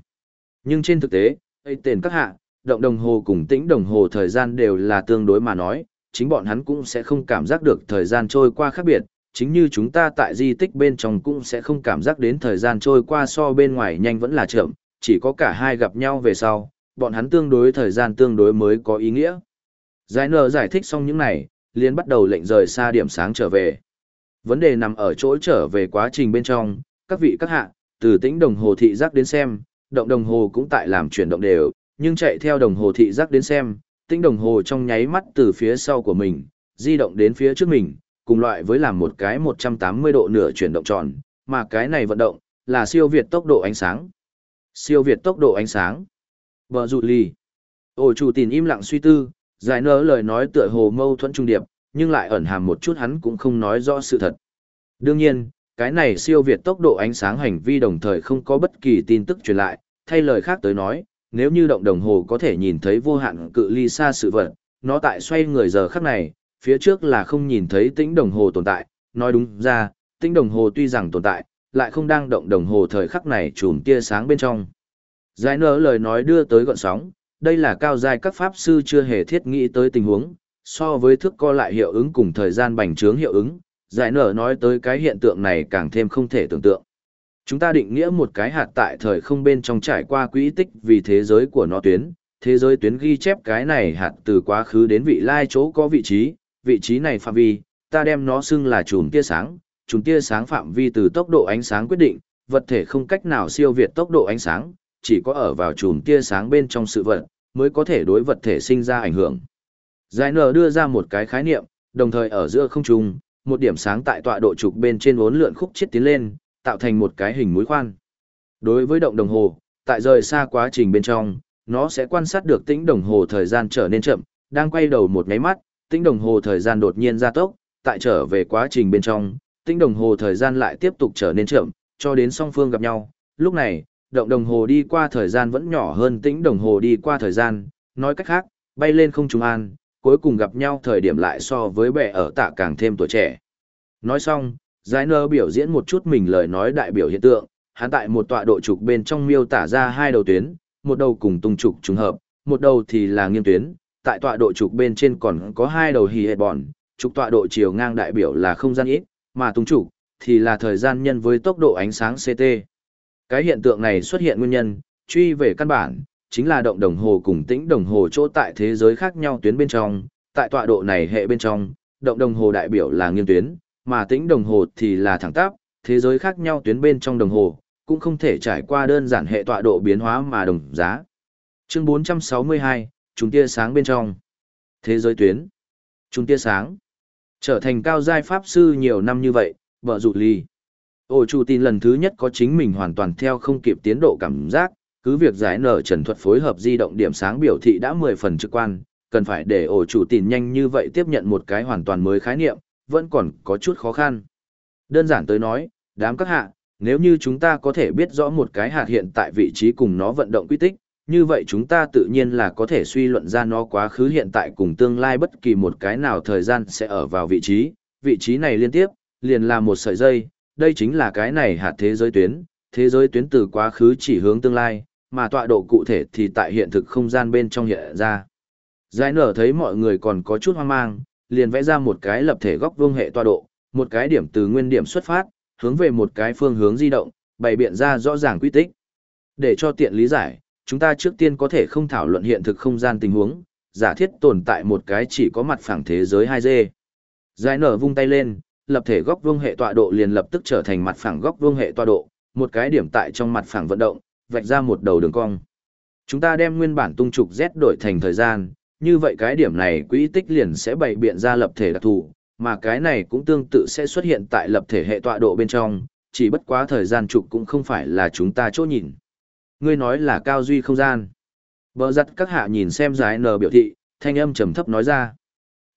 Nhưng trên thực tế, ấy tiền các hạ, động đồng hồ cùng tĩnh đồng hồ thời gian đều là tương đối mà nói, chính bọn hắn cũng sẽ không cảm giác được thời gian trôi qua khác biệt, chính như chúng ta tại di tích bên trong cũng sẽ không cảm giác đến thời gian trôi qua so bên ngoài nhanh vẫn là chậm, chỉ có cả hai gặp nhau về sau, bọn hắn tương đối thời gian tương đối mới có ý nghĩa. Giải nở giải thích xong những này, liền bắt đầu lệnh rời xa điểm sáng trở về. Vấn đề nằm ở chỗ trở về quá trình bên trong, các vị các hạ, từ tĩnh đồng hồ thị giác đến xem, động đồng hồ cũng tại làm chuyển động đều, nhưng chạy theo đồng hồ thị giác đến xem, tinh đồng hồ trong nháy mắt từ phía sau của mình, di động đến phía trước mình, cùng loại với làm một cái 180 độ nửa chuyển động tròn, mà cái này vận động, là siêu việt tốc độ ánh sáng. Siêu việt tốc độ ánh sáng. Bờ rụt lì. ôi chủ tình im lặng suy tư, giải nở lời nói tựa hồ mâu thuẫn trung điệp, nhưng lại ẩn hàm một chút hắn cũng không nói rõ sự thật. Đương nhiên, cái này siêu việt tốc độ ánh sáng hành vi đồng thời không có bất kỳ tin tức truyền lại, thay lời khác tới nói, nếu như động đồng hồ có thể nhìn thấy vô hạn cự ly xa sự vật, nó tại xoay người giờ khắc này, phía trước là không nhìn thấy tĩnh đồng hồ tồn tại, nói đúng ra, tĩnh đồng hồ tuy rằng tồn tại, lại không đang động đồng hồ thời khắc này trùm tia sáng bên trong. Giải nở lời nói đưa tới gọn sóng, đây là cao giai các pháp sư chưa hề thiết nghĩ tới tình huống, so với thước co lại hiệu ứng cùng thời gian bành trướng hiệu ứng, giải nở nói tới cái hiện tượng này càng thêm không thể tưởng tượng. Chúng ta định nghĩa một cái hạt tại thời không bên trong trải qua quỹ tích vì thế giới của nó tuyến, thế giới tuyến ghi chép cái này hạt từ quá khứ đến vị lai chỗ có vị trí, vị trí này phạm vi, ta đem nó xưng là chùm tia sáng, chùm tia sáng phạm vi từ tốc độ ánh sáng quyết định, vật thể không cách nào siêu việt tốc độ ánh sáng, chỉ có ở vào chùm tia sáng bên trong sự vật, mới có thể đối vật thể sinh ra ảnh hưởng. Giải nở đưa ra một cái khái niệm, đồng thời ở giữa không trung, một điểm sáng tại tọa độ trục bên trên bốn lượn khúc chết tiến lên, tạo thành một cái hình mũi khoan. Đối với động đồng hồ, tại rời xa quá trình bên trong, nó sẽ quan sát được tĩnh đồng hồ thời gian trở nên chậm, đang quay đầu một nháy mắt, tĩnh đồng hồ thời gian đột nhiên gia tốc, tại trở về quá trình bên trong, tĩnh đồng hồ thời gian lại tiếp tục trở nên chậm, cho đến song phương gặp nhau. Lúc này, động đồng hồ đi qua thời gian vẫn nhỏ hơn tĩnh đồng hồ đi qua thời gian, nói cách khác, bay lên không trung an, cuối cùng gặp nhau thời điểm lại so với bệ ở tạ càng thêm tuổi trẻ. Nói xong, Giải nơ biểu diễn một chút mình lời nói đại biểu hiện tượng, hắn tại một tọa độ trục bên trong miêu tả ra hai đầu tuyến, một đầu cùng tung trục trùng hợp, một đầu thì là nghiêng tuyến, tại tọa độ trục bên trên còn có hai đầu hì hệ bòn, trục tọa độ chiều ngang đại biểu là không gian ít, mà tung trục thì là thời gian nhân với tốc độ ánh sáng CT. Cái hiện tượng này xuất hiện nguyên nhân, truy về căn bản, chính là động đồng hồ cùng tĩnh đồng hồ chỗ tại thế giới khác nhau tuyến bên trong, tại tọa độ này hệ bên trong, động đồng hồ đại biểu là nghiêng tuyến, mà tĩnh đồng hồ thì là thẳng tắp, thế giới khác nhau tuyến bên trong đồng hồ, cũng không thể trải qua đơn giản hệ tọa độ biến hóa mà đồng giá. Chương 462, chúng tia sáng bên trong. Thế giới tuyến. Chúng tia sáng. Trở thành cao giai pháp sư nhiều năm như vậy, vợ dụ ly. Ổ chủ tin lần thứ nhất có chính mình hoàn toàn theo không kịp tiến độ cảm giác, cứ việc giải nở trần thuật phối hợp di động điểm sáng biểu thị đã 10 phần trực quan, cần phải để ổ chủ tin nhanh như vậy tiếp nhận một cái hoàn toàn mới khái niệm, vẫn còn có chút khó khăn. Đơn giản tới nói, đám các hạ, nếu như chúng ta có thể biết rõ một cái hạt hiện tại vị trí cùng nó vận động quy tích, như vậy chúng ta tự nhiên là có thể suy luận ra nó quá khứ hiện tại cùng tương lai bất kỳ một cái nào thời gian sẽ ở vào vị trí, vị trí này liên tiếp, liền là một sợi dây, đây chính là cái này hạt thế giới tuyến, thế giới tuyến từ quá khứ chỉ hướng tương lai, mà tọa độ cụ thể thì tại hiện thực không gian bên trong hiện ra. Giải nở thấy mọi người còn có chút hoang mang, liền vẽ ra một cái lập thể góc vuông hệ tọa độ, một cái điểm từ nguyên điểm xuất phát, hướng về một cái phương hướng di động, bày biện ra rõ ràng quy tích. Để cho tiện lý giải, chúng ta trước tiên có thể không thảo luận hiện thực không gian tình huống, giả thiết tồn tại một cái chỉ có mặt phẳng thế giới 2D. Giải nở vung tay lên, lập thể góc vuông hệ tọa độ liền lập tức trở thành mặt phẳng góc vuông hệ tọa độ, một cái điểm tại trong mặt phẳng vận động, vạch ra một đầu đường cong. Chúng ta đem nguyên bản tung trục Z đổi thành thời gian, như vậy cái điểm này quỹ tích liền sẽ bày biện ra lập thể đặc thù, mà cái này cũng tương tự sẽ xuất hiện tại lập thể hệ tọa độ bên trong, chỉ bất quá thời gian trục cũng không phải là chúng ta chỗ nhìn. Ngươi nói là cao duy không gian. Bờ giặt các hạ nhìn xem giải nờ biểu thị, thanh âm trầm thấp nói ra.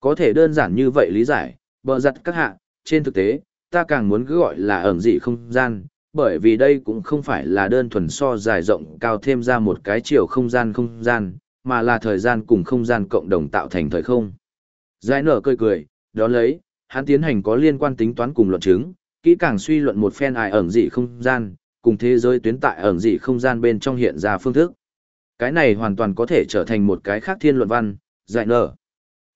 Có thể đơn giản như vậy lý giải, bờ giặt các hạ, trên thực tế, ta càng muốn cứ gọi là ẩn dị không gian, bởi vì đây cũng không phải là đơn thuần so dài rộng cao thêm ra một cái chiều không gian không gian, mà là thời gian cùng không gian cộng đồng tạo thành thời không. Giải nở cười cười, đó lấy, hắn tiến hành có liên quan tính toán cùng luận chứng, kỹ càng suy luận một phen ai ẩn dị không gian, cùng thế giới tuyến tại ẩn dị không gian bên trong hiện ra phương thức. Cái này hoàn toàn có thể trở thành một cái khác thiên luận văn, giải nở.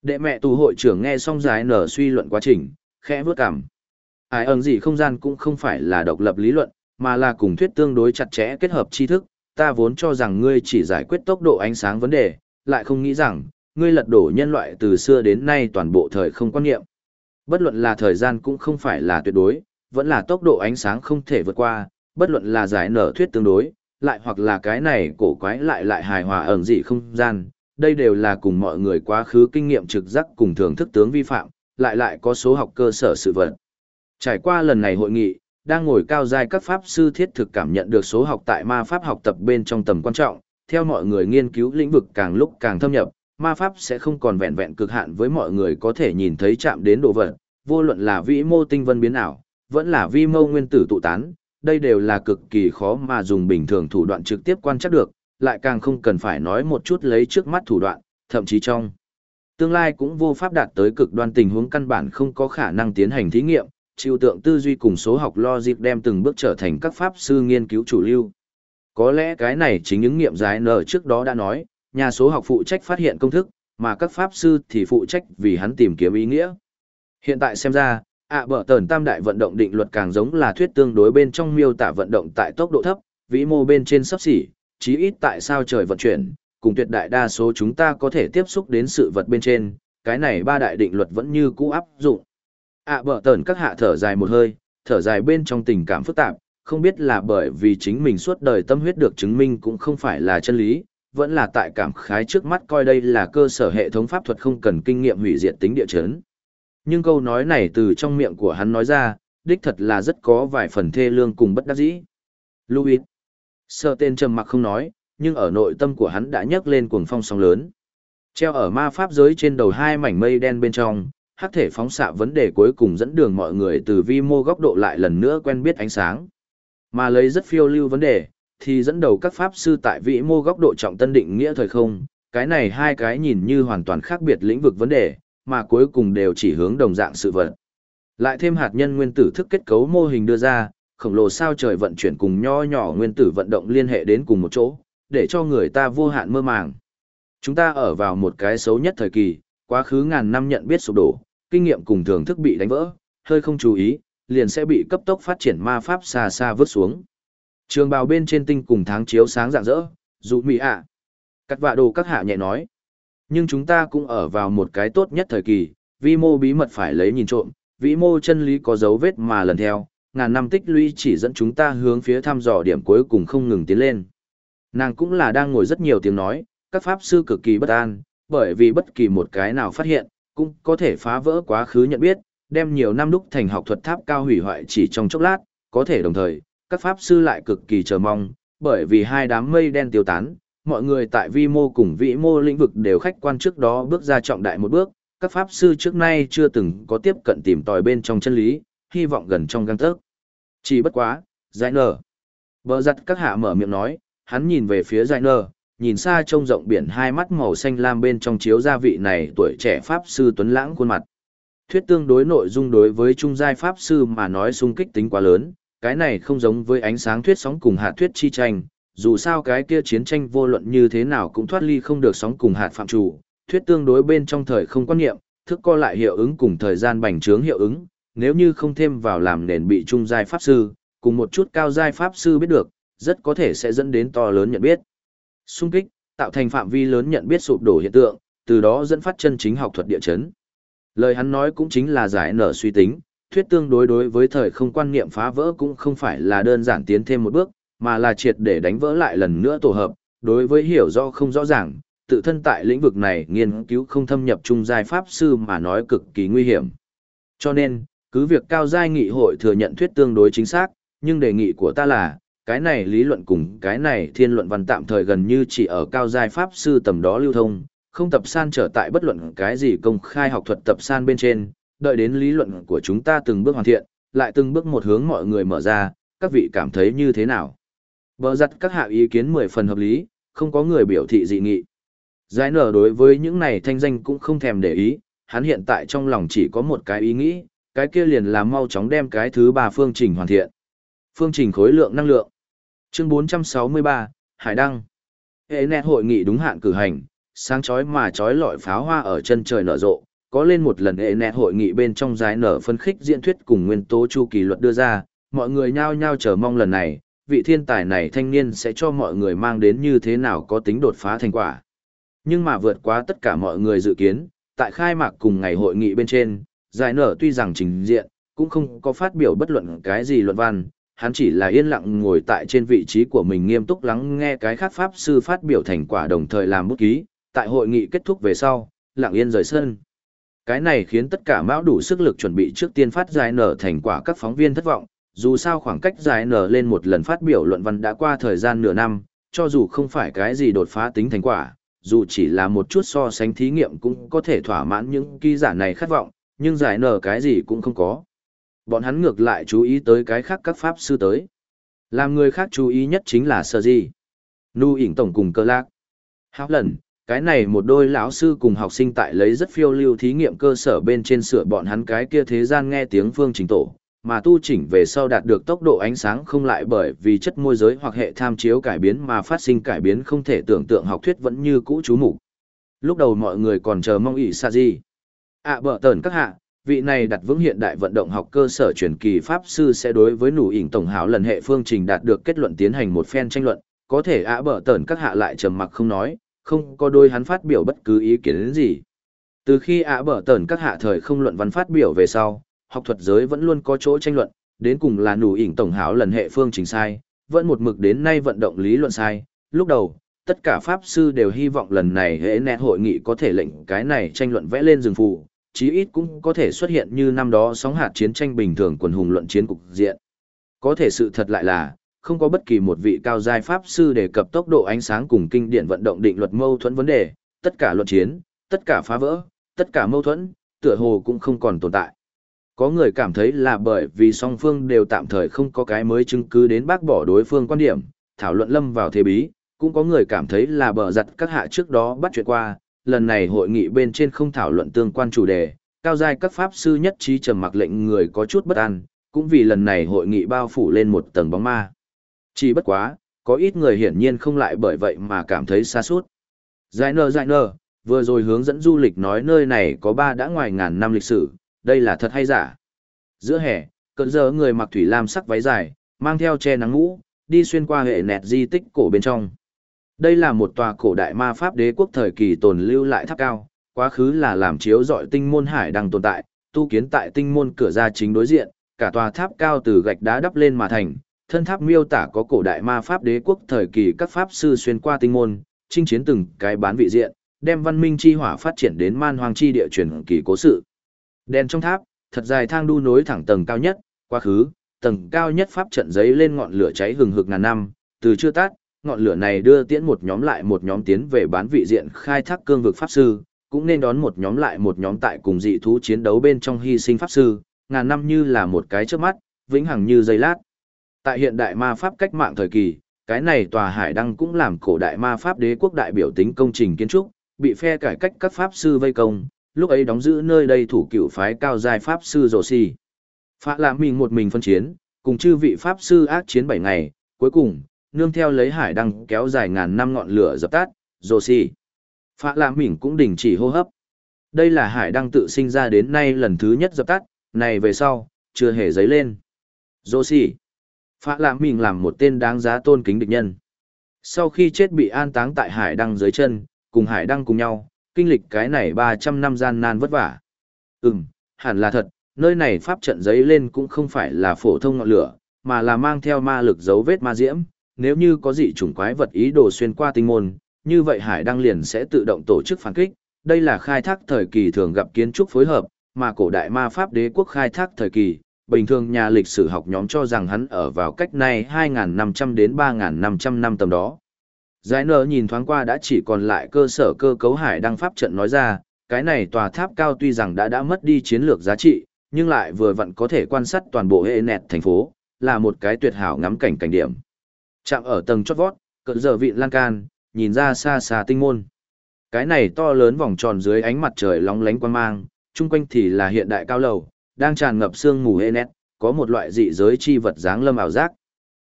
Đệ mẹ tù hội trưởng nghe xong giải nở suy luận quá trình, khẽ vước cảm. Ai ẩn dị không gian cũng không phải là độc lập lý luận, mà là cùng thuyết tương đối chặt chẽ kết hợp tri thức. Ta vốn cho rằng ngươi chỉ giải quyết tốc độ ánh sáng vấn đề, lại không nghĩ rằng, ngươi lật đổ nhân loại từ xưa đến nay toàn bộ thời không quan niệm. Bất luận là thời gian cũng không phải là tuyệt đối, vẫn là tốc độ ánh sáng không thể vượt qua, bất luận là giải nở thuyết tương đối, lại hoặc là cái này cổ quái lại lại hài hòa ẩn dị không gian, đây đều là cùng mọi người quá khứ kinh nghiệm trực giác cùng thưởng thức tướng vi phạm, lại lại có số học cơ sở sự vật. Trải qua lần này hội nghị, đang ngồi cao giai các pháp sư thiết thực cảm nhận được số học tại ma pháp học tập bên trong tầm quan trọng, theo mọi người nghiên cứu lĩnh vực càng lúc càng thâm nhập, ma pháp sẽ không còn vẹn vẹn cực hạn với mọi người có thể nhìn thấy chạm đến đồ vật, vô luận là vĩ mô tinh vân biến ảo, vẫn là vi mô nguyên tử tụ tán, đây đều là cực kỳ khó mà dùng bình thường thủ đoạn trực tiếp quan trắc được, lại càng không cần phải nói một chút lấy trước mắt thủ đoạn, thậm chí trong tương lai cũng vô pháp đạt tới cực đoan tình huống căn bản không có khả năng tiến hành thí nghiệm, chịu tượng tư duy cùng số học logic đem từng bước trở thành các pháp sư nghiên cứu chủ lưu. Có lẽ cái này chính những nghiệm giải nở trước đó đã nói, nhà số học phụ trách phát hiện công thức, mà các pháp sư thì phụ trách vì hắn tìm kiếm ý nghĩa. Hiện tại xem ra, ạ bở tờn tam đại vận động định luật càng giống là thuyết tương đối bên trong miêu tả vận động tại tốc độ thấp, vĩ mô bên trên sắp xỉ, chí ít tại sao trời vận chuyển, cùng tuyệt đại đa số chúng ta có thể tiếp xúc đến sự vật bên trên, cái này ba đại định luật vẫn như cũ áp dụng ạ bở tờn các hạ thở dài một hơi, thở dài bên trong tình cảm phức tạp, không biết là bởi vì chính mình suốt đời tâm huyết được chứng minh cũng không phải là chân lý, vẫn là tại cảm khái trước mắt coi đây là cơ sở hệ thống pháp thuật không cần kinh nghiệm hủy diệt tính địa chấn. Nhưng câu nói này từ trong miệng của hắn nói ra, đích thật là rất có vài phần thê lương cùng bất đắc dĩ. Louis. Sợ tên trầm mặc không nói, nhưng ở nội tâm của hắn đã nhấc lên cuồng phong sóng lớn. Treo ở ma pháp giới trên đầu hai mảnh mây đen bên trong, hắc thể phóng xạ vấn đề cuối cùng dẫn đường mọi người từ vi mô góc độ lại lần nữa quen biết ánh sáng. Mà lấy rất phiêu lưu vấn đề, thì dẫn đầu các pháp sư tại vĩ mô góc độ trọng tân định nghĩa thời không, cái này hai cái nhìn như hoàn toàn khác biệt lĩnh vực vấn đề, mà cuối cùng đều chỉ hướng đồng dạng sự vật. Lại thêm hạt nhân nguyên tử thức kết cấu mô hình đưa ra, khổng lồ sao trời vận chuyển cùng nho nhỏ nguyên tử vận động liên hệ đến cùng một chỗ, để cho người ta vô hạn mơ màng. Chúng ta ở vào một cái xấu nhất thời kỳ, quá khứ ngàn năm nhận biết sụp đổ, kinh nghiệm cùng thưởng thức bị đánh vỡ, hơi không chú ý, liền sẽ bị cấp tốc phát triển ma pháp xa xa vứt xuống. Trường bào bên trên tinh cùng tháng chiếu sáng rạng rỡ, dụ mị ạ. Cắt vạ đồ các hạ nhẹ nói. Nhưng chúng ta cũng ở vào một cái tốt nhất thời kỳ, vi mô bí mật phải lấy nhìn trộm, vĩ mô chân lý có dấu vết mà lần theo, ngàn năm tích lũy chỉ dẫn chúng ta hướng phía thăm dò điểm cuối cùng không ngừng tiến lên. Nàng cũng là đang ngồi rất nhiều tiếng nói, các pháp sư cực kỳ bất an, bởi vì bất kỳ một cái nào phát hiện, cũng có thể phá vỡ quá khứ nhận biết, đem nhiều năm đúc thành học thuật tháp cao hủy hoại chỉ trong chốc lát, có thể đồng thời, các pháp sư lại cực kỳ chờ mong, bởi vì hai đám mây đen tiêu tán, mọi người tại vi mô cùng vĩ mô lĩnh vực đều khách quan trước đó bước ra trọng đại một bước, các pháp sư trước nay chưa từng có tiếp cận tìm tòi bên trong chân lý, hy vọng gần trong găng tớc. Chỉ bất quá, giải nở. Bờ giặt các hạ mở miệng nói, hắn nhìn về phía giải nở, nhìn xa trông rộng biển hai mắt màu xanh lam bên trong chiếu gia vị này tuổi trẻ pháp sư tuấn lãng khuôn mặt. Thuyết tương đối nội dung đối với trung giai pháp sư mà nói sung kích tính quá lớn, cái này không giống với ánh sáng thuyết sóng cùng hạt thuyết chi tranh, dù sao cái kia chiến tranh vô luận như thế nào cũng thoát ly không được sóng cùng hạt phạm chủ, thuyết tương đối bên trong thời không quan niệm, thức co lại hiệu ứng cùng thời gian bành trướng hiệu ứng, nếu như không thêm vào làm nền bị trung giai pháp sư, cùng một chút cao giai pháp sư biết được, rất có thể sẽ dẫn đến to lớn nhận biết. Xung kích, tạo thành phạm vi lớn nhận biết sụp đổ hiện tượng, từ đó dẫn phát chân chính học thuật địa chấn. Lời hắn nói cũng chính là giải nở suy tính, thuyết tương đối đối với thời không quan niệm phá vỡ cũng không phải là đơn giản tiến thêm một bước, mà là triệt để đánh vỡ lại lần nữa tổ hợp, đối với hiểu rõ không rõ ràng, tự thân tại lĩnh vực này nghiên cứu không thâm nhập trung giai pháp sư mà nói cực kỳ nguy hiểm. Cho nên, cứ việc cao giai nghị hội thừa nhận thuyết tương đối chính xác, nhưng đề nghị của ta là, cái này lý luận cùng cái này thiên luận văn tạm thời gần như chỉ ở cao giai pháp sư tầm đó lưu thông, không tập san trở tại bất luận cái gì công khai học thuật tập san bên trên, đợi đến lý luận của chúng ta từng bước hoàn thiện, lại từng bước một hướng mọi người mở ra, các vị cảm thấy như thế nào? Bờ giặt các hạ ý kiến mười phần hợp lý, không có người biểu thị dị nghị. Giải nở đối với những này thanh danh cũng không thèm để ý, hắn hiện tại trong lòng chỉ có một cái ý nghĩ, cái kia liền là mau chóng đem cái thứ ba phương trình hoàn thiện. Phương trình khối lượng năng lượng. Chương 463, Hải Đăng. Hệ nét hội nghị đúng hạn cử hành, sáng chói mà chói lọi pháo hoa ở chân trời nở rộ, có lên một lần hệ nét hội nghị bên trong giải nở phân khích diễn thuyết cùng nguyên tố chu kỳ luật đưa ra, mọi người nhao nhao chờ mong lần này, vị thiên tài này thanh niên sẽ cho mọi người mang đến như thế nào có tính đột phá thành quả. Nhưng mà vượt quá tất cả mọi người dự kiến, tại khai mạc cùng ngày hội nghị bên trên, giải nở tuy rằng trình diện, cũng không có phát biểu bất luận cái gì luận văn, hắn chỉ là yên lặng ngồi tại trên vị trí của mình nghiêm túc lắng nghe cái khác pháp sư phát biểu thành quả đồng thời làm bút ký, tại hội nghị kết thúc về sau, lặng yên rời sân. Cái này khiến tất cả mão đủ sức lực chuẩn bị trước tiên phát giải nở thành quả các phóng viên thất vọng, dù sao khoảng cách giải nở lên một lần phát biểu luận văn đã qua thời gian nửa năm, cho dù không phải cái gì đột phá tính thành quả, dù chỉ là một chút so sánh thí nghiệm cũng có thể thỏa mãn những ký giả này khát vọng, nhưng giải nở cái gì cũng không có. Bọn hắn ngược lại chú ý tới cái khác các pháp sư tới. Làm người khác chú ý nhất chính là sơ di. Nu ỉn tổng cùng cơ lạc. Háo lần, cái này một đôi lão sư cùng học sinh tại lấy rất phiêu lưu thí nghiệm cơ sở bên trên sửa bọn hắn cái kia thế gian nghe tiếng phương trình tổ, mà tu chỉnh về sau đạt được tốc độ ánh sáng không lại bởi vì chất môi giới hoặc hệ tham chiếu cải biến mà phát sinh cải biến không thể tưởng tượng học thuyết vẫn như cũ chú mục lúc đầu mọi người còn chờ mong ỷ sa di ạ à, bợ tờn các hạ vị này đặt vững hiện đại vận động học cơ sở truyền kỳ pháp sư sẽ đối với nụ ỉn tổng hảo lần hệ phương trình đạt được kết luận tiến hành một phen tranh luận có thể ạ bở tởn các hạ lại trầm mặc không nói không có đôi hắn phát biểu bất cứ ý kiến đến gì từ khi ạ bở tởn các hạ thời không luận văn phát biểu về sau học thuật giới vẫn luôn có chỗ tranh luận, đến cùng là nụ ỉn tổng hảo lần hệ phương trình sai, vẫn một mực đến nay vận động lý luận sai. Lúc đầu, tất cả pháp sư đều hy vọng lần này hệ nét hội nghị có thể lệnh cái này tranh luận vẽ lên rừng phù, chí ít cũng có thể xuất hiện như năm đó sóng hạt chiến tranh bình thường quần hùng luận chiến cục diện. Có thể sự thật lại là, không có bất kỳ một vị cao giai pháp sư đề cập tốc độ ánh sáng cùng kinh điển vận động định luật mâu thuẫn vấn đề, tất cả luận chiến, tất cả phá vỡ, tất cả mâu thuẫn, tựa hồ cũng không còn tồn tại. Có người cảm thấy là bởi vì song phương đều tạm thời không có cái mới chứng cứ đến bác bỏ đối phương quan điểm, thảo luận lâm vào thế bí, cũng có người cảm thấy là bờ giặt các hạ trước đó bắt chuyện qua, lần này hội nghị bên trên không thảo luận tương quan chủ đề, cao giai các pháp sư nhất trí trầm mặc lệnh người có chút bất an, cũng vì lần này hội nghị bao phủ lên một tầng bóng ma. Chỉ bất quá, có ít người hiển nhiên không lại bởi vậy mà cảm thấy xa suốt. Giải nơ giải nơ, vừa rồi hướng dẫn du lịch nói nơi này có ba đã ngoài ngàn năm lịch sử, đây là thật hay giả. Giữa hè, cận giờ người mặc thủy lam sắc váy dài, mang theo che nắng mũ, đi xuyên qua hệ nẹt di tích cổ bên trong. Đây là một tòa cổ đại ma pháp đế quốc thời kỳ tồn lưu lại tháp cao, quá khứ là làm chiếu dọi tinh môn hải đang tồn tại, tu kiến tại tinh môn cửa ra chính đối diện, cả tòa tháp cao từ gạch đá đắp lên mà thành, thân tháp miêu tả có cổ đại ma pháp đế quốc thời kỳ các pháp sư xuyên qua tinh môn, chinh chiến từng cái bán vị diện, đem văn minh chi hỏa phát triển đến man hoang chi địa truyền kỳ cố sự. Đèn trong tháp, thật dài thang đu nối thẳng tầng cao nhất, quá khứ, tầng cao nhất pháp trận giấy lên ngọn lửa cháy hừng hực ngàn năm, từ chưa tắt, ngọn lửa này đưa tiễn một nhóm lại một nhóm tiến về bán vị diện khai thác cương vực pháp sư, cũng nên đón một nhóm lại một nhóm tại cùng dị thú chiến đấu bên trong hy sinh pháp sư, ngàn năm như là một cái trước mắt, vĩnh hằng như giây lát. Tại hiện đại ma pháp cách mạng thời kỳ, cái này tòa hải đăng cũng làm cổ đại ma pháp đế quốc đại biểu tính công trình kiến trúc, bị phe cải cách các pháp sư vây công, lúc ấy đóng giữ nơi đây thủ cựu phái cao giai pháp sư rồ xì. Phạ làm mình một mình phân chiến, cùng chư vị pháp sư ác chiến bảy ngày, cuối cùng, nương theo lấy hải đăng kéo dài ngàn năm ngọn lửa dập tắt, rồ xì. Phạ lạ mỉn cũng đình chỉ hô hấp. Đây là hải đăng tự sinh ra đến nay lần thứ nhất dập tắt, này về sau, chưa hề dấy lên. Rồ xì. Phạ lạ mỉn làm một tên đáng giá tôn kính địch nhân. Sau khi chết bị an táng tại hải đăng dưới chân, cùng hải đăng cùng nhau, kinh lịch cái này 300 năm gian nan vất vả. Ừm, hẳn là thật, nơi này pháp trận giấy lên cũng không phải là phổ thông ngọn lửa, mà là mang theo ma lực dấu vết ma diễm, nếu như có dị chủng quái vật ý đồ xuyên qua tinh môn, như vậy hải đăng liền sẽ tự động tổ chức phản kích, đây là khai thác thời kỳ thường gặp kiến trúc phối hợp, mà cổ đại ma pháp đế quốc khai thác thời kỳ, bình thường nhà lịch sử học nhóm cho rằng hắn ở vào cách này 2.500 đến 3.500 năm tầm đó. Giải nở nhìn thoáng qua đã chỉ còn lại cơ sở cơ cấu hải đăng pháp trận nói ra, cái này tòa tháp cao tuy rằng đã đã mất đi chiến lược giá trị, nhưng lại vừa vặn có thể quan sát toàn bộ hệ nẹt thành phố, là một cái tuyệt hảo ngắm cảnh cảnh điểm. Chạm ở tầng chót vót, cỡ giờ vịn lan can, nhìn ra xa xa tinh môn. Cái này to lớn vòng tròn dưới ánh mặt trời lóng lánh quang mang, chung quanh thì là hiện đại cao lầu, đang tràn ngập sương mù hê nét, có một loại dị giới chi vật dáng lâm ảo giác.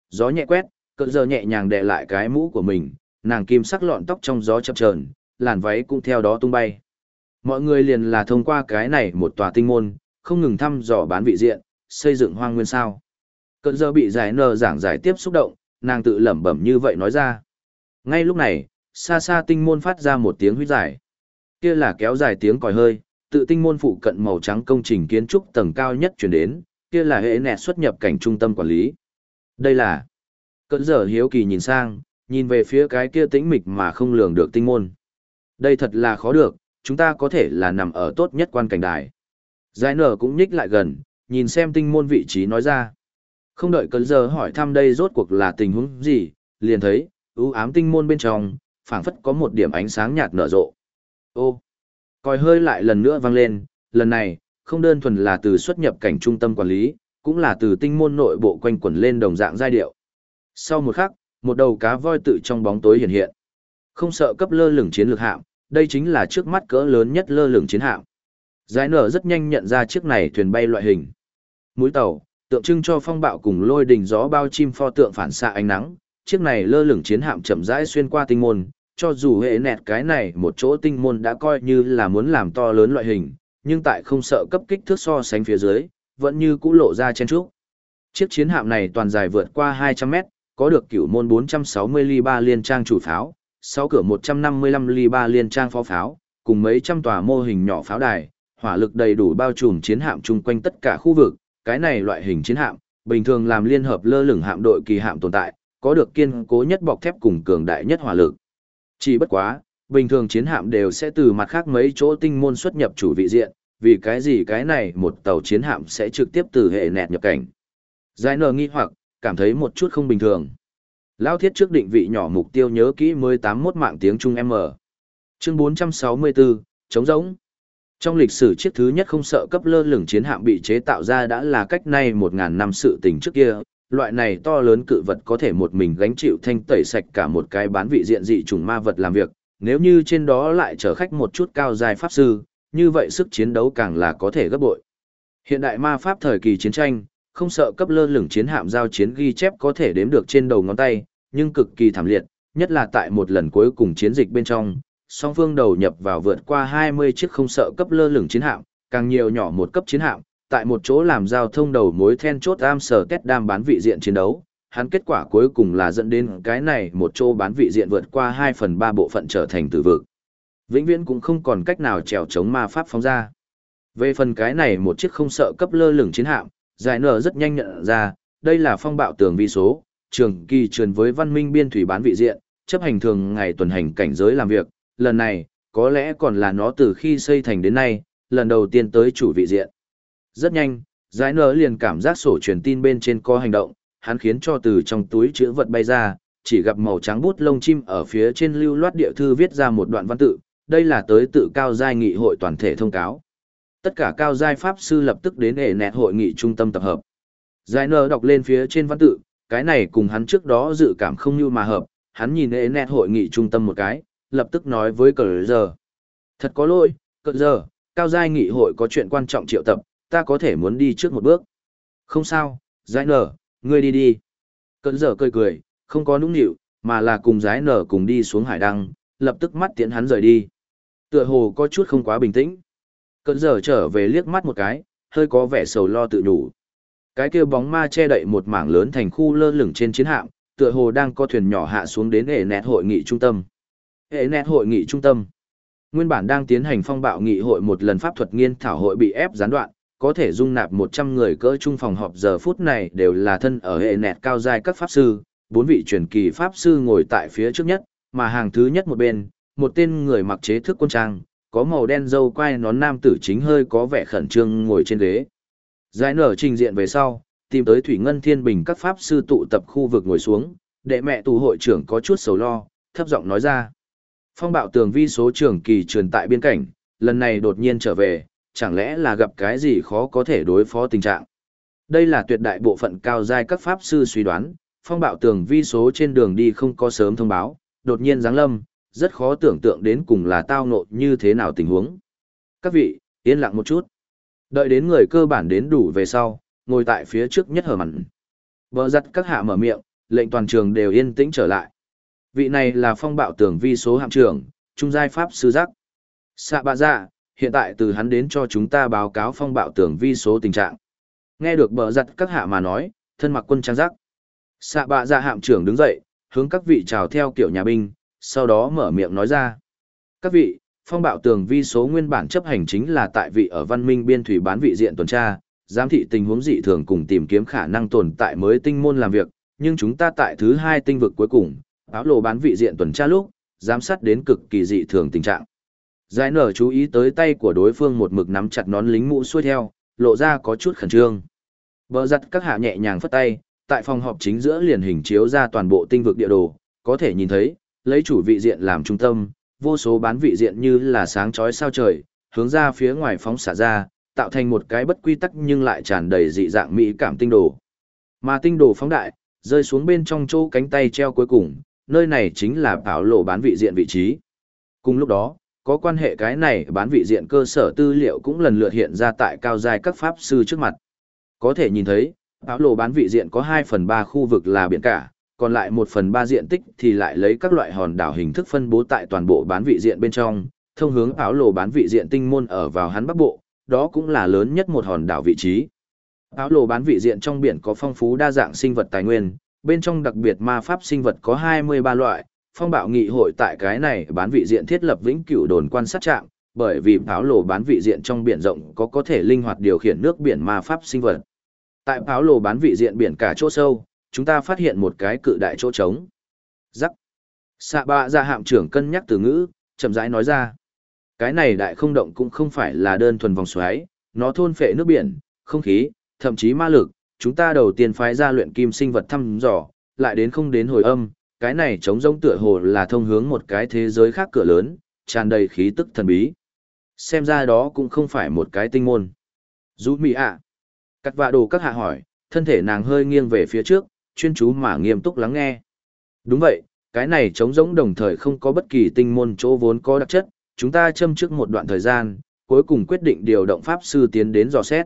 Gió nhẹ quét, cỡ giờ nhẹ nhàng đè lại cái mũ của mình, nàng kim sắc lọn tóc trong gió chập chờn, làn váy cũng theo đó tung bay. Mọi người liền là thông qua cái này một tòa tinh môn, không ngừng thăm dò bán vị diện, xây dựng hoang nguyên sao. Cận giờ bị giải nờ giảng giải tiếp xúc động, nàng tự lẩm bẩm như vậy nói ra. Ngay lúc này, xa xa tinh môn phát ra một tiếng huyết dài, Kia là kéo dài tiếng còi hơi, tự tinh môn phụ cận màu trắng công trình kiến trúc tầng cao nhất chuyển đến, kia là hệ nẹt xuất nhập cảnh trung tâm quản lý. Đây là... Cẩn giờ hiếu kỳ nhìn sang, nhìn về phía cái kia tĩnh mịch mà không lường được tinh môn. Đây thật là khó được, chúng ta có thể là nằm ở tốt nhất quan cảnh đài. Giải nở cũng nhích lại gần, nhìn xem tinh môn vị trí nói ra. Không đợi cấn giờ hỏi thăm đây rốt cuộc là tình huống gì, liền thấy, ưu ám tinh môn bên trong, phảng phất có một điểm ánh sáng nhạt nở rộ. Ô, còi hơi lại lần nữa vang lên, lần này, không đơn thuần là từ xuất nhập cảnh trung tâm quản lý, cũng là từ tinh môn nội bộ quanh quẩn lên đồng dạng giai điệu. Sau một khắc, một đầu cá voi tự trong bóng tối hiện hiện. Không sợ cấp lơ lửng chiến lược hạm, đây chính là trước mắt cỡ lớn nhất lơ lửng chiến hạm. Giải nở rất nhanh nhận ra chiếc này thuyền bay loại hình. Mũi tàu, tượng trưng cho phong bạo cùng lôi đình gió bao chim pho tượng phản xạ ánh nắng, chiếc này lơ lửng chiến hạm chậm rãi xuyên qua tinh môn, cho dù hệ nẹt cái này một chỗ tinh môn đã coi như là muốn làm to lớn loại hình, nhưng tại không sợ cấp kích thước so sánh phía dưới, vẫn như cũ lộ ra chen trúc. Chiếc chiến hạm này toàn dài vượt qua 200 mét, có được cựu môn 460 ly ba liên trang chủ pháo, sáu cửa 155 ly ba liên trang phó pháo, cùng mấy trăm tòa mô hình nhỏ pháo đài, hỏa lực đầy đủ bao trùm chiến hạm chung quanh tất cả khu vực, cái này loại hình chiến hạm, bình thường làm liên hợp lơ lửng hạm đội kỳ hạm tồn tại, có được kiên cố nhất bọc thép cùng cường đại nhất hỏa lực. Chỉ bất quá, bình thường chiến hạm đều sẽ từ mặt khác mấy chỗ tinh môn xuất nhập chủ vị diện, vì cái gì cái này một tàu chiến hạm sẽ trực tiếp từ hệ nẹt nhập cảnh. Giải nờ nghi hoặc, cảm thấy một chút không bình thường. Lao thiết trước định vị nhỏ mục tiêu nhớ kỹ mới 81 mạng tiếng Trung M. Chương 464, chống giống. Trong lịch sử chiếc thứ nhất không sợ cấp lơ lửng chiến hạm bị chế tạo ra đã là cách nay 1.000 năm sự tình trước kia, loại này to lớn cự vật có thể một mình gánh chịu thanh tẩy sạch cả một cái bán vị diện dị trùng ma vật làm việc, nếu như trên đó lại chở khách một chút cao dài pháp sư, như vậy sức chiến đấu càng là có thể gấp bội. Hiện đại ma pháp thời kỳ chiến tranh, không sợ cấp lơ lửng chiến hạm giao chiến ghi chép có thể đếm được trên đầu ngón tay, nhưng cực kỳ thảm liệt, nhất là tại một lần cuối cùng chiến dịch bên trong, song phương đầu nhập vào vượt qua 20 chiếc không sợ cấp lơ lửng chiến hạm, càng nhiều nhỏ một cấp chiến hạm, tại một chỗ làm giao thông đầu mối then chốt am sở kết đam bán vị diện chiến đấu. Hắn kết quả cuối cùng là dẫn đến cái này một chỗ bán vị diện vượt qua 2 phần 3 bộ phận trở thành tử vực. Vĩnh viễn cũng không còn cách nào trèo chống ma pháp phóng ra. Về phần cái này một chiếc không sợ cấp lơ lửng chiến hạm, giải nở rất nhanh nhận ra, đây là phong bạo tường vi số, trường kỳ truyền với văn minh biên thủy bán vị diện, chấp hành thường ngày tuần hành cảnh giới làm việc, lần này, có lẽ còn là nó từ khi xây thành đến nay, lần đầu tiên tới chủ vị diện. Rất nhanh, giải nở liền cảm giác sổ truyền tin bên trên có hành động, hắn khiến cho từ trong túi chữ vật bay ra, chỉ gặp màu trắng bút lông chim ở phía trên lưu loát địa thư viết ra một đoạn văn tự, đây là tới tự cao giai nghị hội toàn thể thông cáo. Tất cả cao giai pháp sư lập tức đến ể nẹt hội nghị trung tâm tập hợp. Giải nở đọc lên phía trên văn tự, cái này cùng hắn trước đó dự cảm không như mà hợp, hắn nhìn ể nẹt hội nghị trung tâm một cái, lập tức nói với cờ giờ. Thật có lỗi, cờ giờ, cao giai nghị hội có chuyện quan trọng triệu tập, ta có thể muốn đi trước một bước. Không sao, giải nở, ngươi đi đi. Cờ giờ cười cười, không có nũng nịu, mà là cùng giải nở cùng đi xuống hải đăng, lập tức mắt tiễn hắn rời đi. Tựa hồ có chút không quá bình tĩnh. Cờ giờ trở về liếc mắt một cái, hơi có vẻ sầu lo tự nhủ. Cái kia bóng ma che đậy một mảng lớn thành khu lơ lửng trên chiến hạm, tựa hồ đang có thuyền nhỏ hạ xuống đến hệ nẹt hội nghị trung tâm. Hệ nét hội nghị trung tâm. Nguyên bản đang tiến hành phong bạo nghị hội một lần pháp thuật nghiên thảo hội bị ép gián đoạn, có thể dung nạp 100 người cỡ trung phòng họp giờ phút này đều là thân ở hệ nẹt cao giai các pháp sư, bốn vị truyền kỳ pháp sư ngồi tại phía trước nhất, mà hàng thứ nhất một bên, một tên người mặc chế thức quân trang, có màu đen dâu quai nón nam tử chính hơi có vẻ khẩn trương ngồi trên ghế. Giải nở trình diện về sau, tìm tới Thủy Ngân Thiên Bình các pháp sư tụ tập khu vực ngồi xuống, đệ mẹ tù hội trưởng có chút sầu lo, thấp giọng nói ra. Phong bạo tường vi số trưởng kỳ truyền tại biên cảnh, lần này đột nhiên trở về, chẳng lẽ là gặp cái gì khó có thể đối phó tình trạng. Đây là tuyệt đại bộ phận cao giai các pháp sư suy đoán, phong bạo tường vi số trên đường đi không có sớm thông báo, đột nhiên giáng lâm, rất khó tưởng tượng đến cùng là tao nộ như thế nào tình huống. Các vị, yên lặng một chút. Đợi đến người cơ bản đến đủ về sau, ngồi tại phía trước nhất hở mặn. Bờ giặt các hạ mở miệng, lệnh toàn trường đều yên tĩnh trở lại. Vị này là phong bạo tường vi số hạm trưởng, trung giai pháp sư giác. Xạ bạ dạ, hiện tại từ hắn đến cho chúng ta báo cáo phong bạo tường vi số tình trạng. Nghe được bờ giặt các hạ mà nói, thân mặc quân trang giác. Xạ bạ dạ hạm trưởng đứng dậy, hướng các vị chào theo kiểu nhà binh, sau đó mở miệng nói ra. Các vị, phong bạo tường vi số nguyên bản chấp hành chính là tại vị ở văn minh biên thủy bán vị diện tuần tra, giám thị tình huống dị thường cùng tìm kiếm khả năng tồn tại mới tinh môn làm việc, nhưng chúng ta tại thứ hai tinh vực cuối cùng, áo lộ bán vị diện tuần tra lúc, giám sát đến cực kỳ dị thường tình trạng. Giải nở chú ý tới tay của đối phương một mực nắm chặt nón lính mũ xuôi theo, lộ ra có chút khẩn trương. Bờ giặt các hạ nhẹ nhàng phất tay, tại phòng họp chính giữa liền hình chiếu ra toàn bộ tinh vực địa đồ, có thể nhìn thấy, lấy chủ vị diện làm trung tâm, vô số bán vị diện như là sáng chói sao trời, hướng ra phía ngoài phóng xả ra, tạo thành một cái bất quy tắc nhưng lại tràn đầy dị dạng mỹ cảm tinh đồ. Mà tinh đồ phóng đại, rơi xuống bên trong chỗ cánh tay treo cuối cùng, nơi này chính là bảo lộ bán vị diện vị trí. Cùng lúc đó, có quan hệ cái này bán vị diện cơ sở tư liệu cũng lần lượt hiện ra tại cao giai các pháp sư trước mặt. Có thể nhìn thấy, bảo lộ bán vị diện có 2 phần 3 khu vực là biển cả, còn lại 1 phần 3 diện tích thì lại lấy các loại hòn đảo hình thức phân bố tại toàn bộ bán vị diện bên trong, thông hướng áo lộ bán vị diện tinh môn ở vào hắn bắc bộ, đó cũng là lớn nhất một hòn đảo vị trí. Áo lộ bán vị diện trong biển có phong phú đa dạng sinh vật tài nguyên, bên trong đặc biệt ma pháp sinh vật có 23 loại, phong bạo nghị hội tại cái này bán vị diện thiết lập vĩnh cửu đồn quan sát trạm, bởi vì pháo lồ bán vị diện trong biển rộng có có thể linh hoạt điều khiển nước biển ma pháp sinh vật. Tại pháo lồ bán vị diện biển cả chỗ sâu, chúng ta phát hiện một cái cự đại chỗ trống. Rắc. Sạ bạ ra hạm trưởng cân nhắc từ ngữ, chậm rãi nói ra. Cái này đại không động cũng không phải là đơn thuần vòng xoáy, nó thôn phệ nước biển, không khí, thậm chí ma lực. Chúng ta đầu tiên phái ra luyện kim sinh vật thăm dò, lại đến không đến hồi âm, cái này trống rỗng tựa hồ là thông hướng một cái thế giới khác cửa lớn, tràn đầy khí tức thần bí. Xem ra đó cũng không phải một cái tinh môn. Dũ mị ạ. Cắt vạ đồ các hạ hỏi, thân thể nàng hơi nghiêng về phía trước, chuyên chú mà nghiêm túc lắng nghe. Đúng vậy, cái này trống rỗng đồng thời không có bất kỳ tinh môn chỗ vốn có đặc chất, chúng ta châm trước một đoạn thời gian, cuối cùng quyết định điều động pháp sư tiến đến dò xét.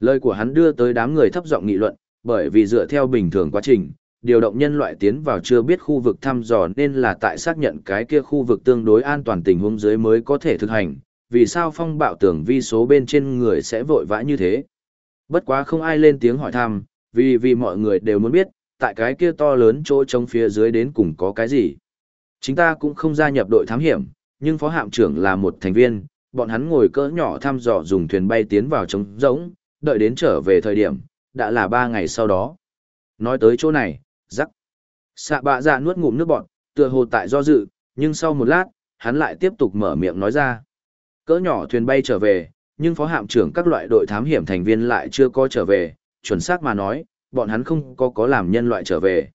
Lời của hắn đưa tới đám người thấp giọng nghị luận, bởi vì dựa theo bình thường quá trình, điều động nhân loại tiến vào chưa biết khu vực thăm dò nên là tại xác nhận cái kia khu vực tương đối an toàn tình huống dưới mới có thể thực hành, vì sao phong bạo tưởng vi số bên trên người sẽ vội vã như thế. Bất quá không ai lên tiếng hỏi thăm, vì vì mọi người đều muốn biết, tại cái kia to lớn chỗ trống phía dưới đến cùng có cái gì. Chính ta cũng không gia nhập đội thám hiểm, nhưng phó hạm trưởng là một thành viên, bọn hắn ngồi cỡ nhỏ thăm dò dùng thuyền bay tiến vào trống rỗng, đợi đến trở về thời điểm, đã là ba ngày sau đó. Nói tới chỗ này, rắc. xạ bạ dạ nuốt ngụm nước bọt, tựa hồ tại do dự, nhưng sau một lát, hắn lại tiếp tục mở miệng nói ra. Cỡ nhỏ thuyền bay trở về, nhưng phó hạm trưởng các loại đội thám hiểm thành viên lại chưa có trở về, chuẩn xác mà nói, bọn hắn không có có làm nhân loại trở về.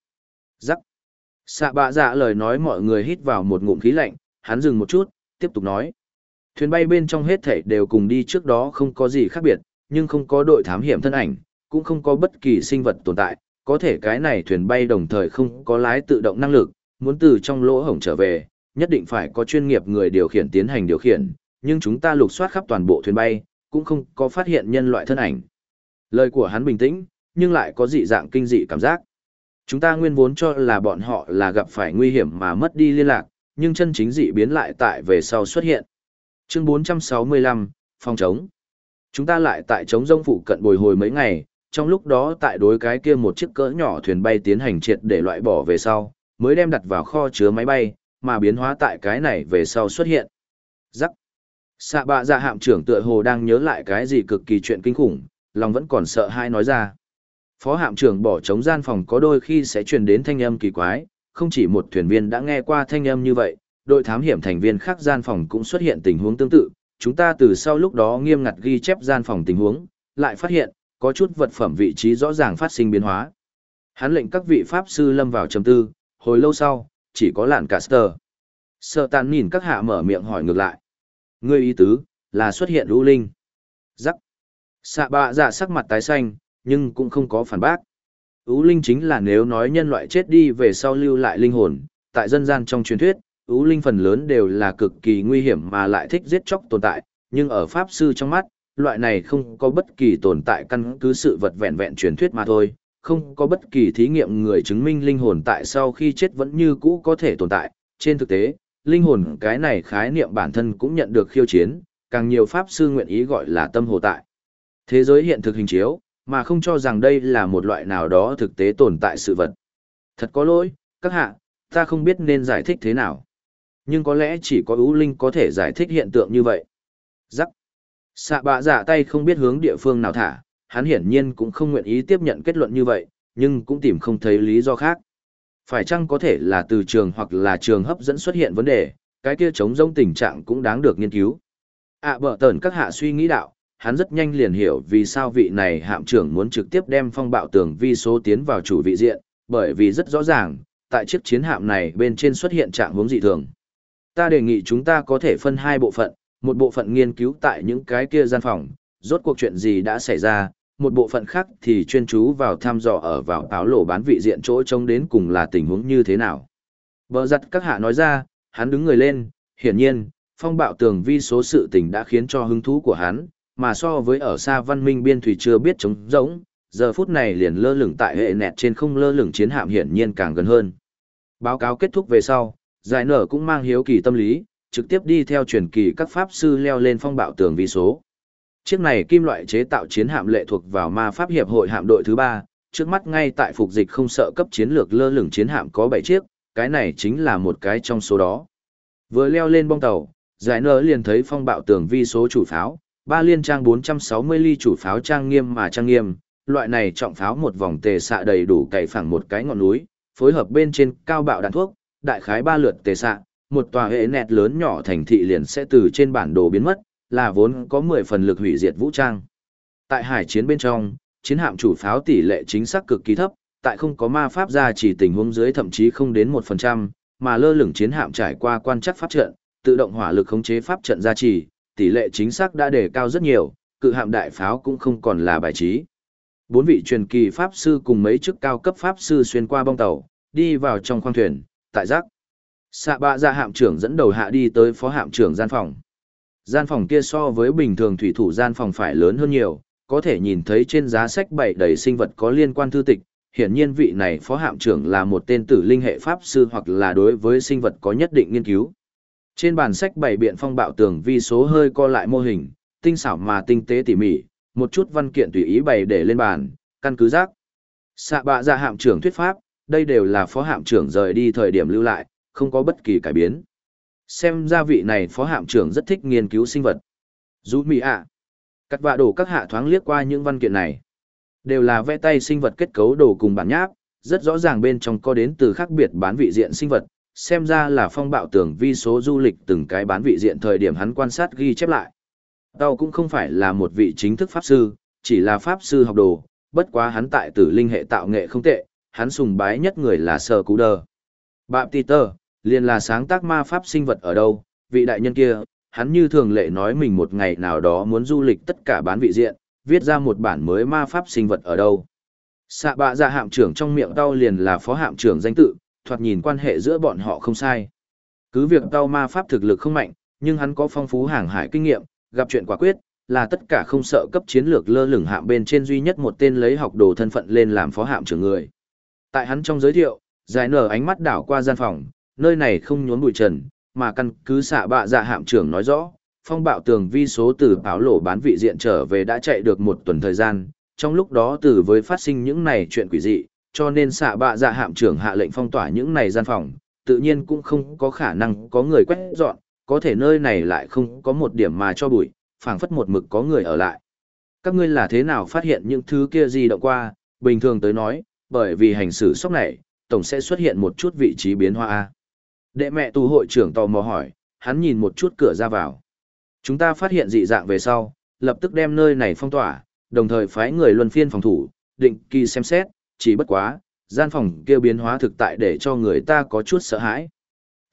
Rắc. xạ bạ dạ lời nói mọi người hít vào một ngụm khí lạnh, hắn dừng một chút, tiếp tục nói. Thuyền bay bên trong hết thảy đều cùng đi trước đó không có gì khác biệt, nhưng không có đội thám hiểm thân ảnh, cũng không có bất kỳ sinh vật tồn tại, có thể cái này thuyền bay đồng thời không có lái tự động năng lực, muốn từ trong lỗ hổng trở về, nhất định phải có chuyên nghiệp người điều khiển tiến hành điều khiển, nhưng chúng ta lục soát khắp toàn bộ thuyền bay, cũng không có phát hiện nhân loại thân ảnh. Lời của hắn bình tĩnh, nhưng lại có dị dạng kinh dị cảm giác. Chúng ta nguyên vốn cho là bọn họ là gặp phải nguy hiểm mà mất đi liên lạc, nhưng chân chính dị biến lại tại về sau xuất hiện. Chương 465, phòng chống. Chúng ta lại tại chống rông phụ cận bồi hồi mấy ngày, trong lúc đó tại đối cái kia một chiếc cỡ nhỏ thuyền bay tiến hành triệt để loại bỏ về sau, mới đem đặt vào kho chứa máy bay, mà biến hóa tại cái này về sau xuất hiện. Rắc. Xạ bạ dạ hạm trưởng tựa hồ đang nhớ lại cái gì cực kỳ chuyện kinh khủng, lòng vẫn còn sợ hai nói ra. Phó hạm trưởng bỏ trống gian phòng có đôi khi sẽ truyền đến thanh âm kỳ quái, không chỉ một thuyền viên đã nghe qua thanh âm như vậy, đội thám hiểm thành viên khác gian phòng cũng xuất hiện tình huống tương tự, chúng ta từ sau lúc đó nghiêm ngặt ghi chép gian phòng tình huống, lại phát hiện, có chút vật phẩm vị trí rõ ràng phát sinh biến hóa. Hắn lệnh các vị pháp sư lâm vào trầm tư, hồi lâu sau, chỉ có lạn caster. Sợ tàn nhìn các hạ mở miệng hỏi ngược lại. Ngươi ý tứ, là xuất hiện lũ linh. Giắc. Xạ bạ dạ sắc mặt tái xanh, nhưng cũng không có phản bác. Ú linh chính là nếu nói nhân loại chết đi về sau lưu lại linh hồn, tại dân gian trong truyền thuyết, ưu linh phần lớn đều là cực kỳ nguy hiểm mà lại thích giết chóc tồn tại, nhưng ở pháp sư trong mắt, loại này không có bất kỳ tồn tại căn cứ sự vật vẹn vẹn truyền thuyết mà thôi, không có bất kỳ thí nghiệm người chứng minh linh hồn tại sau khi chết vẫn như cũ có thể tồn tại. Trên thực tế, linh hồn cái này khái niệm bản thân cũng nhận được khiêu chiến, càng nhiều pháp sư nguyện ý gọi là tâm hồ tại. Thế giới hiện thực hình chiếu, mà không cho rằng đây là một loại nào đó thực tế tồn tại sự vật. Thật có lỗi, các hạ, ta không biết nên giải thích thế nào. Nhưng có lẽ chỉ có ưu linh có thể giải thích hiện tượng như vậy. Giắc. Xạ bạ giả tay không biết hướng địa phương nào thả, hắn hiển nhiên cũng không nguyện ý tiếp nhận kết luận như vậy, nhưng cũng tìm không thấy lý do khác. Phải chăng có thể là từ trường hoặc là trường hấp dẫn xuất hiện vấn đề, cái kia chống rông tình trạng cũng đáng được nghiên cứu. À bở tờn các hạ suy nghĩ đạo, hắn rất nhanh liền hiểu vì sao vị này hạm trưởng muốn trực tiếp đem phong bạo tường vi số tiến vào chủ vị diện, bởi vì rất rõ ràng, tại chiếc chiến hạm này bên trên xuất hiện trạng hướng dị thường. Ta đề nghị chúng ta có thể phân hai bộ phận, một bộ phận nghiên cứu tại những cái kia gian phòng, rốt cuộc chuyện gì đã xảy ra, một bộ phận khác thì chuyên chú vào thăm dò ở vào áo lộ bán vị diện chỗ trông đến cùng là tình huống như thế nào. Bờ giặt các hạ nói ra, hắn đứng người lên, hiển nhiên, phong bạo tường vi số sự tình đã khiến cho hứng thú của hắn, mà so với ở xa văn minh biên thủy chưa biết chống giống, giờ phút này liền lơ lửng tại hệ nẹt trên không lơ lửng chiến hạm hiển nhiên càng gần hơn. Báo cáo kết thúc về sau, giải nở cũng mang hiếu kỳ tâm lý, trực tiếp đi theo truyền kỳ các pháp sư leo lên phong bạo tường vi số. Chiếc này kim loại chế tạo chiến hạm lệ thuộc vào ma pháp hiệp hội hạm đội thứ ba, trước mắt ngay tại phục dịch không sợ cấp chiến lược lơ lửng chiến hạm có bảy chiếc, cái này chính là một cái trong số đó. Vừa leo lên bong tàu, giải nở liền thấy phong bạo tường vi số chủ pháo, ba liên trang 460 ly chủ pháo trang nghiêm mà trang nghiêm, loại này trọng pháo một vòng tề xạ đầy đủ cày phẳng một cái ngọn núi, phối hợp bên trên cao bạo đạn thuốc, đại khái ba lượt tề xạ, một tòa hệ nẹt lớn nhỏ thành thị liền sẽ từ trên bản đồ biến mất, là vốn có 10 phần lực hủy diệt vũ trang. Tại hải chiến bên trong, chiến hạm chủ pháo tỷ lệ chính xác cực kỳ thấp, tại không có ma pháp ra chỉ tình huống dưới thậm chí không đến 1%, mà lơ lửng chiến hạm trải qua quan chắc pháp trận, tự động hỏa lực khống chế pháp trận gia trì, tỷ lệ chính xác đã đề cao rất nhiều, cự hạm đại pháo cũng không còn là bài trí. Bốn vị truyền kỳ pháp sư cùng mấy chức cao cấp pháp sư xuyên qua bong tàu, đi vào trong khoang thuyền, tại giác. Xạ bạ ra hạm trưởng dẫn đầu hạ đi tới phó hạm trưởng gian phòng. Gian phòng kia so với bình thường thủy thủ gian phòng phải lớn hơn nhiều, có thể nhìn thấy trên giá sách bày đầy sinh vật có liên quan thư tịch. Hiển nhiên vị này phó hạm trưởng là một tên tử linh hệ pháp sư hoặc là đối với sinh vật có nhất định nghiên cứu. Trên bàn sách bày biện phong bạo tường vi số hơi co lại mô hình, tinh xảo mà tinh tế tỉ mỉ, một chút văn kiện tùy ý bày để lên bàn, căn cứ giác. Xạ bạ ra hạm trưởng thuyết pháp, đây đều là phó hạm trưởng rời đi thời điểm lưu lại, không có bất kỳ cải biến. Xem ra vị này phó hạm trưởng rất thích nghiên cứu sinh vật. Dù mì ạ. Cắt vạ đổ các hạ thoáng liếc qua những văn kiện này. Đều là vẽ tay sinh vật kết cấu đồ cùng bản nháp, rất rõ ràng bên trong có đến từ khác biệt bán vị diện sinh vật. Xem ra là phong bạo tưởng vi số du lịch từng cái bán vị diện thời điểm hắn quan sát ghi chép lại. Tàu cũng không phải là một vị chính thức pháp sư, chỉ là pháp sư học đồ, bất quá hắn tại tử linh hệ tạo nghệ không tệ, hắn sùng bái nhất người là Sơ Cú Đờ. Bạp Peter, liền là sáng tác ma pháp sinh vật ở đâu, vị đại nhân kia, hắn như thường lệ nói mình một ngày nào đó muốn du lịch tất cả bán vị diện, viết ra một bản mới ma pháp sinh vật ở đâu. Xạ bạ ra hạm trưởng trong miệng tao liền là phó hạm trưởng danh tự, thoạt nhìn quan hệ giữa bọn họ không sai. Cứ việc tao ma pháp thực lực không mạnh, nhưng hắn có phong phú hàng hải kinh nghiệm, gặp chuyện quả quyết, là tất cả không sợ cấp chiến lược lơ lửng hạm bên trên duy nhất một tên lấy học đồ thân phận lên làm phó hạm trưởng người. Tại hắn trong giới thiệu, giải nở ánh mắt đảo qua gian phòng, nơi này không nhốn bụi trần, mà căn cứ xạ bạ dạ hạm trưởng nói rõ, phong bạo tường vi số từ báo lộ bán vị diện trở về đã chạy được một tuần thời gian, trong lúc đó từ với phát sinh những này chuyện quỷ dị, cho nên xạ bạ dạ hạm trưởng hạ lệnh phong tỏa những này gian phòng, tự nhiên cũng không có khả năng có người quét dọn, có thể nơi này lại không có một điểm mà cho bụi, phảng phất một mực có người ở lại. Các ngươi là thế nào phát hiện những thứ kia gì động qua, bình thường tới nói, bởi vì hành xử sốc này, tổng sẽ xuất hiện một chút vị trí biến hóa. Đệ mẹ tù hội trưởng tò mò hỏi, hắn nhìn một chút cửa ra vào. Chúng ta phát hiện dị dạng về sau, lập tức đem nơi này phong tỏa, đồng thời phái người luân phiên phòng thủ, định kỳ xem xét, chỉ bất quá, gian phòng kia biến hóa thực tại để cho người ta có chút sợ hãi.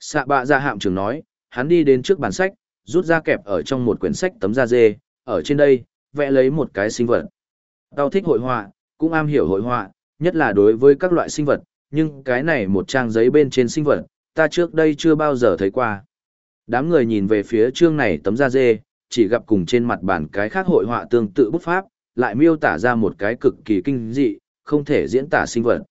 Sạ bạ ra hạm trưởng nói, hắn đi đến trước bàn sách, rút ra kẹp ở trong một quyển sách tấm da dê, ở trên đây, vẽ lấy một cái sinh vật. Tao thích hội họa, cũng am hiểu hội họa, nhất là đối với các loại sinh vật, nhưng cái này một trang giấy bên trên sinh vật, ta trước đây chưa bao giờ thấy qua. Đám người nhìn về phía chương này tấm da dê, chỉ gặp cùng trên mặt bản cái khác hội họa tương tự bút pháp, lại miêu tả ra một cái cực kỳ kinh dị, không thể diễn tả sinh vật.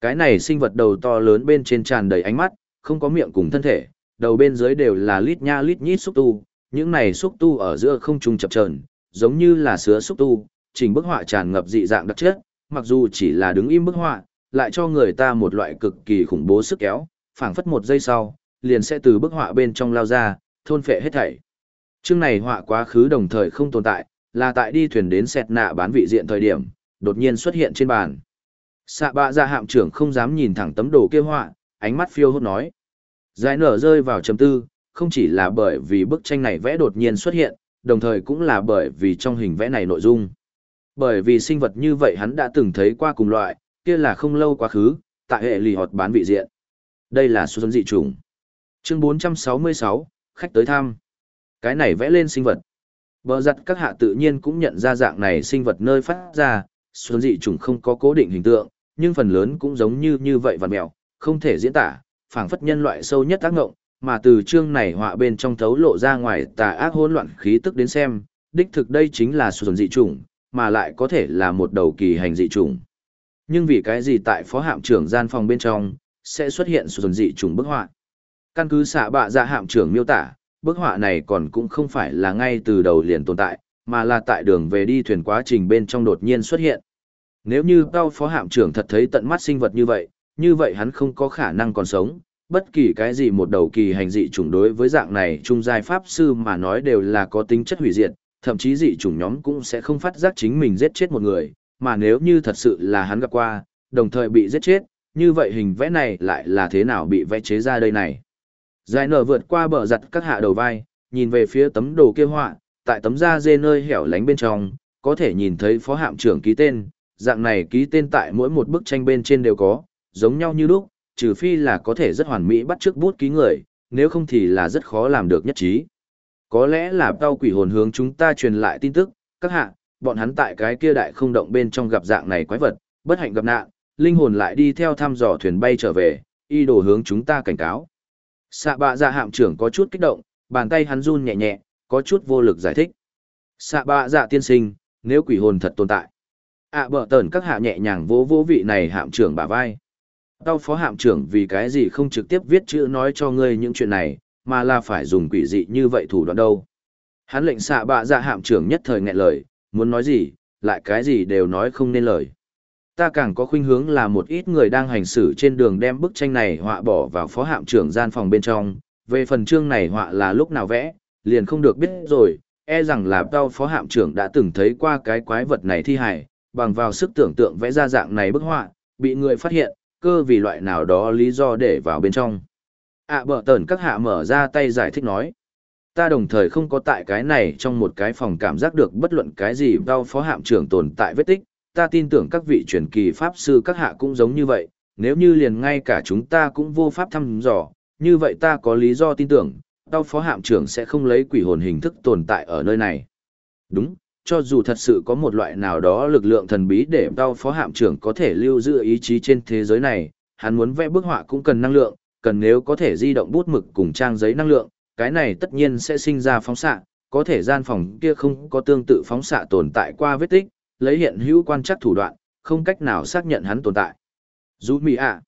Cái này sinh vật đầu to lớn bên trên tràn đầy ánh mắt, không có miệng cùng thân thể, đầu bên dưới đều là lít nha lít nhít xúc tu, những này xúc tu ở giữa không trung chập chờn, giống như là sứa xúc tu, trình bức họa tràn ngập dị dạng đặc chất, mặc dù chỉ là đứng im bức họa, lại cho người ta một loại cực kỳ khủng bố sức kéo, phảng phất một giây sau, liền sẽ từ bức họa bên trong lao ra, thôn phệ hết thảy. Chương này họa quá khứ đồng thời không tồn tại, là tại đi thuyền đến sẹt nạ bán vị diện thời điểm, đột nhiên xuất hiện trên bàn. Sạ bạ ra hạm trưởng không dám nhìn thẳng tấm đồ kia họa, ánh mắt phiêu hốt nói. Giải nở rơi vào trầm tư, không chỉ là bởi vì bức tranh này vẽ đột nhiên xuất hiện, đồng thời cũng là bởi vì trong hình vẽ này nội dung. Bởi vì sinh vật như vậy hắn đã từng thấy qua cùng loại, kia là không lâu quá khứ, tại hệ lì họt bán vị diện. Đây là số dị trùng. Chương 466, khách tới thăm. Cái này vẽ lên sinh vật. Bờ giặt các hạ tự nhiên cũng nhận ra dạng này sinh vật nơi phát ra, xuân dị trùng không có cố định hình tượng, nhưng phần lớn cũng giống như như vậy vằn mèo, không thể diễn tả, phảng phất nhân loại sâu nhất tác ngộng, mà từ chương này họa bên trong thấu lộ ra ngoài tà ác hỗn loạn khí tức đến xem, đích thực đây chính là xuân dị trùng, mà lại có thể là một đầu kỳ hành dị trùng. Nhưng vì cái gì tại phó hạm trưởng gian phòng bên trong, sẽ xuất hiện xuân dị trùng bức họa? Căn cứ xạ bạ dạ hạm trưởng miêu tả, bức họa này còn cũng không phải là ngay từ đầu liền tồn tại, mà là tại đường về đi thuyền quá trình bên trong đột nhiên xuất hiện. Nếu như cao phó hạm trưởng thật thấy tận mắt sinh vật như vậy, như vậy hắn không có khả năng còn sống, bất kỳ cái gì một đầu kỳ hành dị chủng đối với dạng này trung giai pháp sư mà nói đều là có tính chất hủy diệt, thậm chí dị chủng nhóm cũng sẽ không phát giác chính mình giết chết một người, mà nếu như thật sự là hắn gặp qua, đồng thời bị giết chết, như vậy hình vẽ này lại là thế nào bị vẽ chế ra đây này. Giải nở vượt qua bờ giặt các hạ đầu vai, nhìn về phía tấm đồ kia họa, tại tấm da dê nơi hẻo lánh bên trong, có thể nhìn thấy phó hạm trưởng ký tên, dạng này ký tên tại mỗi một bức tranh bên trên đều có, giống nhau như lúc, trừ phi là có thể rất hoàn mỹ bắt trước bút ký người, nếu không thì là rất khó làm được nhất trí. Có lẽ là tao quỷ hồn hướng chúng ta truyền lại tin tức, các hạ, bọn hắn tại cái kia đại không động bên trong gặp dạng này quái vật, bất hạnh gặp nạn, linh hồn lại đi theo thăm dò thuyền bay trở về, y đồ hướng chúng ta cảnh cáo. Sạ bạ dạ hạm trưởng có chút kích động, bàn tay hắn run nhẹ nhẹ, có chút vô lực giải thích. Sạ bạ dạ tiên sinh, nếu quỷ hồn thật tồn tại. ạ à, bở các hạ nhẹ nhàng vỗ vỗ vị này hạm trưởng bả vai. Tao phó hạm trưởng vì cái gì không trực tiếp viết chữ nói cho ngươi những chuyện này, mà là phải dùng quỷ dị như vậy thủ đoạn đâu. Hắn lệnh xạ bạ dạ hạm trưởng nhất thời nghẹn lời, muốn nói gì, lại cái gì đều nói không nên lời. Ta càng có khuynh hướng là một ít người đang hành xử trên đường đem bức tranh này họa bỏ vào phó hạm trưởng gian phòng bên trong, về phần chương này họa là lúc nào vẽ, liền không được biết rồi, e rằng là tao phó hạm trưởng đã từng thấy qua cái quái vật này thi hài, bằng vào sức tưởng tượng vẽ ra dạng này bức họa, bị người phát hiện, cơ vì loại nào đó lý do để vào bên trong ạ à, bở tờn các hạ mở ra tay giải thích nói. Ta đồng thời không có tại cái này trong một cái phòng cảm giác được bất luận cái gì đau phó hạm trưởng tồn tại vết tích, ta tin tưởng các vị truyền kỳ pháp sư các hạ cũng giống như vậy, nếu như liền ngay cả chúng ta cũng vô pháp thăm dò, như vậy ta có lý do tin tưởng, đau phó hạm trưởng sẽ không lấy quỷ hồn hình thức tồn tại ở nơi này. Đúng, cho dù thật sự có một loại nào đó lực lượng thần bí để đau phó hạm trưởng có thể lưu giữ ý chí trên thế giới này, hắn muốn vẽ bức họa cũng cần năng lượng, cần nếu có thể di động bút mực cùng trang giấy năng lượng, cái này tất nhiên sẽ sinh ra phóng xạ, có thể gian phòng kia không có tương tự phóng xạ tồn tại qua vết tích, lấy hiện hữu quan chắc thủ đoạn, không cách nào xác nhận hắn tồn tại. Dù mì ạ.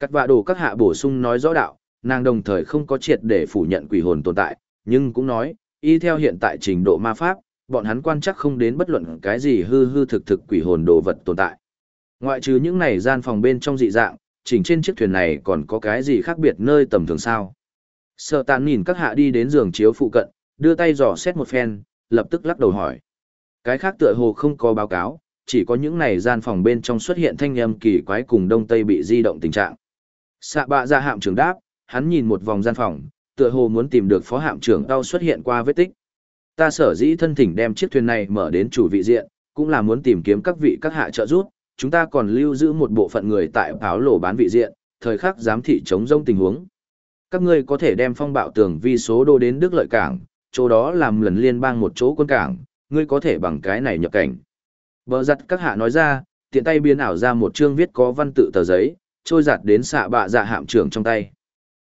Cắt vạ đồ các hạ bổ sung nói rõ đạo, nàng đồng thời không có triệt để phủ nhận quỷ hồn tồn tại, nhưng cũng nói, y theo hiện tại trình độ ma pháp, bọn hắn quan chắc không đến bất luận cái gì hư hư thực thực quỷ hồn đồ vật tồn tại. Ngoại trừ những này gian phòng bên trong dị dạng, chỉnh trên chiếc thuyền này còn có cái gì khác biệt nơi tầm thường sao. Sợ tàn nhìn các hạ đi đến giường chiếu phụ cận, đưa tay dò xét một phen, lập tức lắc đầu hỏi. Cái khác tựa hồ không có báo cáo, chỉ có những này gian phòng bên trong xuất hiện thanh âm kỳ quái cùng đông tây bị di động tình trạng. Xạ bạ ra hạm trưởng đáp, hắn nhìn một vòng gian phòng, tựa hồ muốn tìm được phó hạm trưởng đau xuất hiện qua vết tích. Ta sở dĩ thân thỉnh đem chiếc thuyền này mở đến chủ vị diện, cũng là muốn tìm kiếm các vị các hạ trợ giúp, chúng ta còn lưu giữ một bộ phận người tại báo lổ bán vị diện, thời khắc giám thị chống rông tình huống. Các ngươi có thể đem phong bạo tường vi số đô đến Đức Lợi Cảng, chỗ đó làm lần liên bang một chỗ quân cảng, ngươi có thể bằng cái này nhập cảnh. Bờ giặt các hạ nói ra, tiện tay biến ảo ra một chương viết có văn tự tờ giấy, trôi giặt đến xạ bạ dạ hạm trưởng trong tay.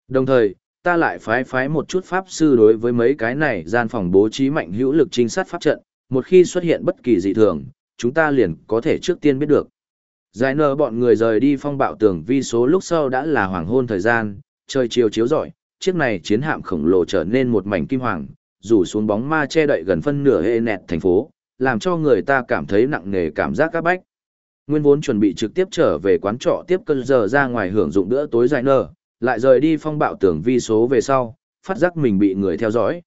Đồng thời, ta lại phái phái một chút pháp sư đối với mấy cái này gian phòng bố trí mạnh hữu lực trinh sát pháp trận, một khi xuất hiện bất kỳ dị thường, chúng ta liền có thể trước tiên biết được. Giải nở bọn người rời đi phong bạo tường vi số lúc sau đã là hoàng hôn thời gian, trời chiều chiếu rọi, chiếc này chiến hạm khổng lồ trở nên một mảnh kim hoàng, rủ xuống bóng ma che đậy gần phân nửa hệ nẹt thành phố, làm cho người ta cảm thấy nặng nề cảm giác các bách. Nguyên vốn chuẩn bị trực tiếp trở về quán trọ tiếp cơn giờ ra ngoài hưởng dụng bữa tối dài nở, lại rời đi phong bạo tưởng vi số về sau, phát giác mình bị người theo dõi.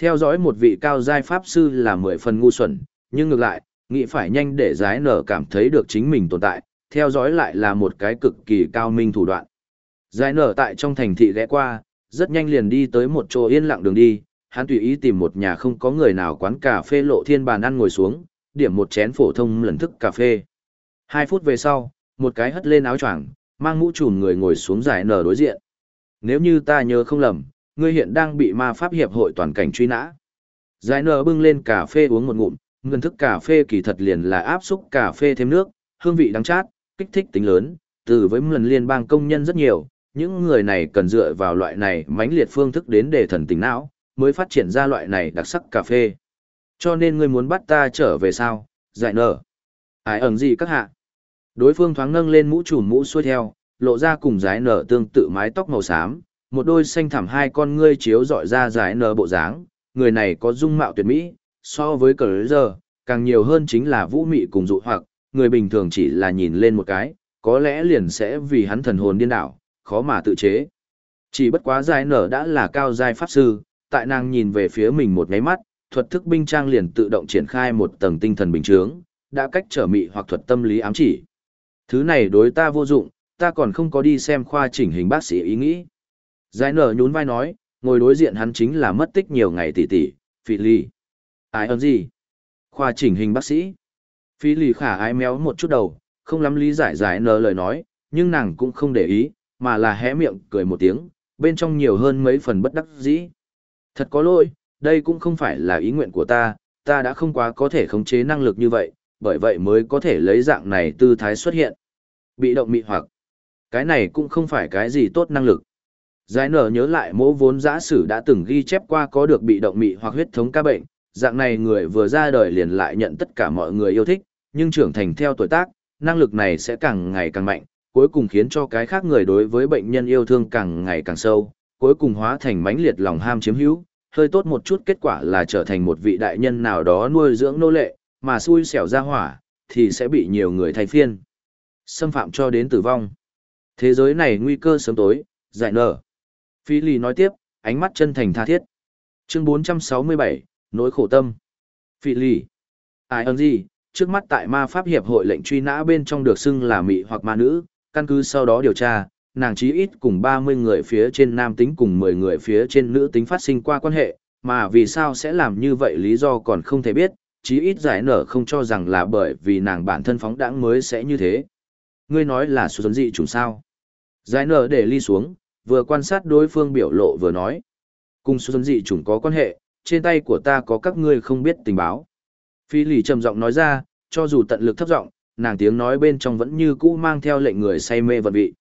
Theo dõi một vị cao giai pháp sư là mười phần ngu xuẩn, nhưng ngược lại, nghĩ phải nhanh để giái nở cảm thấy được chính mình tồn tại, theo dõi lại là một cái cực kỳ cao minh thủ đoạn. Giái nở tại trong thành thị ghé qua, rất nhanh liền đi tới một chỗ yên lặng đường đi, hắn tùy ý tìm một nhà không có người nào quán cà phê lộ thiên bàn ăn ngồi xuống, điểm một chén phổ thông lần thức cà phê. Hai phút về sau, một cái hất lên áo choàng, mang mũ trùm người ngồi xuống giải nở đối diện. Nếu như ta nhớ không lầm, ngươi hiện đang bị ma pháp hiệp hội toàn cảnh truy nã. Giải nở bưng lên cà phê uống một ngụm, ngân thức cà phê kỳ thật liền là áp xúc cà phê thêm nước, hương vị đắng chát, kích thích tính lớn, từ với lần liên bang công nhân rất nhiều, những người này cần dựa vào loại này mãnh liệt phương thức đến để thần tình não, mới phát triển ra loại này đặc sắc cà phê. Cho nên ngươi muốn bắt ta trở về sao, giải nở. Ai ẩn gì các hạ? Đối phương thoáng nâng lên mũ trùm mũ xuôi theo, lộ ra cùng giải nở tương tự mái tóc màu xám, một đôi xanh thẳm hai con ngươi chiếu dọi ra giải nở bộ dáng, người này có dung mạo tuyệt mỹ, so với cờ giờ, càng nhiều hơn chính là vũ mị cùng dụ hoặc, người bình thường chỉ là nhìn lên một cái, có lẽ liền sẽ vì hắn thần hồn điên đảo, khó mà tự chế. Chỉ bất quá giai nở đã là cao giai pháp sư, tại nàng nhìn về phía mình một ngáy mắt, thuật thức binh trang liền tự động triển khai một tầng tinh thần bình chướng, đã cách trở mị hoặc thuật tâm lý ám chỉ. Thứ này đối ta vô dụng, ta còn không có đi xem khoa chỉnh hình bác sĩ ý nghĩ. giai nở nhún vai nói, ngồi đối diện hắn chính là mất tích nhiều ngày tỷ tỷ, phỉ ly. Ai ơn gì? Khoa chỉnh hình bác sĩ. Phi lì khả ái méo một chút đầu, không lắm lý giải giải nở lời nói, nhưng nàng cũng không để ý, mà là hé miệng cười một tiếng, bên trong nhiều hơn mấy phần bất đắc dĩ. Thật có lỗi, đây cũng không phải là ý nguyện của ta, ta đã không quá có thể khống chế năng lực như vậy, bởi vậy mới có thể lấy dạng này tư thái xuất hiện. Bị động mị hoặc. Cái này cũng không phải cái gì tốt năng lực. Giải nở nhớ lại mẫu vốn giã sử đã từng ghi chép qua có được bị động mị hoặc huyết thống ca bệnh, dạng này người vừa ra đời liền lại nhận tất cả mọi người yêu thích, nhưng trưởng thành theo tuổi tác, năng lực này sẽ càng ngày càng mạnh, cuối cùng khiến cho cái khác người đối với bệnh nhân yêu thương càng ngày càng sâu, cuối cùng hóa thành mãnh liệt lòng ham chiếm hữu, hơi tốt một chút kết quả là trở thành một vị đại nhân nào đó nuôi dưỡng nô lệ, mà xui xẻo ra hỏa, thì sẽ bị nhiều người thay phiên. Xâm phạm cho đến tử vong. Thế giới này nguy cơ sớm tối, giải nở. Phi lì nói tiếp, ánh mắt chân thành tha thiết. Chương 467, nỗi khổ tâm. Phi lì. Ai ơn gì, trước mắt tại ma pháp hiệp hội lệnh truy nã bên trong được xưng là mị hoặc ma nữ, căn cứ sau đó điều tra, nàng chí ít cùng 30 người phía trên nam tính cùng 10 người phía trên nữ tính phát sinh qua quan hệ, mà vì sao sẽ làm như vậy lý do còn không thể biết, chí ít giải nở không cho rằng là bởi vì nàng bản thân phóng đãng mới sẽ như thế. Ngươi nói là số dị chủng sao. Giải nở để ly xuống, vừa quan sát đối phương biểu lộ vừa nói. Cùng số dị chủng có quan hệ, trên tay của ta có các ngươi không biết tình báo. Phi lì trầm giọng nói ra, cho dù tận lực thấp giọng, nàng tiếng nói bên trong vẫn như cũ mang theo lệnh người say mê vận vị.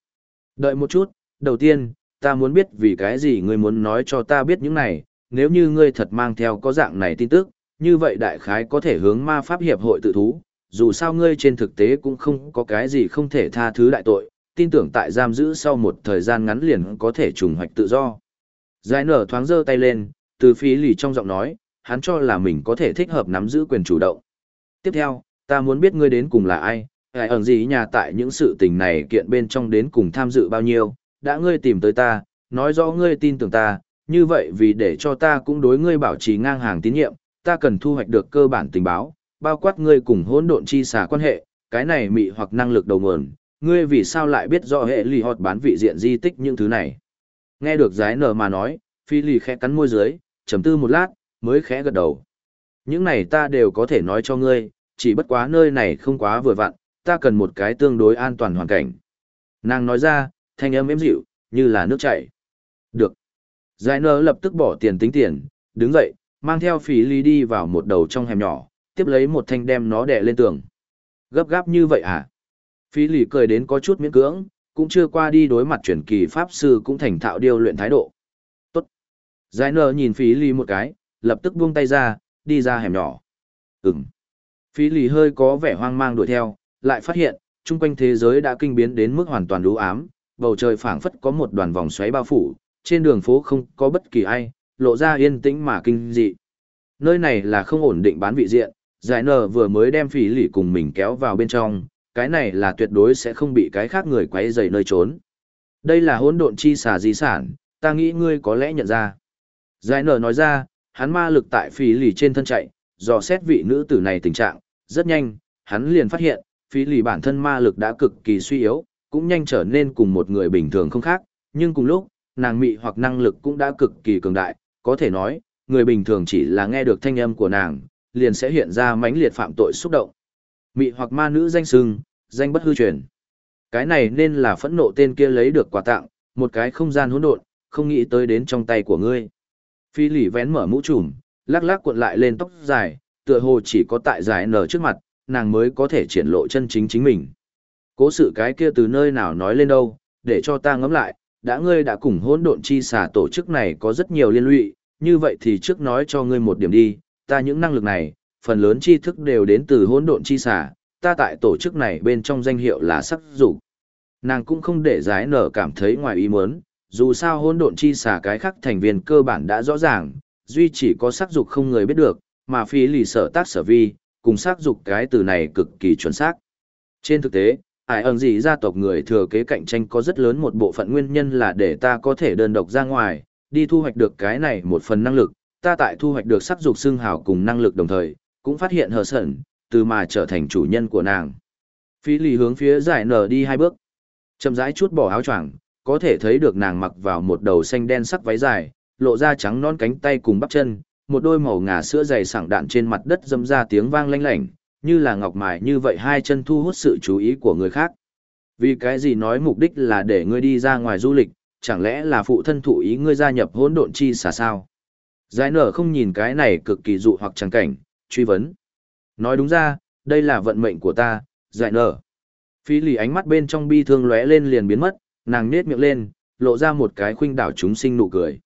Đợi một chút, đầu tiên, ta muốn biết vì cái gì ngươi muốn nói cho ta biết những này, nếu như ngươi thật mang theo có dạng này tin tức, như vậy đại khái có thể hướng ma pháp hiệp hội tự thú, dù sao ngươi trên thực tế cũng không có cái gì không thể tha thứ đại tội, tin tưởng tại giam giữ sau một thời gian ngắn liền có thể trùng hoạch tự do. Giải nở thoáng giơ tay lên, từ phí lì trong giọng nói, hắn cho là mình có thể thích hợp nắm giữ quyền chủ động. Tiếp theo, ta muốn biết ngươi đến cùng là ai, ai ẩn gì nhà tại những sự tình này kiện bên trong đến cùng tham dự bao nhiêu, đã ngươi tìm tới ta, nói rõ ngươi tin tưởng ta, như vậy vì để cho ta cũng đối ngươi bảo trì ngang hàng tín nhiệm, ta cần thu hoạch được cơ bản tình báo, bao quát ngươi cùng hỗn độn chi xả quan hệ, cái này mị hoặc năng lực đầu nguồn, ngươi vì sao lại biết rõ hệ lì họt bán vị diện di tích những thứ này. Nghe được giái nở mà nói, phi lì khẽ cắn môi dưới, trầm tư một lát, mới khẽ gật đầu. Những này ta đều có thể nói cho ngươi, chỉ bất quá nơi này không quá vừa vặn, ta cần một cái tương đối an toàn hoàn cảnh. Nàng nói ra, thanh âm êm dịu, như là nước chảy. Được. Giải nở lập tức bỏ tiền tính tiền, đứng dậy, mang theo phí ly đi vào một đầu trong hẻm nhỏ, tiếp lấy một thanh đem nó đè lên tường. Gấp gáp như vậy à? Phí lì cười đến có chút miễn cưỡng, cũng chưa qua đi đối mặt chuyển kỳ pháp sư cũng thành thạo điều luyện thái độ. Giải nở nhìn phí lì một cái, lập tức buông tay ra, đi ra hẻm nhỏ. Ừm. Phí lì hơi có vẻ hoang mang đuổi theo, lại phát hiện, chung quanh thế giới đã kinh biến đến mức hoàn toàn đú ám, bầu trời phảng phất có một đoàn vòng xoáy bao phủ, trên đường phố không có bất kỳ ai, lộ ra yên tĩnh mà kinh dị. Nơi này là không ổn định bán vị diện, giải nở vừa mới đem phí lì cùng mình kéo vào bên trong, cái này là tuyệt đối sẽ không bị cái khác người quấy rầy nơi trốn. Đây là hỗn độn chi xà di sản, ta nghĩ ngươi có lẽ nhận ra. Giải nở nói ra, hắn ma lực tại phí lì trên thân chạy, dò xét vị nữ tử này tình trạng, rất nhanh, hắn liền phát hiện, phí lì bản thân ma lực đã cực kỳ suy yếu, cũng nhanh trở nên cùng một người bình thường không khác, nhưng cùng lúc, nàng mị hoặc năng lực cũng đã cực kỳ cường đại, có thể nói, người bình thường chỉ là nghe được thanh âm của nàng, liền sẽ hiện ra mãnh liệt phạm tội xúc động. Mị hoặc ma nữ danh sưng, danh bất hư truyền. Cái này nên là phẫn nộ tên kia lấy được quà tặng, một cái không gian hỗn độn, không nghĩ tới đến trong tay của ngươi. Phi lỉ vén mở mũ trùm, lắc lắc cuộn lại lên tóc dài, tựa hồ chỉ có tại dài nở trước mặt, nàng mới có thể triển lộ chân chính chính mình. Cố sự cái kia từ nơi nào nói lên đâu, để cho ta ngẫm lại, đã ngươi đã cùng hỗn độn chi xà tổ chức này có rất nhiều liên lụy, như vậy thì trước nói cho ngươi một điểm đi, ta những năng lực này, phần lớn tri thức đều đến từ hỗn độn chi xà, ta tại tổ chức này bên trong danh hiệu là sắc dục. Nàng cũng không để giải nở cảm thấy ngoài ý muốn, dù sao hỗn độn chi xả cái khác thành viên cơ bản đã rõ ràng, duy chỉ có sắc dục không người biết được, mà phi lì sở tác sở vi, cùng sắc dục cái từ này cực kỳ chuẩn xác. Trên thực tế, ai ẩn gì gia tộc người thừa kế cạnh tranh có rất lớn một bộ phận nguyên nhân là để ta có thể đơn độc ra ngoài, đi thu hoạch được cái này một phần năng lực, ta tại thu hoạch được sắc dục xương hào cùng năng lực đồng thời, cũng phát hiện hờ sẩn, từ mà trở thành chủ nhân của nàng. Phi lì hướng phía giải nở đi hai bước, chậm rãi chút bỏ áo choàng, có thể thấy được nàng mặc vào một đầu xanh đen sắc váy dài, lộ ra trắng non cánh tay cùng bắp chân, một đôi màu ngà sữa dày sảng đạn trên mặt đất dâm ra tiếng vang lanh lảnh, như là ngọc mài như vậy hai chân thu hút sự chú ý của người khác. Vì cái gì nói mục đích là để ngươi đi ra ngoài du lịch, chẳng lẽ là phụ thân thụ ý ngươi gia nhập hỗn độn chi xả sao? Giải nở không nhìn cái này cực kỳ dụ hoặc chẳng cảnh, truy vấn. Nói đúng ra, đây là vận mệnh của ta, giải nở. Phi lì ánh mắt bên trong bi thương lóe lên liền biến mất, nàng nết miệng lên, lộ ra một cái khuynh đảo chúng sinh nụ cười.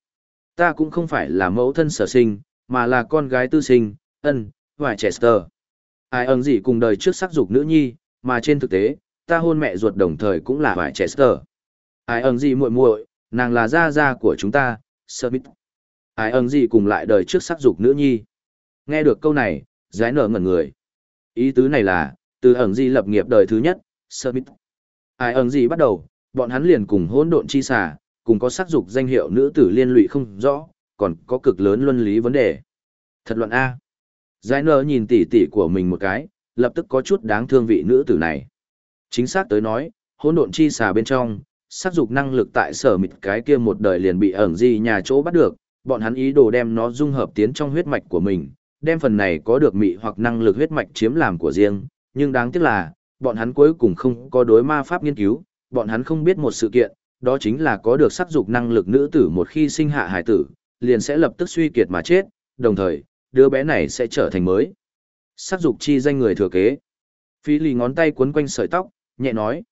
Ta cũng không phải là mẫu thân sở sinh, mà là con gái tư sinh, ân, vải Chester. Ai ẩn gì cùng đời trước sắc dục nữ nhi, mà trên thực tế, ta hôn mẹ ruột đồng thời cũng là vải Chester. Ai ẩn gì muội muội, nàng là gia gia của chúng ta, Smith. Ai ẩn gì cùng lại đời trước sắc dục nữ nhi. Nghe được câu này, giái nở ngẩn người. Ý tứ này là, từ ẩn gì lập nghiệp đời thứ nhất, Smith. Ai ẩn gì bắt đầu, bọn hắn liền cùng hỗn độn chi xả, cùng có sắc dục danh hiệu nữ tử liên lụy không rõ, còn có cực lớn luân lý vấn đề. Thật luận A. Giải nở nhìn tỉ tỉ của mình một cái, lập tức có chút đáng thương vị nữ tử này. Chính xác tới nói, hỗn độn chi xà bên trong, sắc dục năng lực tại sở mịt cái kia một đời liền bị ẩn di nhà chỗ bắt được, bọn hắn ý đồ đem nó dung hợp tiến trong huyết mạch của mình, đem phần này có được mị hoặc năng lực huyết mạch chiếm làm của riêng, nhưng đáng tiếc là, bọn hắn cuối cùng không có đối ma pháp nghiên cứu, bọn hắn không biết một sự kiện, đó chính là có được sắc dục năng lực nữ tử một khi sinh hạ hải tử, liền sẽ lập tức suy kiệt mà chết, đồng thời, đứa bé này sẽ trở thành mới. Sắc dục chi danh người thừa kế. Phi lì ngón tay quấn quanh sợi tóc, nhẹ nói.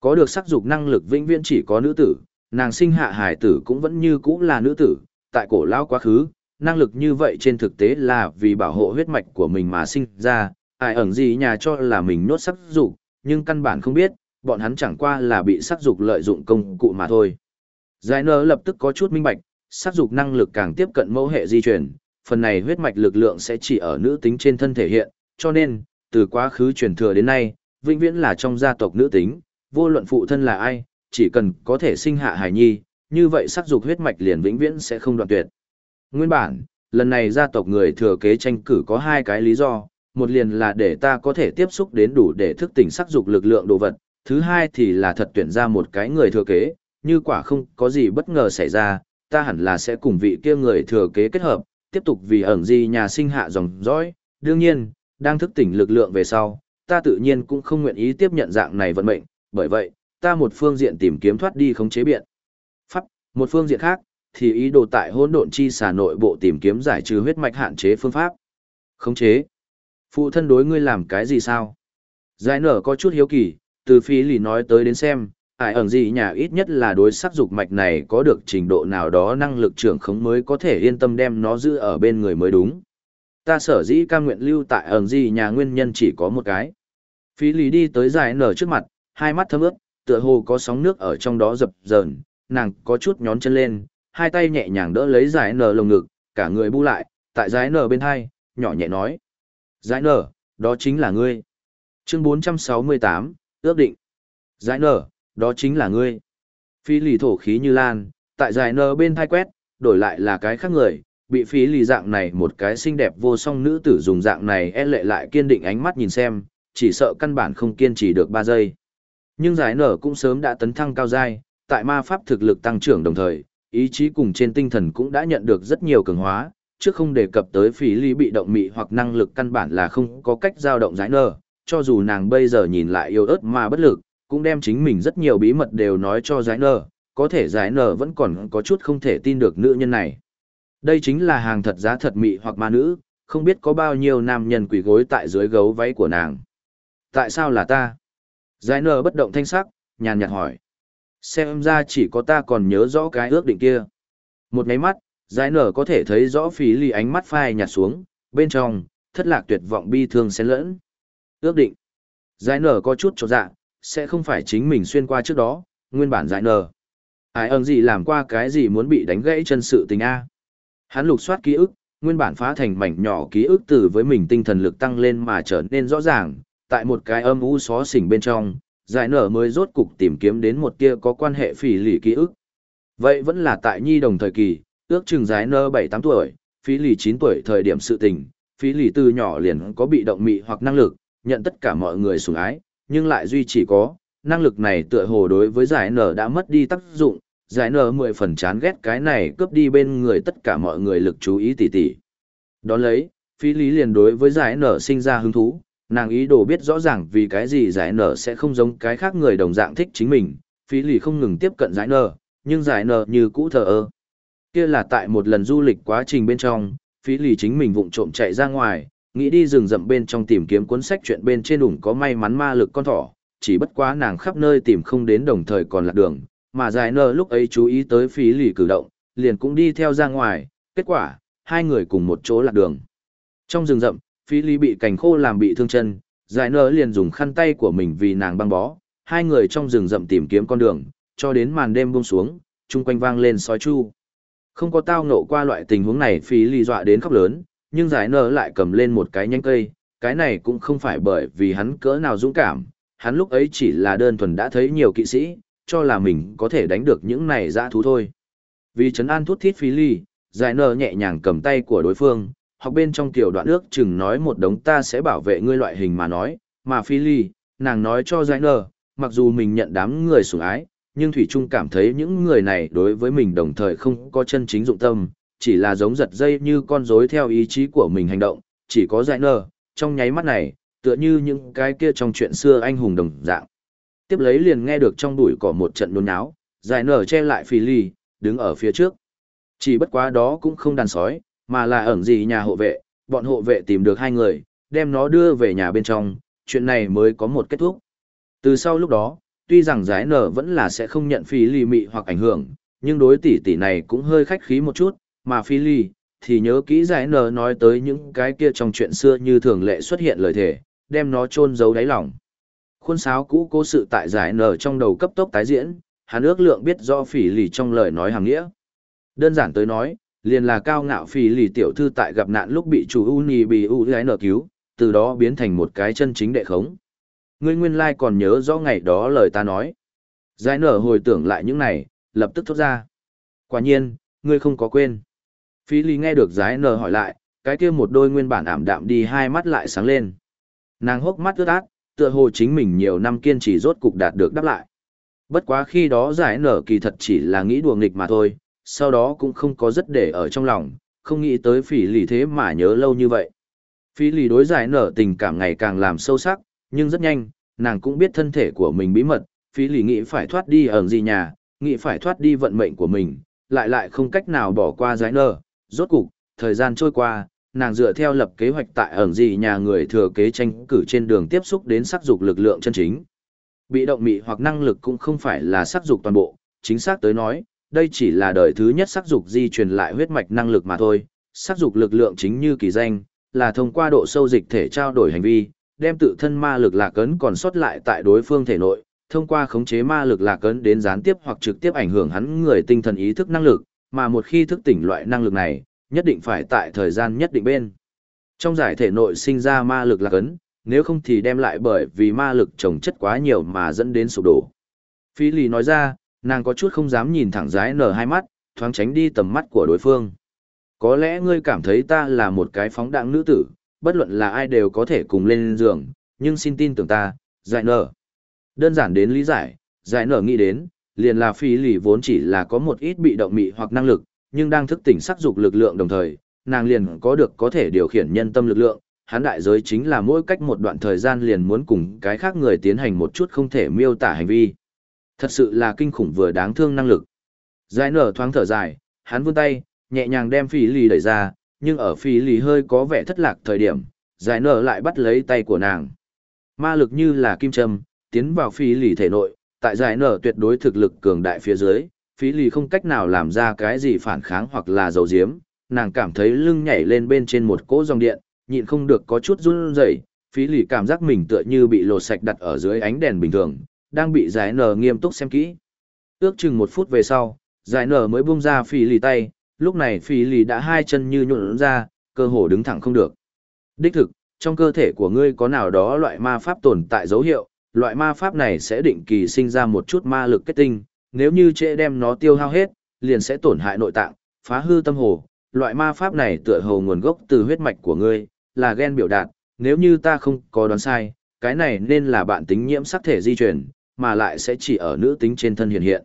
Có được sắc dục năng lực vĩnh viễn chỉ có nữ tử, nàng sinh hạ hải tử cũng vẫn như cũ là nữ tử, tại cổ lao quá khứ, năng lực như vậy trên thực tế là vì bảo hộ huyết mạch của mình mà sinh ra, ai ẩn gì nhà cho là mình nốt sắc dục, nhưng căn bản không biết, bọn hắn chẳng qua là bị sắc dục lợi dụng công cụ mà thôi. Giải nở lập tức có chút minh bạch, sắc dục năng lực càng tiếp cận mẫu hệ di chuyển, phần này huyết mạch lực lượng sẽ chỉ ở nữ tính trên thân thể hiện, cho nên, từ quá khứ truyền thừa đến nay, vĩnh viễn là trong gia tộc nữ tính, vô luận phụ thân là ai, chỉ cần có thể sinh hạ hài nhi, như vậy sắc dục huyết mạch liền vĩnh viễn sẽ không đoạn tuyệt. Nguyên bản, lần này gia tộc người thừa kế tranh cử có hai cái lý do, một liền là để ta có thể tiếp xúc đến đủ để thức tỉnh sắc dục lực lượng đồ vật, thứ hai thì là thật tuyển ra một cái người thừa kế, như quả không có gì bất ngờ xảy ra, ta hẳn là sẽ cùng vị kia người thừa kế kết hợp, tiếp tục vì ẩn gì nhà sinh hạ dòng dõi, đương nhiên, đang thức tỉnh lực lượng về sau, ta tự nhiên cũng không nguyện ý tiếp nhận dạng này vận mệnh, bởi vậy, ta một phương diện tìm kiếm thoát đi khống chế biện. Pháp, một phương diện khác, thì ý đồ tại hỗn độn chi xà nội bộ tìm kiếm giải trừ huyết mạch hạn chế phương pháp. Khống chế. Phụ thân đối ngươi làm cái gì sao? Giải nở có chút hiếu kỳ, từ phi lì nói tới đến xem, ải ẩn gì nhà ít nhất là đối sắc dục mạch này có được trình độ nào đó năng lực trưởng khống mới có thể yên tâm đem nó giữ ở bên người mới đúng. Ta sở dĩ ca nguyện lưu tại ẩn gì nhà nguyên nhân chỉ có một cái. Phi lì đi tới dài nở trước mặt, hai mắt thấm ướt, tựa hồ có sóng nước ở trong đó dập dờn, nàng có chút nhón chân lên, hai tay nhẹ nhàng đỡ lấy giải nở lồng ngực, cả người bu lại, tại giải nở bên hai, nhỏ nhẹ nói. Giải nở, đó chính là ngươi. Chương 468, ước định. Giải nở, đó chính là ngươi. Phi lì thổ khí như lan, tại giải nở bên thai quét, đổi lại là cái khác người, bị phí lì dạng này một cái xinh đẹp vô song nữ tử dùng dạng này e lệ lại kiên định ánh mắt nhìn xem, chỉ sợ căn bản không kiên trì được 3 giây. Nhưng giải nở cũng sớm đã tấn thăng cao giai, tại ma pháp thực lực tăng trưởng đồng thời, ý chí cùng trên tinh thần cũng đã nhận được rất nhiều cường hóa, trước không đề cập tới phí lý bị động mị hoặc năng lực căn bản là không có cách dao động giải nở, cho dù nàng bây giờ nhìn lại yêu ớt mà bất lực, cũng đem chính mình rất nhiều bí mật đều nói cho giải nở, có thể giải nở vẫn còn có chút không thể tin được nữ nhân này. Đây chính là hàng thật giá thật mị hoặc ma nữ, không biết có bao nhiêu nam nhân quỷ gối tại dưới gấu váy của nàng. Tại sao là ta? Giải nở bất động thanh sắc, nhàn nhạt hỏi. Xem ra chỉ có ta còn nhớ rõ cái ước định kia. Một ngáy mắt, giải nở có thể thấy rõ phí lì ánh mắt phai nhạt xuống, bên trong, thất lạc tuyệt vọng bi thương xen lẫn. Ước định. Giải nở có chút cho dạ, sẽ không phải chính mình xuyên qua trước đó, nguyên bản giải nở. Ai ơn gì làm qua cái gì muốn bị đánh gãy chân sự tình A. Hắn lục soát ký ức, nguyên bản phá thành mảnh nhỏ ký ức từ với mình tinh thần lực tăng lên mà trở nên rõ ràng, tại một cái âm u xó xỉnh bên trong, giải nở mới rốt cục tìm kiếm đến một kia có quan hệ phỉ lì ký ức. Vậy vẫn là tại nhi đồng thời kỳ, ước chừng giải nở 7-8 tuổi, phí lì 9 tuổi thời điểm sự tình, phí lì từ nhỏ liền có bị động mị hoặc năng lực, nhận tất cả mọi người sủng ái, nhưng lại duy chỉ có, năng lực này tựa hồ đối với giải nở đã mất đi tác dụng, giải nở 10 phần chán ghét cái này cướp đi bên người tất cả mọi người lực chú ý tỉ tỉ. Đón lấy, phí lý liền đối với giải nở sinh ra hứng thú, nàng ý đồ biết rõ ràng vì cái gì giải nở sẽ không giống cái khác người đồng dạng thích chính mình, phí lý không ngừng tiếp cận giải nở, nhưng giải nở như cũ thờ ơ. Kia là tại một lần du lịch quá trình bên trong, phí lì chính mình vụng trộm chạy ra ngoài, nghĩ đi rừng rậm bên trong tìm kiếm cuốn sách chuyện bên trên ủng có may mắn ma lực con thỏ, chỉ bất quá nàng khắp nơi tìm không đến đồng thời còn lạc đường, mà giải Nơ lúc ấy chú ý tới phí lì cử động, liền cũng đi theo ra ngoài, kết quả, hai người cùng một chỗ lạc đường. Trong rừng rậm, Phi Lì bị cành khô làm bị thương chân, giải Nơ liền dùng khăn tay của mình vì nàng băng bó, hai người trong rừng rậm tìm kiếm con đường, cho đến màn đêm buông xuống, chung quanh vang lên sói chu. Không có tao nộ qua loại tình huống này Phi Lì dọa đến khóc lớn, nhưng giải nở lại cầm lên một cái nhánh cây, cái này cũng không phải bởi vì hắn cỡ nào dũng cảm, hắn lúc ấy chỉ là đơn thuần đã thấy nhiều kỵ sĩ, cho là mình có thể đánh được những này dã thú thôi. Vì trấn an thuốc thít Phi ly, giải nở nhẹ nhàng cầm tay của đối phương, học bên trong tiểu đoạn ước chừng nói một đống ta sẽ bảo vệ ngươi loại hình mà nói, mà phi ly, nàng nói cho giải nở, mặc dù mình nhận đám người sủng ái, nhưng Thủy Trung cảm thấy những người này đối với mình đồng thời không có chân chính dụng tâm, chỉ là giống giật dây như con rối theo ý chí của mình hành động, chỉ có giải nở, trong nháy mắt này, tựa như những cái kia trong chuyện xưa anh hùng đồng dạng. Tiếp lấy liền nghe được trong bụi cỏ một trận nôn náo, giải nở che lại phì ly, đứng ở phía trước. Chỉ bất quá đó cũng không đàn sói, mà là ẩn gì nhà hộ vệ, bọn hộ vệ tìm được hai người, đem nó đưa về nhà bên trong, chuyện này mới có một kết thúc. Từ sau lúc đó, tuy rằng giải nở vẫn là sẽ không nhận phí ly mị hoặc ảnh hưởng, nhưng đối tỷ tỷ này cũng hơi khách khí một chút, mà phi ly, thì nhớ kỹ giải nở nói tới những cái kia trong chuyện xưa như thường lệ xuất hiện lời thể, đem nó chôn giấu đáy lòng. Khuôn sáo cũ cố sự tại giải nở trong đầu cấp tốc tái diễn, hắn ước lượng biết do phỉ lì trong lời nói hàng nghĩa. Đơn giản tới nói, liền là cao ngạo phỉ lì tiểu thư tại gặp nạn lúc bị chủ Uni bị U gái nở cứu, từ đó biến thành một cái chân chính đệ khống. Ngươi nguyên lai còn nhớ rõ ngày đó lời ta nói. Giải nở hồi tưởng lại những này, lập tức thốt ra. Quả nhiên, ngươi không có quên. Phí lý nghe được giái nở hỏi lại, cái kia một đôi nguyên bản ảm đạm đi hai mắt lại sáng lên. Nàng hốc mắt ướt át, tựa hồ chính mình nhiều năm kiên trì rốt cục đạt được đáp lại. Bất quá khi đó giải nở kỳ thật chỉ là nghĩ đùa nghịch mà thôi, sau đó cũng không có rất để ở trong lòng, không nghĩ tới phỉ lì thế mà nhớ lâu như vậy. Phỉ lì đối giải nở tình cảm ngày càng làm sâu sắc, nhưng rất nhanh, nàng cũng biết thân thể của mình bí mật, phỉ lì nghĩ phải thoát đi ở gì nhà, nghĩ phải thoát đi vận mệnh của mình, lại lại không cách nào bỏ qua giải nở. Rốt cục, thời gian trôi qua, nàng dựa theo lập kế hoạch tại ẩn gì nhà người thừa kế tranh cử trên đường tiếp xúc đến sắc dục lực lượng chân chính. Bị động mị hoặc năng lực cũng không phải là sắc dục toàn bộ, chính xác tới nói, đây chỉ là đời thứ nhất sắc dục di truyền lại huyết mạch năng lực mà thôi. Sắc dục lực lượng chính như kỳ danh, là thông qua độ sâu dịch thể trao đổi hành vi, đem tự thân ma lực lạc ấn còn sót lại tại đối phương thể nội, thông qua khống chế ma lực lạc ấn đến gián tiếp hoặc trực tiếp ảnh hưởng hắn người tinh thần ý thức năng lực, mà một khi thức tỉnh loại năng lực này, nhất định phải tại thời gian nhất định bên. Trong giải thể nội sinh ra ma lực lạc ấn, nếu không thì đem lại bởi vì ma lực trồng chất quá nhiều mà dẫn đến sụp đổ. Phi lì nói ra, nàng có chút không dám nhìn thẳng giái nở hai mắt, thoáng tránh đi tầm mắt của đối phương. Có lẽ ngươi cảm thấy ta là một cái phóng đạng nữ tử, bất luận là ai đều có thể cùng lên giường, nhưng xin tin tưởng ta, giải nở. Đơn giản đến lý giải, giải nở nghĩ đến, liền là phi lì vốn chỉ là có một ít bị động mị hoặc năng lực, nhưng đang thức tỉnh sắc dục lực lượng đồng thời, nàng liền có được có thể điều khiển nhân tâm lực lượng, hắn đại giới chính là mỗi cách một đoạn thời gian liền muốn cùng cái khác người tiến hành một chút không thể miêu tả hành vi. Thật sự là kinh khủng vừa đáng thương năng lực. Giải nở thoáng thở dài, hắn vươn tay, nhẹ nhàng đem phí lì đẩy ra, nhưng ở phí lì hơi có vẻ thất lạc thời điểm, giải nở lại bắt lấy tay của nàng. Ma lực như là kim châm, tiến vào phí lì thể nội, tại giải nở tuyệt đối thực lực cường đại phía dưới, phí lì không cách nào làm ra cái gì phản kháng hoặc là dầu diếm, nàng cảm thấy lưng nhảy lên bên trên một cỗ dòng điện, nhịn không được có chút run rẩy, phí lì cảm giác mình tựa như bị lột sạch đặt ở dưới ánh đèn bình thường, đang bị giải nở nghiêm túc xem kỹ. Ước chừng một phút về sau, giải nở mới buông ra phí lì tay, lúc này phí lì đã hai chân như nhuộn ra, cơ hồ đứng thẳng không được. Đích thực, trong cơ thể của ngươi có nào đó loại ma pháp tồn tại dấu hiệu, loại ma pháp này sẽ định kỳ sinh ra một chút ma lực kết tinh, nếu như trễ đem nó tiêu hao hết, liền sẽ tổn hại nội tạng, phá hư tâm hồ. Loại ma pháp này tựa hồ nguồn gốc từ huyết mạch của ngươi, là gen biểu đạt, nếu như ta không có đoán sai, cái này nên là bạn tính nhiễm sắc thể di truyền, mà lại sẽ chỉ ở nữ tính trên thân hiện hiện.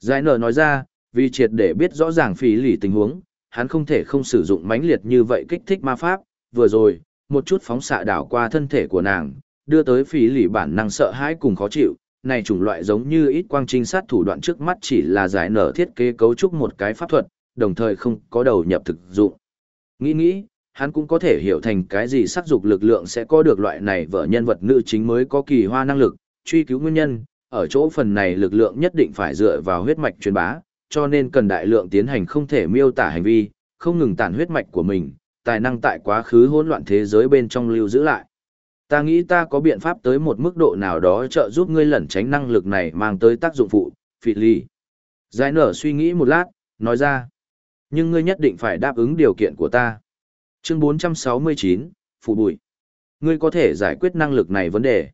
Giải nở nói ra, vì triệt để biết rõ ràng phí lì tình huống, hắn không thể không sử dụng mãnh liệt như vậy kích thích ma pháp, vừa rồi, một chút phóng xạ đảo qua thân thể của nàng, đưa tới phí lì bản năng sợ hãi cùng khó chịu, này chủng loại giống như ít quang trinh sát thủ đoạn trước mắt chỉ là giải nở thiết kế cấu trúc một cái pháp thuật, đồng thời không có đầu nhập thực dụng. Nghĩ nghĩ, hắn cũng có thể hiểu thành cái gì sắc dục lực lượng sẽ có được loại này vợ nhân vật nữ chính mới có kỳ hoa năng lực, truy cứu nguyên nhân, ở chỗ phần này lực lượng nhất định phải dựa vào huyết mạch truyền bá, cho nên cần đại lượng tiến hành không thể miêu tả hành vi, không ngừng tản huyết mạch của mình, tài năng tại quá khứ hỗn loạn thế giới bên trong lưu giữ lại. Ta nghĩ ta có biện pháp tới một mức độ nào đó trợ giúp ngươi lẩn tránh năng lực này mang tới tác dụng phụ, phỉ ly. Giải nở suy nghĩ một lát, nói ra. Nhưng ngươi nhất định phải đáp ứng điều kiện của ta. Chương 469, Phụ bụi. Ngươi có thể giải quyết năng lực này vấn đề.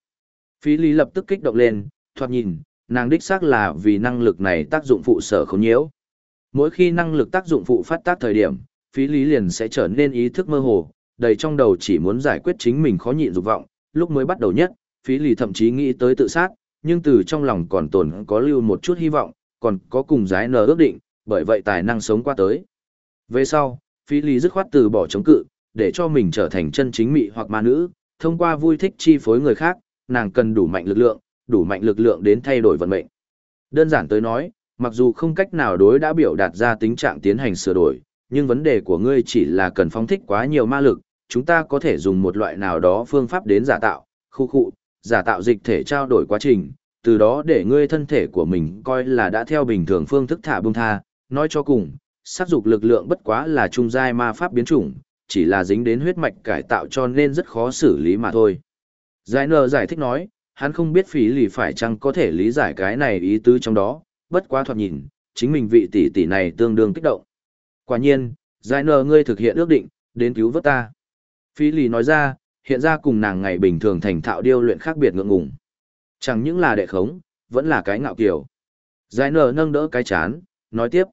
Phí lý lập tức kích động lên, thoạt nhìn, nàng đích xác là vì năng lực này tác dụng phụ sở không nhiễu. Mỗi khi năng lực tác dụng phụ phát tác thời điểm, phí lý liền sẽ trở nên ý thức mơ hồ, đầy trong đầu chỉ muốn giải quyết chính mình khó nhịn dục vọng, lúc mới bắt đầu nhất, phí lì thậm chí nghĩ tới tự sát, nhưng từ trong lòng còn tồn có lưu một chút hy vọng, còn có cùng giái nở ước định, bởi vậy tài năng sống qua tới. Về sau, phí lì dứt khoát từ bỏ chống cự, để cho mình trở thành chân chính mị hoặc ma nữ, thông qua vui thích chi phối người khác, nàng cần đủ mạnh lực lượng, đủ mạnh lực lượng đến thay đổi vận mệnh. Đơn giản tới nói, mặc dù không cách nào đối đã biểu đạt ra tính trạng tiến hành sửa đổi, nhưng vấn đề của ngươi chỉ là cần phóng thích quá nhiều ma lực, chúng ta có thể dùng một loại nào đó phương pháp đến giả tạo, khu khu, giả tạo dịch thể trao đổi quá trình, từ đó để ngươi thân thể của mình coi là đã theo bình thường phương thức thả bông tha, nói cho cùng, sát dục lực lượng bất quá là trung giai ma pháp biến chủng, chỉ là dính đến huyết mạch cải tạo cho nên rất khó xử lý mà thôi. Giải nờ giải thích nói, hắn không biết phí lì phải chăng có thể lý giải cái này ý tứ trong đó, bất quá thoạt nhìn, chính mình vị tỷ tỷ này tương đương kích động. Quả nhiên, giải nờ ngươi thực hiện ước định, đến cứu vớt ta. Phí lì nói ra, hiện ra cùng nàng ngày bình thường thành thạo điêu luyện khác biệt ngượng ngùng. Chẳng những là đệ khống, vẫn là cái ngạo kiểu. Giải nở nâng đỡ cái chán, nói tiếp.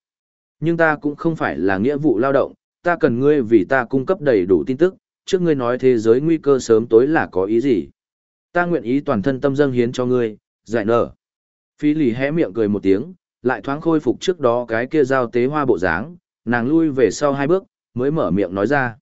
Nhưng ta cũng không phải là nghĩa vụ lao động, ta cần ngươi vì ta cung cấp đầy đủ tin tức, trước ngươi nói thế giới nguy cơ sớm tối là có ý gì. Ta nguyện ý toàn thân tâm dâng hiến cho ngươi, giải nở. Phí lì hé miệng cười một tiếng, lại thoáng khôi phục trước đó cái kia giao tế hoa bộ dáng, nàng lui về sau hai bước, mới mở miệng nói ra.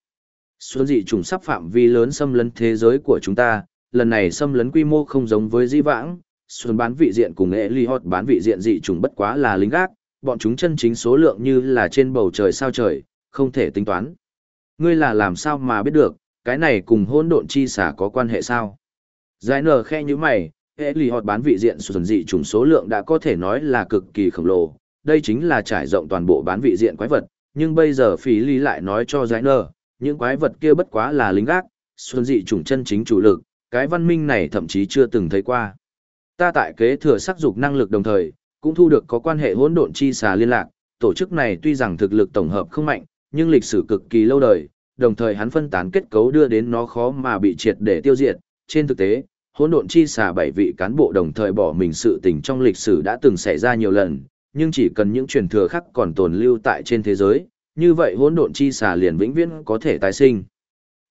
Xuân dị trùng sắp phạm vi lớn xâm lấn thế giới của chúng ta, lần này xâm lấn quy mô không giống với di vãng, Xuân bán vị diện cùng nghệ ly hot bán vị diện dị trùng bất quá là lính gác, bọn chúng chân chính số lượng như là trên bầu trời sao trời, không thể tính toán. Ngươi là làm sao mà biết được, cái này cùng hôn độn chi xả có quan hệ sao? Giải nở khe như mày, hệ lì họt bán vị diện xuân dị trùng số lượng đã có thể nói là cực kỳ khổng lồ, đây chính là trải rộng toàn bộ bán vị diện quái vật, nhưng bây giờ phí lý lại nói cho giải nở, những quái vật kia bất quá là lính gác, xuân dị trùng chân chính chủ lực, cái văn minh này thậm chí chưa từng thấy qua. Ta tại kế thừa sắc dục năng lực đồng thời, cũng thu được có quan hệ hỗn độn chi xà liên lạc, tổ chức này tuy rằng thực lực tổng hợp không mạnh, nhưng lịch sử cực kỳ lâu đời, đồng thời hắn phân tán kết cấu đưa đến nó khó mà bị triệt để tiêu diệt. Trên thực tế, hỗn độn chi xà bảy vị cán bộ đồng thời bỏ mình sự tình trong lịch sử đã từng xảy ra nhiều lần, nhưng chỉ cần những truyền thừa khác còn tồn lưu tại trên thế giới, như vậy hỗn độn chi xà liền vĩnh viễn có thể tái sinh.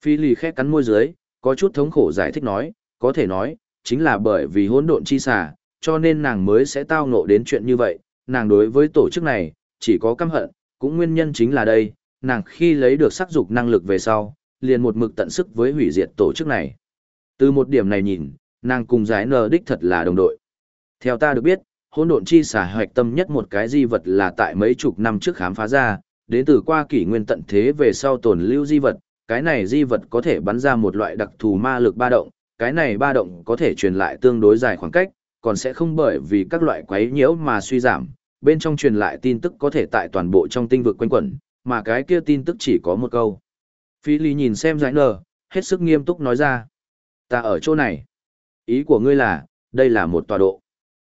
Phi lì khẽ cắn môi dưới, có chút thống khổ giải thích nói, có thể nói, chính là bởi vì hỗn độn chi xà, cho nên nàng mới sẽ tao ngộ đến chuyện như vậy, nàng đối với tổ chức này, chỉ có căm hận, cũng nguyên nhân chính là đây, nàng khi lấy được sắc dục năng lực về sau, liền một mực tận sức với hủy diệt tổ chức này. Từ một điểm này nhìn, nàng cùng giải nờ đích thật là đồng đội. Theo ta được biết, hỗn độn chi xả hoạch tâm nhất một cái di vật là tại mấy chục năm trước khám phá ra, đến từ qua kỷ nguyên tận thế về sau tồn lưu di vật, cái này di vật có thể bắn ra một loại đặc thù ma lực ba động, cái này ba động có thể truyền lại tương đối dài khoảng cách, còn sẽ không bởi vì các loại quấy nhiễu mà suy giảm, bên trong truyền lại tin tức có thể tại toàn bộ trong tinh vực quanh quẩn, mà cái kia tin tức chỉ có một câu. Phi Ly nhìn xem giải nở, hết sức nghiêm túc nói ra. Ta ở chỗ này. Ý của ngươi là, đây là một tọa độ.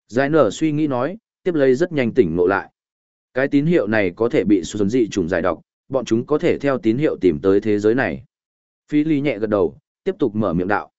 Giải nở suy nghĩ nói, tiếp lấy rất nhanh tỉnh ngộ lại. Cái tín hiệu này có thể bị xuân dị trùng giải độc, bọn chúng có thể theo tín hiệu tìm tới thế giới này. Phi Ly nhẹ gật đầu, tiếp tục mở miệng đạo.